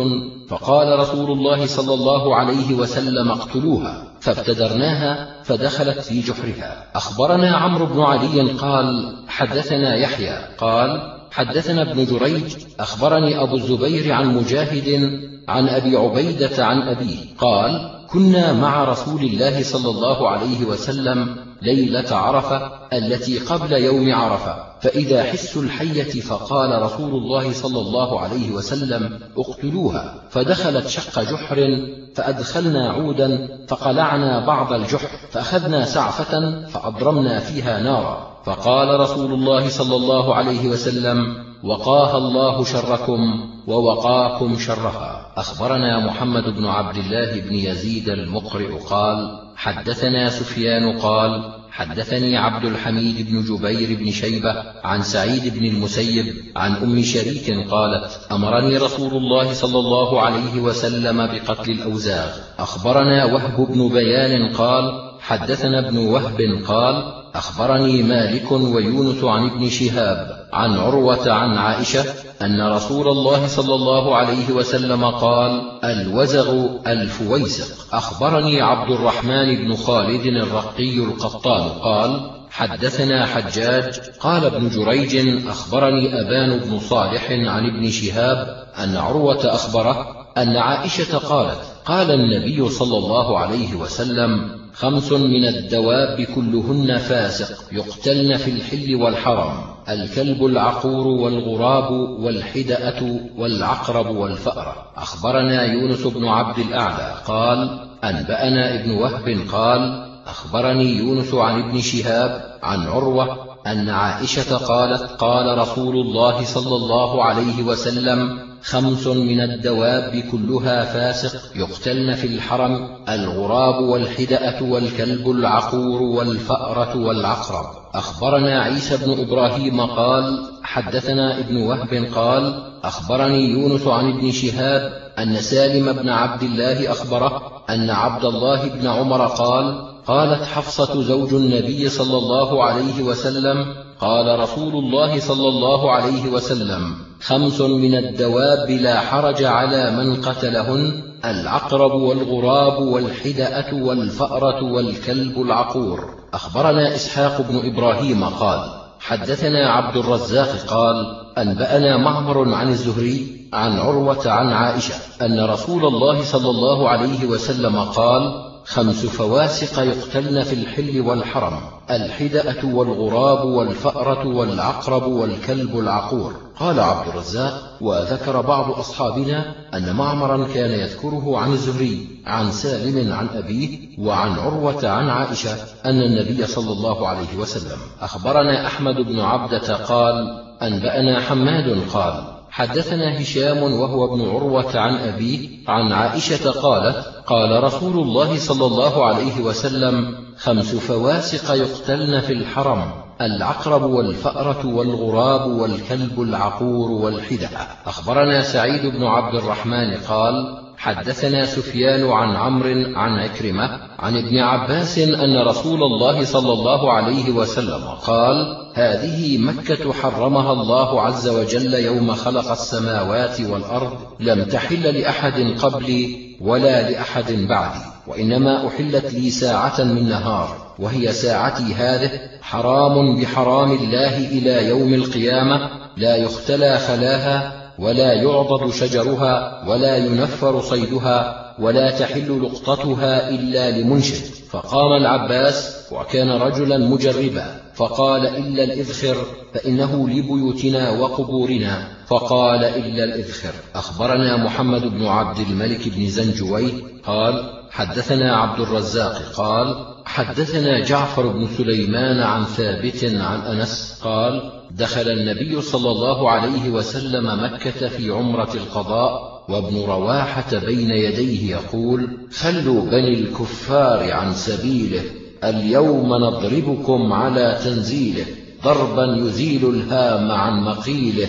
فقال رسول الله صلى الله عليه وسلم اقتلوها فابتدرناها فدخلت في جحرها. أخبرنا عمرو بن علي قال حدثنا يحيى. قال حدثنا ابن جريج أخبرني أبو الزبير عن مجاهد عن أبي عبيدة عن أبيه قال كنا مع رسول الله صلى الله عليه وسلم ليلة عرفة التي قبل يوم عرفة فإذا حس الحية فقال رسول الله صلى الله عليه وسلم اقتلوها فدخلت شق جحر فأدخلنا عودا فقلعنا بعض الجحر فأخذنا سعفة فأضرمنا فيها نارا فقال رسول الله صلى الله عليه وسلم وقاها الله شركم ووقاكم شرها أخبرنا محمد بن عبد الله بن يزيد المقرئ قال حدثنا سفيان قال حدثني عبد الحميد بن جبير بن شيبة عن سعيد بن المسيب عن أم شريك قالت أمرني رسول الله صلى الله عليه وسلم بقتل الأوزاغ. أخبرنا وهب بن بيان قال حدثنا ابن وهب قال أخبرني مالك ويونس عن ابن شهاب عن عروة عن عائشة أن رسول الله صلى الله عليه وسلم قال الوزغ الفويسق أخبرني عبد الرحمن بن خالد الرقي القطان قال حدثنا حجاج قال ابن جريج أخبرني أبان بن صالح عن ابن شهاب أن عروة أخبره أن عائشة قالت قال النبي صلى الله عليه وسلم خمس من الدواب كلهن فاسق يقتلن في الحل والحرم الكلب العقور والغراب والحدأة والعقرب والفأرة أخبرنا يونس بن عبد الأعلى قال أنبأنا ابن وهب قال أخبرني يونس عن ابن شهاب عن عروة أن عائشة قالت قال رسول الله صلى الله عليه وسلم خمس من الدواب كلها فاسق يقتلن في الحرم الغراب والحدأة والكلب العقور والفأرة والعقرب. أخبرنا عيسى بن إبراهيم قال حدثنا ابن وهب قال أخبرني يونس عن ابن شهاب أن سالم بن عبد الله أخبره أن عبد الله بن عمر قال قالت حفصة زوج النبي صلى الله عليه وسلم قال رسول الله صلى الله عليه وسلم خمس من الدواب لا حرج على من قتلهن العقرب والغراب والحدأة والفأرة والكلب العقور. أخبرنا إسحاق بن إبراهيم قال حدثنا عبد الرزاق قال أنبأنا معمر عن الزهري عن عروة عن عائشة أن رسول الله صلى الله عليه وسلم قال خمس فواسق يقتلن في الحل والحرم الحدأة والغراب والفأرة والعقرب والكلب العقور. قال عبد الرزاق وذكر بعض أصحابنا أن معمرا كان يذكره عن الزهري عن سالم عن أبيه وعن عروة عن عائشة أن النبي صلى الله عليه وسلم أخبرنا أحمد بن عبدة قال أنبأنا حماد قال حدثنا هشام وهو ابن عروة عن أبيه عن عائشة قالت قال رسول الله صلى الله عليه وسلم خمس فواسق يقتلن في الحرم العقرب والفأرة والغراب والكلب العقور والحدة أخبرنا سعيد بن عبد الرحمن قال حدثنا سفيان عن عمرو عن عكرمة عن ابن عباس أن رسول الله صلى الله عليه وسلم قال هذه مكة حرمها الله عز وجل يوم خلق السماوات والأرض لم تحل لأحد قبلي ولا لأحد بعدي وإنما أحلت لي ساعة من نهار وهي ساعتي هذه حرام بحرام الله إلى يوم القيامة لا يختلى خلاها ولا يعضد شجرها ولا ينفر صيدها ولا تحل لقطتها إلا لمنشد. فقام العباس وكان رجلا مجربا. فقال إلا الإذخر فإنه لبيوتنا وقبورنا. فقال إلا الإذخر. أخبرنا محمد بن عبد الملك بن زنجوي قال حدثنا عبد الرزاق قال حدثنا جعفر بن سليمان عن ثابت عن أنس قال دخل النبي صلى الله عليه وسلم مكة في عمرة القضاء وابن رواحة بين يديه يقول خلوا بني الكفار عن سبيله اليوم نضربكم على تنزيله ضربا يزيل الهام عن مقيله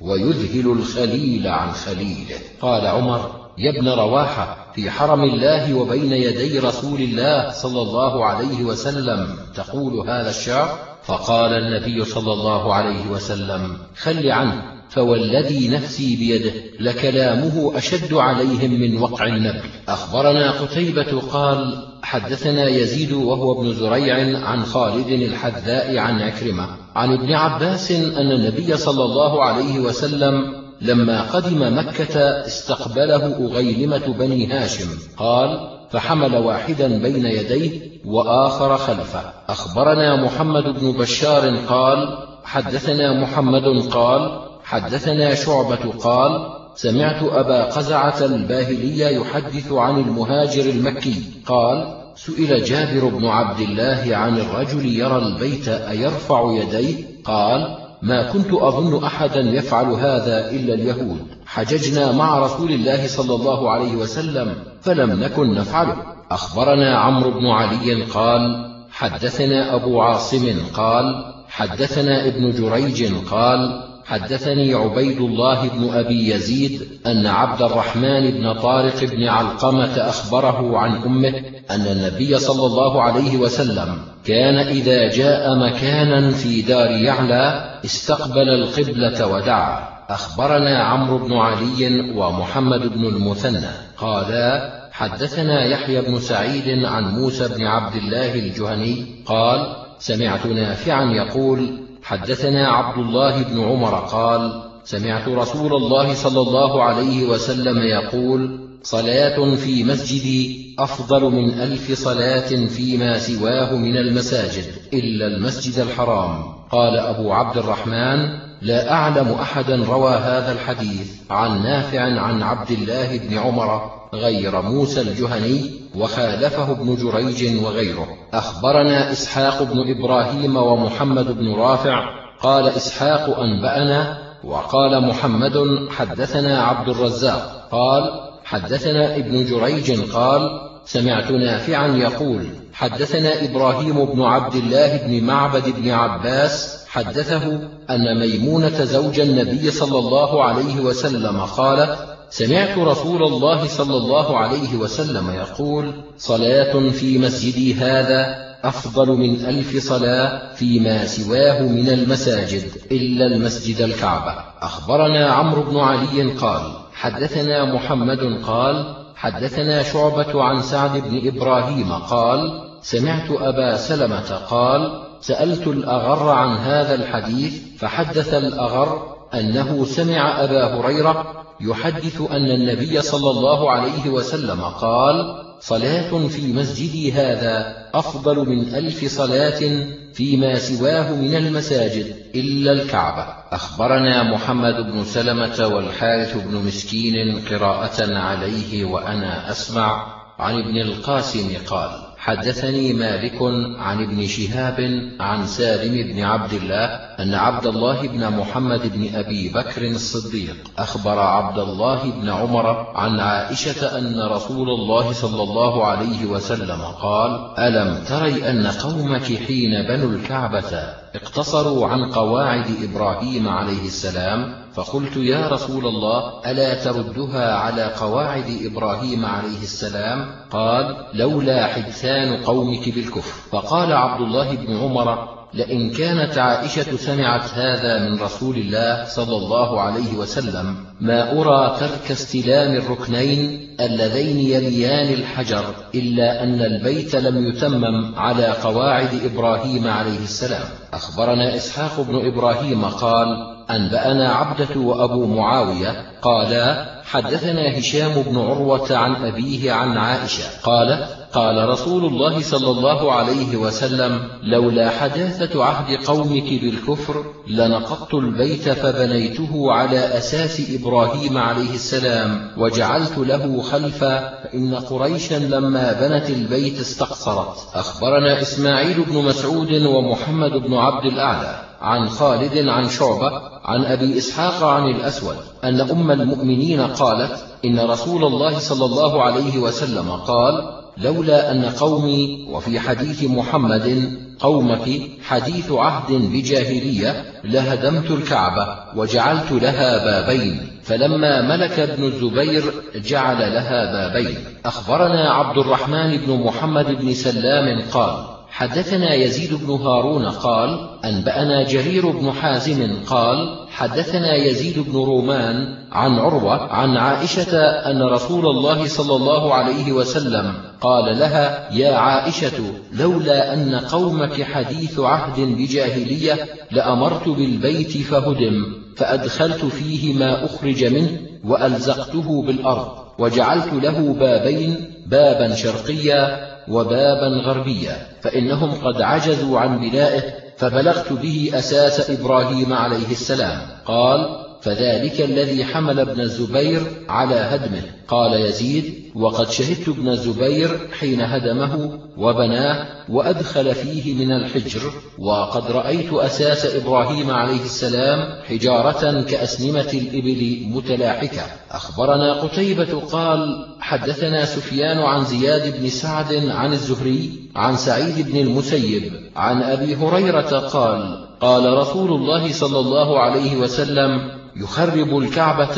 ويذهل الخليل عن خليله. قال عمر يا ابن رواحة في حرم الله وبين يدي رسول الله صلى الله عليه وسلم تقول هذا الشعر؟ فقال النبي صلى الله عليه وسلم خل عنه فوالذي نفسي بيده لكلامه أشد عليهم من وقع النبل أخبرنا قتيبة قال حدثنا يزيد وهو ابن زريع عن خالد الحذاء عن عكرمة عن ابن عباس أن النبي صلى الله عليه وسلم لما قدم مكة استقبله أغيلمة بني هاشم قال فحمل واحدا بين يديه وآخر خلفه. أخبرنا محمد بن بشار قال حدثنا محمد قال حدثنا شعبة قال سمعت أبا قزعة الباهلي يحدث عن المهاجر المكي قال سئل جابر بن عبد الله عن الرجل يرى البيت أيرفع يديه قال ما كنت أظن أحدا يفعل هذا إلا اليهود. حججنا مع رسول الله صلى الله عليه وسلم فلم نكن نفعله أخبرنا عمرو بن علي قال حدثنا أبو عاصم قال حدثنا ابن جريج قال حدثني عبيد الله بن أبي يزيد أن عبد الرحمن بن طارق بن علقمة أخبره عن أمه أن النبي صلى الله عليه وسلم كان إذا جاء مكانا في دار يعلى استقبل القبلة ودعا. أخبرنا عمرو بن علي ومحمد بن المثنى. قالا حدثنا يحيى بن سعيد عن موسى بن عبد الله الجهني. قال سمعت نافعا يقول حدثنا عبد الله بن عمر قال سمعت رسول الله صلى الله عليه وسلم يقول صلاة في مسجدي أفضل من ألف صلاة فيما سواه من المساجد إلا المسجد الحرام. قال أبو عبد الرحمن لا أعلم أحدا روى هذا الحديث عن نافع عن عبد الله بن عمر غير موسى الجهني وخالفه ابن جريج وغيره. أخبرنا إسحاق بن إبراهيم ومحمد بن رافع قال إسحاق أنبأنا وقال محمد حدثنا عبد الرزاق. قال حدثنا ابن جريج قال سمعت نافعا يقول حدثنا إبراهيم بن عبد الله بن معبد بن عباس حدثه أن ميمونة زوج النبي صلى الله عليه وسلم قالت سمعت رسول الله صلى الله عليه وسلم يقول صلاة في مسجدي هذا أفضل من ألف صلاة فيما سواه من المساجد إلا المسجد الكعبة. أخبرنا عمرو بن علي قال حدثنا محمد قال حدثنا شعبة عن سعد بن إبراهيم قال سمعت أبا سلمة قال سألت الأغر عن هذا الحديث فحدث الأغر أنه سمع أبا هريرة يحدث أن النبي صلى الله عليه وسلم قال صلاة في مسجدي هذا أفضل من ألف صلاة فيما سواه من المساجد إلا الكعبة. أخبرنا محمد بن سلمة والحارث بن مسكين قراءة عليه وأنا أسمع عن ابن القاسم قال حدثني مالك عن ابن شهاب عن سالم بن عبد الله أن عبد الله بن محمد بن أبي بكر الصديق أخبر عبد الله بن عمر عن عائشة أن رسول الله صلى الله عليه وسلم قال ألم تري أن قومك حين بنوا الكعبة اقتصروا عن قواعد إبراهيم عليه السلام؟ فقلت يا رسول الله ألا تردها على قواعد إبراهيم عليه السلام؟ قال لولا حدثان قومك بالكفر. فقال عبد الله بن عمر لئن كانت عائشة سمعت هذا من رسول الله صلى الله عليه وسلم ما أرى ترك استلام الركنين اللذين يليان الحجر إلا أن البيت لم يتمم على قواعد إبراهيم عليه السلام. أخبرنا إسحاق بن إبراهيم قال أنبأنا عبدة وأبو معاوية قالا حدثنا هشام بن عروة عن أبيه عن عائشة قال قال رسول الله صلى الله عليه وسلم لولا حداثة عهد قومك بالكفر لنقضت البيت فبنيته على أساس إبراهيم عليه السلام وجعلت له خلفا فإن قريشا لما بنت البيت استقصرت. أخبرنا إسماعيل بن مسعود ومحمد بن عبد الأعلى عن خالد عن شعبة عن أبي إسحاق عن الأسود أن أم المؤمنين قالت إن رسول الله صلى الله عليه وسلم قال لولا أن قومي وفي حديث محمد قومك حديث عهد بجاهلية لهدمت الكعبة وجعلت لها بابين فلما ملك ابن الزبير جعل لها بابين أخبرنا عبد الرحمن بن محمد بن سلام قال حدثنا يزيد بن هارون قال أنبأنا جرير بن حازم قال حدثنا يزيد بن رومان عن عروة عن عائشة أن رسول الله صلى الله عليه وسلم قال لها يا عائشة لولا أن قومك حديث عهد بجاهلية لأمرت بالبيت فهدم فأدخلت فيه ما أخرج منه وألزقته بالأرض وجعلت له بابين بابا شرقيا وبابا غربيا فإنهم قد عجزوا عن بنائه فبلغت به أساس إبراهيم عليه السلام. قال فذلك الذي حمل ابن الزبير على هدمه. قال يزيد وقد شهدت ابن الزبير حين هدمه وبناه وأدخل فيه من الحجر وقد رأيت أساس إبراهيم عليه السلام حجارة كأسنمة الإبل متلاحكة. أخبرنا قتيبة قال حدثنا سفيان عن زياد بن سعد عن الزهري عن سعيد بن المسيب عن أبي هريرة قال قال رسول الله صلى الله عليه وسلم يخرب الكعبة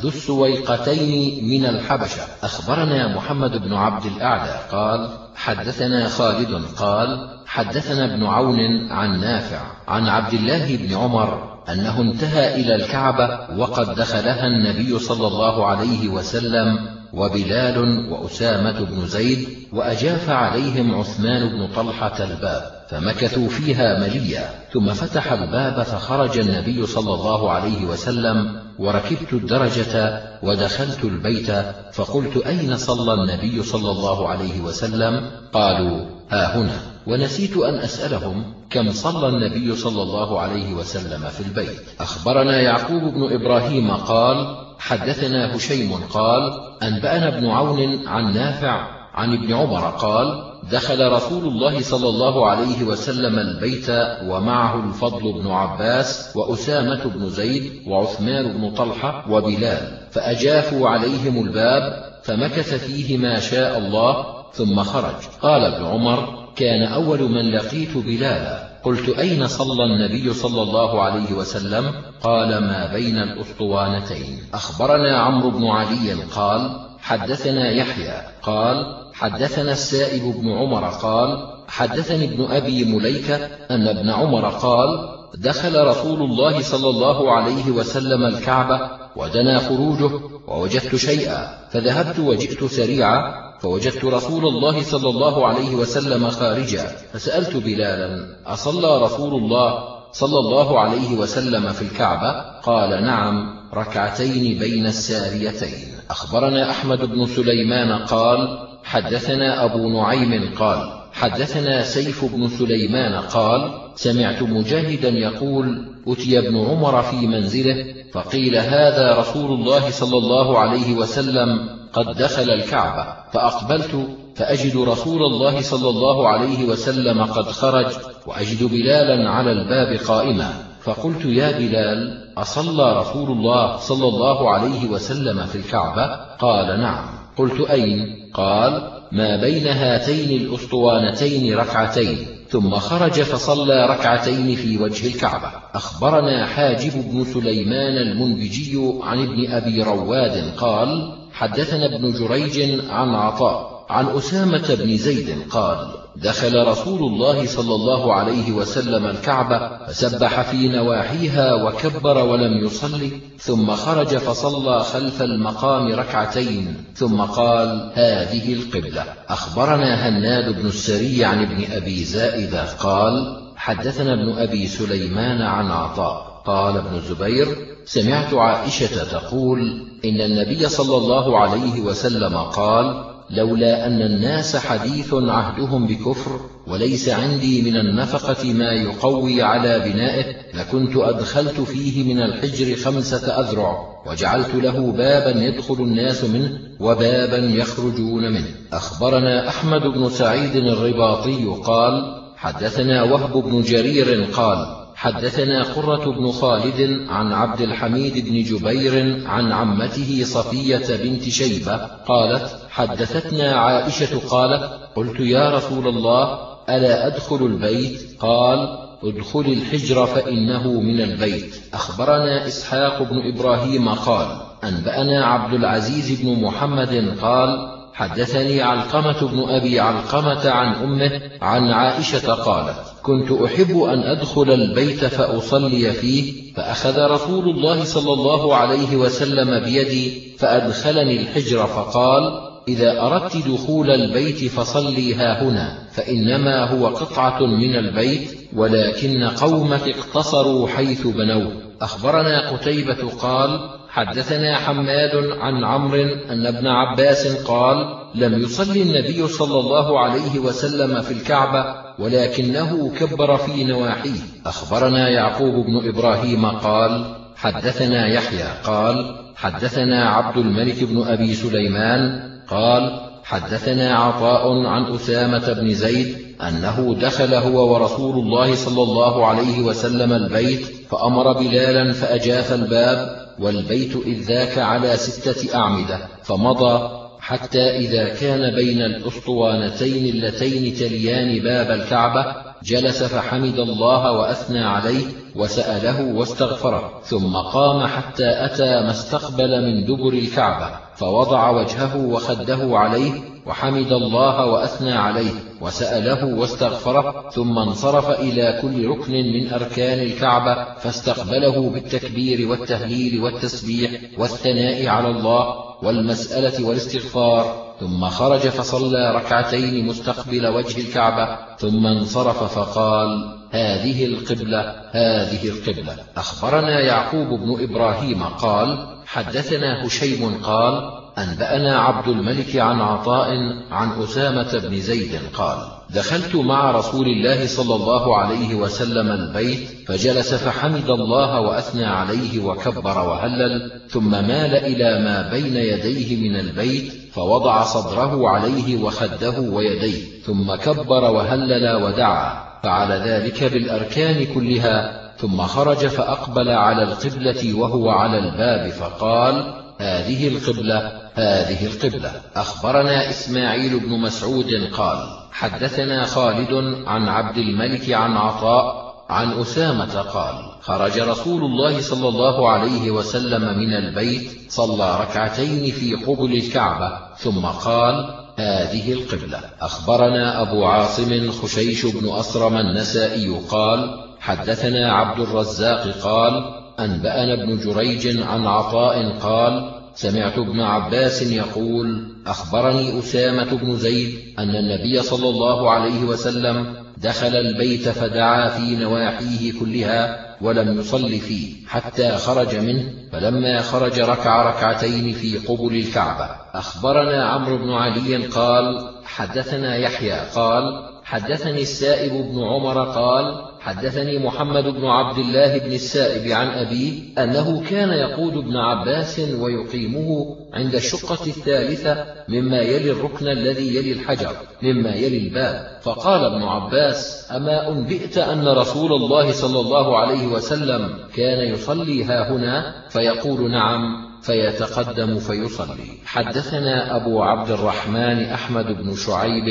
ذو السويقتين من الحبشة. أخبرنا محمد بن عبد الأعلى قال حدثنا خالد قال حدثنا ابن عون عن نافع عن عبد الله بن عمر أنه انتهى إلى الكعبة وقد دخلها النبي صلى الله عليه وسلم وبلال وأسامة بن زيد وأجاف عليهم عثمان بن طلحة الباب. فمكثوا فيها مليا ثم فتح الباب فخرج النبي صلى الله عليه وسلم وركبت الدرجة ودخلت البيت فقلت أين صلى النبي صلى الله عليه وسلم؟ قالوا ها هنا. ونسيت أن أسألهم كم صلى النبي صلى الله عليه وسلم في البيت. أخبرنا يعقوب بن إبراهيم قال حدثنا هشيم قال أنبأنا ابن عون عن نافع عن ابن عمر قال دخل رسول الله صلى الله عليه وسلم البيت ومعه الفضل بن عباس وأسامة بن زيد وعثمان بن طلحة وبلال فأجافوا عليهم الباب فمكث فيه ما شاء الله ثم خرج. قال ابن عمر كان أول من لقيت بلالا. قلت أين صلى النبي صلى الله عليه وسلم؟ قال ما بين الأسطوانتين. أخبرنا عمرو بن علي قال حدثنا يحيى قال حدثنا السائب بن عمر قال حدثني ابن أبي مليكة أن ابن عمر قال دخل رسول الله صلى الله عليه وسلم الكعبة ودنا خروجه ووجدت شيئا فذهبت وجئت سريعا فوجدت رسول الله صلى الله عليه وسلم خارجا فسألت بلالا أصلى رسول الله صلى الله عليه وسلم في الكعبة؟ قال نعم ركعتين بين الساريتين. أخبرنا أحمد بن سليمان قال حدثنا أبو نعيم قال حدثنا سيف بن سليمان قال سمعت مجاهدا يقول أتي ابن عمر في منزله فقيل هذا رسول الله صلى الله عليه وسلم قد دخل الكعبة فأقبلت فأجد رسول الله صلى الله عليه وسلم قد خرج وأجد بلالا على الباب قائما فقلت يا بلال أصلى رسول الله صلى الله عليه وسلم في الكعبة؟ قال نعم. قلت أين؟ قال ما بين هاتين الأسطوانتين ركعتين. ثم خرج فصلى ركعتين في وجه الكعبة. أخبرنا حاجب بن سليمان المنبجي عن ابن أبي رواد قال حدثنا ابن جريج عن عطاء عن أسامة بن زيد قال دخل رسول الله صلى الله عليه وسلم الكعبة فسبح في نواحيها وكبر ولم يصلي ثم خرج فصلى خلف المقام ركعتين ثم قال هذه القبلة. أخبرنا هناد بن السري عن ابن أبي زائدة قال حدثنا ابن أبي سليمان عن عطاء. قال ابن الزبير سمعت عائشة تقول إن النبي صلى الله عليه وسلم قال لولا أن الناس حديث عهدهم بكفر وليس عندي من النفقة ما يقوي على بنائه لكنت أدخلت فيه من الحجر خمسة أذرع وجعلت له بابا يدخل الناس منه وبابا يخرجون منه. أخبرنا أحمد بن سعيد الرباطي قال حدثنا وهب بن جرير قال حدثنا قرة بن خالد عن عبد الحميد بن جبير عن عمته صفية بنت شيبة قالت حدثتنا عائشة قالت قلت يا رسول الله ألا أدخل البيت؟ قال ادخل الحجر فإنه من البيت. أخبرنا إسحاق بن إبراهيم قال أنبأنا عبد العزيز بن محمد قال حدثني علقمة بن أبي علقمة عن أمه عن عائشة قالت كنت أحب أن أدخل البيت فأصلي فيه فأخذ رسول الله صلى الله عليه وسلم بيدي فأدخلني الحجر فقال إذا أردت دخول البيت فصلي ها هنا فإنما هو قطعة من البيت ولكن قومك اقتصروا حيث بنوه. أخبرنا قتيبة قال حدثنا حماد عن عمرو أن ابن عباس قال لم يصلي النبي صلى الله عليه وسلم في الكعبة ولكنه كبر في نواحيه. أخبرنا يعقوب بن إبراهيم قال حدثنا يحيى قال حدثنا عبد الملك بن أبي سليمان قال حدثنا عطاء عن أسامة بن زيد أنه دخل هو ورسول الله صلى الله عليه وسلم البيت فأمر بلالا فأجاف الباب والبيت إذ ذاك على ستة أعمدة فمضى حتى إذا كان بين الأسطوانتين اللتين تليان باب الكعبة جلس فحمد الله وأثنى عليه وسأله واستغفره ثم قام حتى أتى ما استقبل من دبر الكعبة فوضع وجهه وخده عليه وحمد الله وأثنى عليه وسأله واستغفره ثم انصرف إلى كل ركن من أركان الكعبة فاستقبله بالتكبير والتهليل والتسبيح والثناء على الله والمسألة والاستغفار. ثم خرج فصلى ركعتين مستقبل وجه الكعبة ثم انصرف فقال هذه القبلة هذه القبلة. أخبرنا يعقوب بن إبراهيم قال حدثنا هشيم قال أنبأنا عبد الملك عن عطاء عن أسامة بن زيد قال دخلت مع رسول الله صلى الله عليه وسلم البيت فجلس فحمد الله وأثنى عليه وكبر وهلل ثم مال إلى ما بين يديه من البيت فوضع صدره عليه وخده ويديه ثم كبر وهلل ودعا فعل ذلك بالأركان كلها ثم خرج فأقبل على القبلة وهو على الباب فقال هذه القبلة هذه القبلة. أخبرنا إسماعيل بن مسعود قال حدثنا خالد عن عبد الملك عن عطاء عن أسامة قال خرج رسول الله صلى الله عليه وسلم من البيت صلى ركعتين في قبل الكعبة ثم قال هذه القبلة. أخبرنا أبو عاصم خشيش بن أسرم النسائي قال حدثنا عبد الرزاق قال أنبأنا ابن جريج عن عطاء قال سمعت ابن عباس يقول أخبرني أسامة بن زيد أن النبي صلى الله عليه وسلم دخل البيت فدعا في نواحيه كلها ولم يصل فيه حتى خرج منه فلما خرج ركع ركعتين في قبل الكعبة. أخبرنا عمرو بن علي قال حدثنا يحيى قال حدثني السائب بن عمر قال حدثني محمد بن عبد الله بن السائب عن أبيه أنه كان يقود ابن عباس ويقيمه عند الشقة الثالثة مما يلي الركن الذي يلي الحجر مما يلي الباب. فقال ابن عباس أما أنبئت أن رسول الله صلى الله عليه وسلم كان يصلي ها هنا؟ فيقول نعم فيتقدم فيصلي. حدثنا أبو عبد الرحمن أحمد بن شعيب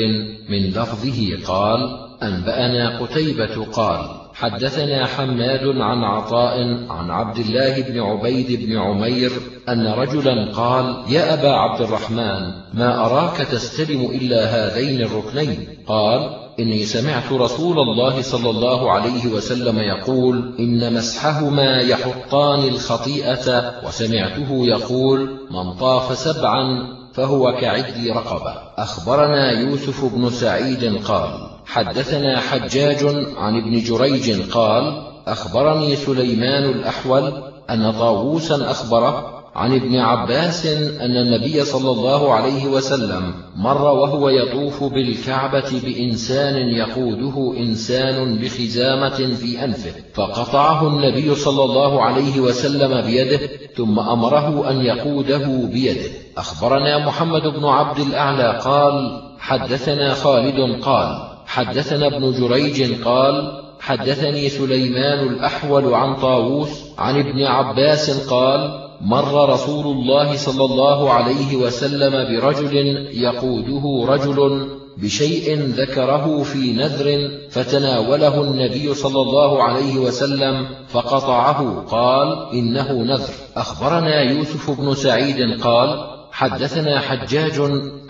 من لفظه قال أنبأنا قتيبة قال حدثنا حماد عن عطاء عن عبد الله بن عبيد بن عمير أن رجلا قال يا أبا عبد الرحمن ما أراك تستلم إلا هذين الركنين؟ قال إني سمعت رسول الله صلى الله عليه وسلم يقول إن مسحهما يحطان الخطيئة وسمعته يقول من طاف سبعا فهو كعد رقبة. أخبرنا يوسف بن سعيد قال حدثنا حجاج عن ابن جريج قال أخبرني سليمان الأحول أن طاووسا أخبره عن ابن عباس أن النبي صلى الله عليه وسلم مر وهو يطوف بالكعبة بإنسان يقوده إنسان بخزامة في أنفه فقطعه النبي صلى الله عليه وسلم بيده ثم أمره أن يقوده بيده. أخبرنا محمد بن عبد الأعلى قال حدثنا خالد قال حدثنا ابن جريج قال حدثني سليمان الأحول عن طاووس عن ابن عباس قال مر رسول الله صلى الله عليه وسلم برجل يقوده رجل بشيء ذكره في نذر فتناوله النبي صلى الله عليه وسلم فقطعه قال إنه نذر. أخبرنا يوسف بن سعيد قال حدثنا حجاج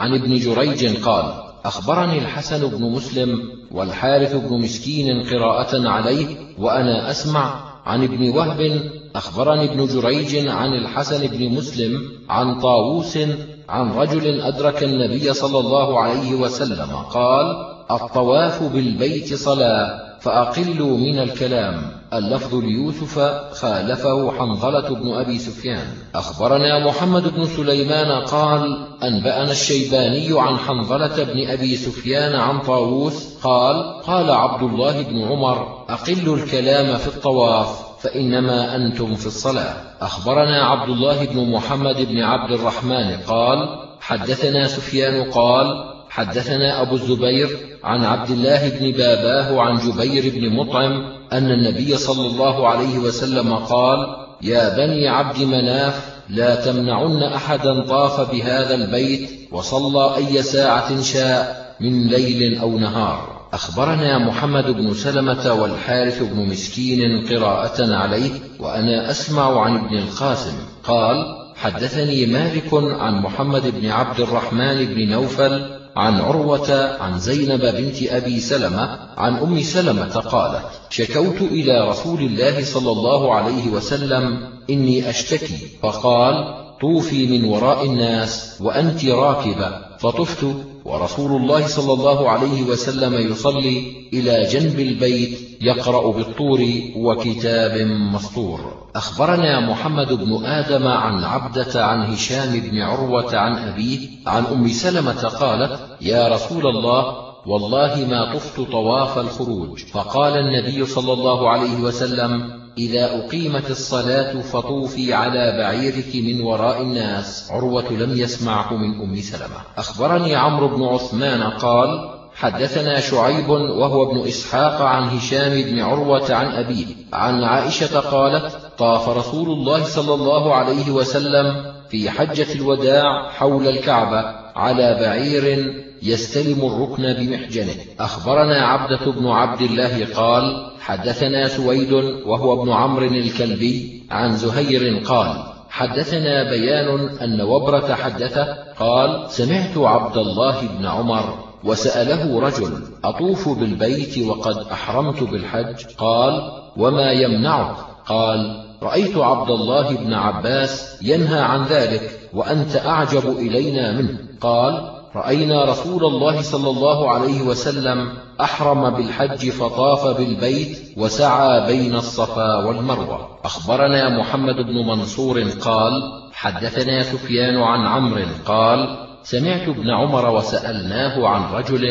عن ابن جريج قال أخبرني الحسن بن مسلم والحارث بن مسكين قراءة عليه وأنا أسمع عن ابن وهب أخبرني ابن جريج عن الحسن بن مسلم عن طاووس عن رجل أدرك النبي صلى الله عليه وسلم قال الطواف بالبيت صلاة فأقلوا من الكلام. اللفظ ليوسف خالفه حنظلة بن أبي سفيان. أخبرنا محمد بن سليمان قال أنبأنا الشيباني عن حنظلة بن أبي سفيان عن طاووس قال قال عبد الله بن عمر أقلوا الكلام في الطواف فإنما أنتم في الصلاة. أخبرنا عبد الله بن محمد بن عبد الرحمن قال حدثنا سفيان قال حدثنا أبو الزبير عن عبد الله بن باباه عن جبير بن مطعم أن النبي صلى الله عليه وسلم قال يا بني عبد مناف لا تمنعن أحدا طاف بهذا البيت وصلى أي ساعة شاء من ليل أو نهار. أخبرنا محمد بن سلمة والحارث بن مسكين قراءة عليه وأنا أسمع عن ابن القاسم. قال حدثني مالك عن محمد بن عبد الرحمن بن نوفل عن عروة عن زينب بنت أبي سلمة عن أم سلمة قالت شكوت إلى رسول الله صلى الله عليه وسلم إني أشتكي فقال طوفي من وراء الناس وأنت راكبة. فطفت ورسول الله صلى الله عليه وسلم يصلي إلى جنب البيت يقرأ بالطور وكتاب مسطور. أخبرنا محمد بن آدم عن عبدة عن هشام بن عروة عن أبيه عن أم سلمة قالت يا رسول الله والله ما طفت طواف الخروج. فقال النبي صلى الله عليه وسلم إذا أقيمت الصلاة فطوفي على بعيرك من وراء الناس. عروة لم يسمعه من أم سلمة. أخبرني عمرو بن عثمان قال حدثنا شعيب وهو ابن إسحاق عن هشام بن عروة عن أبيه. عن عائشة قالت طاف رسول الله صلى الله عليه وسلم في حجة الوداع حول الكعبة على بعير يستلم الركن بمحجنه. أخبرنا عبدة بن عبد الله قال حدثنا سويد وهو ابن عمرو الكلبي عن زهير قال حدثنا بيان أن وبرة حدثه قال سمعت عبد الله بن عمر وسأله رجل أطوف بالبيت وقد أحرمت بالحج؟ قال وما يمنعك؟ قال رأيت عبد الله بن عباس ينهى عن ذلك وأنت أعجب إلينا منه. قال رأينا رسول الله صلى الله عليه وسلم أحرم بالحج فطاف بالبيت وسعى بين الصفا والمروة. أخبرنا محمد بن منصور قال حدثنا سفيان عن عمرو قال سمعت ابن عمر وسألناه عن رجل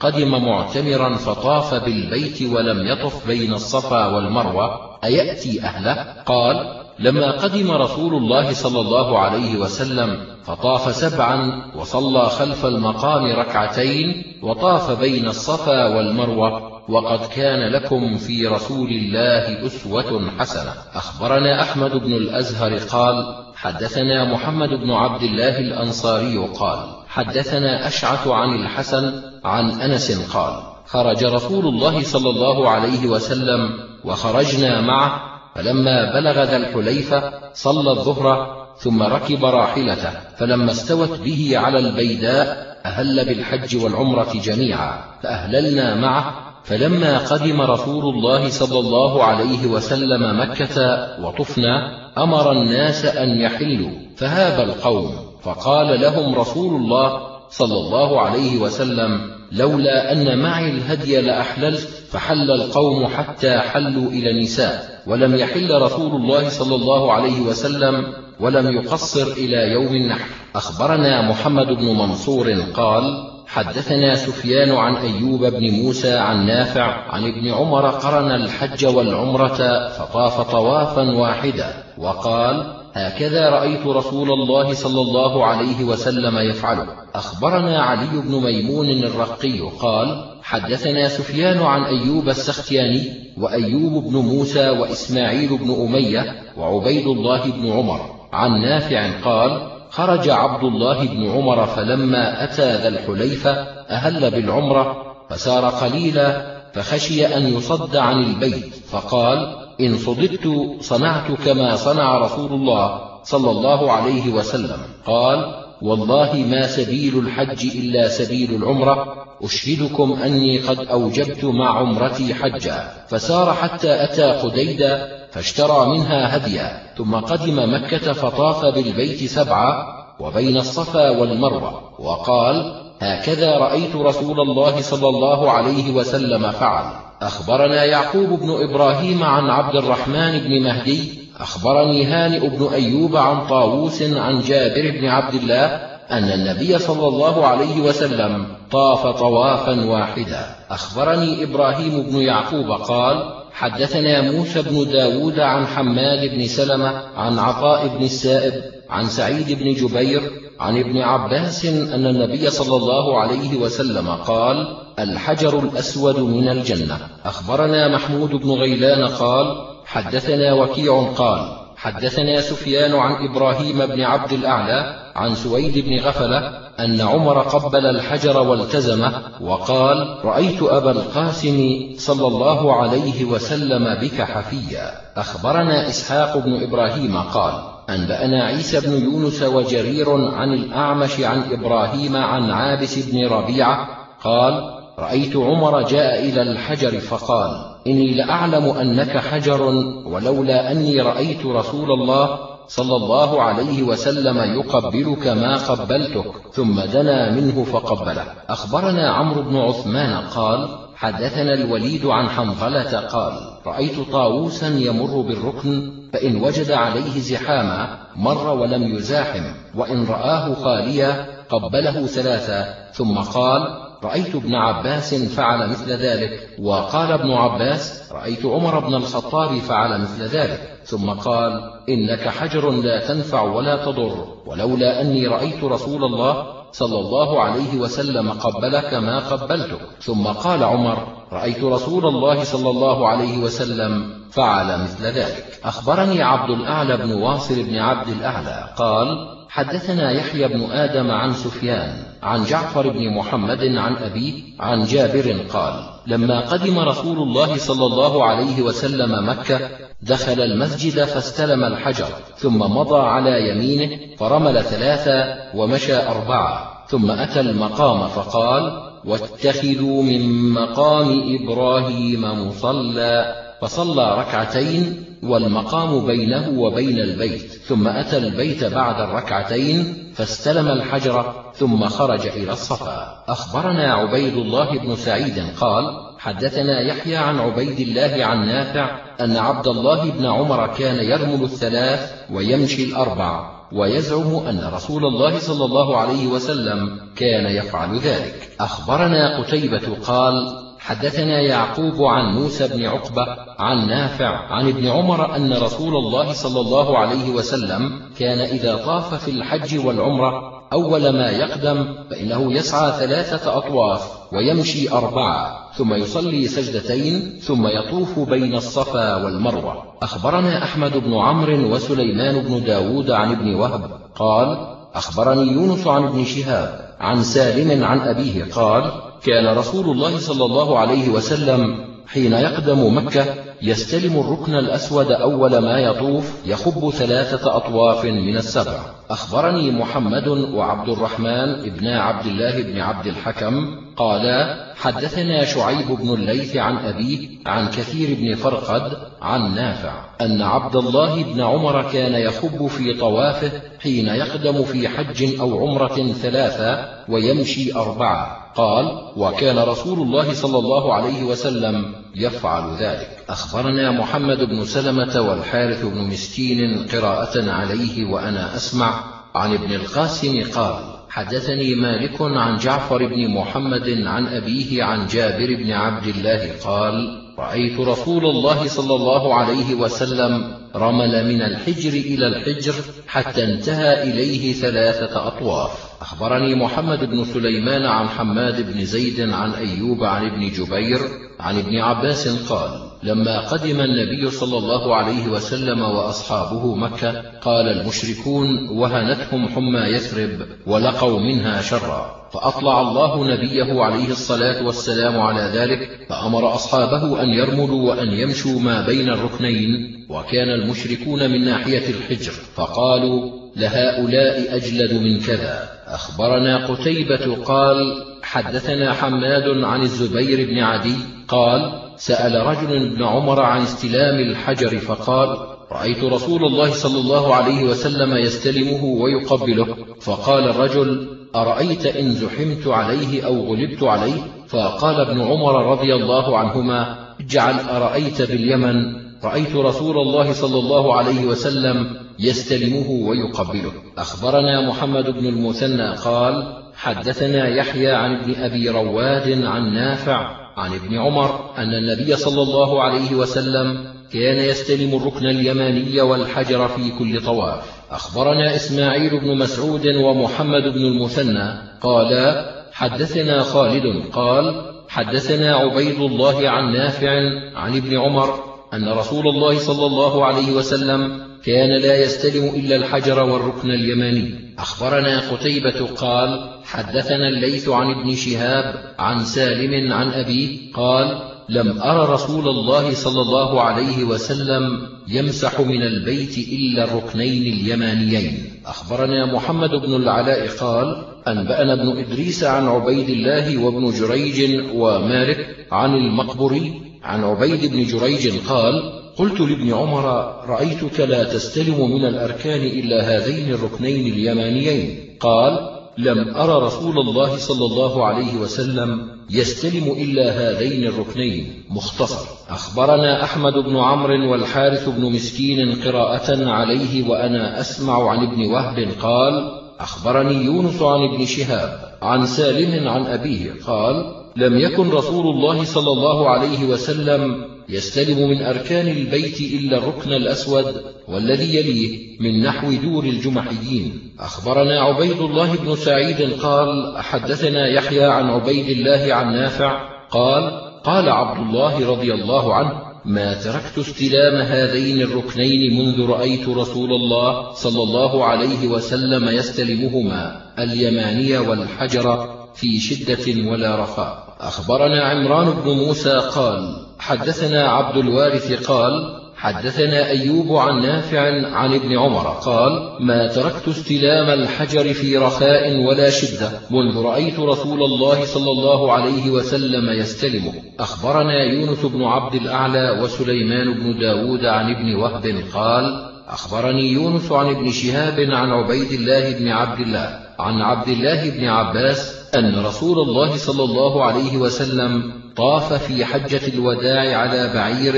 قدم معتمرا فطاف بالبيت ولم يطف بين الصفا والمروة. أيأتي أهله؟ قال لما قدم رسول الله صلى الله عليه وسلم فطاف سبعا وصلى خلف المقام ركعتين وطاف بين الصفا والمروة وقد كان لكم في رسول الله أسوة حسنة. أخبرنا أحمد بن الأزهر قال حدثنا محمد بن عبد الله الأنصاري قال حدثنا أشعث عن الحسن عن أنس قال خرج رسول الله صلى الله عليه وسلم وخرجنا معه فلما بلغ ذا الحليفة صلى الظهر ثم ركب راحلته فلما استوت به على البيداء أهل بالحج والعمرة جميعا فأهللنا معه فلما قدم رسول الله صلى الله عليه وسلم مكة وطفنا أمر الناس أن يحلوا فهاب القوم فقال لهم رسول الله صلى الله عليه وسلم لولا أن معي الهدي لأحللت فحل القوم حتى حلوا إلى النساء ولم يحل رسول الله صلى الله عليه وسلم ولم يقصر إلى يوم النحر. أخبرنا محمد بن منصور قال حدثنا سفيان عن أيوب بن موسى عن نافع عن ابن عمر قرن الحج والعمرة فطاف طوافا واحدا وقال هكذا رأيت رسول الله صلى الله عليه وسلم يفعله. أخبرنا علي بن ميمون الرقي قال حدثنا سفيان عن أيوب السختياني وأيوب بن موسى وإسماعيل بن أمية وعبيد الله بن عمر عن نافع قال خرج عبد الله بن عمر فلما أتى ذا الحليفة أهل بالعمرة فسار قليلا فخشي أن يصد عن البيت. فقال إن صددت صنعت كما صنع رسول الله صلى الله عليه وسلم. قال والله ما سبيل الحج إلا سبيل العمرة. أشهدكم أني قد أوجبت مع عمرتي حجا. فسار حتى أتى قديدا فاشترى منها هديا. ثم قدم مكة فطاف بالبيت سبعا وبين الصفا والمروة. وقال هكذا رأيت رسول الله صلى الله عليه وسلم فعل. أخبرنا يعقوب بن إبراهيم عن عبد الرحمن بن مهدي أخبرني هانئ بن أيوب عن طاووس عن جابر بن عبد الله أن النبي صلى الله عليه وسلم طاف طوافا واحدا. أخبرني إبراهيم بن يعقوب قال حدثنا موسى بن داود عن حماد بن سلمة عن عطاء بن السائب عن سعيد بن جبير عن ابن عباس أن النبي صلى الله عليه وسلم قال الحجر الأسود من الجنة. أخبرنا محمود بن غيلان قال حدثنا وكيع قال حدثنا سفيان عن إبراهيم بن عبد الأعلى عن سويد بن غفلة أن عمر قبل الحجر والتزمه وقال رأيت أبا القاسم صلى الله عليه وسلم بك حفيا. أخبرنا إسحاق بن إبراهيم قال أنبأنا عيسى بن يونس وجرير عن الأعمش عن إبراهيم عن عابس بن ربيعة قال رأيت عمر جاء إلى الحجر فقال إني لأعلم أنك حجر ولولا أني رأيت رسول الله صلى الله عليه وسلم يقبلك ما قبلتك ثم دنا منه فقبله. أخبرنا عمرو بن عثمان قال حدثنا الوليد عن حنظلة قال رأيت طاووسا يمر بالركن فإن وجد عليه زحاما مر ولم يزاحم وإن رآه خاليا قبله ثلاثا ثم قال رأيت ابن عباس فعل مثل ذلك وقال ابن عباس رأيت عمر بن الخطاب فعل مثل ذلك ثم قال إنك حجر لا تنفع ولا تضر ولولا أني رأيت رسول الله صلى الله عليه وسلم قبلك ما قبلتك. ثم قال عمر رأيت رسول الله صلى الله عليه وسلم فعل مثل ذلك. أخبرني عبد الأعلى بن واصل بن عبد الأعلى قال حدثنا يحيى بن آدم عن سفيان عن جعفر بن محمد عن أبيه عن جابر قال لما قدم رسول الله صلى الله عليه وسلم مكة دخل المسجد فاستلم الحجر ثم مضى على يمينه فرمل ثلاثة ومشى أربعة ثم أتى المقام فقال واتخذوا من مقام إبراهيم مصلى. فصلى ركعتين والمقام بينه وبين البيت ثم أتى البيت بعد الركعتين فاستلم الحجر ثم خرج إلى الصفا. أخبرنا عبيد الله بن سعيد قال حدثنا يحيى عن عبيد الله عن نافع أن عبد الله بن عمر كان يرمل الثلاث ويمشي الأربع ويزعم أن رسول الله صلى الله عليه وسلم كان يفعل ذلك. أخبرنا قتيبة قال حدثنا يعقوب عن موسى بن عقبة عن نافع عن ابن عمر أن رسول الله صلى الله عليه وسلم كان إذا طاف في الحج والعمرة أول ما يقدم فإنه يسعى ثلاثة أطواف ويمشي أربعة. ثم يصلي سجدتين ثم يطوف بين الصفا والمروة. أخبرنا أحمد بن عمرو وسليمان بن داود عن ابن وهب. قال أخبرني يونس عن ابن شهاب عن سالم عن أبيه. قال كان رسول الله صلى الله عليه وسلم حين يقدم مكة يستلم الركن الأسود أول ما يطوف يخب ثلاثة أطواف من السبع. أخبرني محمد وعبد الرحمن ابن عبد الله بن عبد الحكم قالا حدثنا شعيب بن الليث عن أبيه عن كثير بن فرقد عن نافع أن عبد الله بن عمر كان يخب في طوافه حين يقدم في حج أو عمرة ثلاثة ويمشي أربعة. قال وكان رسول الله صلى الله عليه وسلم يفعل ذلك. أخبرنا محمد بن سلمة والحارث بن مسكين قراءة عليه وأنا أسمع عن ابن القاسم قال حدثني مالك عن جعفر بن محمد عن أبيه عن جابر بن عبد الله قال رأيت رسول الله صلى الله عليه وسلم رمل من الحجر إلى الحجر حتى انتهى إليه ثلاثة أطواف. أخبرني محمد بن سليمان عن حماد بن زيد عن أيوب عن ابن جبير عن ابن عباس قال لما قدم النبي صلى الله عليه وسلم وأصحابه مكة قال المشركون وهنتهم حمى يثرب ولقوا منها شرا. فأطلع الله نبيه عليه الصلاة والسلام على ذلك فأمر أصحابه أن يرملوا وأن يمشوا ما بين الركنين وكان المشركون من ناحية الحجر فقالوا لهؤلاء أجلد من كذا. أخبرنا قتيبة قال حدثنا حماد عن الزبير بن عدي قال سأل رجل ابن عمر عن استلام الحجر فقال رأيت رسول الله صلى الله عليه وسلم يستلمه ويقبله فقال الرجل أرأيت إن زحمت عليه أو غلبت عليه؟ فقال ابن عمر رضي الله عنهما اجعل أرأيت باليمن؟ رأيت رسول الله صلى الله عليه وسلم يستلمه ويقبله. أخبرنا محمد بن المثنى قال حدثنا يحيى عن ابن أبي رواد عن نافع عن ابن عمر أن النبي صلى الله عليه وسلم كان يستلم الركن اليماني والحجر في كل طواف. أخبرنا إسماعيل بن مسعود ومحمد بن المثنى قالا حدثنا خالد قال حدثنا عبيد الله عن نافع عن ابن عمر أن رسول الله صلى الله عليه وسلم كان لا يستلم إلا الحجر والركن اليماني. أخبرنا قتيبة قال حدثنا الليث عن ابن شهاب عن سالم عن أبيه قال لم أر رسول الله صلى الله عليه وسلم يمسح من البيت إلا الركنين اليمانيين. أخبرنا محمد بن العلاء قال أنبأنا ابن إدريس عن عبيد الله وابن جريج ومالك عن المقبري عن عبيد بن جريج قال قلت لابن عمر رأيتك لا تستلم من الأركان إلا هذين الركنين اليمانيين. قال لم أرى رسول الله صلى الله عليه وسلم يستلم إلا هذين الركنين. مختصر. أخبرنا أحمد بن عمرو والحارث بن مسكين قراءة عليه وأنا أسمع عن ابن وهب قال أخبرني يونس عن ابن شهاب عن سالم عن أبيه قال لم يكن رسول الله صلى الله عليه وسلم يستلم من أركان البيت إلا الركن الأسود والذي يليه من نحو دور الجمحيين. أخبرنا عبيد الله بن سعيد قال حدثنا يحيى عن عبيد الله عن نافع قال قال عبد الله رضي الله عنه ما تركت استلام هذين الركنين منذ رأيت رسول الله صلى الله عليه وسلم يستلمهما اليماني والحجر في شدة ولا رخاء. أخبرنا عمران بن موسى قال حدثنا عبد الوارث قال حدثنا أيوب عن نافع عن ابن عمر قال ما تركت استلام الحجر في رخاء ولا شدة منذ رأيت رسول الله صلى الله عليه وسلم يستلمه. أخبرنا يونس بن عبد الأعلى وسليمان بن داود عن ابن وهب قال أخبرني يونس عن ابن شهاب عن عبيد الله بن عبد الله عن عبد الله بن عباس أن رسول الله صلى الله عليه وسلم طاف في حجة الوداع على بعير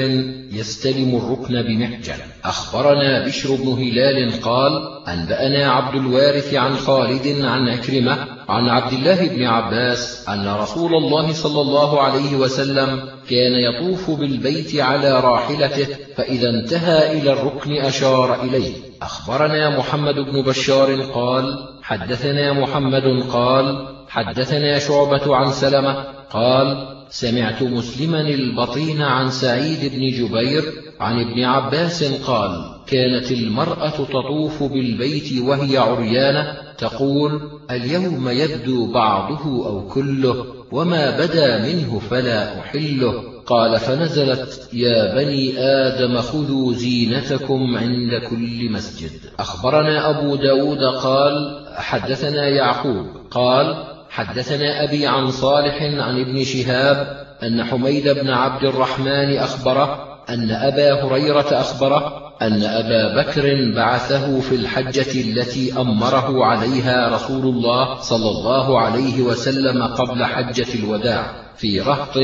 يستلم الركن بمحجن. أخبرنا بشر بن هلال قال أنبأنا عبد الوارث عن خالد عن أكرمة عن عبد الله بن عباس أن رسول الله صلى الله عليه وسلم كان يطوف بالبيت على راحلته فإذا انتهى إلى الركن أشار إليه. أخبرنا محمد بن بشار قال حدثنا محمد قال حدثنا شعبة عن سلمة قال سمعت مسلما البطين عن سعيد بن جبير عن ابن عباس قال كانت المرأة تطوف بالبيت وهي عريانة تقول اليوم يبدو بعضه أو كله وما بدا منه فلا أحله. قال فنزلت يا بني آدم خذوا زينتكم عند كل مسجد. أخبرنا أبو داود قال حدثنا يعقوب قال حدثنا أبي عن صالح عن ابن شهاب أن حميد بن عبد الرحمن أخبره أن أبا هريرة أخبره أن أبا بكر بعثه في الحجة التي أمره عليها رسول الله صلى الله عليه وسلم قبل حجة الوداع في رهط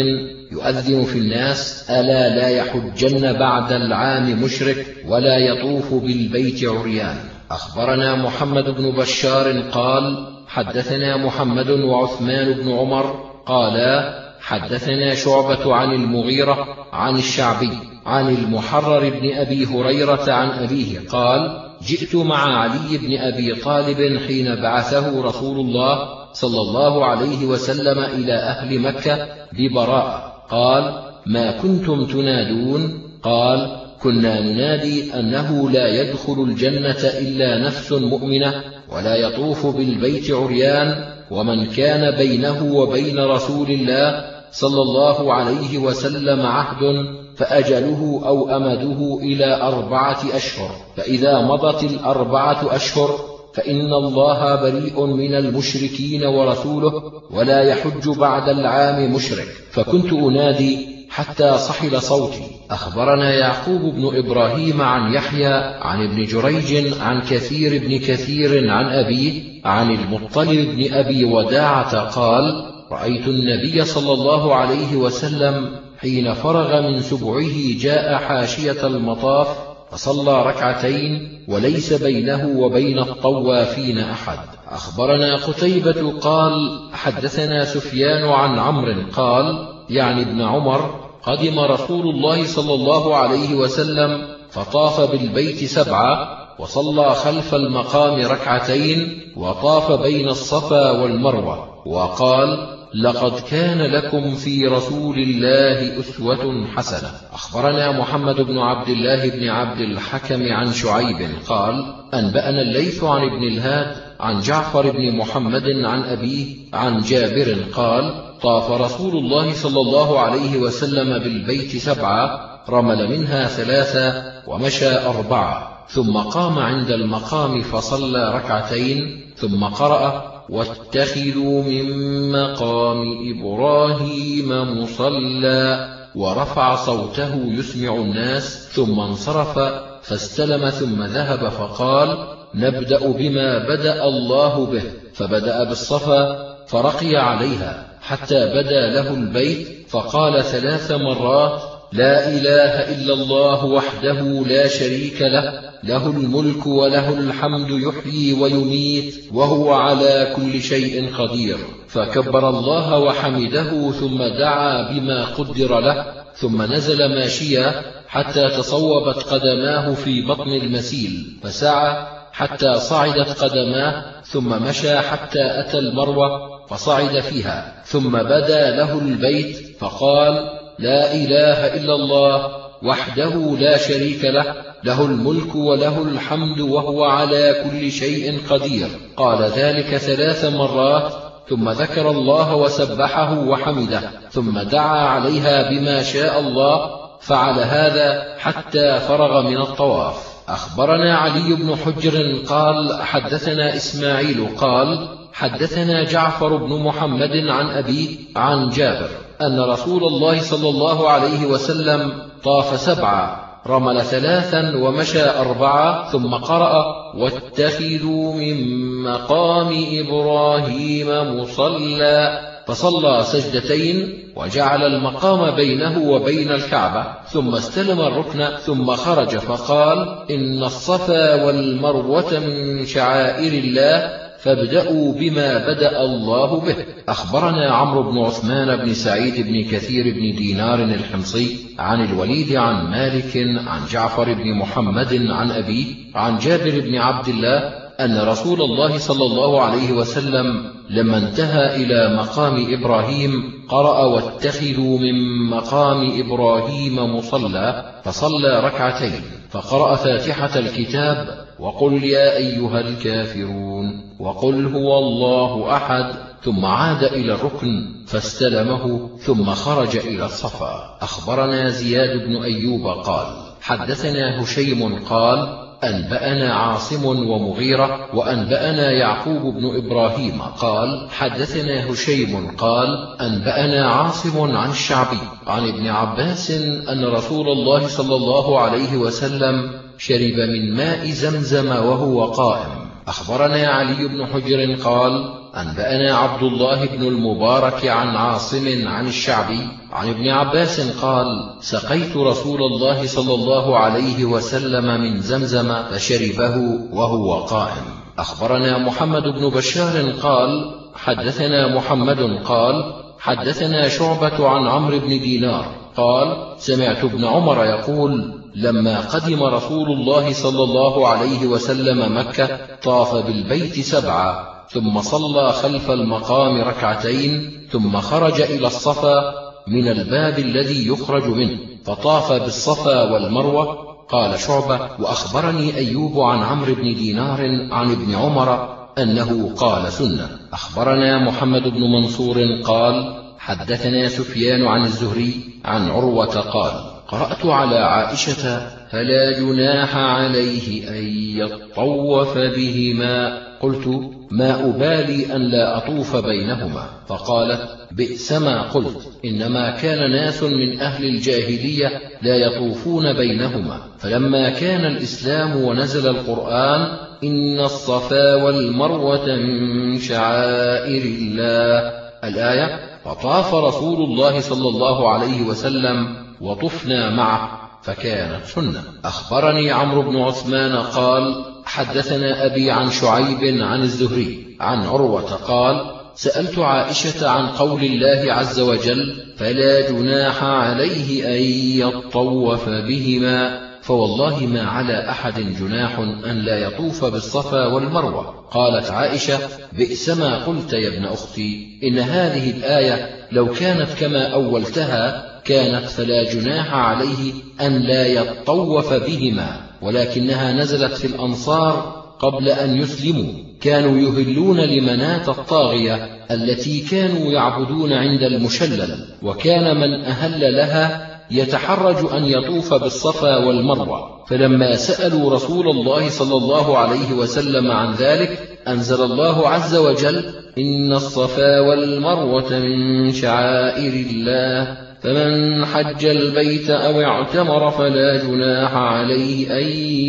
يؤذن في الناس ألا لا يحجن بعد العام مشرك ولا يطوف بالبيت عريان. أخبرنا محمد بن بشار قال حدثنا محمد وعثمان بن عمر قالا حدثنا شعبة عن المغيرة عن الشعبي عن المحرر بن أبي هريرة عن أبيه قال جئت مع علي بن أبي طالب حين بعثه رسول الله صلى الله عليه وسلم إلى أهل مكة ببراء قال ما كنتم تنادون؟ قال كنا ننادي أنه لا يدخل الجنة إلا نفس مؤمنة ولا يطوف بالبيت عريان ومن كان بينه وبين رسول الله صلى الله عليه وسلم عهد فأجله أو أمده إلى أربعة أشهر فإذا مضت الأربعة أشهر فإن الله بريء من المشركين ورسوله ولا يحج بعد العام مشرك. فكنت أنادي حتى صحل صوتي. أخبرنا يعقوب بن إبراهيم عن يحيى عن ابن جريج عن كثير بن كثير عن أبيه عن المطلب بن أبي وداعة قال رأيت النبي صلى الله عليه وسلم حين فرغ من سبعه جاء حاشية المطاف فصلى ركعتين وليس بينه وبين الطوافين أحد. أخبرنا قتيبة قال حدثنا سفيان عن عمرو قال يعني ابن عمر قدم رسول الله صلى الله عليه وسلم فطاف بالبيت سبعة وصلى خلف المقام ركعتين وطاف بين الصفا والمروة وقال لقد كان لكم في رسول الله أسوة حسنة. أخبرنا محمد بن عبد الله بن عبد الحكم عن شعيب قال أنبأنا الليث عن ابن الهاد عن جعفر بن محمد عن أبيه عن جابر قال طاف رسول الله صلى الله عليه وسلم بالبيت سبعة رمل منها ثلاثة ومشى أربعة ثم قام عند المقام فصلى ركعتين ثم قرأ واتخذوا من مقام إبراهيم مصلى ورفع صوته يسمع الناس ثم انصرف فاستلم ثم ذهب فقال نبدأ بما بدأ الله به فبدأ بالصفا فرقي عليها حتى بدا له البيت فقال ثلاث مرات لا إله إلا الله وحده لا شريك له له الملك وله الحمد يحيي ويميت وهو على كل شيء قدير. فكبر الله وحمده ثم دعا بما قدر له ثم نزل ماشيا حتى تصوبت قدماه في بطن المسيل فسعى حتى صعدت قدماه ثم مشى حتى أتى المروة فصعد فيها. ثم بدا له البيت فقال لا إله إلا الله وحده لا شريك له له الملك وله الحمد وهو على كل شيء قدير. قال ذلك ثلاث مرات ثم ذكر الله وسبحه وحمده ثم دعا عليها بما شاء الله فعل هذا حتى فرغ من الطواف. أخبرنا علي بن حجر قال حدثنا إسماعيل قال حدثنا جعفر بن محمد عن أبي عن جابر أن رسول الله صلى الله عليه وسلم طاف سبعا رمل ثلاثا ومشى أربعة ثم قرأ واتخذوا من مقام إبراهيم مصلى فصلى سجدتين وجعل المقام بينه وبين الكعبة ثم استلم الركن ثم خرج فقال إن الصفا والمروة من شعائر الله فابدأوا بما بدأ الله به. أخبرنا عمرو بن عثمان بن سعيد بن كثير بن دينار الحمصي عن الوليد عن مالك عن جعفر بن محمد عن أبيه عن جابر بن عبد الله أن رسول الله صلى الله عليه وسلم لما انتهى إلى مقام إبراهيم قرأ واتخذوا من مقام إبراهيم مصلى فصلى ركعتين فقرأ فاتحة الكتاب وقل يا أيها الكافرون وقل هو الله أحد ثم عاد إلى الركن فاستلمه ثم خرج إلى الصفا. أخبرنا زياد بن أيوب قال حدثنا هشيم قال أنبأنا عاصم ومغيرة وأنبأنا يعقوب بن إبراهيم قال حدثنا هشيم قال أنبأنا عاصم عن الشعبي عن ابن عباس أن رسول الله صلى الله عليه وسلم شرب من ماء زمزم وهو قائم. أخبرنا علي بن حجر قال أنبأنا عبد الله بن المبارك عن عاصم عن الشعبي عن ابن عباس قال سقيت رسول الله صلى الله عليه وسلم من زمزم فشربه وهو قائم. أخبرنا محمد بن بشار قال حدثنا محمد قال حدثنا شعبة عن عمرو بن دينار قال سمعت ابن عمر يقول لما قدم رسول الله صلى الله عليه وسلم مكة طاف بالبيت سبعا ثم صلى خلف المقام ركعتين ثم خرج إلى الصفا من الباب الذي يخرج منه فطاف بالصفا والمروة. قال شعبة وأخبرني أيوب عن عمرو بن دينار عن ابن عمر أنه قال سنة. أخبرنا محمد بن منصور قال حدثنا سفيان عن الزهري عن عروة قال قرأت على عائشة فلا جناح عليه أن يطوف بهما. قلت ما أبالي أن لا أطوف بينهما. فقالت بئس ما قلت. إنما كان ناس من أهل الجاهلية لا يطوفون بينهما. فلما كان الإسلام ونزل القرآن إن الصفا والمروة من شعائر الله. الآية فطاف رسول الله صلى الله عليه وسلم وطفنا معه فكانت سنة. أخبرني عمرو بن عثمان قال حدثنا أبي عن شعيب عن الزهري عن عروة قال سألت عائشة عن قول الله عز وجل فلا جناح عليه أن يطوف بهما فوالله ما على أحد جناح أن لا يطوف بالصفا والمروة. قالت عائشة بئس ما قلت يا ابن أختي إن هذه الآية لو كانت كما أولتها كانت فلا جناح عليه أن لا يطوف بهما ولكنها نزلت في الأنصار قبل أن يسلموا. كانوا يهلون لمناة الطاغية التي كانوا يعبدون عند المشلل وكان من أهل لها يتحرج أن يطوف بالصفا والمروة. فلما سألوا رسول الله صلى الله عليه وسلم عن ذلك أنزل الله عز وجل إن الصفا والمروة من شعائر الله. فمن حج البيت أو اعتمر فلا جناح عليه أن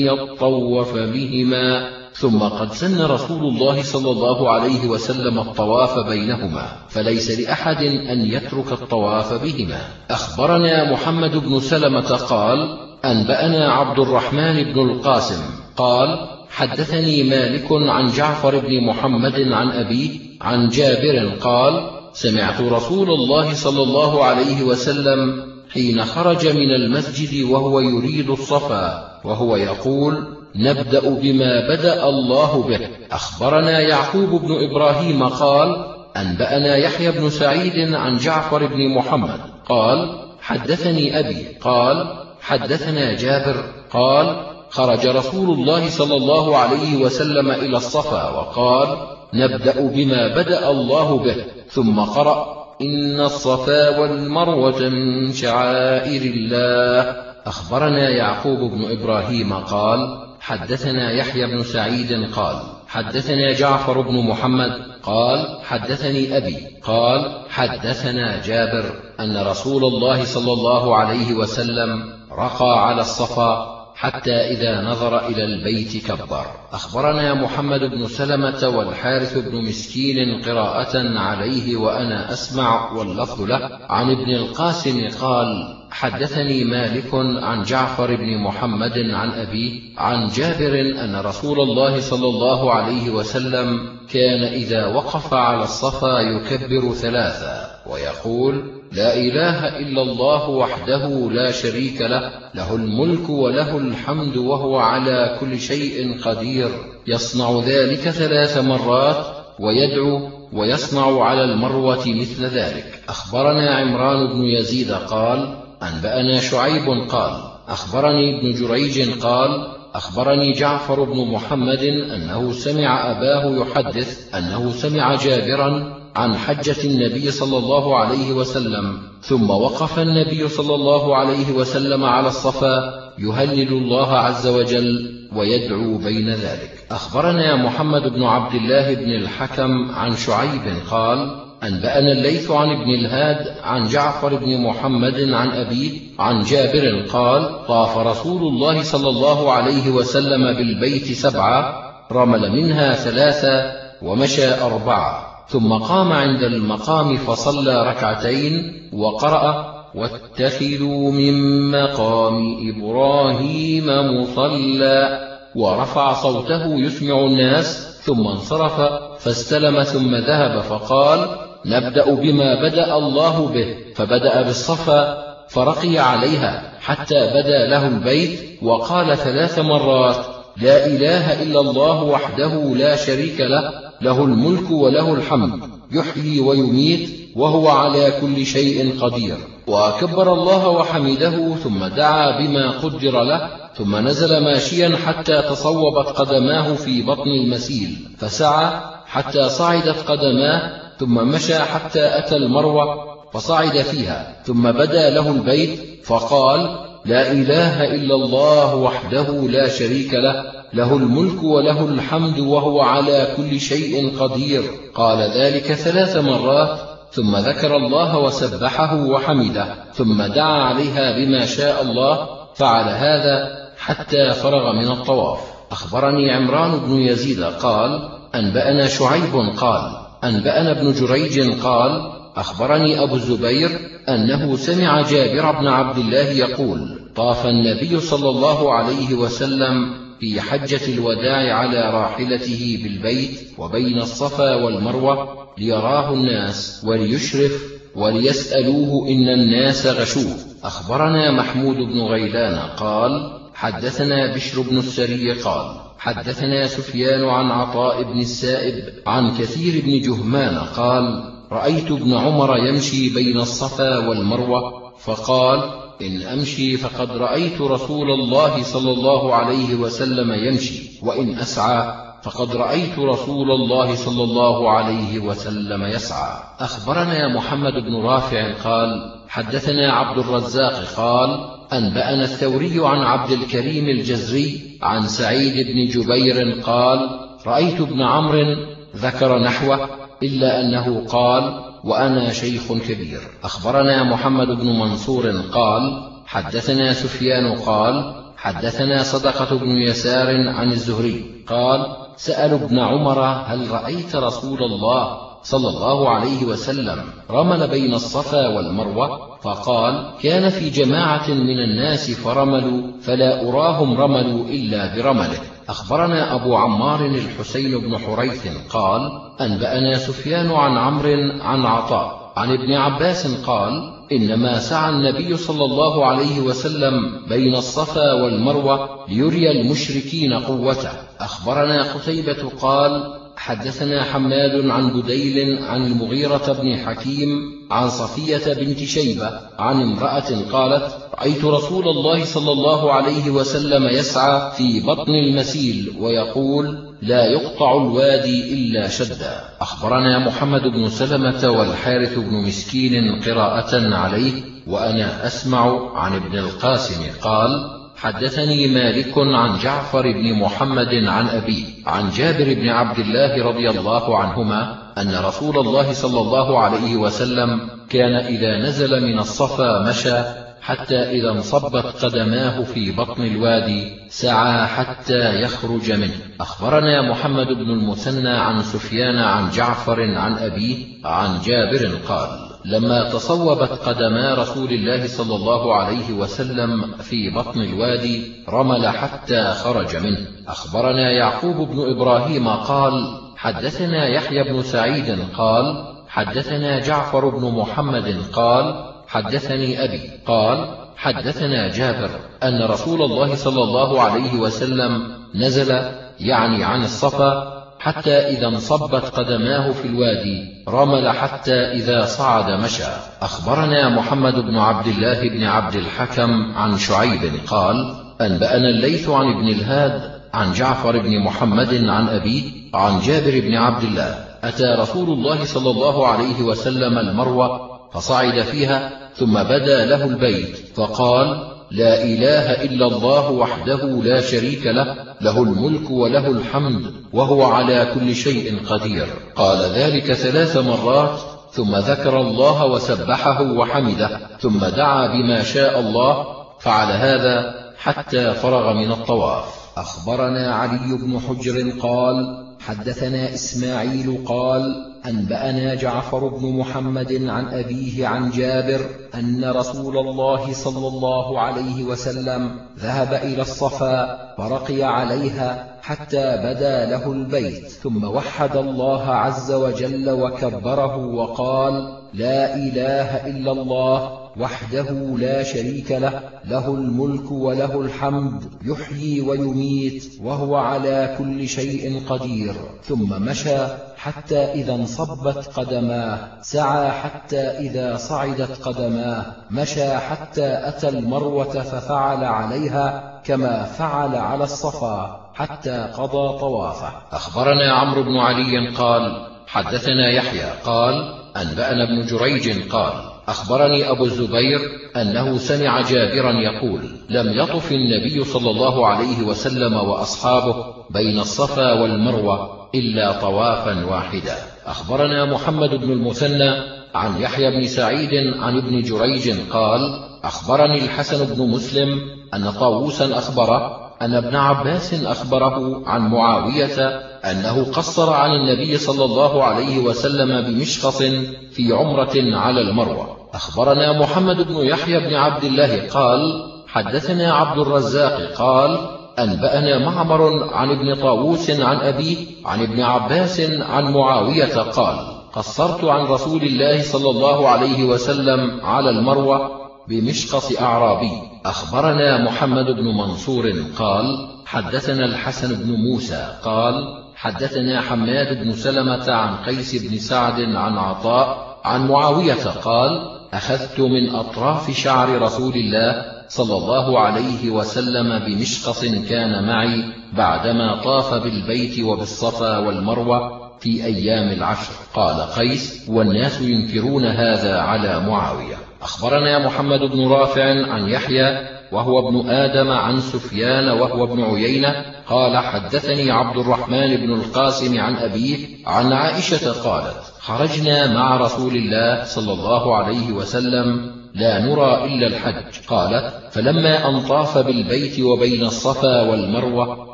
يطوف بهما. ثم قد سن رسول الله صلى الله عليه وسلم الطواف بينهما فليس لأحد أن يترك الطواف بهما. أخبرنا محمد بن سلمة قال أنبأنا عبد الرحمن بن القاسم قال حدثني مالك عن جعفر بن محمد عن أبيه عن جابر قال سمعت رسول الله صلى الله عليه وسلم حين خرج من المسجد وهو يريد الصفا وهو يقول نبدأ بما بدأ الله به. أخبرنا يعقوب بن إبراهيم قال أنبأنا يحيى بن سعيد عن جعفر بن محمد. قال حدثني أبي. قال حدثنا جابر. قال خرج رسول الله صلى الله عليه وسلم إلى الصفا وقال نبدأ بما بدأ الله به ثم قرأ إن الصفا والمروة من شعائر الله. أخبرنا يعقوب بن إبراهيم قال حدثنا يحيى بن سعيد قال حدثنا جعفر بن محمد قال حدثني أبي قال حدثنا جابر أن رسول الله صلى الله عليه وسلم رقى على الصفا حتى إذا نظر إلى البيت كبر. أخبرنا محمد بن سلمة والحارث بن مسكين قراءة عليه وأنا أسمع واللفظ له. عن ابن القاسم قال حدثني مالك عن جعفر بن محمد عن أبيه عن جابر أن رسول الله صلى الله عليه وسلم كان إذا وقف على الصفا يكبر ثلاثا. ويقول لا إله إلا الله وحده لا شريك له له الملك وله الحمد وهو على كل شيء قدير. يصنع ذلك ثلاث مرات ويدعو ويصنع على المروة مثل ذلك. أخبرنا عمران بن يزيد قال أنبأنا شعيب قال أخبرني ابن جريج قال أخبرني جعفر بن محمد أنه سمع أباه يحدث أنه سمع جابرا عن حجة النبي صلى الله عليه وسلم ثم وقف النبي صلى الله عليه وسلم على الصفا يهلل الله عز وجل ويدعو بين ذلك. أخبرنا محمد بن عبد الله بن الحكم عن شعيب قال أنبأنا الليث عن ابن الهاد عن جعفر بن محمد عن أبيه عن جابر قال طاف رسول الله صلى الله عليه وسلم بالبيت سبعة رمل منها ثلاثة ومشى أربعة. ثم قام عند المقام فصلى ركعتين وقرأ واتخذوا من مقام إبراهيم مصلى ورفع صوته يسمع الناس ثم انصرف فاستلم ثم ذهب فقال نبدأ بما بدأ الله به فبدأ بالصفا فرقي عليها حتى بدا له البيت وقال ثلاث مرات لا إله إلا الله وحده لا شريك له له الملك وله الحمد يحيي ويميت وهو على كل شيء قدير. وكبر الله وحمده ثم دعا بما قدر له ثم نزل ماشيا حتى تصوبت قدماه في بطن المسيل فسعى حتى صعدت قدماه ثم مشى حتى أتى المروة فصعد فيها ثم بدا له البيت فقال لا إله إلا الله وحده لا شريك له له الملك وله الحمد وهو على كل شيء قدير. قال ذلك ثلاث مرات ثم ذكر الله وسبحه وحمده ثم دعا عليها بما شاء الله فعل هذا حتى فرغ من الطواف. أخبرني عمران بن يزيد قال أنبأنا شعيب قال أنبأنا ابن جريج قال أخبرني أبو الزبير أنه سمع جابر بن عبد الله يقول طاف النبي صلى الله عليه وسلم في حجة الوداع على راحلته بالبيت وبين الصفا والمروة ليراه الناس وليشرف وليسألوه إن الناس غشوه. أخبرنا محمود بن غيلان قال حدثنا بشر بن السري قال حدثنا سفيان عن عطاء بن السائب عن كثير بن جهمان قال رأيت ابن عمر يمشي بين الصفا والمروة فقال إن أمشي فقد رأيت رسول الله صلى الله عليه وسلم يمشي وإن أسعى فقد رأيت رسول الله صلى الله عليه وسلم يسعى. أخبرنا محمد بن رافع قال حدثنا عبد الرزاق قال أنبأنا الثوري عن عبد الكريم الجزري عن سعيد بن جبير قال رأيت ابن عمرو ذكر نحوه إلا أنه قال وأنا شيخ كبير. أخبرنا محمد بن منصور قال حدثنا سفيان قال حدثنا صدقة بن يسار عن الزهري قال سأل ابن عمر هل رأيت رسول الله صلى الله عليه وسلم رمل بين الصفا والمروة؟ فقال كان في جماعة من الناس فرملوا فلا أراهم رملوا إلا برمله. أخبرنا أبو عمار الحسين بن حريث قال أنبأنا سفيان عن عمرو عن عطاء عن ابن عباس قال إنما سعى النبي صلى الله عليه وسلم بين الصفا والمروة ليري المشركين قوته. أخبرنا قتيبة قال حدثنا حماد عن بديل عن المغيرة بن حكيم عن صفية بنت شيبة عن امرأة قالت رأيت رسول الله صلى الله عليه وسلم يسعى في بطن المسيل ويقول لا يقطع الوادي إلا شدا. أخبرنا محمد بن سلمة والحارث بن مسكين قراءة عليه وأنا أسمع عن ابن القاسم قال حدثني مالك عن جعفر بن محمد عن أبي عن جابر بن عبد الله رضي الله عنهما أن رسول الله صلى الله عليه وسلم كان إذا نزل من الصفا مشى حتى إذا انصبت قدماه في بطن الوادي سعى حتى يخرج منه. أخبرنا محمد بن المثنى عن سفيان عن جعفر عن أبيه عن جابر قال لما تصوبت قدما رسول الله صلى الله عليه وسلم في بطن الوادي رمل حتى خرج منه. أخبرنا يعقوب بن إبراهيم قال حدثنا يحيى بن سعيد قال حدثنا جعفر بن محمد قال حدثني أبي قال حدثنا جابر أن رسول الله صلى الله عليه وسلم نزل يعني عن الصفا حتى إذا انصبت قدماه في الوادي رمل حتى إذا صعد مشى. أخبرنا محمد بن عبد الله بن عبد الحكم عن شعيب قال أنبأنا الليث عن ابن الهاد عن جعفر بن محمد عن أبيه عن جابر بن عبد الله. أتى رسول الله صلى الله عليه وسلم المروة فصعد فيها ثم بدا له البيت فقال لا إله إلا الله وحده لا شريك له له الملك وله الحمد وهو على كل شيء قدير. قال ذلك ثلاث مرات ثم ذكر الله وسبحه وحمده ثم دعا بما شاء الله فعل هذا حتى فرغ من الطواف. أخبرنا علي بن حجر قال حدثنا إسماعيل قال أنبأنا جعفر بن محمد عن أبيه عن جابر أن رسول الله صلى الله عليه وسلم ذهب إلى الصفا فرقي عليها حتى بدا له البيت ثم وحد الله عز وجل وكبره وقال لا إله إلا الله وحده لا شريك له له الملك وله الحمد يحيي ويميت وهو على كل شيء قدير. ثم مشى حتى إذا انصبت قدماه سعى حتى إذا صعدت قدماه مشى حتى أتى المروة ففعل عليها كما فعل على الصفا حتى قضى طوافه. أخبرنا عمرو بن علي قال حدثنا يحيى قال أنبأنا ابن جريج قال أخبرني أبو الزبير أنه سمع جابرا يقول لم يطف النبي صلى الله عليه وسلم وأصحابه بين الصفا والمروة إلا طوافا واحدا. أخبرنا محمد بن المثنى عن يحيى بن سعيد عن ابن جريج قال أخبرني الحسن بن مسلم أن طاووسا أخبره أن ابن عباس أخبره عن معاوية أنه قصر عن النبي صلى الله عليه وسلم بمشقص في عمرة على المروة. أخبرنا محمد بن يحيى بن عبد الله قال حدثنا عبد الرزاق قال أنبأنا معمر عن ابن طاووس عن أبيه عن ابن عباس عن معاوية قال قصرت عن رسول الله صلى الله عليه وسلم على المروة بمشقص أعرابي. أخبرنا محمد بن منصور قال حدثنا الحسن بن موسى قال حدثنا حماد بن سلمة عن قيس بن سعد عن عطاء عن معاوية قال أخذت من أطراف شعر رسول الله صلى الله عليه وسلم بمشقص كان معي بعدما طاف بالبيت وبالصفا والمروة في أيام العشر. قال قيس والناس ينكرون هذا على معاوية. أخبرنا محمد بن رافع عن يحيى وهو ابن آدم عن سفيان وهو ابن عيينة. قال حدثني عبد الرحمن بن القاسم عن أبيه عن عائشة قالت خرجنا مع رسول الله صلى الله عليه وسلم لا نرى إلا الحج. قالت فلما أن طاف بالبيت وبين الصفا والمروة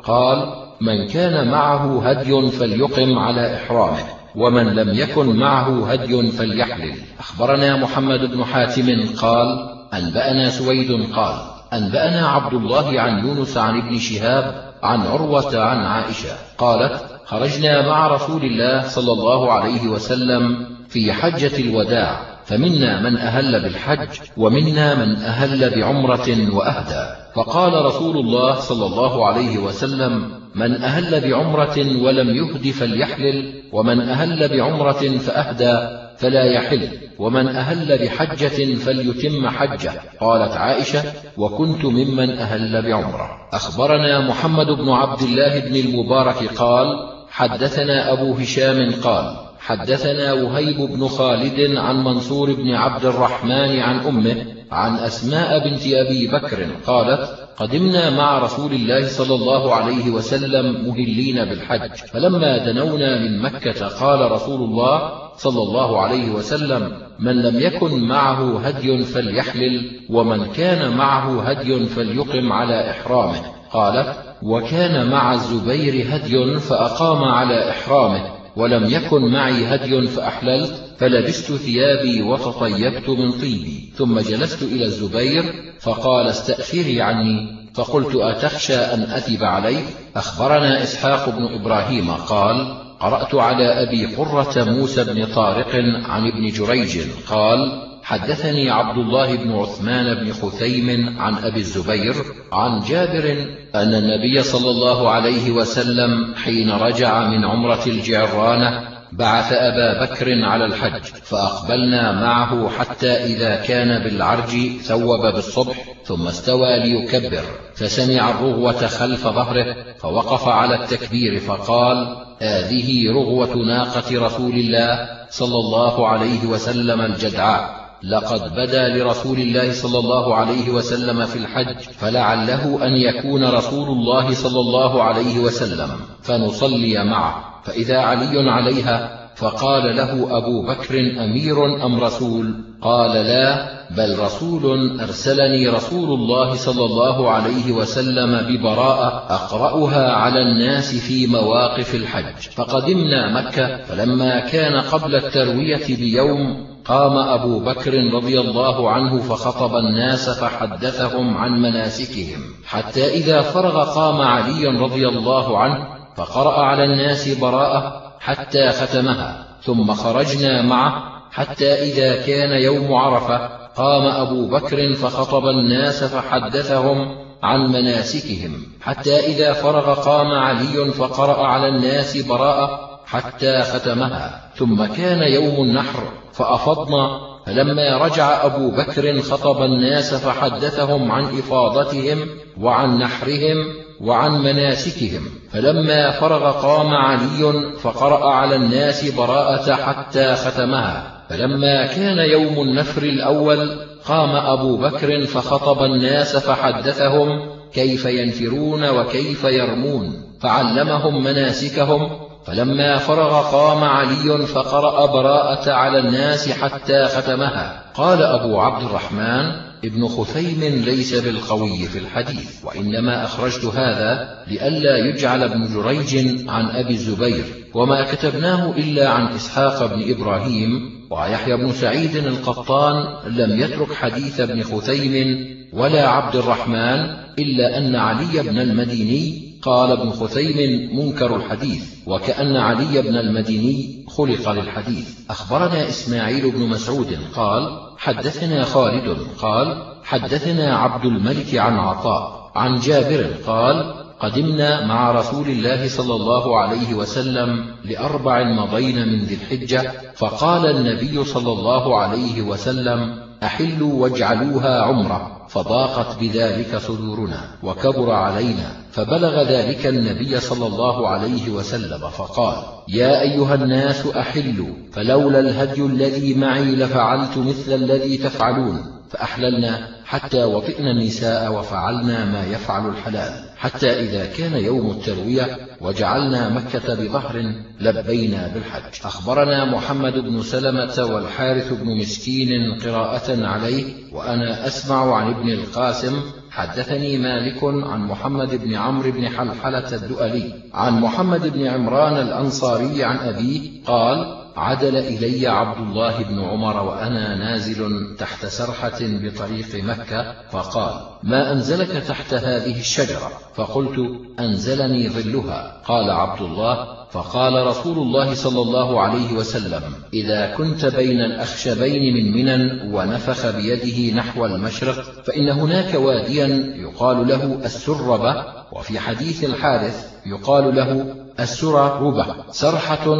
قال من كان معه هدي فليقم على إحرامه ومن لم يكن معه هدي فليحلل. أخبرنا محمد بن حاتم قال أنبأنا سويد قال أنبأنا عبد الله عن يونس عن ابن شهاب عن عروة عن عائشة قالت خرجنا مع رسول الله صلى الله عليه وسلم في حجة الوداع فمنا من أهل بالحج ومنا من أهل بعمرة وأهدى. فقال رسول الله صلى الله عليه وسلم من أهل بعمرة ولم يهد فليحلل ومن أهل بعمرة فأهدى فلا يحل ومن أهل بحجة فليتم حجة. قالت عائشة وكنت ممن أهل بعمرة. أخبرنا محمد بن عبد الله بن المبارك قال حدثنا أبو هشام قال حدثنا وهيب بن خالد عن منصور بن عبد الرحمن عن أمه عن أسماء بنت أبي بكر قالت قدمنا مع رسول الله صلى الله عليه وسلم مهلين بالحج فلما دنونا من مكة قال رسول الله صلى الله عليه وسلم من لم يكن معه هدي فليحلل ومن كان معه هدي فليقم على إحرامه. قال وكان مع الزبير هدي فأقام على إحرامه ولم يكن معي هدي فأحللت فلبست ثيابي وتطيبت من طيبي ثم جلست إلى الزبير فقال استأثري عني. فقلت أتخشى أن أثب عليك؟ أخبرنا إسحاق بن إبراهيم قال قرأت على أبي قرة موسى بن طارق عن ابن جريج قال حدثني عبد الله بن عثمان بن خثيم عن أبي الزبير عن جابر أن النبي صلى الله عليه وسلم حين رجع من عمرة الجعرانة بعث أبا بكر على الحج فأقبلنا معه حتى إذا كان بالعرج ثوب بالصبح ثم استوى ليكبر فسمع الرغوة خلف ظهره فوقف على التكبير فقال هذه رغوة ناقة رسول الله صلى الله عليه وسلم الجدعاء لقد بدا لرسول الله صلى الله عليه وسلم في الحج فلعله أن يكون رسول الله صلى الله عليه وسلم فنصلي معه. فإذا علي عليها فقال له أبو بكر أمير أم رسول؟ قال لا بل رسول أرسلني رسول الله صلى الله عليه وسلم ببراءة أقرأها على الناس في مواقف الحج. فقدمنا مكة فلما كان قبل التروية بيوم قام أبو بكر رضي الله عنه فخطب الناس فحدثهم عن مناسكهم. حتى إذا فرغ قام علي رضي الله عنه فقرأ على الناس براءة حتى ختمها ثم خرجنا معه حتى إذا كان يوم عرفة قام أبو بكر فخطب الناس فحدثهم عن مناسكهم حتى إذا فرغ قام علي فقرأ على الناس براءة حتى ختمها. ثم كان يوم النحر فأفضنا فلما رجع أبو بكر خطب الناس فحدثهم عن إفاضتهم وعن نحرهم وعن مناسكهم. فلما فرغ قام علي فقرأ على الناس براءة حتى ختمها. فلما كان يوم النفر الأول قام أبو بكر فخطب الناس فحدثهم كيف ينفرون وكيف يرمون. فعلمهم مناسكهم فلما فرغ قام علي فقرأ براءة على الناس حتى ختمها. قال أبو عبد الرحمن ابن خثيم ليس بالقوي في الحديث وإنما أخرجت هذا لئلا يجعل ابن جريج عن أبي الزبير وما كتبناه إلا عن إسحاق بن إبراهيم ويحيى بن سعيد القطان لم يترك حديث ابن خثيم ولا عبد الرحمن إلا أن علي بن المديني قال ابن خثيم منكر الحديث وكأن علي بن المديني خلق للحديث. أخبرنا إسماعيل بن مسعود قال حدثنا خالد قال حدثنا عبد الملك عن عطاء عن جابر قال قدمنا مع رسول الله صلى الله عليه وسلم لأربع مضين من ذي الحجة فقال النبي صلى الله عليه وسلم أحلوا واجعلوها عمرة. فضاقت بذلك صدورنا وكبر علينا. فبلغ ذلك النبي صلى الله عليه وسلم فقال يا أيها الناس أحلوا. فلولا الهدي الذي معي لفعلت مثل الذي تفعلون. فأحللنا حتى وطئنا النساء وفعلنا ما يفعل الحلال. حتى إذا كان يوم التروية وجعلنا مكة بظهر لبينا بالحج. أخبرنا محمد بن سلمة والحارث بن مسكين قراءة عليه وأنا أسمع عن ابن القاسم حدثني مالك عن محمد بن عمرو بن حلحلة الدؤلي عن محمد بن عمران الأنصاري عن أبيه قال عدل إلي عبد الله بن عمر وأنا نازل تحت سرحة بطريق مكة فقال ما أنزلك تحت هذه الشجرة؟ فقلت أنزلني ظلها. قال عبد الله فقال رسول الله صلى الله عليه وسلم إذا كنت بين الأخشبين من منى ونفخ بيده نحو المشرق فإن هناك واديا يقال له السربة وفي حديث الحارث يقال له السرربة سرحة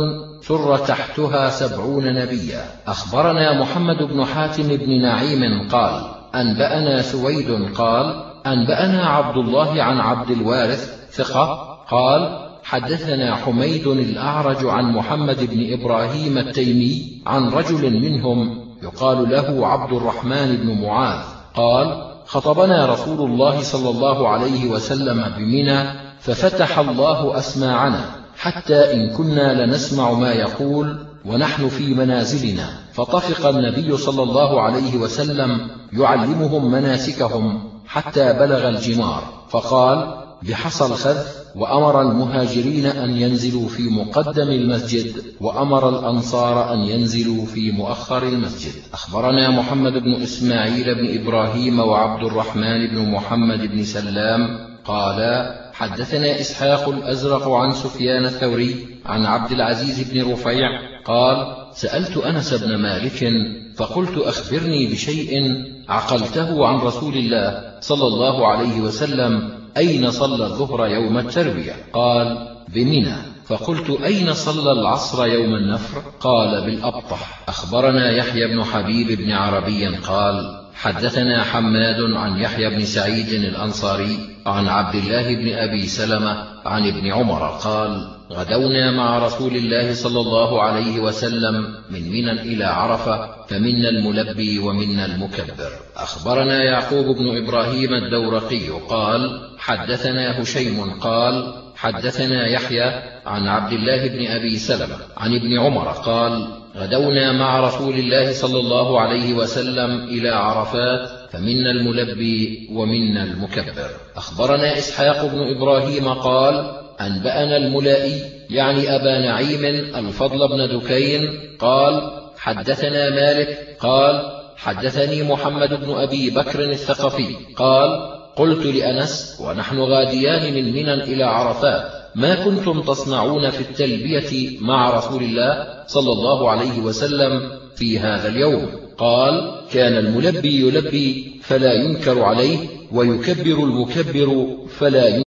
سر تحتها سبعون نبيا. أخبرنا محمد بن حاتم بن نعيم قال أنبأنا سويد قال أنبأنا عبد الله عن عبد الوارث ثقة قال حدثنا حميد الأعرج عن محمد بن إبراهيم التيمي عن رجل منهم يقال له عبد الرحمن بن معاذ قال خطبنا رسول الله صلى الله عليه وسلم بمنى ففتح الله أسماعنا. حتى إن كنا لنسمع ما يقول ونحن في منازلنا. فطفق النبي صلى الله عليه وسلم يعلمهم مناسكهم حتى بلغ الجمار. فقال بحصى الخذ وأمر المهاجرين أن ينزلوا في مقدم المسجد وأمر الأنصار أن ينزلوا في مؤخر المسجد. أخبرنا محمد بن إسماعيل بن إبراهيم وعبد الرحمن بن محمد بن سلام قالا حدثنا إسحاق الأزرق عن سفيان الثوري عن عبد العزيز بن رفيع قال سألت أنس بن مالك فقلت أخبرني بشيء عقلته عن رسول الله صلى الله عليه وسلم أين صلى الظهر يوم التروية؟ قال بمنى. فقلت أين صلى العصر يوم النفر؟ قال بالأبطح. أخبرنا يحيى بن حبيب بن عربي قال حدثنا حماد عن يحيى بن سعيد الأنصاري عن عبد الله بن أبي سلمة عن ابن عمر قال غدونا مع رسول الله صلى الله عليه وسلم من منى إلى عرفة فمنا الملبي ومنا المكبر. أخبرنا يعقوب بن إبراهيم الدورقي قال حدثنا هشيم قال حدثنا يحيى عن عبد الله بن أبي سلمة عن ابن عمر قال غدونا مع رسول الله صلى الله عليه وسلم إلى عرفات فمنا الملبي ومنا المكبر. أخبرنا إسحاق بن إبراهيم قال أنبأنا الملائي يعني أبا نعيم الفضل بن دكين قال حدثنا مالك قال حدثني محمد بن أبي بكر الثقفي قال قلت لأنس ونحن غاديان من منى إلى عرفات ما كنتم تصنعون في التلبية مع رسول الله صلى الله عليه وسلم في هذا اليوم؟ قال كان الملبي يلبي فلا ينكر عليه ويكبر المكبر فلا